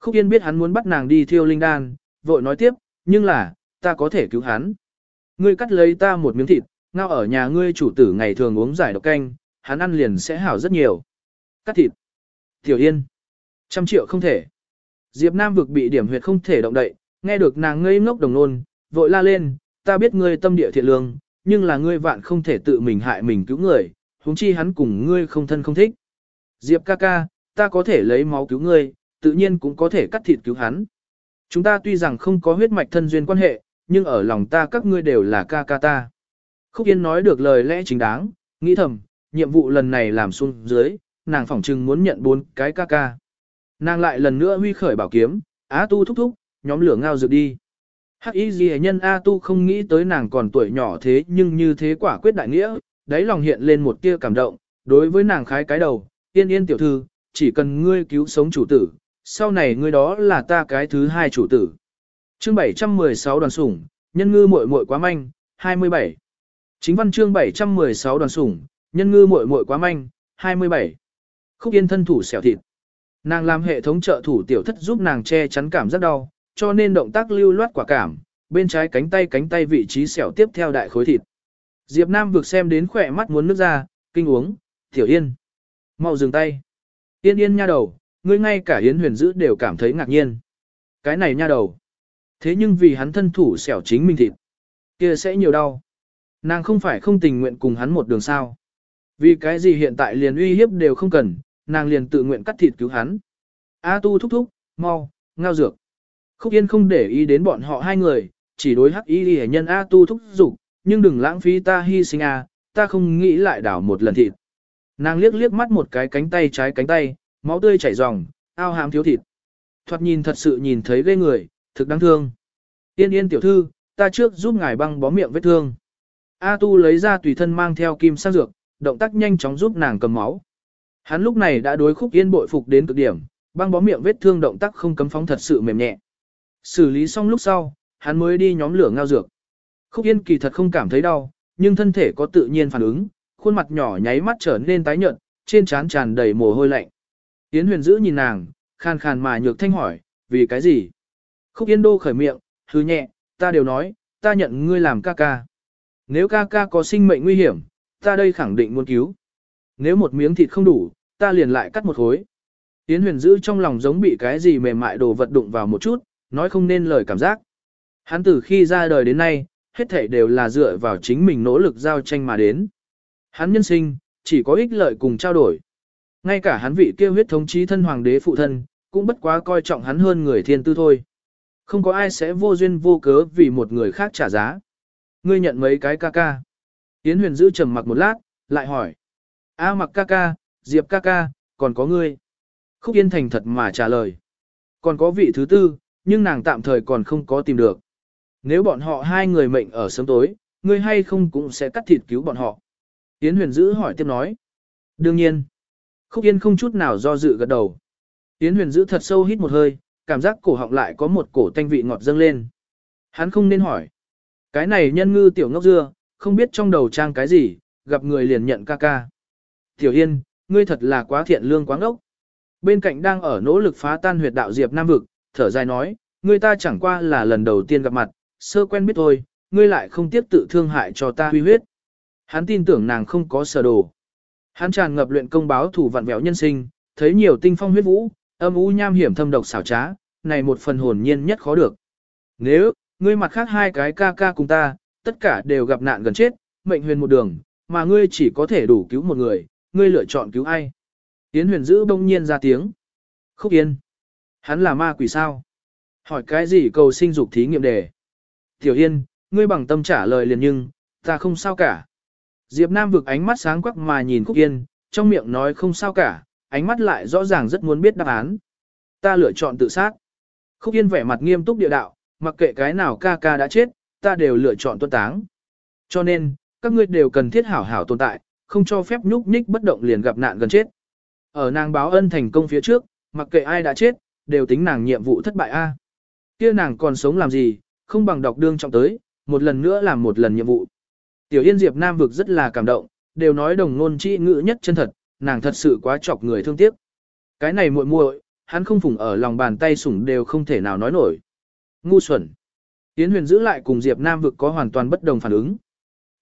Khúc Yên biết hắn muốn bắt nàng đi thiêu linh đan, vội nói tiếp, nhưng là, ta có thể cứu hắn. Ngươi cắt lấy ta một miếng thịt, ngao ở nhà ngươi chủ tử ngày thường uống giải độc canh, hắn ăn liền sẽ hảo rất nhiều. Cắt thịt. Tiểu Yên. Trăm triệu không thể. Diệp Nam vực bị điểm huyệt không thể động đậy, nghe được nàng ngây ngốc đồng nôn, vội la lên, ta biết ngươi tâm địa thiện lương, nhưng là ngươi vạn không thể tự mình hại mình cứu người, huống chi hắn cùng ngươi không thân không thích. Diệp ca ca, ta có thể lấy máu cứu ngươi, tự nhiên cũng có thể cắt thịt cứu hắn. Chúng ta tuy rằng không có huyết mạch thân duyên quan hệ, nhưng ở lòng ta các ngươi đều là ca ca ta. Khúc Yên nói được lời lẽ chính đáng, nghĩ thầm, nhiệm vụ lần này làm xuống dưới, nàng phỏng chừng muốn nhận bốn cái ca ca. Nàng lại lần nữa huy khởi bảo kiếm, Á Tu thúc thúc, nhóm lửa ngao dược đi. Hắc y gì nhân A Tu không nghĩ tới nàng còn tuổi nhỏ thế nhưng như thế quả quyết đại nghĩa, đáy lòng hiện lên một tia cảm động, đối với nàng khái cái đầu, yên yên tiểu thư, chỉ cần ngươi cứu sống chủ tử, sau này ngươi đó là ta cái thứ hai chủ tử. Chương 716 đoàn sủng, nhân ngư muội muội quá manh, 27. Chính văn chương 716 đoàn sủng, nhân ngư muội muội quá manh, 27. Khúc Yên thân thủ xẻo thịt. Nàng làm hệ thống trợ thủ tiểu thất giúp nàng che chắn cảm giác đau, cho nên động tác lưu loát quả cảm, bên trái cánh tay cánh tay vị trí xẻo tiếp theo đại khối thịt. Diệp Nam vực xem đến khỏe mắt muốn nước ra, kinh uống, "Tiểu Yên, mau dừng tay." Yên Yên nha đầu, ngươi ngay cả Yến Huyền Dữ đều cảm thấy ngạc nhiên. Cái này nha đầu. Thế nhưng vì hắn thân thủ xẻo chính mình thịt, kia sẽ nhiều đau. Nàng không phải không tình nguyện cùng hắn một đường sao. Vì cái gì hiện tại liền uy hiếp đều không cần, nàng liền tự nguyện cắt thịt cứu hắn. A tu thúc thúc, mau, ngao dược. Khúc Yên không để ý đến bọn họ hai người, chỉ đối hắc y hệ nhân A tu thúc dục nhưng đừng lãng phí ta hy sinh A, ta không nghĩ lại đảo một lần thịt. Nàng liếc liếc mắt một cái cánh tay trái cánh tay, máu tươi chảy ròng, ao hàm thiếu thịt. Thoạt nhìn thật sự nhìn thấy ghê người, thực đáng thương. Yên yên tiểu thư, ta trước giúp ngài băng bó miệng vết thương. A tu lấy ra tùy thân mang theo kim sang dược, động tác nhanh chóng giúp nàng cầm máu. Hắn lúc này đã đối khúc yên bội phục đến cực điểm, băng bó miệng vết thương động tác không cấm phóng thật sự mềm nhẹ. Xử lý xong lúc sau, hắn mới đi nhóm lửa ngao dược. Khúc yên kỳ thật không cảm thấy đau, nhưng thân thể có tự nhiên phản ứng, khuôn mặt nhỏ nháy mắt trở nên tái nhợt, trên trán tràn đầy mồ hôi lạnh. Yến huyền giữ nhìn nàng, khàn khàn mà nhược thanh hỏi, vì cái gì? Khúc yên đô khởi miệng, hứ nhẹ, ta đều nói, ta nhận ngươi làm ca ca. Nếu ca ca có sinh mệnh nguy hiểm, ta đây khẳng định muốn cứu. Nếu một miếng thịt không đủ, ta liền lại cắt một khối. Yến huyền giữ trong lòng giống bị cái gì mềm mại đồ vật đụng vào một chút, nói không nên lời cảm giác. Hắn từ khi ra đời đến nay, hết thảy đều là dựa vào chính mình nỗ lực giao tranh mà đến. Hắn nhân sinh, chỉ có ích lợi cùng trao đổi. Ngay cả hắn vị kia huyết thống chí thân hoàng đế phụ thân, cũng bất quá coi trọng hắn hơn người thiên tư thôi. Không có ai sẽ vô duyên vô cớ vì một người khác trả giá. Ngươi nhận mấy cái ca ca. Yến huyền giữ trầm mặc một lát, lại hỏi. A mặc ca ca, Diệp ca ca, còn có ngươi. Khúc Yên thành thật mà trả lời. Còn có vị thứ tư, nhưng nàng tạm thời còn không có tìm được. Nếu bọn họ hai người mệnh ở sớm tối, ngươi hay không cũng sẽ cắt thịt cứu bọn họ. Yến huyền giữ hỏi tiếp nói. Đương nhiên. Khúc Yên không chút nào do dự gật đầu. Yến huyền giữ thật sâu hít một hơi, cảm giác cổ họng lại có một cổ tanh vị ngọt dâng lên. Hắn không nên hỏi. Cái này nhân ngư tiểu ngốc dưa, không biết trong đầu trang cái gì, gặp người liền nhận ca ca. Tiểu Yên, ngươi thật là quá thiện lương quá ngốc. Bên cạnh đang ở nỗ lực phá tan huyệt đạo Diệp Nam Vực, thở dài nói, ngươi ta chẳng qua là lần đầu tiên gặp mặt, sơ quen biết thôi, ngươi lại không tiếp tự thương hại cho ta huy huyết. Hắn tin tưởng nàng không có sở đồ. Hắn tràn ngập luyện công báo thủ vặn vẹo nhân sinh, thấy nhiều tinh phong huyết vũ, âm u nham hiểm thâm độc xảo trá, này một phần hồn nhiên nhất khó được. Nếu, ngươi mặt khác hai cái ca ca cùng ta, tất cả đều gặp nạn gần chết, mệnh huyền một đường, mà ngươi chỉ có thể đủ cứu một người, ngươi lựa chọn cứu ai? Yến huyền giữ bỗng nhiên ra tiếng. Khúc Yên. Hắn là ma quỷ sao? Hỏi cái gì cầu sinh dục thí nghiệm đề? Tiểu Yên, ngươi bằng tâm trả lời liền nhưng, ta không sao cả. Diệp Nam vực ánh mắt sáng quắc mà nhìn Khúc Yên, trong miệng nói không sao cả, ánh mắt lại rõ ràng rất muốn biết đáp án. Ta lựa chọn tự sát. Khúc Yên vẻ mặt nghiêm túc địa đạo, mặc kệ cái nào ca ca đã chết, ta đều lựa chọn tuân táng. Cho nên, các ngươi đều cần thiết hảo hảo tồn tại, không cho phép nhúc nhích bất động liền gặp nạn gần chết. Ở nàng báo ân thành công phía trước, mặc kệ ai đã chết, đều tính nàng nhiệm vụ thất bại a. Kia nàng còn sống làm gì, không bằng đọc đương trọng tới, một lần nữa làm một lần nhiệm vụ. Tiểu Yên Diệp Nam vực rất là cảm động, đều nói đồng ngôn trị ngữ nhất chân thật, nàng thật sự quá chọc người thương tiếc. Cái này muội muội, hắn không phụng ở lòng bàn tay sủng đều không thể nào nói nổi. Ngu xuẩn. Yến Huyền giữ lại cùng Diệp Nam vực có hoàn toàn bất đồng phản ứng.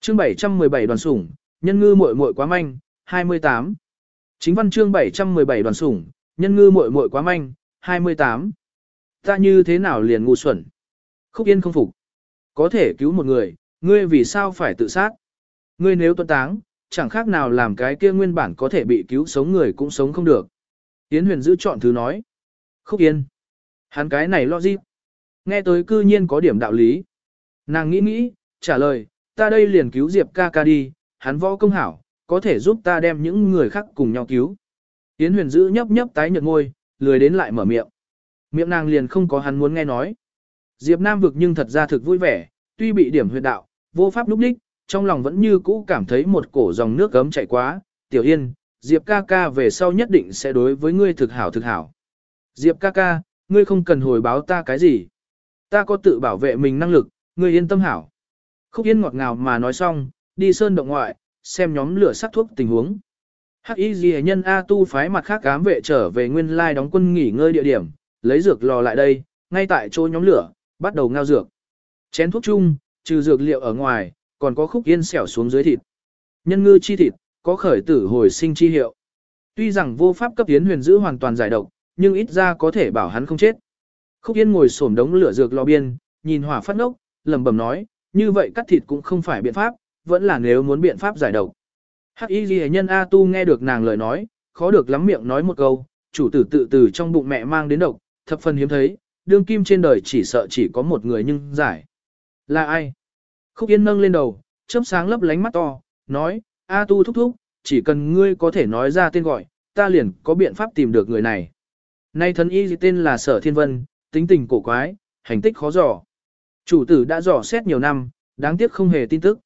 Chương 717 đoàn sủng, nhân ngư muội muội quá manh, 28. Chính văn chương 717 đoàn sủng, nhân ngư muội muội quá manh, 28. Ta như thế nào liền ngu xuẩn? Khúc Yên không phục. Có thể cứu một người, ngươi vì sao phải tự sát? Ngươi nếu tuân táng, chẳng khác nào làm cái kia nguyên bản có thể bị cứu sống người cũng sống không được. Yến huyền giữ chọn thứ nói. Khúc Yên. Hắn cái này lo gì? Nghe tới cư nhiên có điểm đạo lý. Nàng nghĩ nghĩ, trả lời, ta đây liền cứu Diệp ca ca đi, hắn võ công hảo, có thể giúp ta đem những người khác cùng nhau cứu. Yến huyền giữ nhấp nhấp tái nhợt ngôi, lười đến lại mở miệng. Miệng nàng liền không có hắn muốn nghe nói. Diệp Nam vực nhưng thật ra thực vui vẻ, tuy bị điểm huyệt đạo, vô pháp lúc đích, trong lòng vẫn như cũ cảm thấy một cổ dòng nước gấm chạy quá. Tiểu Yên, Diệp ca ca về sau nhất định sẽ đối với ngươi thực hảo thực hảo. Diệp ca ca, ngươi không cần hồi báo ta cái gì. Ta có tự bảo vệ mình năng lực, ngươi yên tâm hảo. Khúc Yên ngọt ngào mà nói xong, đi sơn động ngoại, xem nhóm lửa sắc thuốc tình huống. Hắc Y Ghi nhân A Tu phái mặt khác cám vệ trở về nguyên lai đóng quân nghỉ ngơi địa điểm, lấy dược lò lại đây, ngay tại chỗ nhóm lửa, bắt đầu ngao dược. Chén thuốc chung, trừ dược liệu ở ngoài, còn có khúc yên xẻo xuống dưới thịt. Nhân ngư chi thịt, có khởi tử hồi sinh chi hiệu. Tuy rằng vô pháp cấp tiến huyền giữ hoàn toàn giải độc, nhưng ít ra có thể bảo hắn không chết. Khúc yên ngồi xổm đống lửa dược lò biên, nhìn hỏa phát ngốc, lầm bầm nói, như vậy cắt thịt cũng không phải biện pháp, vẫn là nếu muốn biện pháp giải độc. Hắc y ghi nhân A tu nghe được nàng lời nói, khó được lắm miệng nói một câu, chủ tử tự từ trong bụng mẹ mang đến độc, thập phần hiếm thấy, đương kim trên đời chỉ sợ chỉ có một người nhưng giải. Là ai? Khúc Yên nâng lên đầu, chớp sáng lấp lánh mắt to, nói, A tu thúc thúc, chỉ cần ngươi có thể nói ra tên gọi, ta liền có biện pháp tìm được người này. Nay thần y tên là Sở Thiên Vân, tính tình cổ quái, hành tích khó dò. Chủ tử đã dò xét nhiều năm, đáng tiếc không hề tin tức.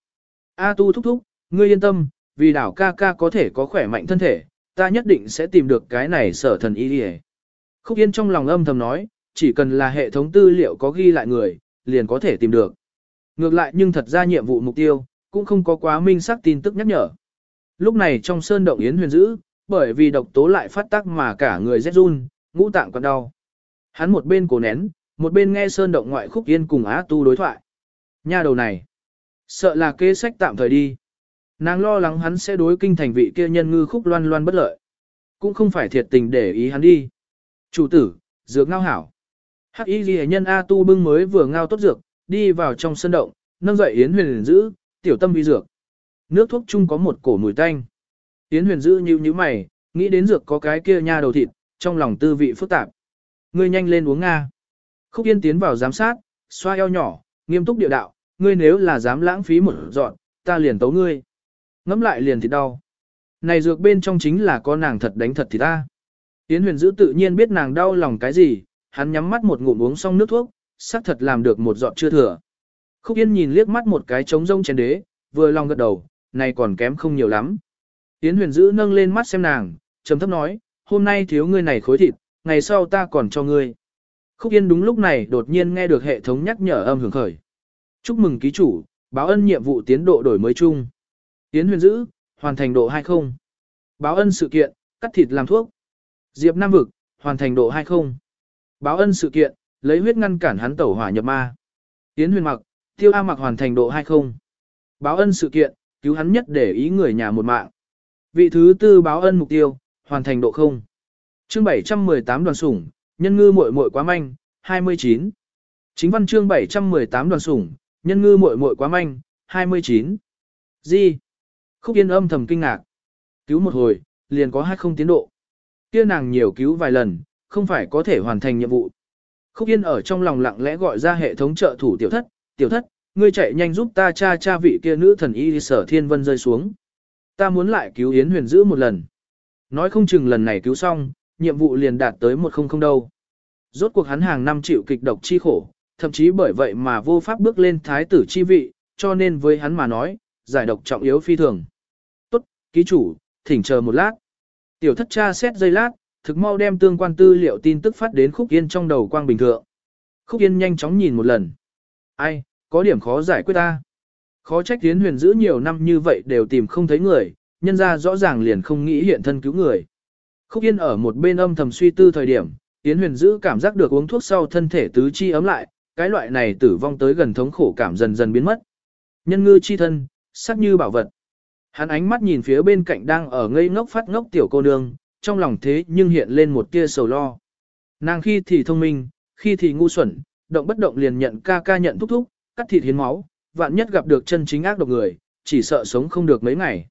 A tu thúc thúc, ngươi yên tâm, vì đảo ca ca có thể có khỏe mạnh thân thể, ta nhất định sẽ tìm được cái này sở thần y đi Khúc Yên trong lòng âm thầm nói, chỉ cần là hệ thống tư liệu có ghi lại người, liền có thể tìm được. Ngược lại nhưng thật ra nhiệm vụ mục tiêu, cũng không có quá minh xác tin tức nhắc nhở. Lúc này trong sơn động Yến huyền dữ, bởi vì độc tố lại phát tác mà cả người rét run, ngũ tạng còn đau. Hắn một bên cổ nén, một bên nghe sơn động ngoại khúc yên cùng á tu đối thoại. Nha đầu này, sợ là kế sách tạm thời đi. Nàng lo lắng hắn sẽ đối kinh thành vị kia nhân ngư khúc loan loan bất lợi. Cũng không phải thiệt tình để ý hắn đi. Chủ tử, dược ngao hảo. Hắc y ghi nhân A tu bưng mới vừa ngao tốt dược, đi vào trong sân động, nâng dậy Yến huyền dữ, tiểu tâm vi dược. Nước thuốc chung có một cổ mùi tanh. Yến huyền dữ như như mày, nghĩ đến dược có cái kia nha đầu thịt, trong lòng tư vị phức tạp. Ngươi nhanh lên uống Nga. Khúc Yên tiến vào giám sát, xoa eo nhỏ, nghiêm túc địa đạo, ngươi nếu là dám lãng phí một dọn, ta liền tấu ngươi. Ngắm lại liền thì đau. Này dược bên trong chính là có nàng thật đánh thật thì ta. Yến huyền giữ tự nhiên biết nàng đau lòng cái gì, hắn nhắm mắt một ngụm uống xong nước thuốc, xác thật làm được một giọt chưa thừa. Khúc Yên nhìn liếc mắt một cái trống rông chén đế, vừa lòng gật đầu, này còn kém không nhiều lắm. Yến huyền giữ nâng lên mắt xem nàng, trầm thấp nói, hôm nay thiếu ngươi này khối thịt, ngày sau ta còn cho ngươi. Khúc Yên đúng lúc này đột nhiên nghe được hệ thống nhắc nhở âm hưởng khởi. Chúc mừng ký chủ, báo ân nhiệm vụ tiến độ đổi mới chung. Yến huyền giữ, hoàn thành độ 20. Báo ân sự kiện, cắt thịt làm thuốc. Diệp Nam Vực, hoàn thành độ 20. Báo ân sự kiện, lấy huyết ngăn cản hắn tẩu hỏa nhập ma. tiến huyền mặc, tiêu A mặc hoàn thành độ 20. Báo ân sự kiện, cứu hắn nhất để ý người nhà một mạng. Vị thứ tư báo ân mục tiêu, hoàn thành độ không Chương 718 đoàn sủng, nhân ngư muội muội quá manh, 29. Chính văn chương 718 đoàn sủng, nhân ngư muội muội quá manh, 29. Gì? Khúc Yên âm thầm kinh ngạc. Cứu một hồi, liền có hai không tiến độ. Kia nàng nhiều cứu vài lần, không phải có thể hoàn thành nhiệm vụ. Khúc Yên ở trong lòng lặng lẽ gọi ra hệ thống trợ thủ tiểu thất, tiểu thất, ngươi chạy nhanh giúp ta cha cha vị kia nữ thần y sở thiên vân rơi xuống. Ta muốn lại cứu Yến huyền giữ một lần. Nói không chừng lần này cứu xong, nhiệm vụ liền đạt tới một không không đâu. Rốt cuộc hắn hàng năm chịu kịch độc chi khổ, thậm chí bởi vậy mà vô pháp bước lên thái tử chi vị, cho nên với hắn mà nói, giải độc trọng yếu phi thường. Tốt, ký chủ, thỉnh chờ một lát. Tiểu thất cha xét giây lát, thực mau đem tương quan tư liệu tin tức phát đến Khúc Yên trong đầu quang bình thượng. Khúc Yên nhanh chóng nhìn một lần. Ai, có điểm khó giải quyết ta. Khó trách tiến huyền giữ nhiều năm như vậy đều tìm không thấy người, nhân ra rõ ràng liền không nghĩ hiện thân cứu người. Khúc Yên ở một bên âm thầm suy tư thời điểm, Yến Huyền giữ cảm giác được uống thuốc sau thân thể tứ chi ấm lại, cái loại này tử vong tới gần thống khổ cảm dần dần biến mất. Nhân ngư chi thân, sắc như bảo vật. Hắn ánh mắt nhìn phía bên cạnh đang ở ngây ngốc phát ngốc tiểu cô nương, trong lòng thế nhưng hiện lên một tia sầu lo. Nàng khi thì thông minh, khi thì ngu xuẩn, động bất động liền nhận ca ca nhận thúc thúc, cắt thịt hiến máu, vạn nhất gặp được chân chính ác độc người, chỉ sợ sống không được mấy ngày.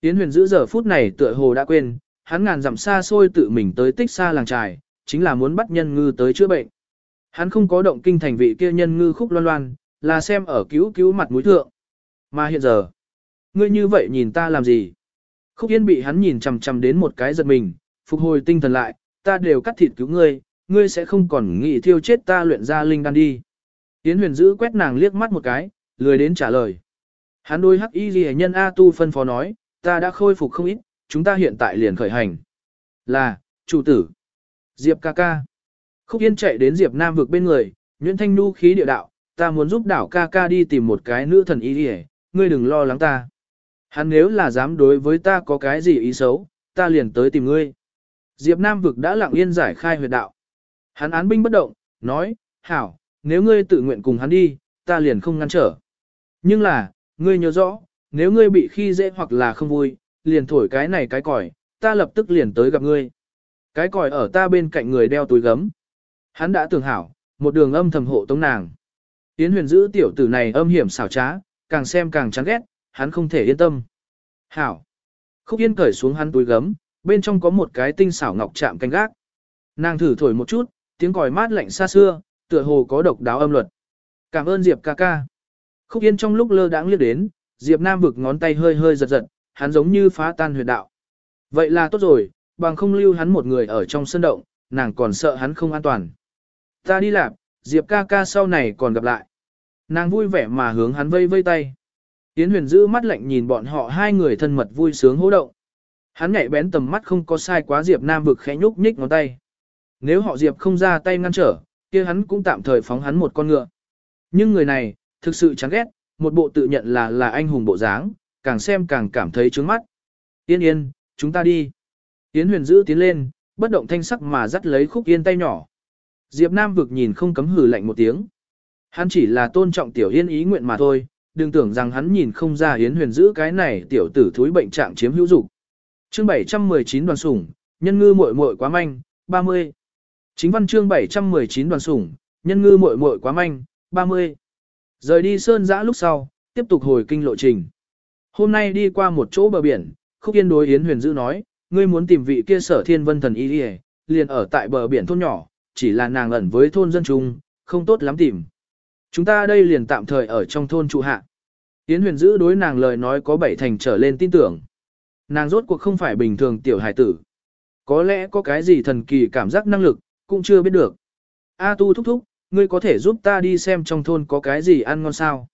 Yến huyền giữ giờ phút này tựa hồ đã quên, hắn ngàn dặm xa xôi tự mình tới tích xa làng trài, chính là muốn bắt nhân ngư tới chữa bệnh. Hắn không có động kinh thành vị kia nhân ngư khúc loan loan, là xem ở cứu cứu mặt mũi thượng. Mà hiện giờ, ngươi như vậy nhìn ta làm gì? Khúc Yên bị hắn nhìn chằm chằm đến một cái giật mình, phục hồi tinh thần lại, ta đều cắt thịt cứu ngươi, ngươi sẽ không còn nghĩ thiêu chết ta luyện ra linh đan đi. Yến huyền giữ quét nàng liếc mắt một cái, lười đến trả lời. Hắn đôi hắc y ghi nhân A tu phân phó nói, ta đã khôi phục không ít, chúng ta hiện tại liền khởi hành. Là, chủ tử. Diệp ca ca. Khúc Yên chạy đến Diệp Nam vực bên người, Nguyễn Thanh Nu khí địa đạo, ta muốn giúp đảo ca ca đi tìm một cái nữ thần y đi ngươi đừng lo lắng ta. Hắn nếu là dám đối với ta có cái gì ý xấu, ta liền tới tìm ngươi. Diệp Nam vực đã lặng yên giải khai huyệt đạo. Hắn án binh bất động, nói, hảo, nếu ngươi tự nguyện cùng hắn đi, ta liền không ngăn trở. Nhưng là, ngươi nhớ rõ, nếu ngươi bị khi dễ hoặc là không vui, liền thổi cái này cái còi, ta lập tức liền tới gặp ngươi. Cái còi ở ta bên cạnh người đeo túi gấm. Hắn đã tưởng hảo, một đường âm thầm hộ tống nàng. Yến huyền giữ tiểu tử này âm hiểm xảo trá, càng xem càng chán ghét, hắn không thể yên tâm. Hảo. Khúc yên cởi xuống hắn túi gấm, bên trong có một cái tinh xảo ngọc chạm canh gác. Nàng thử thổi một chút, tiếng còi mát lạnh xa xưa, tựa hồ có độc đáo âm luật. Cảm ơn Diệp ca ca. Khúc yên trong lúc lơ đãng liếc đến, Diệp Nam vực ngón tay hơi hơi giật giật, hắn giống như phá tan huyệt đạo. Vậy là tốt rồi, bằng không lưu hắn một người ở trong sân động, nàng còn sợ hắn không an toàn. Ta đi làm, Diệp ca ca sau này còn gặp lại. Nàng vui vẻ mà hướng hắn vây vây tay. Yến huyền giữ mắt lạnh nhìn bọn họ hai người thân mật vui sướng hô động. Hắn nhạy bén tầm mắt không có sai quá Diệp Nam vực khẽ nhúc nhích ngón tay. Nếu họ Diệp không ra tay ngăn trở, kia hắn cũng tạm thời phóng hắn một con ngựa. Nhưng người này, thực sự chán ghét, một bộ tự nhận là là anh hùng bộ dáng, càng xem càng cảm thấy trướng mắt. Yên yên, chúng ta đi. Yến huyền giữ tiến lên, bất động thanh sắc mà dắt lấy khúc yên tay nhỏ. Diệp Nam vực nhìn không cấm hừ lạnh một tiếng. Hắn chỉ là tôn trọng tiểu yên ý nguyện mà thôi, đừng tưởng rằng hắn nhìn không ra Yến huyền giữ cái này tiểu tử thúi bệnh trạng chiếm hữu dục. Chương 719 đoàn sủng, nhân ngư muội muội quá manh, 30. Chính văn chương 719 đoàn sủng, nhân ngư muội muội quá manh, 30. Rời đi sơn giã lúc sau, tiếp tục hồi kinh lộ trình. Hôm nay đi qua một chỗ bờ biển, Khúc Yên đối Yến Huyền Dữ nói, ngươi muốn tìm vị kia sở thiên vân thần y liền ở tại bờ biển thôn nhỏ, chỉ là nàng ẩn với thôn dân chung không tốt lắm tìm. Chúng ta đây liền tạm thời ở trong thôn trụ hạ. Yến Huyền giữ đối nàng lời nói có bảy thành trở lên tin tưởng. Nàng rốt cuộc không phải bình thường tiểu hài tử. Có lẽ có cái gì thần kỳ cảm giác năng lực, cũng chưa biết được. A tu thúc thúc, ngươi có thể giúp ta đi xem trong thôn có cái gì ăn ngon sao?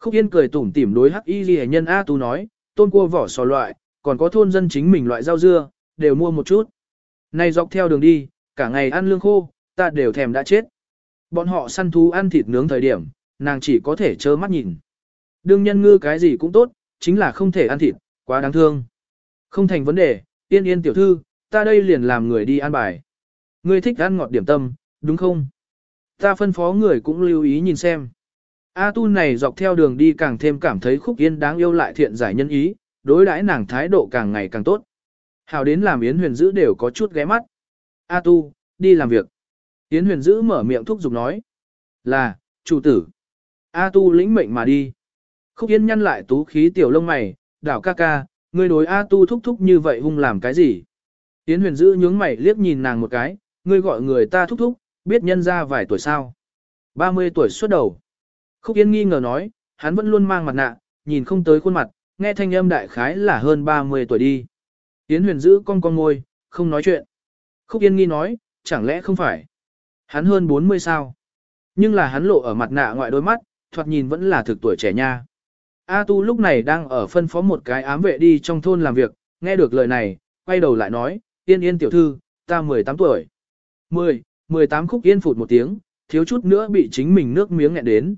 Khúc Yên cười tủm tỉm đối hắc y ghi nhân A tu nói, tôn cua vỏ sò loại, còn có thôn dân chính mình loại rau dưa, đều mua một chút. Này dọc theo đường đi, cả ngày ăn lương khô, ta đều thèm đã chết. Bọn họ săn thú ăn thịt nướng thời điểm, nàng chỉ có thể trơ mắt nhìn. Đương nhân ngư cái gì cũng tốt, chính là không thể ăn thịt, quá đáng thương. Không thành vấn đề, yên yên tiểu thư, ta đây liền làm người đi ăn bài. Ngươi thích ăn ngọt điểm tâm, đúng không? Ta phân phó người cũng lưu ý nhìn xem. A tu này dọc theo đường đi càng thêm cảm thấy khúc yên đáng yêu lại thiện giải nhân ý, đối đãi nàng thái độ càng ngày càng tốt. Hào đến làm Yến Huyền Dữ đều có chút ghé mắt. A tu, đi làm việc. Yến Huyền Dữ mở miệng thúc giục nói. Là, chủ tử. A tu lĩnh mệnh mà đi. Khúc Yên nhăn lại tú khí tiểu lông mày, đảo ca ca, ngươi đối A tu thúc thúc như vậy hung làm cái gì? Yến Huyền Dữ nhướng mày liếc nhìn nàng một cái, ngươi gọi người ta thúc thúc, biết nhân ra vài tuổi sao? 30 tuổi xuất đầu. Khúc Yên nghi ngờ nói, hắn vẫn luôn mang mặt nạ, nhìn không tới khuôn mặt, nghe thanh âm đại khái là hơn 30 tuổi đi. Yến huyền giữ con con ngôi, không nói chuyện. Khúc Yên nghi nói, chẳng lẽ không phải? Hắn hơn 40 sao? Nhưng là hắn lộ ở mặt nạ ngoại đôi mắt, thoạt nhìn vẫn là thực tuổi trẻ nha. A Tu lúc này đang ở phân phó một cái ám vệ đi trong thôn làm việc, nghe được lời này, quay đầu lại nói, Yên Yên tiểu thư, ta 18 tuổi. 10, 18 khúc Yên phụt một tiếng, thiếu chút nữa bị chính mình nước miếng nghẹn đến.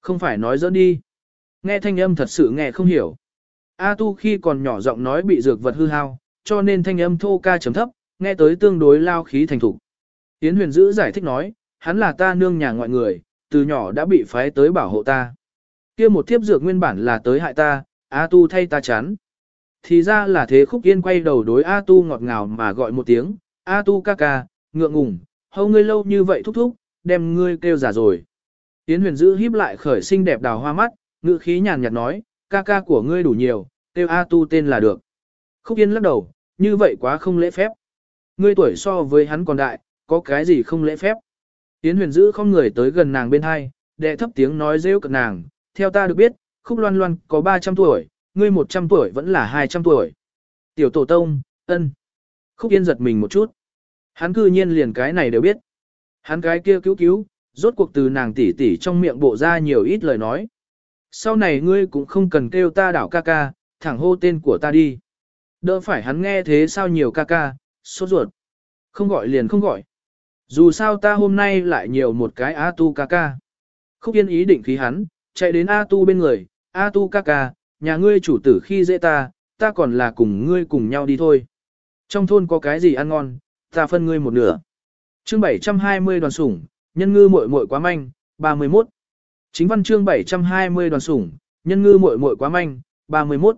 Không phải nói dỡ đi. Nghe thanh âm thật sự nghe không hiểu. A tu khi còn nhỏ giọng nói bị dược vật hư hao, cho nên thanh âm thô ca chấm thấp, nghe tới tương đối lao khí thành thục. Yến huyền dữ giải thích nói, hắn là ta nương nhà ngoại người, từ nhỏ đã bị phái tới bảo hộ ta. kia một thiếp dược nguyên bản là tới hại ta, A tu thay ta chán. Thì ra là thế khúc yên quay đầu đối A tu ngọt ngào mà gọi một tiếng, A tu ca ca, ngượng ngùng, hầu ngươi lâu như vậy thúc thúc, đem ngươi kêu giả rồi. Yến huyền dữ híp lại khởi xinh đẹp đào hoa mắt, ngữ khí nhàn nhạt nói, ca ca của ngươi đủ nhiều, tiêu A tu tên là được. Khúc Yên lắc đầu, như vậy quá không lễ phép. Ngươi tuổi so với hắn còn đại, có cái gì không lễ phép. Yến huyền giữ không người tới gần nàng bên hai, đệ thấp tiếng nói rêu cận nàng, theo ta được biết, khúc loan loan có 300 tuổi, ngươi 100 tuổi vẫn là 200 tuổi. Tiểu tổ tông, ân. Khúc Yên giật mình một chút. Hắn cư nhiên liền cái này đều biết. Hắn cái kia cứu cứu, rốt cuộc từ nàng tỷ tỷ trong miệng bộ ra nhiều ít lời nói. Sau này ngươi cũng không cần kêu ta đảo ca ca, thẳng hô tên của ta đi. Đỡ phải hắn nghe thế sao nhiều ca ca, sốt ruột. Không gọi liền không gọi. Dù sao ta hôm nay lại nhiều một cái A tu ca ca. Khúc yên ý định khí hắn, chạy đến A tu bên người, A tu ca ca, nhà ngươi chủ tử khi dễ ta, ta còn là cùng ngươi cùng nhau đi thôi. Trong thôn có cái gì ăn ngon, ta phân ngươi một nửa. chương 720 đoàn sủng, nhân ngư muội muội quá manh, 31. Chính văn chương 720 đoàn sủng, nhân ngư muội muội quá manh, 31.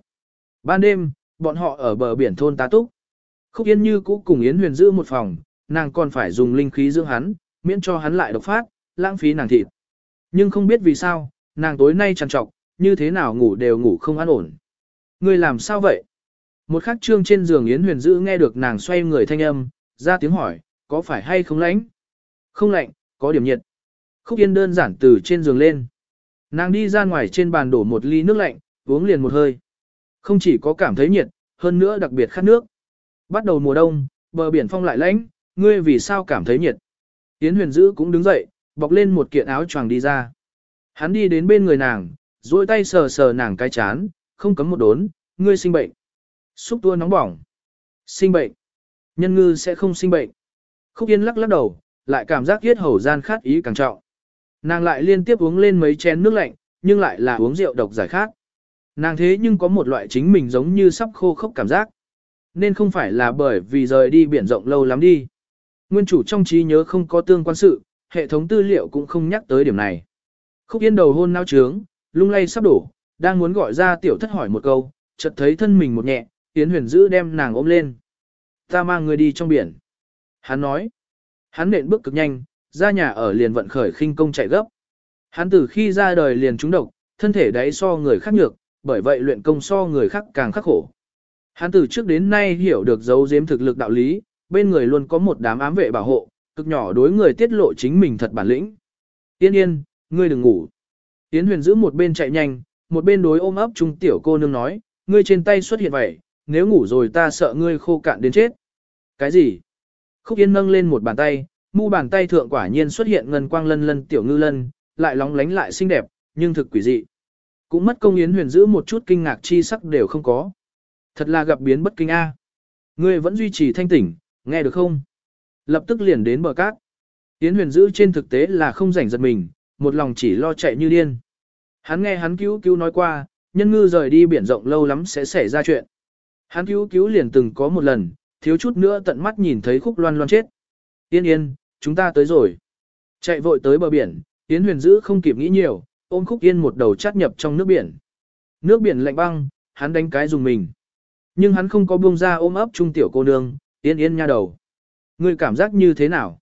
Ban đêm, bọn họ ở bờ biển thôn tá túc. Khúc Yên Như cũ cùng Yến Huyền giữ một phòng, nàng còn phải dùng linh khí dưỡng hắn, miễn cho hắn lại độc phát, lãng phí nàng thịt. Nhưng không biết vì sao, nàng tối nay trằn trọc, như thế nào ngủ đều ngủ không an ổn. Người làm sao vậy? Một khắc trương trên giường Yến Huyền Dữ nghe được nàng xoay người thanh âm, ra tiếng hỏi, có phải hay không lạnh? Không lạnh, có điểm nhiệt. Khúc Yên đơn giản từ trên giường lên. Nàng đi ra ngoài trên bàn đổ một ly nước lạnh, uống liền một hơi. Không chỉ có cảm thấy nhiệt, hơn nữa đặc biệt khát nước. Bắt đầu mùa đông, bờ biển phong lại lạnh ngươi vì sao cảm thấy nhiệt. Yến huyền dữ cũng đứng dậy, bọc lên một kiện áo choàng đi ra. Hắn đi đến bên người nàng, duỗi tay sờ sờ nàng cái chán, không cấm một đốn, ngươi sinh bệnh. Xúc tua nóng bỏng. Sinh bệnh. Nhân ngư sẽ không sinh bệnh. Khúc Yên lắc lắc đầu, lại cảm giác yết hầu gian khát ý càng trọng. Nàng lại liên tiếp uống lên mấy chén nước lạnh, nhưng lại là uống rượu độc giải khát. Nàng thế nhưng có một loại chính mình giống như sắp khô khốc cảm giác. Nên không phải là bởi vì rời đi biển rộng lâu lắm đi. Nguyên chủ trong trí nhớ không có tương quan sự, hệ thống tư liệu cũng không nhắc tới điểm này. Khúc yên đầu hôn nao trướng, lung lay sắp đổ, đang muốn gọi ra tiểu thất hỏi một câu, chợt thấy thân mình một nhẹ, Yến huyền giữ đem nàng ôm lên. Ta mang người đi trong biển. Hắn nói. Hắn nện bước cực nhanh, ra nhà ở liền vận khởi khinh công chạy gấp. Hắn từ khi ra đời liền trúng độc, thân thể đấy so người khác nhược, bởi vậy luyện công so người khác càng khắc khổ. Hắn từ trước đến nay hiểu được dấu giếm thực lực đạo lý, bên người luôn có một đám ám vệ bảo hộ, cực nhỏ đối người tiết lộ chính mình thật bản lĩnh. Yên yên, ngươi đừng ngủ. Tiến huyền giữ một bên chạy nhanh, một bên đối ôm ấp trung tiểu cô nương nói, ngươi trên tay xuất hiện vậy, nếu ngủ rồi ta sợ ngươi khô cạn đến chết. Cái gì? Khúc yên nâng lên một bàn tay, mu bàn tay thượng quả nhiên xuất hiện ngân quang lân lân tiểu ngư lân, lại lóng lánh lại xinh đẹp, nhưng thực quỷ dị. Cũng mất công yến huyền giữ một chút kinh ngạc chi sắc đều không có. Thật là gặp biến bất kinh A. Ngươi vẫn duy trì thanh tỉnh, nghe được không? Lập tức liền đến bờ cát. Yến huyền giữ trên thực tế là không rảnh giật mình, một lòng chỉ lo chạy như điên. Hắn nghe hắn cứu cứu nói qua, nhân ngư rời đi biển rộng lâu lắm sẽ xảy ra chuyện. Hắn cứu cứu liền từng có một lần, thiếu chút nữa tận mắt nhìn thấy khúc loan loan chết. Yên yên, chúng ta tới rồi. Chạy vội tới bờ biển, Yến huyền giữ không kịp nghĩ nhiều, ôm khúc yên một đầu chát nhập trong nước biển. Nước biển lạnh băng, hắn đánh cái dùng mình. Nhưng hắn không có buông ra ôm ấp trung tiểu cô nương, yên yên nha đầu. Ngươi cảm giác như thế nào?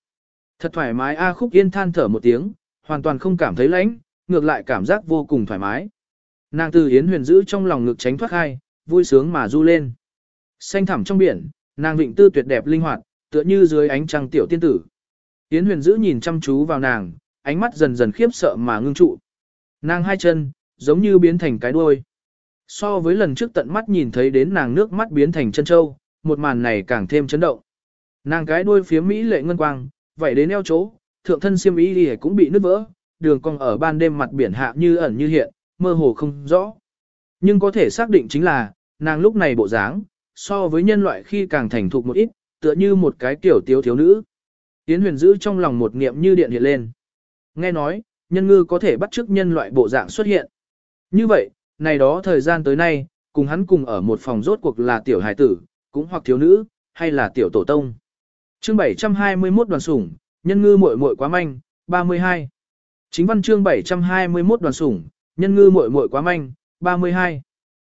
Thật thoải mái A khúc yên than thở một tiếng, hoàn toàn không cảm thấy lãnh, ngược lại cảm giác vô cùng thoải mái. Nàng từ Yến huyền giữ trong lòng ngực tránh thoát hai, vui sướng mà du lên. Xanh thẳm trong biển, nàng vịnh tư tuyệt đẹp linh hoạt, tựa như dưới ánh trăng tiểu tiên tử. Yến huyền giữ nhìn chăm chú vào nàng, ánh mắt dần dần khiếp sợ mà ngưng trụ. Nàng hai chân, giống như biến thành cái đuôi. So với lần trước tận mắt nhìn thấy đến nàng nước mắt biến thành chân châu, một màn này càng thêm chấn động. Nàng cái đuôi phía Mỹ lệ ngân quang, vậy đến eo chỗ, thượng thân xiêm y đi cũng bị nứt vỡ, đường cong ở ban đêm mặt biển hạ như ẩn như hiện, mơ hồ không rõ. Nhưng có thể xác định chính là, nàng lúc này bộ dáng, so với nhân loại khi càng thành thục một ít, tựa như một cái tiểu thiếu nữ. Tiến huyền giữ trong lòng một niệm như điện hiện lên. Nghe nói, nhân ngư có thể bắt chước nhân loại bộ dạng xuất hiện. Như vậy, này đó thời gian tới nay, cùng hắn cùng ở một phòng rốt cuộc là tiểu hài tử, cũng hoặc thiếu nữ, hay là tiểu tổ tông. Chương 721 đoàn sủng, nhân ngư muội muội quá manh, 32. Chính văn chương 721 đoàn sủng, nhân ngư muội muội quá manh, 32.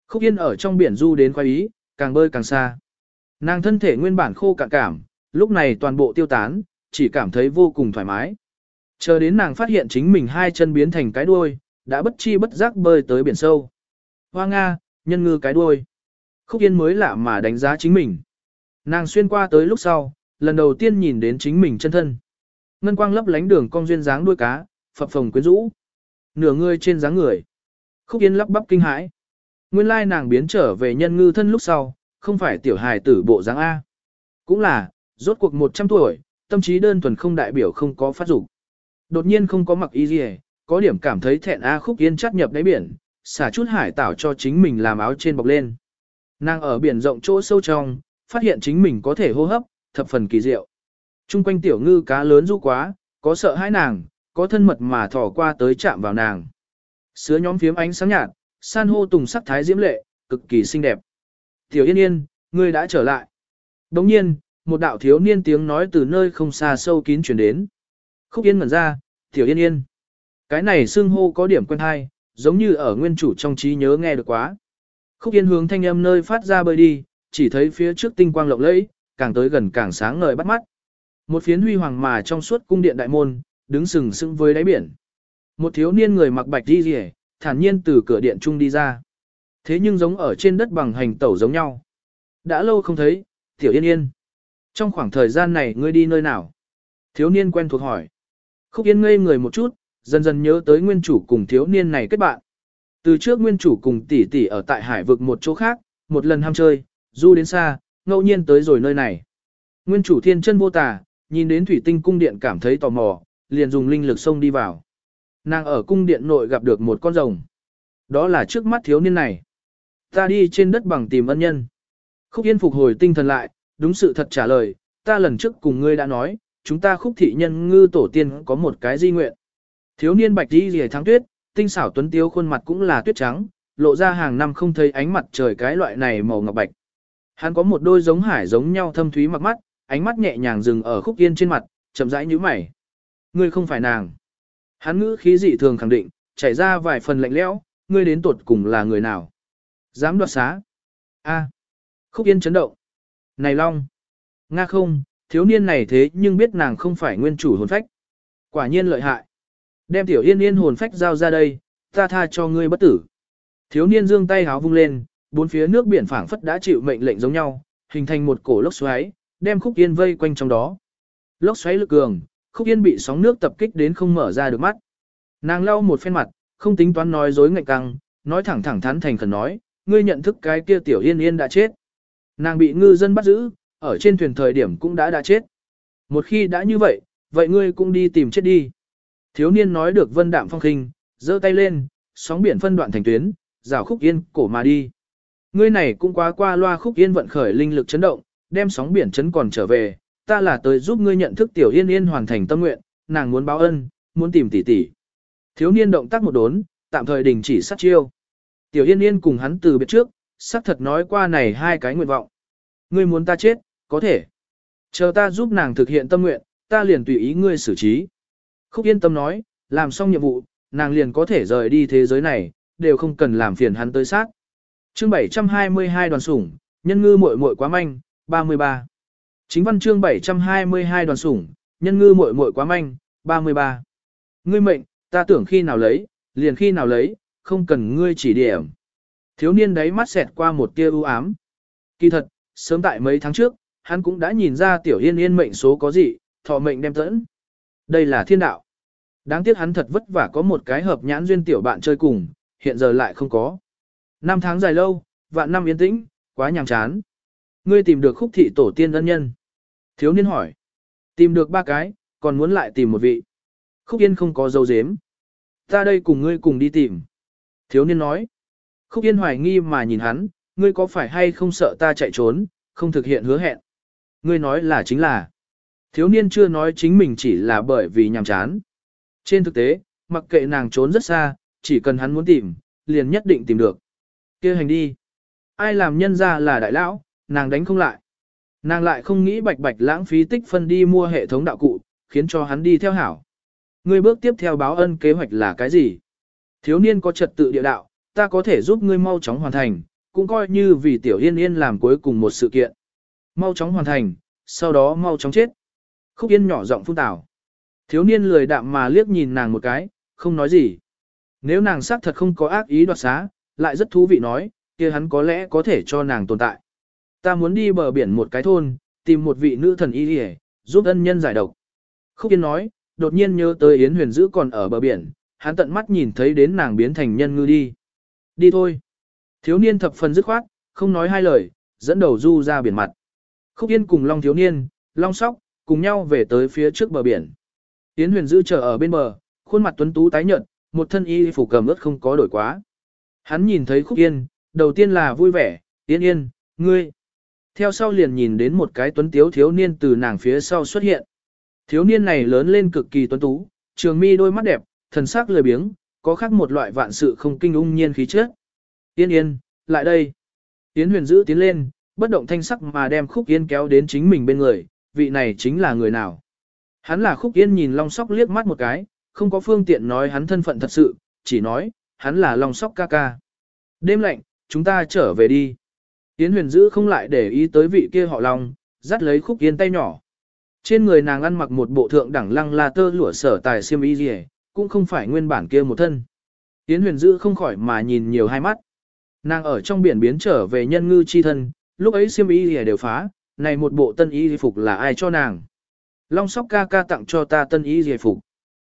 Khúc Yên ở trong biển du đến khoái ý, càng bơi càng xa. Nàng thân thể nguyên bản khô cạn cảm, lúc này toàn bộ tiêu tán, chỉ cảm thấy vô cùng thoải mái. Chờ đến nàng phát hiện chính mình hai chân biến thành cái đuôi, đã bất chi bất giác bơi tới biển sâu. Hoa Nga, nhân ngư cái đuôi. Khúc Yên mới lạ mà đánh giá chính mình. Nàng xuyên qua tới lúc sau, lần đầu tiên nhìn đến chính mình chân thân. Ngân quang lấp lánh đường cong duyên dáng đuôi cá, phập phồng quyến rũ. Nửa người trên dáng người. Khúc Yên lắp bắp kinh hãi. Nguyên lai nàng biến trở về nhân ngư thân lúc sau, không phải tiểu hài tử bộ dáng A. Cũng là, rốt cuộc 100 tuổi, tâm trí đơn thuần không đại biểu không có phát dục Đột nhiên không có mặc y gì có điểm cảm thấy thẹn A khúc yên chắt nhập đáy biển, xả chút hải tảo cho chính mình làm áo trên bọc lên. Nàng ở biển rộng chỗ sâu trong, phát hiện chính mình có thể hô hấp, thập phần kỳ diệu. Trung quanh tiểu ngư cá lớn du quá, có sợ hãi nàng, có thân mật mà thỏ qua tới chạm vào nàng. Sứa nhóm phiếm ánh sáng nhạt, san hô tùng sắc thái diễm lệ, cực kỳ xinh đẹp. Tiểu yên yên, ngươi đã trở lại. Đồng nhiên, một đạo thiếu niên tiếng nói từ nơi không xa sâu kín chuyển đến. Khúc yên ngẩn ra, tiểu yên yên. Cái này xưng hô có điểm quen hay, giống như ở nguyên chủ trong trí nhớ nghe được quá. Khúc yên hướng thanh âm nơi phát ra bơi đi, chỉ thấy phía trước tinh quang lộng lẫy, càng tới gần càng sáng ngời bắt mắt. Một phiến huy hoàng mà trong suốt cung điện đại môn, đứng sừng sững với đáy biển. Một thiếu niên người mặc bạch đi rìa, thản nhiên từ cửa điện trung đi ra. Thế nhưng giống ở trên đất bằng hành tẩu giống nhau. Đã lâu không thấy, tiểu yên yên. Trong khoảng thời gian này ngươi đi nơi nào? Thiếu niên quen thuộc hỏi. Khúc yên ngây người một chút, dần dần nhớ tới nguyên chủ cùng thiếu niên này kết bạn. Từ trước nguyên chủ cùng tỷ tỷ ở tại hải vực một chỗ khác, một lần ham chơi, du đến xa, ngẫu nhiên tới rồi nơi này. Nguyên chủ thiên chân vô tà, nhìn đến thủy tinh cung điện cảm thấy tò mò, liền dùng linh lực xông đi vào. Nàng ở cung điện nội gặp được một con rồng. Đó là trước mắt thiếu niên này. Ta đi trên đất bằng tìm ân nhân. Khúc Yên phục hồi tinh thần lại, đúng sự thật trả lời, ta lần trước cùng ngươi đã nói, chúng ta khúc thị nhân ngư tổ tiên có một cái di nguyện. Thiếu niên bạch đi rìa tháng tuyết, tinh xảo tuấn tiếu khuôn mặt cũng là tuyết trắng, lộ ra hàng năm không thấy ánh mặt trời cái loại này màu ngọc bạch. Hắn có một đôi giống hải giống nhau thâm thúy mặc mắt, ánh mắt nhẹ nhàng dừng ở khúc yên trên mặt, chậm rãi nhíu mày. Ngươi không phải nàng. Hắn ngữ khí dị thường khẳng định, chảy ra vài phần lạnh lẽo, ngươi đến tuột cùng là người nào? Dám đoạt xá? A. Khúc yên chấn động. Này Long. Nga không, thiếu niên này thế nhưng biết nàng không phải nguyên chủ hồn phách. Quả nhiên lợi hại. Đem tiểu yên yên hồn phách giao ra đây, ta tha cho ngươi bất tử. Thiếu niên dương tay háo vung lên, bốn phía nước biển phảng phất đã chịu mệnh lệnh giống nhau, hình thành một cổ lốc xoáy, đem khúc yên vây quanh trong đó. Lốc xoáy lực cường, khúc yên bị sóng nước tập kích đến không mở ra được mắt. Nàng lau một phen mặt, không tính toán nói dối ngạnh căng, nói thẳng thẳng thắn thành khẩn nói, ngươi nhận thức cái kia tiểu yên yên đã chết. Nàng bị ngư dân bắt giữ, ở trên thuyền thời điểm cũng đã đã chết. Một khi đã như vậy, vậy ngươi cũng đi tìm chết đi. Thiếu niên nói được vân đạm phong khinh, giơ tay lên, sóng biển phân đoạn thành tuyến, rào khúc yên cổ mà đi. Ngươi này cũng quá qua loa khúc yên vận khởi linh lực chấn động, đem sóng biển chấn còn trở về, ta là tới giúp ngươi nhận thức tiểu yên yên hoàn thành tâm nguyện, nàng muốn báo ân, muốn tìm tỷ tỷ. Thiếu niên động tác một đốn, tạm thời đình chỉ sát chiêu. Tiểu yên yên cùng hắn từ biệt trước, xác thật nói qua này hai cái nguyện vọng. Ngươi muốn ta chết, có thể. Chờ ta giúp nàng thực hiện tâm nguyện, ta liền tùy ý ngươi xử trí. Khúc yên tâm nói, làm xong nhiệm vụ, nàng liền có thể rời đi thế giới này, đều không cần làm phiền hắn tới sát. Chương 722 đoàn sủng, nhân ngư muội muội quá manh, 33. Chính văn chương 722 đoàn sủng, nhân ngư muội muội quá manh, 33. Ngươi mệnh, ta tưởng khi nào lấy, liền khi nào lấy, không cần ngươi chỉ điểm. Thiếu niên đấy mắt xẹt qua một tia ưu ám. Kỳ thật, sớm tại mấy tháng trước, hắn cũng đã nhìn ra tiểu yên yên mệnh số có gì, thọ mệnh đem tẫn. Đây là thiên đạo. Đáng tiếc hắn thật vất vả có một cái hợp nhãn duyên tiểu bạn chơi cùng, hiện giờ lại không có. Năm tháng dài lâu, vạn năm yên tĩnh, quá nhàm chán. Ngươi tìm được khúc thị tổ tiên ân nhân. Thiếu niên hỏi. Tìm được ba cái, còn muốn lại tìm một vị. Khúc yên không có dấu dếm. Ta đây cùng ngươi cùng đi tìm. Thiếu niên nói. Khúc yên hoài nghi mà nhìn hắn, ngươi có phải hay không sợ ta chạy trốn, không thực hiện hứa hẹn. Ngươi nói là chính là. Thiếu niên chưa nói chính mình chỉ là bởi vì nhàm chán. Trên thực tế, mặc kệ nàng trốn rất xa, chỉ cần hắn muốn tìm, liền nhất định tìm được. kia hành đi. Ai làm nhân ra là đại lão, nàng đánh không lại. Nàng lại không nghĩ bạch bạch lãng phí tích phân đi mua hệ thống đạo cụ, khiến cho hắn đi theo hảo. Ngươi bước tiếp theo báo ân kế hoạch là cái gì? Thiếu niên có trật tự địa đạo, ta có thể giúp ngươi mau chóng hoàn thành, cũng coi như vì tiểu yên yên làm cuối cùng một sự kiện. Mau chóng hoàn thành, sau đó mau chóng chết. Khúc yên nhỏ giọng phun tảo. Thiếu niên lười đạm mà liếc nhìn nàng một cái, không nói gì. Nếu nàng xác thật không có ác ý đoạt xá, lại rất thú vị nói, kia hắn có lẽ có thể cho nàng tồn tại. Ta muốn đi bờ biển một cái thôn, tìm một vị nữ thần y hề, giúp ân nhân giải độc. Khúc Yên nói, đột nhiên nhớ tới Yến Huyền Dữ còn ở bờ biển, hắn tận mắt nhìn thấy đến nàng biến thành nhân ngư đi. Đi thôi. Thiếu niên thập phần dứt khoát, không nói hai lời, dẫn đầu du ra biển mặt. Khúc Yên cùng Long thiếu niên, Long sóc, cùng nhau về tới phía trước bờ biển. Yến Huyền Dữ chờ ở bên bờ, khuôn mặt tuấn tú tái nhợt, một thân y phủ cầm ướt không có đổi quá. Hắn nhìn thấy Khúc Yên, đầu tiên là vui vẻ, Yên Yên, ngươi. Theo sau liền nhìn đến một cái tuấn tiếu thiếu niên từ nàng phía sau xuất hiện. Thiếu niên này lớn lên cực kỳ tuấn tú, trường mi đôi mắt đẹp, thần sắc lười biếng, có khác một loại vạn sự không kinh ung nhiên khí chất. Yên yên, lại đây. Yến huyền giữ tiến lên, bất động thanh sắc mà đem khúc yên kéo đến chính mình bên người, vị này chính là người nào. Hắn là khúc yên nhìn long sóc liếc mắt một cái, không có phương tiện nói hắn thân phận thật sự, chỉ nói, hắn là long sóc ca ca. Đêm lạnh, chúng ta trở về đi. Yến huyền giữ không lại để ý tới vị kia họ long, dắt lấy khúc yên tay nhỏ. Trên người nàng ăn mặc một bộ thượng đẳng lăng la tơ lụa sở tài xiêm y gì cũng không phải nguyên bản kia một thân. Yến huyền giữ không khỏi mà nhìn nhiều hai mắt. Nàng ở trong biển biến trở về nhân ngư chi thân, lúc ấy xiêm y gì đều phá, này một bộ tân y phục là ai cho nàng. Long sóc ca ca tặng cho ta tân y dề phục.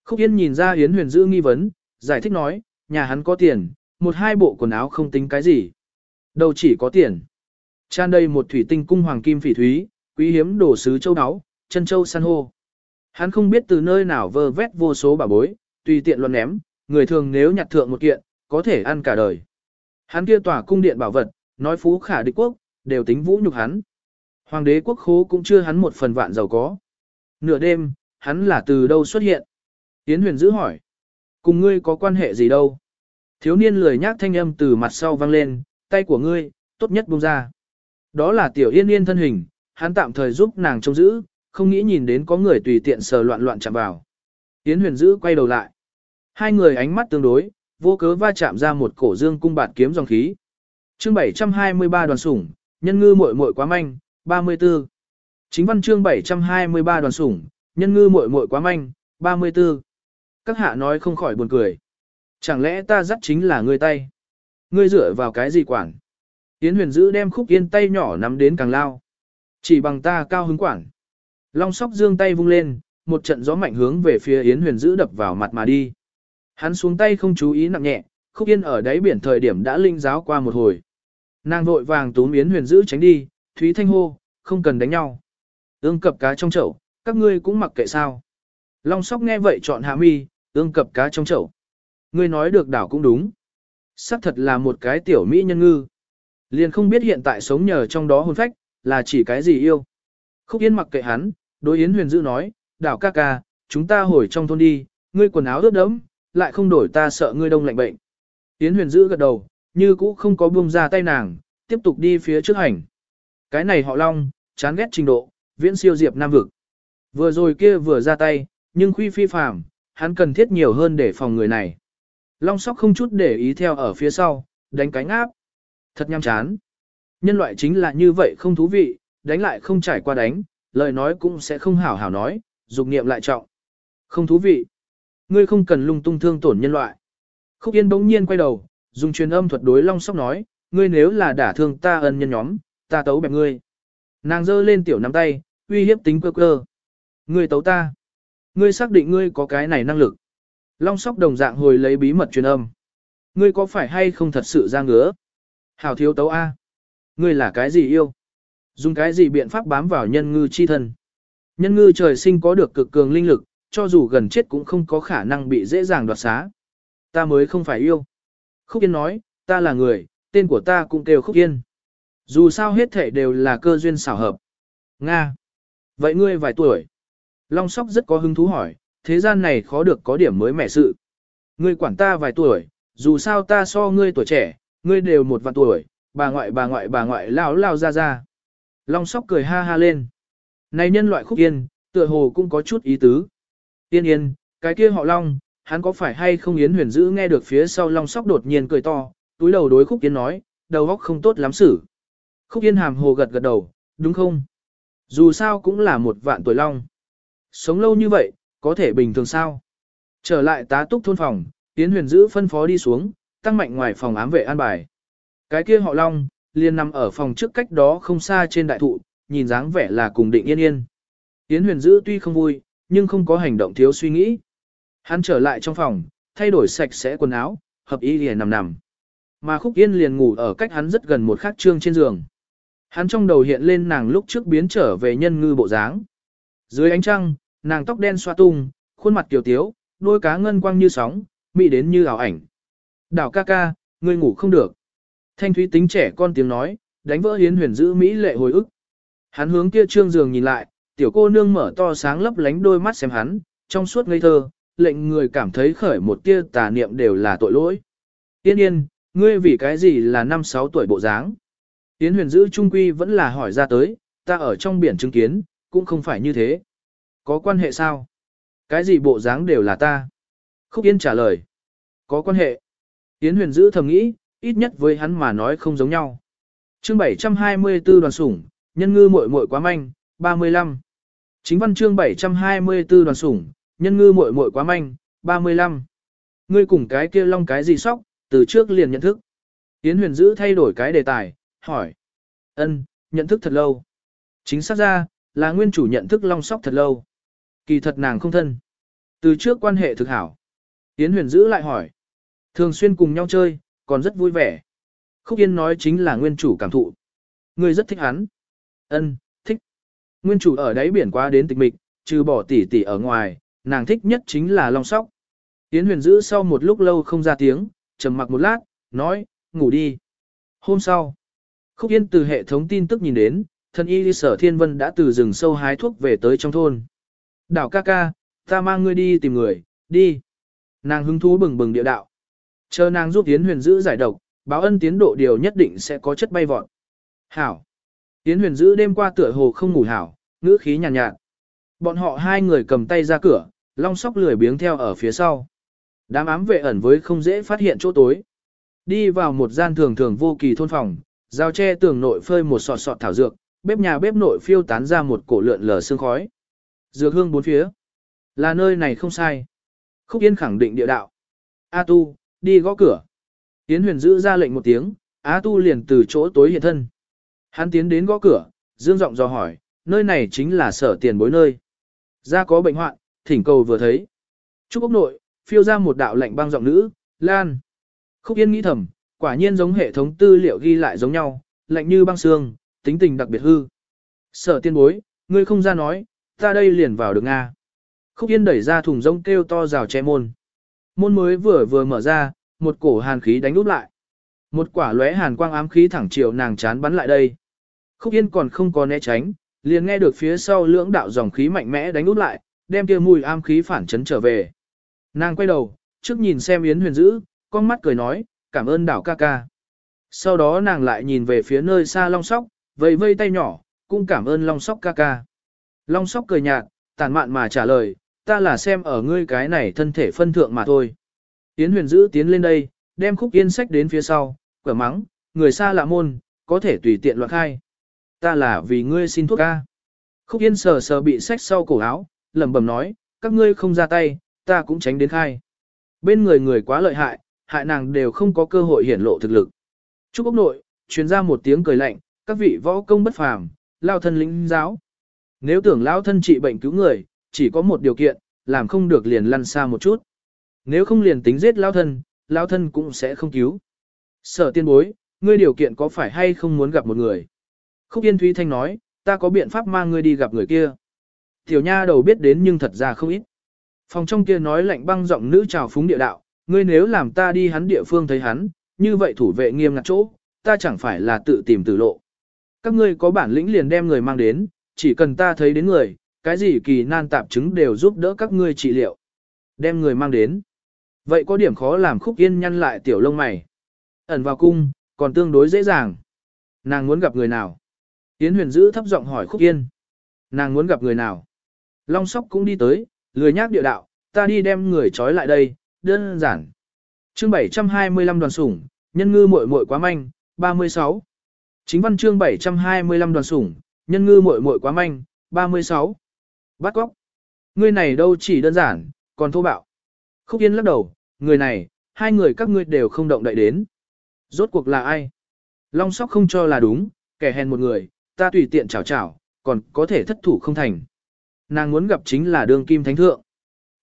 Khúc Yên nhìn ra Yến huyền dữ nghi vấn, giải thích nói, nhà hắn có tiền, một hai bộ quần áo không tính cái gì. Đâu chỉ có tiền. Chan đây một thủy tinh cung hoàng kim phỉ thúy, quý hiếm đồ sứ châu áo, chân châu san hô. Hắn không biết từ nơi nào vơ vét vô số bảo bối, tùy tiện luận ném, người thường nếu nhặt thượng một kiện, có thể ăn cả đời. Hắn kia tỏa cung điện bảo vật, nói phú khả địch quốc, đều tính vũ nhục hắn. Hoàng đế quốc khố cũng chưa hắn một phần vạn giàu có. Nửa đêm, hắn là từ đâu xuất hiện? Yến huyền giữ hỏi. Cùng ngươi có quan hệ gì đâu? Thiếu niên lười nhác thanh âm từ mặt sau vang lên, tay của ngươi, tốt nhất buông ra. Đó là tiểu yên yên thân hình, hắn tạm thời giúp nàng trông giữ, không nghĩ nhìn đến có người tùy tiện sờ loạn loạn chạm vào. Yến huyền giữ quay đầu lại. Hai người ánh mắt tương đối, vô cớ va chạm ra một cổ dương cung bạt kiếm dòng khí. Chương 723 đoàn sủng, nhân ngư muội muội quá manh, 34. Chính văn chương 723 đoàn sủng, nhân ngư muội muội quá manh, 34. Các hạ nói không khỏi buồn cười. Chẳng lẽ ta dắt chính là ngươi tay? Ngươi dựa vào cái gì quản? Yến huyền giữ đem khúc yên tay nhỏ nắm đến càng lao. Chỉ bằng ta cao hứng quản. Long sóc dương tay vung lên, một trận gió mạnh hướng về phía Yến huyền giữ đập vào mặt mà đi. Hắn xuống tay không chú ý nặng nhẹ, khúc yên ở đáy biển thời điểm đã linh giáo qua một hồi. Nàng vội vàng túm Yến huyền giữ tránh đi, Thúy Thanh hô, không cần đánh nhau. Ương cập cá trong chậu, các ngươi cũng mặc kệ sao. Long sóc nghe vậy chọn hạ mi, ương cập cá trong chậu. Ngươi nói được đảo cũng đúng. Sắc thật là một cái tiểu mỹ nhân ngư. Liền không biết hiện tại sống nhờ trong đó hôn phách, là chỉ cái gì yêu. Khúc Yên mặc kệ hắn, đối Yến Huyền Dữ nói, đảo ca ca, chúng ta hồi trong thôn đi, ngươi quần áo ướt đẫm, lại không đổi ta sợ ngươi đông lạnh bệnh. Yến Huyền Dữ gật đầu, như cũ không có buông ra tay nàng, tiếp tục đi phía trước hành. Cái này họ long, chán ghét trình độ, viễn siêu diệp nam vực. Vừa rồi kia vừa ra tay, nhưng khuy phi phàm, hắn cần thiết nhiều hơn để phòng người này. Long sóc không chút để ý theo ở phía sau, đánh cánh áp. Thật nhăm chán. Nhân loại chính là như vậy không thú vị, đánh lại không trải qua đánh, lời nói cũng sẽ không hảo hảo nói, dục niệm lại trọng. Không thú vị. Ngươi không cần lung tung thương tổn nhân loại. Khúc Yên bỗng nhiên quay đầu, dùng truyền âm thuật đối Long Sóc nói, ngươi nếu là đả thương ta ân nhân nhóm, ta tấu bẹp ngươi. Nàng giơ lên tiểu nắm tay, uy hiếp tính cơ cơ. Ngươi tấu ta. Ngươi xác định ngươi có cái này năng lực. Long Sóc đồng dạng hồi lấy bí mật truyền âm. Ngươi có phải hay không thật sự ra ngứa? Hảo thiếu tấu A. Ngươi là cái gì yêu? Dùng cái gì biện pháp bám vào nhân ngư chi thân? Nhân ngư trời sinh có được cực cường linh lực, cho dù gần chết cũng không có khả năng bị dễ dàng đoạt xá. Ta mới không phải yêu. Khúc Yên nói, ta là người, tên của ta cũng kêu Khúc Yên. Dù sao hết thể đều là cơ duyên xảo hợp. Nga. Vậy ngươi vài tuổi? Long Sóc rất có hứng thú hỏi, thế gian này khó được có điểm mới mẻ sự. Ngươi quản ta vài tuổi, dù sao ta so ngươi tuổi trẻ, ngươi đều một vạn tuổi, bà ngoại bà ngoại bà ngoại lao lao ra ra. Long sóc cười ha ha lên. Này nhân loại khúc yên, tựa hồ cũng có chút ý tứ. Yên yên, cái kia họ Long, hắn có phải hay không Yến huyền dữ nghe được phía sau Long sóc đột nhiên cười to, túi đầu đối khúc yên nói, đầu óc không tốt lắm xử. Khúc yên hàm hồ gật gật đầu, đúng không? Dù sao cũng là một vạn tuổi Long. Sống lâu như vậy, có thể bình thường sao? Trở lại tá túc thôn phòng, Tiến huyền dữ phân phó đi xuống, tăng mạnh ngoài phòng ám vệ an bài. Cái kia họ Long, liền nằm ở phòng trước cách đó không xa trên đại thụ, nhìn dáng vẻ là cùng định yên yên. Tiến huyền dữ tuy không vui, nhưng không có hành động thiếu suy nghĩ. Hắn trở lại trong phòng, thay đổi sạch sẽ quần áo, hợp ý liền nằm nằm. Mà khúc yên liền ngủ ở cách hắn rất gần một khắc trương trên giường. Hắn trong đầu hiện lên nàng lúc trước biến trở về nhân ngư bộ dáng. Dưới ánh trăng, nàng tóc đen xoa tung, khuôn mặt tiểu tiếu, đôi cá ngân quang như sóng, mị đến như ảo ảnh. Đảo ca ca, ngươi ngủ không được. Thanh thúy tính trẻ con tiếng nói, đánh vỡ hiến huyền giữ Mỹ lệ hồi ức. Hắn hướng kia trương giường nhìn lại, tiểu cô nương mở to sáng lấp lánh đôi mắt xem hắn, trong suốt ngây thơ, lệnh người cảm thấy khởi một tia tà niệm đều là tội lỗi. Yên yên, ngươi vì cái gì là năm sáu tuổi bộ dáng? Yến huyền giữ trung quy vẫn là hỏi ra tới, ta ở trong biển chứng kiến, cũng không phải như thế. Có quan hệ sao? Cái gì bộ dáng đều là ta. Khúc Yên trả lời. Có quan hệ. Yến huyền giữ thầm nghĩ, ít nhất với hắn mà nói không giống nhau. chương 724 đoàn sủng, nhân ngư muội muội quá manh, 35. Chính văn chương 724 đoàn sủng, nhân ngư muội muội quá manh, 35. Ngươi cùng cái kia long cái gì sóc, từ trước liền nhận thức. Yến huyền giữ thay đổi cái đề tài, hỏi. ân nhận thức thật lâu. Chính xác ra, là nguyên chủ nhận thức long sóc thật lâu. Kỳ thật nàng không thân. Từ trước quan hệ thực hảo. Yến huyền giữ lại hỏi. Thường xuyên cùng nhau chơi, còn rất vui vẻ. Khúc Yên nói chính là nguyên chủ cảm thụ. Người rất thích hắn. ân thích. Nguyên chủ ở đáy biển qua đến tịch mịch, trừ bỏ tỷ tỷ ở ngoài, nàng thích nhất chính là long sóc. Yến huyền giữ sau một lúc lâu không ra tiếng, trầm mặc một lát, nói, ngủ đi. Hôm sau, Khúc Yên từ hệ thống tin tức nhìn đến, thân y sở thiên vân đã từ rừng sâu hái thuốc về tới trong thôn. Đảo ca ca, ta mang ngươi đi tìm người, đi. Nàng hứng thú bừng bừng địa đạo. Chờ nàng giúp Yến huyền giữ giải độc, báo ân tiến độ điều nhất định sẽ có chất bay vọt. Hảo. Yến huyền giữ đêm qua tựa hồ không ngủ hảo, ngữ khí nhàn nhạt, nhạt. Bọn họ hai người cầm tay ra cửa, long sóc lười biếng theo ở phía sau. Đám ám vệ ẩn với không dễ phát hiện chỗ tối. Đi vào một gian thường thường vô kỳ thôn phòng, giao tre tường nội phơi một sọt sọt thảo dược, bếp nhà bếp nội phiêu tán ra một cổ lượn lờ sương khói. Dược hương bốn phía. Là nơi này không sai. Khúc Yên khẳng định địa đạo. A Tu, đi gõ cửa. Yến huyền giữ ra lệnh một tiếng, A Tu liền từ chỗ tối hiện thân. Hắn tiến đến gõ cửa, dương giọng dò hỏi, nơi này chính là sở tiền bối nơi. Ra có bệnh hoạn, thỉnh cầu vừa thấy. Trúc ốc nội, phiêu ra một đạo lệnh băng giọng nữ, Lan. Khúc Yên nghĩ thầm, quả nhiên giống hệ thống tư liệu ghi lại giống nhau, lạnh như băng xương, tính tình đặc biệt hư. Sở tiên bối, ngươi không ra nói, ta đây liền vào được Nga. Khúc Yên đẩy ra thùng rông kêu to rào che môn. Môn mới vừa vừa mở ra, một cổ hàn khí đánh úp lại. Một quả lóe hàn quang ám khí thẳng chiều nàng chán bắn lại đây. Khúc Yên còn không có né tránh, liền nghe được phía sau lưỡng đạo dòng khí mạnh mẽ đánh úp lại, đem kia mùi ám khí phản chấn trở về. Nàng quay đầu, trước nhìn xem Yến Huyền Dữ, con mắt cười nói, cảm ơn đảo ca ca. Sau đó nàng lại nhìn về phía nơi xa long sóc, vây vây tay nhỏ, cũng cảm ơn long sóc ca ca. Long sóc cười nhạt, tàn mạn mà trả lời, ta là xem ở ngươi cái này thân thể phân thượng mà thôi. Yến huyền giữ tiến lên đây, đem khúc yên sách đến phía sau, quả mắng, người xa lạ môn, có thể tùy tiện loạn khai. Ta là vì ngươi xin thuốc ca. Khúc yên sờ sờ bị sách sau cổ áo, lẩm bẩm nói, các ngươi không ra tay, ta cũng tránh đến khai. Bên người người quá lợi hại, hại nàng đều không có cơ hội hiển lộ thực lực. Trúc Úc nội, truyền ra một tiếng cười lạnh, các vị võ công bất phàm, lao thân lĩnh giáo. Nếu tưởng lao thân trị bệnh cứu người, chỉ có một điều kiện, làm không được liền lăn xa một chút. Nếu không liền tính giết lao thân, lao thân cũng sẽ không cứu. Sở tiên bối, ngươi điều kiện có phải hay không muốn gặp một người? Khúc Yên Thúy Thanh nói, ta có biện pháp mang ngươi đi gặp người kia. Tiểu nha đầu biết đến nhưng thật ra không ít. Phòng trong kia nói lạnh băng giọng nữ trào phúng địa đạo, ngươi nếu làm ta đi hắn địa phương thấy hắn, như vậy thủ vệ nghiêm ngặt chỗ, ta chẳng phải là tự tìm tử lộ. Các ngươi có bản lĩnh liền đem người mang đến, chỉ cần ta thấy đến người, cái gì kỳ nan tạp chứng đều giúp đỡ các ngươi trị liệu. Đem người mang đến. Vậy có điểm khó làm khúc yên nhăn lại tiểu lông mày. Ẩn vào cung, còn tương đối dễ dàng. Nàng muốn gặp người nào? Yến huyền giữ thấp giọng hỏi khúc yên. Nàng muốn gặp người nào? Long sóc cũng đi tới, lười nhác địa đạo, ta đi đem người trói lại đây, đơn giản. Chương 725 đoàn sủng, nhân ngư muội muội quá manh, 36. Chính văn chương 725 đoàn sủng, nhân ngư muội muội quá manh, 36. Bắt góc. Ngươi này đâu chỉ đơn giản, còn thô bạo. Khúc Yên lắc đầu, người này, hai người các ngươi đều không động đậy đến. Rốt cuộc là ai? Long sóc không cho là đúng, kẻ hèn một người, ta tùy tiện chào chào, còn có thể thất thủ không thành. Nàng muốn gặp chính là đường kim thánh thượng.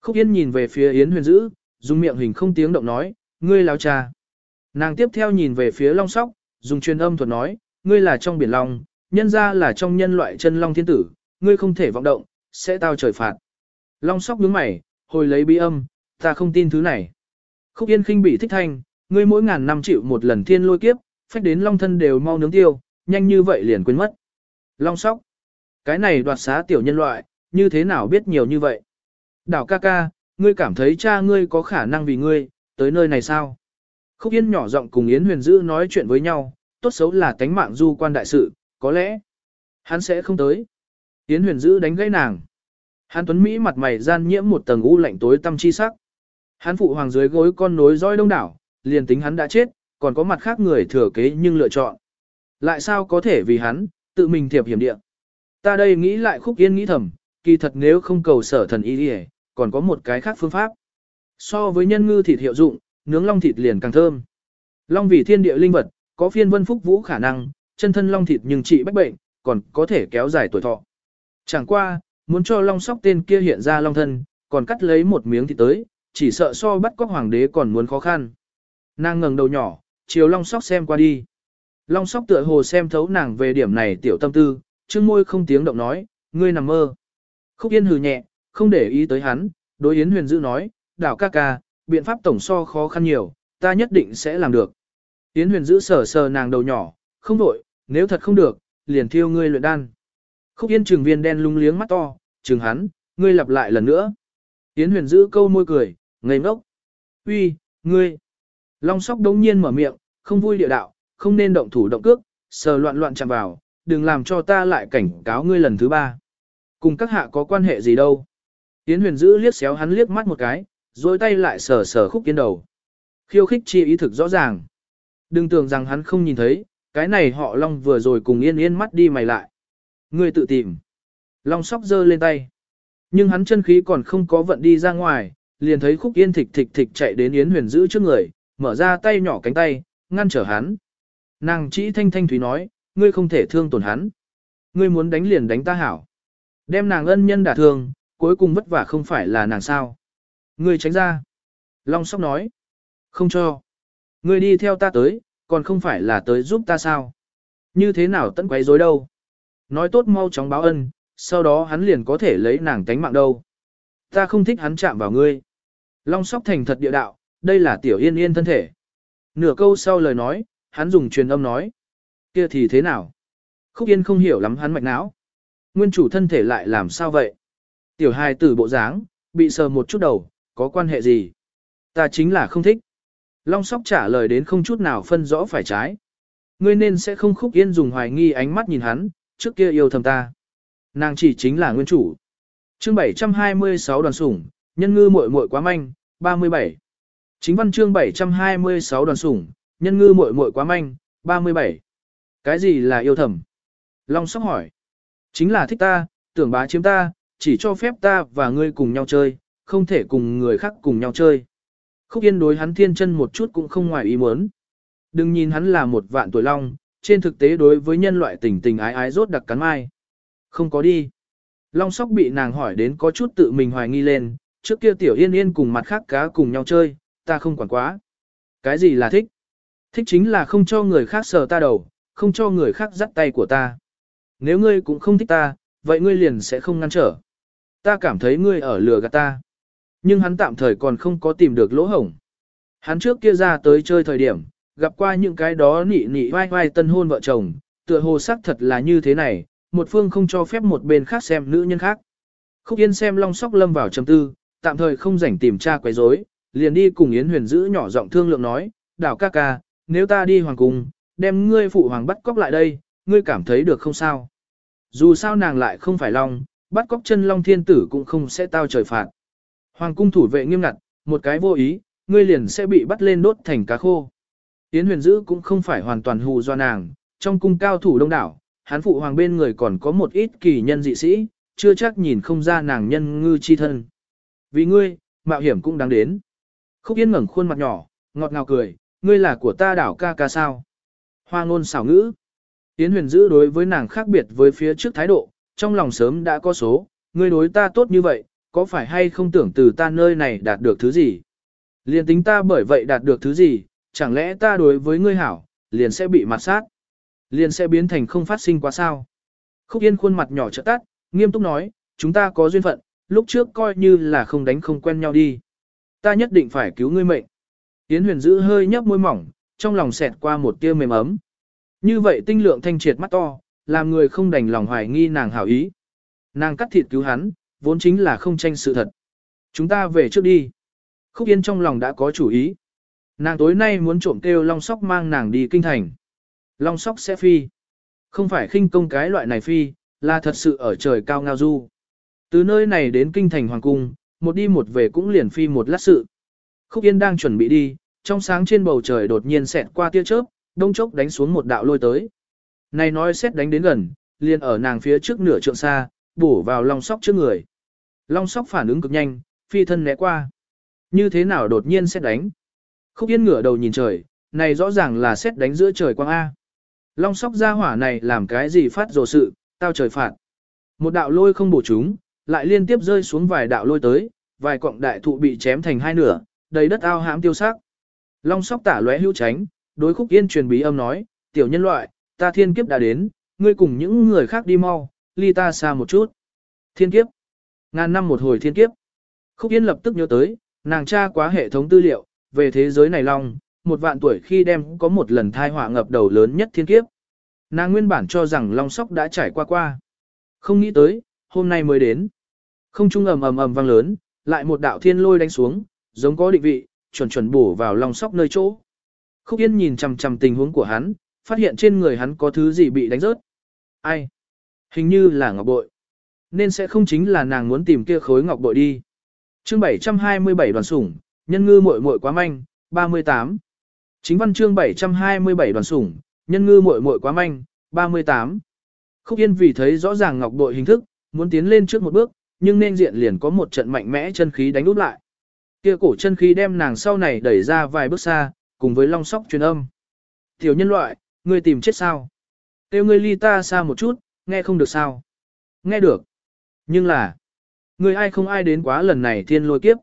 Khúc Yên nhìn về phía Yến huyền dữ, dùng miệng hình không tiếng động nói, ngươi lao cha. Nàng tiếp theo nhìn về phía long sóc, dùng truyền âm thuật nói, ngươi là trong biển long, nhân ra là trong nhân loại chân long thiên tử, ngươi không thể vọng động, sẽ tao trời phạt. Long sóc nhướng mày, hồi lấy bí âm, ta không tin thứ này. Khúc Yên khinh bị thích thanh, ngươi mỗi ngàn năm chịu một lần thiên lôi kiếp, phách đến long thân đều mau nướng tiêu, nhanh như vậy liền quên mất. Long sóc. Cái này đoạt xá tiểu nhân loại, như thế nào biết nhiều như vậy? Đảo ca ca, ngươi cảm thấy cha ngươi có khả năng vì ngươi, tới nơi này sao? Khúc Yên nhỏ giọng cùng Yến Huyền Dữ nói chuyện với nhau, tốt xấu là tánh mạng du quan đại sự, có lẽ hắn sẽ không tới. Yến Huyền Dữ đánh gãy nàng. Hắn tuấn Mỹ mặt mày gian nhiễm một tầng u lạnh tối tâm chi sắc. Hắn phụ hoàng dưới gối con nối roi đông đảo, liền tính hắn đã chết, còn có mặt khác người thừa kế nhưng lựa chọn. Lại sao có thể vì hắn, tự mình thiệp hiểm địa. Ta đây nghĩ lại khúc yên nghĩ thầm, kỳ thật nếu không cầu sở thần y đi còn có một cái khác phương pháp. So với nhân ngư thịt hiệu dụng, nướng long thịt liền càng thơm. Long vì thiên địa linh vật, có phiên vân phúc vũ khả năng, chân thân long thịt nhưng trị bách bệnh, còn có thể kéo dài tuổi thọ. Chẳng qua, muốn cho long sóc tên kia hiện ra long thân, còn cắt lấy một miếng thịt tới, chỉ sợ so bắt cóc hoàng đế còn muốn khó khăn. Nàng ngẩng đầu nhỏ, chiều long sóc xem qua đi. Long sóc tựa hồ xem thấu nàng về điểm này tiểu tâm tư, chương môi không tiếng động nói, ngươi nằm mơ. Khúc Yên hừ nhẹ, không để ý tới hắn, đối Yến Huyền Dữ nói, đảo ca ca, biện pháp tổng so khó khăn nhiều, ta nhất định sẽ làm được. Yến Huyền Dữ sờ sờ nàng đầu nhỏ, không đổi, nếu thật không được, liền thiêu ngươi luyện đan. Khúc Yên Trường viên đen lung liếng mắt to, trừng hắn, ngươi lặp lại lần nữa. Yến Huyền Dữ câu môi cười, ngây ngốc. Uy, ngươi. Long sóc đống nhiên mở miệng, không vui địa đạo, không nên động thủ động cước, sờ loạn loạn chạm vào, đừng làm cho ta lại cảnh cáo ngươi lần thứ ba. Cùng các hạ có quan hệ gì đâu. Yến huyền giữ liếc xéo hắn liếc mắt một cái, rồi tay lại sờ sờ khúc kiến đầu. Khiêu khích chi ý thực rõ ràng. Đừng tưởng rằng hắn không nhìn thấy, cái này họ Long vừa rồi cùng yên yên mắt đi mày lại. Ngươi tự tìm. Long sóc giơ lên tay. Nhưng hắn chân khí còn không có vận đi ra ngoài, liền thấy khúc yên thịch thịch thịch chạy đến Yến huyền giữ trước người, mở ra tay nhỏ cánh tay, ngăn trở hắn. Nàng chỉ thanh thanh thúy nói, ngươi không thể thương tổn hắn. Ngươi muốn đánh liền đánh ta hảo. Đem nàng ân nhân đả thương, cuối cùng vất vả không phải là nàng sao. Ngươi tránh ra. Long sóc nói. Không cho. Ngươi đi theo ta tới, còn không phải là tới giúp ta sao. Như thế nào tận quấy rối đâu. Nói tốt mau chóng báo ân, sau đó hắn liền có thể lấy nàng tánh mạng đâu. Ta không thích hắn chạm vào ngươi. Long sóc thành thật địa đạo, đây là tiểu yên yên thân thể. Nửa câu sau lời nói, hắn dùng truyền âm nói. kia thì thế nào? Khúc yên không hiểu lắm hắn mạch não. Nguyên chủ thân thể lại làm sao vậy? Tiểu hài tử bộ dáng, bị sờ một chút đầu, có quan hệ gì? Ta chính là không thích. Long sóc trả lời đến không chút nào phân rõ phải trái. Ngươi nên sẽ không khúc yên dùng hoài nghi ánh mắt nhìn hắn, trước kia yêu thầm ta. Nàng chỉ chính là nguyên chủ. chương 726 đoàn sủng, nhân ngư muội muội quá manh, 37. Chính văn chương 726 đoàn sủng, nhân ngư muội muội quá manh, 37. Cái gì là yêu thầm? Long sóc hỏi. Chính là thích ta, tưởng bá chiếm ta, chỉ cho phép ta và ngươi cùng nhau chơi, không thể cùng người khác cùng nhau chơi. Khúc Yên đối hắn thiên chân một chút cũng không ngoài ý muốn. Đừng nhìn hắn là một vạn tuổi long, trên thực tế đối với nhân loại tình tình ái ái rốt đặc cắn mai. Không có đi. Long sóc bị nàng hỏi đến có chút tự mình hoài nghi lên, trước kia tiểu yên yên cùng mặt khác cá cùng nhau chơi, ta không quản quá. Cái gì là thích? Thích chính là không cho người khác sờ ta đầu, không cho người khác dắt tay của ta. Nếu ngươi cũng không thích ta, vậy ngươi liền sẽ không ngăn trở. Ta cảm thấy ngươi ở lừa gạt ta. Nhưng hắn tạm thời còn không có tìm được lỗ hổng. Hắn trước kia ra tới chơi thời điểm, gặp qua những cái đó nị nị vai vai tân hôn vợ chồng, tựa hồ sắc thật là như thế này, một phương không cho phép một bên khác xem nữ nhân khác. Khúc Yên xem Long Sóc lâm vào trầm tư, tạm thời không rảnh tìm tra quấy rối, liền đi cùng Yến Huyền giữ nhỏ giọng thương lượng nói, "Đảo ca ca, nếu ta đi hoàng cung, đem ngươi phụ hoàng bắt cóc lại đây, ngươi cảm thấy được không sao?" Dù sao nàng lại không phải long, bắt cóc chân long thiên tử cũng không sẽ tao trời phạt. Hoàng cung thủ vệ nghiêm ngặt, một cái vô ý, ngươi liền sẽ bị bắt lên đốt thành cá khô. Yến huyền dữ cũng không phải hoàn toàn hù do nàng, trong cung cao thủ đông đảo, hán phụ hoàng bên người còn có một ít kỳ nhân dị sĩ, chưa chắc nhìn không ra nàng nhân ngư chi thân. Vì ngươi, mạo hiểm cũng đáng đến. Khúc Yên ngẩng khuôn mặt nhỏ, ngọt ngào cười, ngươi là của ta đảo ca ca sao. Hoa ngôn xảo ngữ. Yến huyền Dữ đối với nàng khác biệt với phía trước thái độ, trong lòng sớm đã có số, ngươi đối ta tốt như vậy, có phải hay không tưởng từ ta nơi này đạt được thứ gì? Liền tính ta bởi vậy đạt được thứ gì, chẳng lẽ ta đối với ngươi hảo, liền sẽ bị mặt sát? Liền sẽ biến thành không phát sinh quá sao? Khúc Yên khuôn mặt nhỏ trợ tắt, nghiêm túc nói, chúng ta có duyên phận, lúc trước coi như là không đánh không quen nhau đi. Ta nhất định phải cứu ngươi mệnh. Yến huyền giữ hơi nhấp môi mỏng, trong lòng xẹt qua một tia mềm ấm. Như vậy tinh lượng thanh triệt mắt to, làm người không đành lòng hoài nghi nàng hảo ý. Nàng cắt thịt cứu hắn, vốn chính là không tranh sự thật. Chúng ta về trước đi. Khúc Yên trong lòng đã có chủ ý. Nàng tối nay muốn trộm kêu Long Sóc mang nàng đi kinh thành. Long Sóc sẽ phi. Không phải khinh công cái loại này phi, là thật sự ở trời cao ngao du. Từ nơi này đến kinh thành hoàng cung, một đi một về cũng liền phi một lát sự. Khúc Yên đang chuẩn bị đi, trong sáng trên bầu trời đột nhiên xẹt qua tia chớp, đông chốc đánh xuống một đạo lôi tới. Này nói xét đánh đến gần, liền ở nàng phía trước nửa trượng xa, bổ vào long sóc trước người. Long sóc phản ứng cực nhanh, phi thân né qua. Như thế nào đột nhiên xét đánh? Khúc Yên ngửa đầu nhìn trời, này rõ ràng là xét đánh giữa trời quang A. Long sóc ra hỏa này làm cái gì phát rồ sự, tao trời phạt. Một đạo lôi không bổ chúng, lại liên tiếp rơi xuống vài đạo lôi tới, vài cọng đại thụ bị chém thành hai nửa, đầy đất ao hãm tiêu sắc. Long sóc tả lóe hưu tránh, đối khúc yên truyền bí âm nói, tiểu nhân loại, ta thiên kiếp đã đến, ngươi cùng những người khác đi mau, ly ta xa một chút. Thiên kiếp. Ngàn năm một hồi thiên kiếp. Khúc yên lập tức nhớ tới, nàng tra quá hệ thống tư liệu, về thế giới này long, một vạn tuổi khi đem có một lần thai họa ngập đầu lớn nhất thiên kiếp. Nàng nguyên bản cho rằng long sóc đã trải qua qua. Không nghĩ tới, hôm nay mới đến. Không trung ầm ầm ầm vang lớn, lại một đạo thiên lôi đánh xuống, giống có định vị, chuẩn chuẩn bổ vào long sóc nơi chỗ. Khúc Yên nhìn chằm chằm tình huống của hắn, phát hiện trên người hắn có thứ gì bị đánh rớt. Ai? Hình như là ngọc bội. Nên sẽ không chính là nàng muốn tìm kia khối ngọc bội đi. Chương 727 đoàn sủng, nhân ngư muội muội quá manh, 38. Chính văn chương 727 đoàn sủng, nhân ngư muội muội quá manh, 38. Khúc Yên vì thấy rõ ràng ngọc bội hình thức, muốn tiến lên trước một bước, nhưng nên diện liền có một trận mạnh mẽ chân khí đánh úp lại. Kia cổ chân khí đem nàng sau này đẩy ra vài bước xa, cùng với long sóc truyền âm. Tiểu nhân loại, ngươi tìm chết sao? Tiêu ngươi ly ta xa một chút, nghe không được sao? Nghe được. Nhưng là, ngươi ai không ai đến quá lần này thiên lôi kiếp.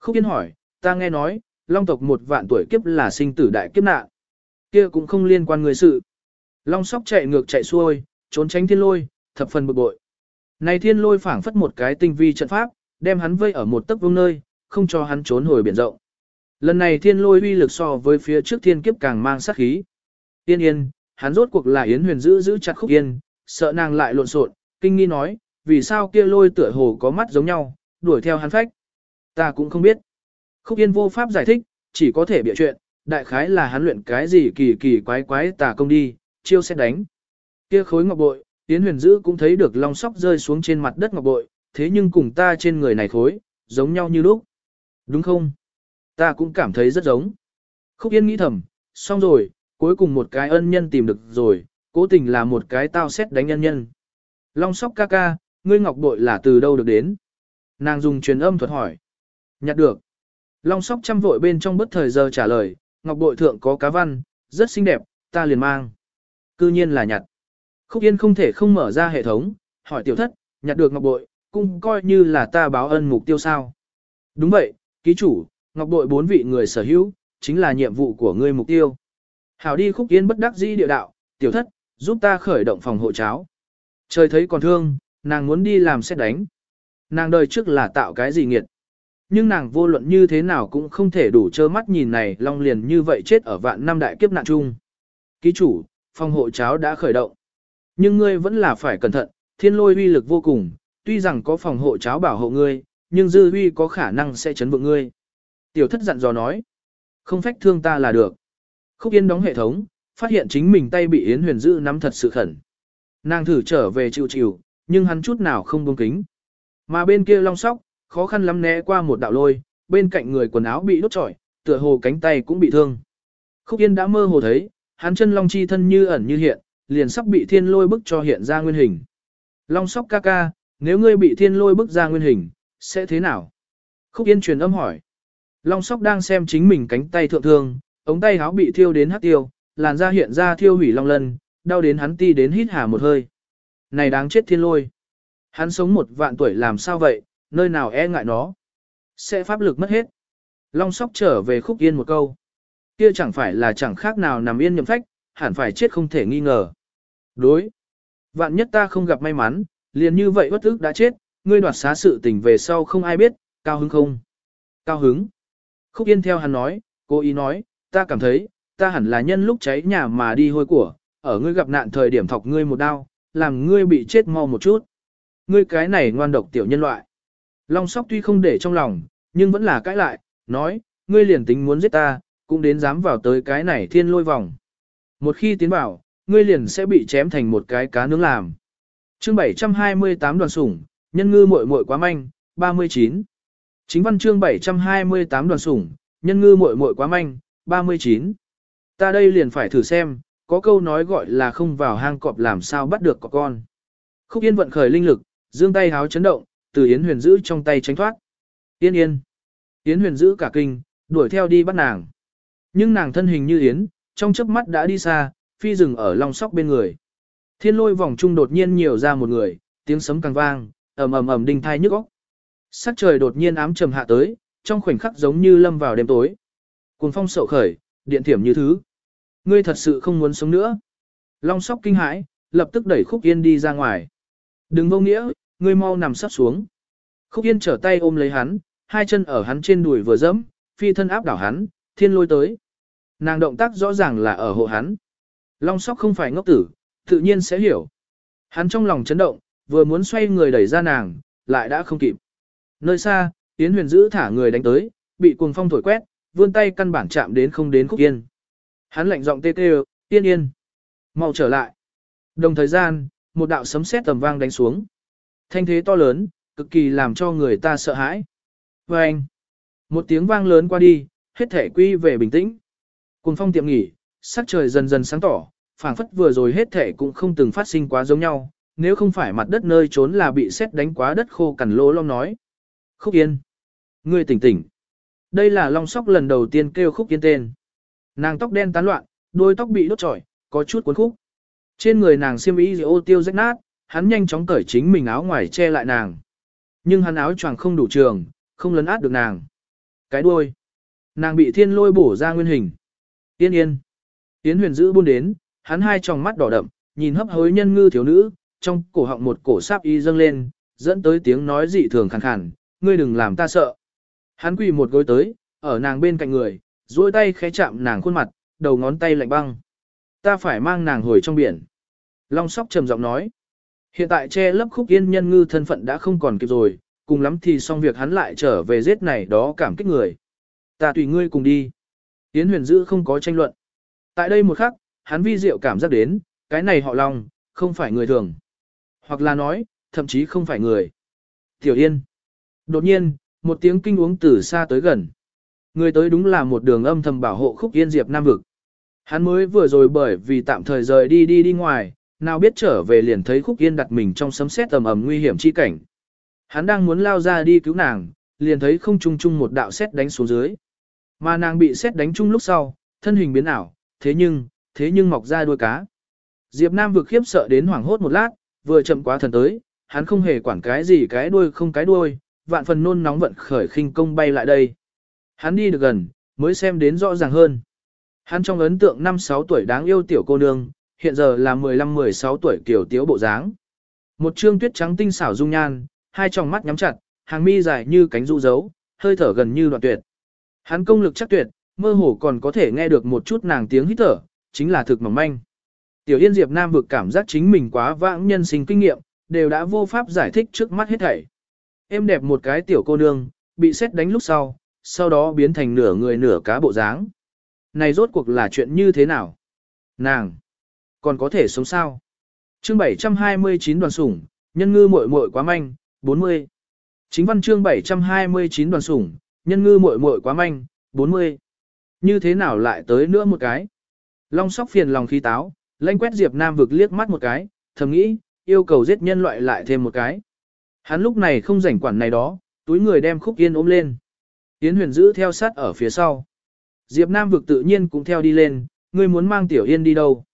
Khúc Yên hỏi, ta nghe nói, long tộc một vạn tuổi kiếp là sinh tử đại kiếp nạn. Kia cũng không liên quan người sự. Long sóc chạy ngược chạy xuôi, trốn tránh thiên lôi, thập phần bực bội. Này thiên lôi phảng phất một cái tinh vi trận pháp, đem hắn vây ở một tấc vương nơi, không cho hắn trốn hồi biển rộng. Lần này thiên lôi uy lực so với phía trước thiên kiếp càng mang sát khí. Yên yên, hắn rốt cuộc là Yến huyền giữ giữ chặt khúc yên, sợ nàng lại lộn xộn, kinh nghi nói, vì sao kia lôi tựa hồ có mắt giống nhau, đuổi theo hắn phách. Ta cũng không biết. Khúc yên vô pháp giải thích, chỉ có thể bịa chuyện, đại khái là hắn luyện cái gì kỳ kỳ quái quái tà công đi, chiêu sẽ đánh. Kia khối ngọc bội, Yến huyền giữ cũng thấy được long sóc rơi xuống trên mặt đất ngọc bội, thế nhưng cùng ta trên người này khối, giống nhau như lúc. Đúng không? Ta cũng cảm thấy rất giống. Khúc Yên nghĩ thầm, xong rồi, cuối cùng một cái ân nhân tìm được rồi, cố tình là một cái tao xét đánh nhân nhân. Long sóc ca ca, ngươi ngọc bội là từ đâu được đến? Nàng dùng truyền âm thuật hỏi. Nhặt được. Long sóc chăm vội bên trong bất thời giờ trả lời, ngọc bội thượng có cá văn, rất xinh đẹp, ta liền mang. Cư nhiên là nhặt. Khúc Yên không thể không mở ra hệ thống, hỏi tiểu thất, nhặt được ngọc bội, cũng coi như là ta báo ân mục tiêu sao. Đúng vậy, ký chủ, ngọc bội bốn vị người sở hữu, chính là nhiệm vụ của ngươi mục tiêu. Hảo đi khúc yên bất đắc dĩ địa đạo, tiểu thất, giúp ta khởi động phòng hộ cháo. Trời thấy còn thương, nàng muốn đi làm xét đánh. Nàng đời trước là tạo cái gì nghiệt. Nhưng nàng vô luận như thế nào cũng không thể đủ trơ mắt nhìn này long liền như vậy chết ở vạn năm đại kiếp nạn chung. Ký chủ, phòng hộ cháo đã khởi động. Nhưng ngươi vẫn là phải cẩn thận, thiên lôi uy lực vô cùng, tuy rằng có phòng hộ cháo bảo hộ ngươi, nhưng dư uy có khả năng sẽ chấn vượng ngươi. Tiểu thất dặn dò nói, không phách thương ta là được. Khúc Yên đóng hệ thống, phát hiện chính mình tay bị Yến Huyền giữ nắm thật sự khẩn. Nàng thử trở về chịu chịu, nhưng hắn chút nào không buông kính. Mà bên kia long sóc, khó khăn lắm né qua một đạo lôi, bên cạnh người quần áo bị đốt trọi, tựa hồ cánh tay cũng bị thương. Khúc Yên đã mơ hồ thấy, hắn chân long chi thân như ẩn như hiện, liền sắp bị thiên lôi bức cho hiện ra nguyên hình. Long sóc ca ca, nếu ngươi bị thiên lôi bức ra nguyên hình, sẽ thế nào? Khúc Yên truyền âm hỏi. Long sóc đang xem chính mình cánh tay thượng thương, ống tay háo bị thiêu đến hắc tiêu, làn da hiện ra thiêu hủy long lân, đau đến hắn ti đến hít hà một hơi. Này đáng chết thiên lôi. Hắn sống một vạn tuổi làm sao vậy, nơi nào e ngại nó. Sẽ pháp lực mất hết. Long sóc trở về khúc yên một câu. Kia chẳng phải là chẳng khác nào nằm yên nhậm phách, hẳn phải chết không thể nghi ngờ. Đối. Vạn nhất ta không gặp may mắn, liền như vậy bất ức đã chết, ngươi đoạt xá sự tình về sau không ai biết, cao hứng không? Cao hứng. Khúc Yên theo hắn nói, cô ý nói, ta cảm thấy, ta hẳn là nhân lúc cháy nhà mà đi hôi của, ở ngươi gặp nạn thời điểm thọc ngươi một đao, làm ngươi bị chết mau một chút. Ngươi cái này ngoan độc tiểu nhân loại. Long sóc tuy không để trong lòng, nhưng vẫn là cãi lại, nói, ngươi liền tính muốn giết ta, cũng đến dám vào tới cái này thiên lôi vòng. Một khi tiến vào, ngươi liền sẽ bị chém thành một cái cá nướng làm. Chương 728 đoàn sủng, nhân ngư muội muội quá manh, 39. Chính văn chương 728 đoàn sủng, nhân ngư muội muội quá manh, 39. Ta đây liền phải thử xem, có câu nói gọi là không vào hang cọp làm sao bắt được có con. Khúc Yên vận khởi linh lực, dương tay háo chấn động, từ Yến Huyền giữ trong tay tránh thoát. Yên yên. Yến Huyền giữ cả kinh, đuổi theo đi bắt nàng. Nhưng nàng thân hình như Yến, trong chớp mắt đã đi xa, phi rừng ở long sóc bên người. Thiên lôi vòng trung đột nhiên nhiều ra một người, tiếng sấm càng vang, ầm ầm ầm đinh thai nhức óc. Sắc trời đột nhiên ám trầm hạ tới, trong khoảnh khắc giống như lâm vào đêm tối. Cuồng phong sậu khởi, điện thiểm như thứ. Ngươi thật sự không muốn sống nữa. Long sóc kinh hãi, lập tức đẩy Khúc Yên đi ra ngoài. Đừng vô nghĩa, ngươi mau nằm sắp xuống. Khúc Yên trở tay ôm lấy hắn, hai chân ở hắn trên đùi vừa dẫm, phi thân áp đảo hắn, thiên lôi tới. Nàng động tác rõ ràng là ở hộ hắn. Long sóc không phải ngốc tử, tự nhiên sẽ hiểu. Hắn trong lòng chấn động, vừa muốn xoay người đẩy ra nàng, lại đã không kịp. Nơi xa, Yến Huyền giữ thả người đánh tới, bị cuồng phong thổi quét, vươn tay căn bản chạm đến không đến Khúc Yên. Hắn lạnh giọng tê tê, "Yên Yên, mau trở lại." Đồng thời gian, một đạo sấm sét tầm vang đánh xuống. Thanh thế to lớn, cực kỳ làm cho người ta sợ hãi. Và anh, một tiếng vang lớn qua đi, hết thể quy về bình tĩnh. Cùng phong tiệm nghỉ, sắc trời dần dần sáng tỏ, phảng phất vừa rồi hết thể cũng không từng phát sinh quá giống nhau, nếu không phải mặt đất nơi trốn là bị sét đánh quá đất khô cằn lỗ long nói. Khúc Yên. Ngươi tỉnh tỉnh. Đây là long sóc lần đầu tiên kêu Khúc Yên tên. Nàng tóc đen tán loạn, đôi tóc bị đốt trọi, có chút cuốn khúc. Trên người nàng xiêm y ô tiêu rách nát, hắn nhanh chóng cởi chính mình áo ngoài che lại nàng. Nhưng hắn áo choàng không đủ trường, không lấn át được nàng. Cái đuôi. Nàng bị thiên lôi bổ ra nguyên hình. Yên yên. Yến huyền giữ buôn đến, hắn hai tròng mắt đỏ đậm, nhìn hấp hối nhân ngư thiếu nữ, trong cổ họng một cổ sáp y dâng lên, dẫn tới tiếng nói dị thường khàn khàn, ngươi đừng làm ta sợ. Hắn quỳ một gối tới, ở nàng bên cạnh người, duỗi tay khẽ chạm nàng khuôn mặt, đầu ngón tay lạnh băng. Ta phải mang nàng hồi trong biển. Long sóc trầm giọng nói. Hiện tại che lấp khúc yên nhân ngư thân phận đã không còn kịp rồi, cùng lắm thì xong việc hắn lại trở về giết này đó cảm kích người. Ta tùy ngươi cùng đi. Yến huyền dữ không có tranh luận. Tại đây một khắc, hắn vi diệu cảm giác đến, cái này họ Long, không phải người thường. Hoặc là nói, thậm chí không phải người. Tiểu Yên. Đột nhiên, một tiếng kinh uống từ xa tới gần. Người tới đúng là một đường âm thầm bảo hộ khúc Yên Diệp Nam Vực. Hắn mới vừa rồi bởi vì tạm thời rời đi đi đi ngoài, nào biết trở về liền thấy khúc Yên đặt mình trong sấm sét tầm ầm nguy hiểm chi cảnh. Hắn đang muốn lao ra đi cứu nàng, liền thấy không trung trung một đạo sét đánh xuống dưới. Mà nàng bị sét đánh chung lúc sau, thân hình biến ảo, thế nhưng, thế nhưng mọc ra đuôi cá. Diệp Nam vực khiếp sợ đến hoảng hốt một lát, vừa chậm quá thần tới, hắn không hề quản cái gì cái đuôi không cái đuôi, vạn phần nôn nóng vận khởi khinh công bay lại đây. Hắn đi được gần, mới xem đến rõ ràng hơn. Hắn trong ấn tượng 5-6 tuổi đáng yêu tiểu cô nương, hiện giờ là 15-16 tuổi kiểu tiếu bộ dáng. Một trương tuyết trắng tinh xảo dung nhan, hai tròng mắt nhắm chặt, hàng mi dài như cánh rụ dấu, hơi thở gần như đoạn tuyệt. Hắn công lực chắc tuyệt, mơ hồ còn có thể nghe được một chút nàng tiếng hít thở, chính là thực mỏng manh. Tiểu Yên Diệp Nam vực cảm giác chính mình quá vãng nhân sinh kinh nghiệm, đều đã vô pháp giải thích trước mắt hết thảy. Em đẹp một cái tiểu cô nương, bị xét đánh lúc sau, sau đó biến thành nửa người nửa cá bộ dáng. Này rốt cuộc là chuyện như thế nào? Nàng, còn có thể sống sao? Chương 729 đoàn sủng, nhân ngư muội muội quá manh, 40. Chính văn chương 729 đoàn sủng, nhân ngư muội muội quá manh, 40. Như thế nào lại tới nữa một cái? Long sóc phiền lòng khí táo, lanh quét Diệp Nam vực liếc mắt một cái, thầm nghĩ, yêu cầu giết nhân loại lại thêm một cái. Hắn lúc này không rảnh quản này đó, túi người đem khúc yên ôm lên. Yến huyền giữ theo sát ở phía sau. Diệp Nam vực tự nhiên cũng theo đi lên, ngươi muốn mang tiểu yên đi đâu.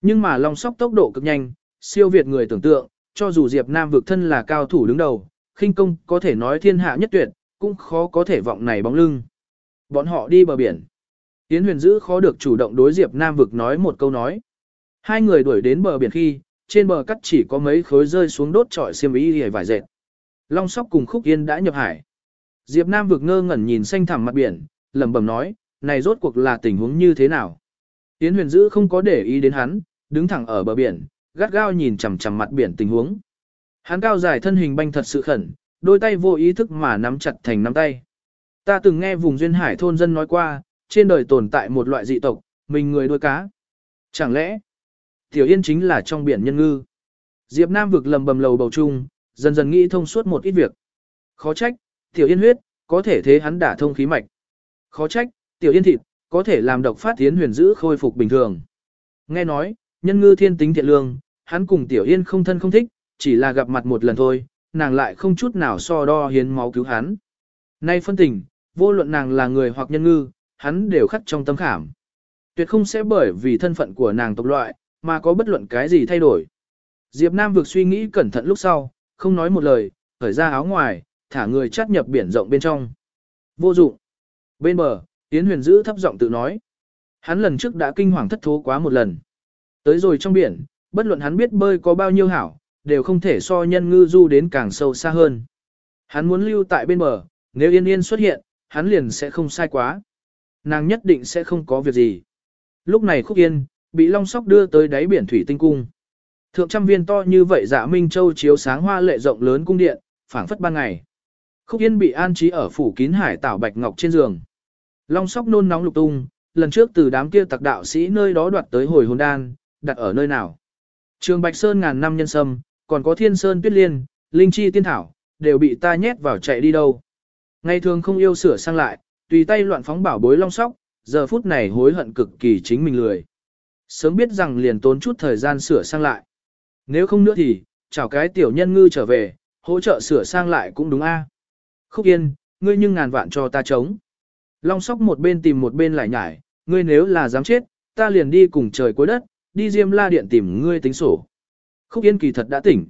Nhưng mà long sóc tốc độ cực nhanh, siêu việt người tưởng tượng, cho dù Diệp Nam vực thân là cao thủ đứng đầu, khinh công có thể nói thiên hạ nhất tuyệt, cũng khó có thể vọng này bóng lưng. Bọn họ đi bờ biển. Yến huyền giữ khó được chủ động đối Diệp Nam vực nói một câu nói. Hai người đuổi đến bờ biển khi, trên bờ cắt chỉ có mấy khối rơi xuống đốt trọi xiêm y hề vải dệt. Long sóc cùng khúc yên đã nhập hải. Diệp Nam vực ngơ ngẩn nhìn xanh thẳm mặt biển, lẩm bẩm nói, này rốt cuộc là tình huống như thế nào? Yến huyền dữ không có để ý đến hắn, đứng thẳng ở bờ biển, gắt gao nhìn chằm chằm mặt biển tình huống. Hắn cao dài thân hình banh thật sự khẩn, đôi tay vô ý thức mà nắm chặt thành nắm tay. Ta từng nghe vùng duyên hải thôn dân nói qua, trên đời tồn tại một loại dị tộc, mình người đuôi cá. Chẳng lẽ, Tiểu Yên chính là trong biển nhân ngư. Diệp Nam vực lầm bầm lầu bầu chung, dần dần nghĩ thông suốt một ít việc. Khó trách, Tiểu Yên huyết, có thể thế hắn đả thông khí mạch. Khó trách, Tiểu Yên thịt, có thể làm độc phát tiến huyền giữ khôi phục bình thường. Nghe nói, nhân ngư thiên tính thiện lương, hắn cùng Tiểu Yên không thân không thích, chỉ là gặp mặt một lần thôi, nàng lại không chút nào so đo hiến máu cứu hắn. Nay phân tình, vô luận nàng là người hoặc nhân ngư, hắn đều khắc trong tâm khảm. Tuyệt không sẽ bởi vì thân phận của nàng tộc loại, mà có bất luận cái gì thay đổi. Diệp Nam vực suy nghĩ cẩn thận lúc sau, không nói một lời, thở ra áo ngoài, thả người chắt nhập biển rộng bên trong. Vô dụng. Bên bờ, Yến Huyền giữ thấp giọng tự nói. Hắn lần trước đã kinh hoàng thất thố quá một lần. Tới rồi trong biển, bất luận hắn biết bơi có bao nhiêu hảo, đều không thể so nhân ngư du đến càng sâu xa hơn. Hắn muốn lưu tại bên bờ, nếu Yên Yên xuất hiện, hắn liền sẽ không sai quá. Nàng nhất định sẽ không có việc gì. Lúc này Khúc Yên, bị Long Sóc đưa tới đáy biển Thủy Tinh Cung. Thượng trăm viên to như vậy dạ Minh Châu chiếu sáng hoa lệ rộng lớn cung điện, phảng phất ban ngày. Khúc Yên bị an trí ở phủ kín hải tảo bạch ngọc trên giường. Long Sóc nôn nóng lục tung, lần trước từ đám kia tặc đạo sĩ nơi đó đoạt tới hồi hồn đan, đặt ở nơi nào. Trường Bạch Sơn ngàn năm nhân sâm, còn có Thiên Sơn Tuyết Liên, Linh Chi Tiên Thảo, đều bị ta nhét vào chạy đi đâu. Ngày thường không yêu sửa sang lại, tùy tay loạn phóng bảo bối long sóc, giờ phút này hối hận cực kỳ chính mình lười. Sớm biết rằng liền tốn chút thời gian sửa sang lại. Nếu không nữa thì, chào cái tiểu nhân ngư trở về, hỗ trợ sửa sang lại cũng đúng a. Khúc Yên, ngươi nhưng ngàn vạn cho ta chống. Long sóc một bên tìm một bên lại nhải, ngươi nếu là dám chết, ta liền đi cùng trời cuối đất, đi Diêm La Điện tìm ngươi tính sổ. Khúc Yên kỳ thật đã tỉnh.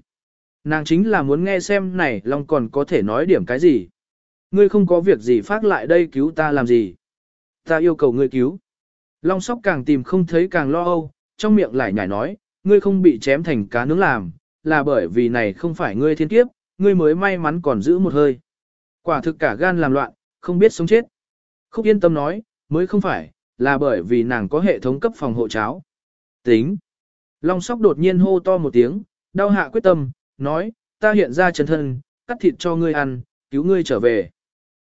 Nàng chính là muốn nghe xem này Long còn có thể nói điểm cái gì. Ngươi không có việc gì phát lại đây cứu ta làm gì. Ta yêu cầu ngươi cứu. Long sóc càng tìm không thấy càng lo âu, trong miệng lại nhảy nói, ngươi không bị chém thành cá nướng làm, là bởi vì này không phải ngươi thiên kiếp, ngươi mới may mắn còn giữ một hơi. Quả thực cả gan làm loạn, không biết sống chết. Khúc yên tâm nói, mới không phải, là bởi vì nàng có hệ thống cấp phòng hộ cháo. Tính. Long sóc đột nhiên hô to một tiếng, đau hạ quyết tâm, nói, ta hiện ra chân thân, cắt thịt cho ngươi ăn, cứu ngươi trở về.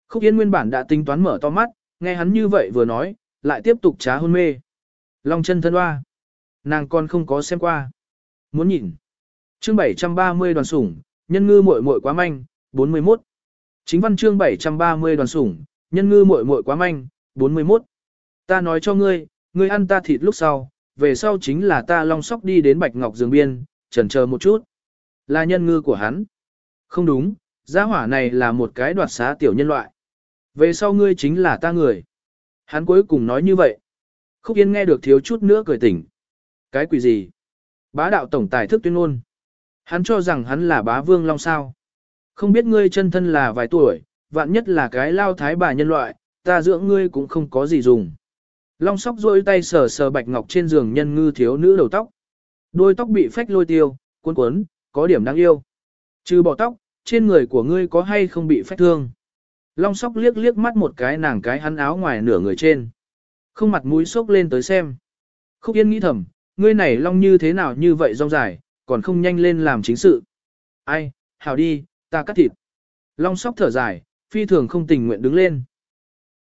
Khúc Yên nguyên bản đã tính toán mở to mắt, nghe hắn như vậy vừa nói, lại tiếp tục trá hôn mê. Long chân thân hoa. Nàng còn không có xem qua. Muốn nhìn. Chương 730 đoàn sủng, nhân ngư muội muội quá manh, 41. Chính văn chương 730 đoàn sủng, nhân ngư muội muội quá manh, 41. Ta nói cho ngươi, ngươi ăn ta thịt lúc sau, về sau chính là ta long sóc đi đến Bạch Ngọc Dương Biên, trần chờ một chút. Là nhân ngư của hắn. Không đúng, gia hỏa này là một cái đoạt xá tiểu nhân loại. Về sau ngươi chính là ta người. Hắn cuối cùng nói như vậy. Khúc Yên nghe được thiếu chút nữa cười tỉnh. Cái quỷ gì? Bá đạo tổng tài thức tuyên ngôn. Hắn cho rằng hắn là bá vương long sao. Không biết ngươi chân thân là vài tuổi, vạn nhất là cái lao thái bà nhân loại, ta dưỡng ngươi cũng không có gì dùng. Long sóc rôi tay sờ sờ bạch ngọc trên giường nhân ngư thiếu nữ đầu tóc. Đôi tóc bị phách lôi tiêu, cuốn cuốn, có điểm đáng yêu. Trừ bỏ tóc, trên người của ngươi có hay không bị phách thương. Long sóc liếc liếc mắt một cái nàng cái hắn áo ngoài nửa người trên. Không mặt mũi sốc lên tới xem. Khúc Yên nghĩ thầm, ngươi này long như thế nào như vậy rong dài, còn không nhanh lên làm chính sự. Ai, hào đi, ta cắt thịt. Long sóc thở dài, phi thường không tình nguyện đứng lên.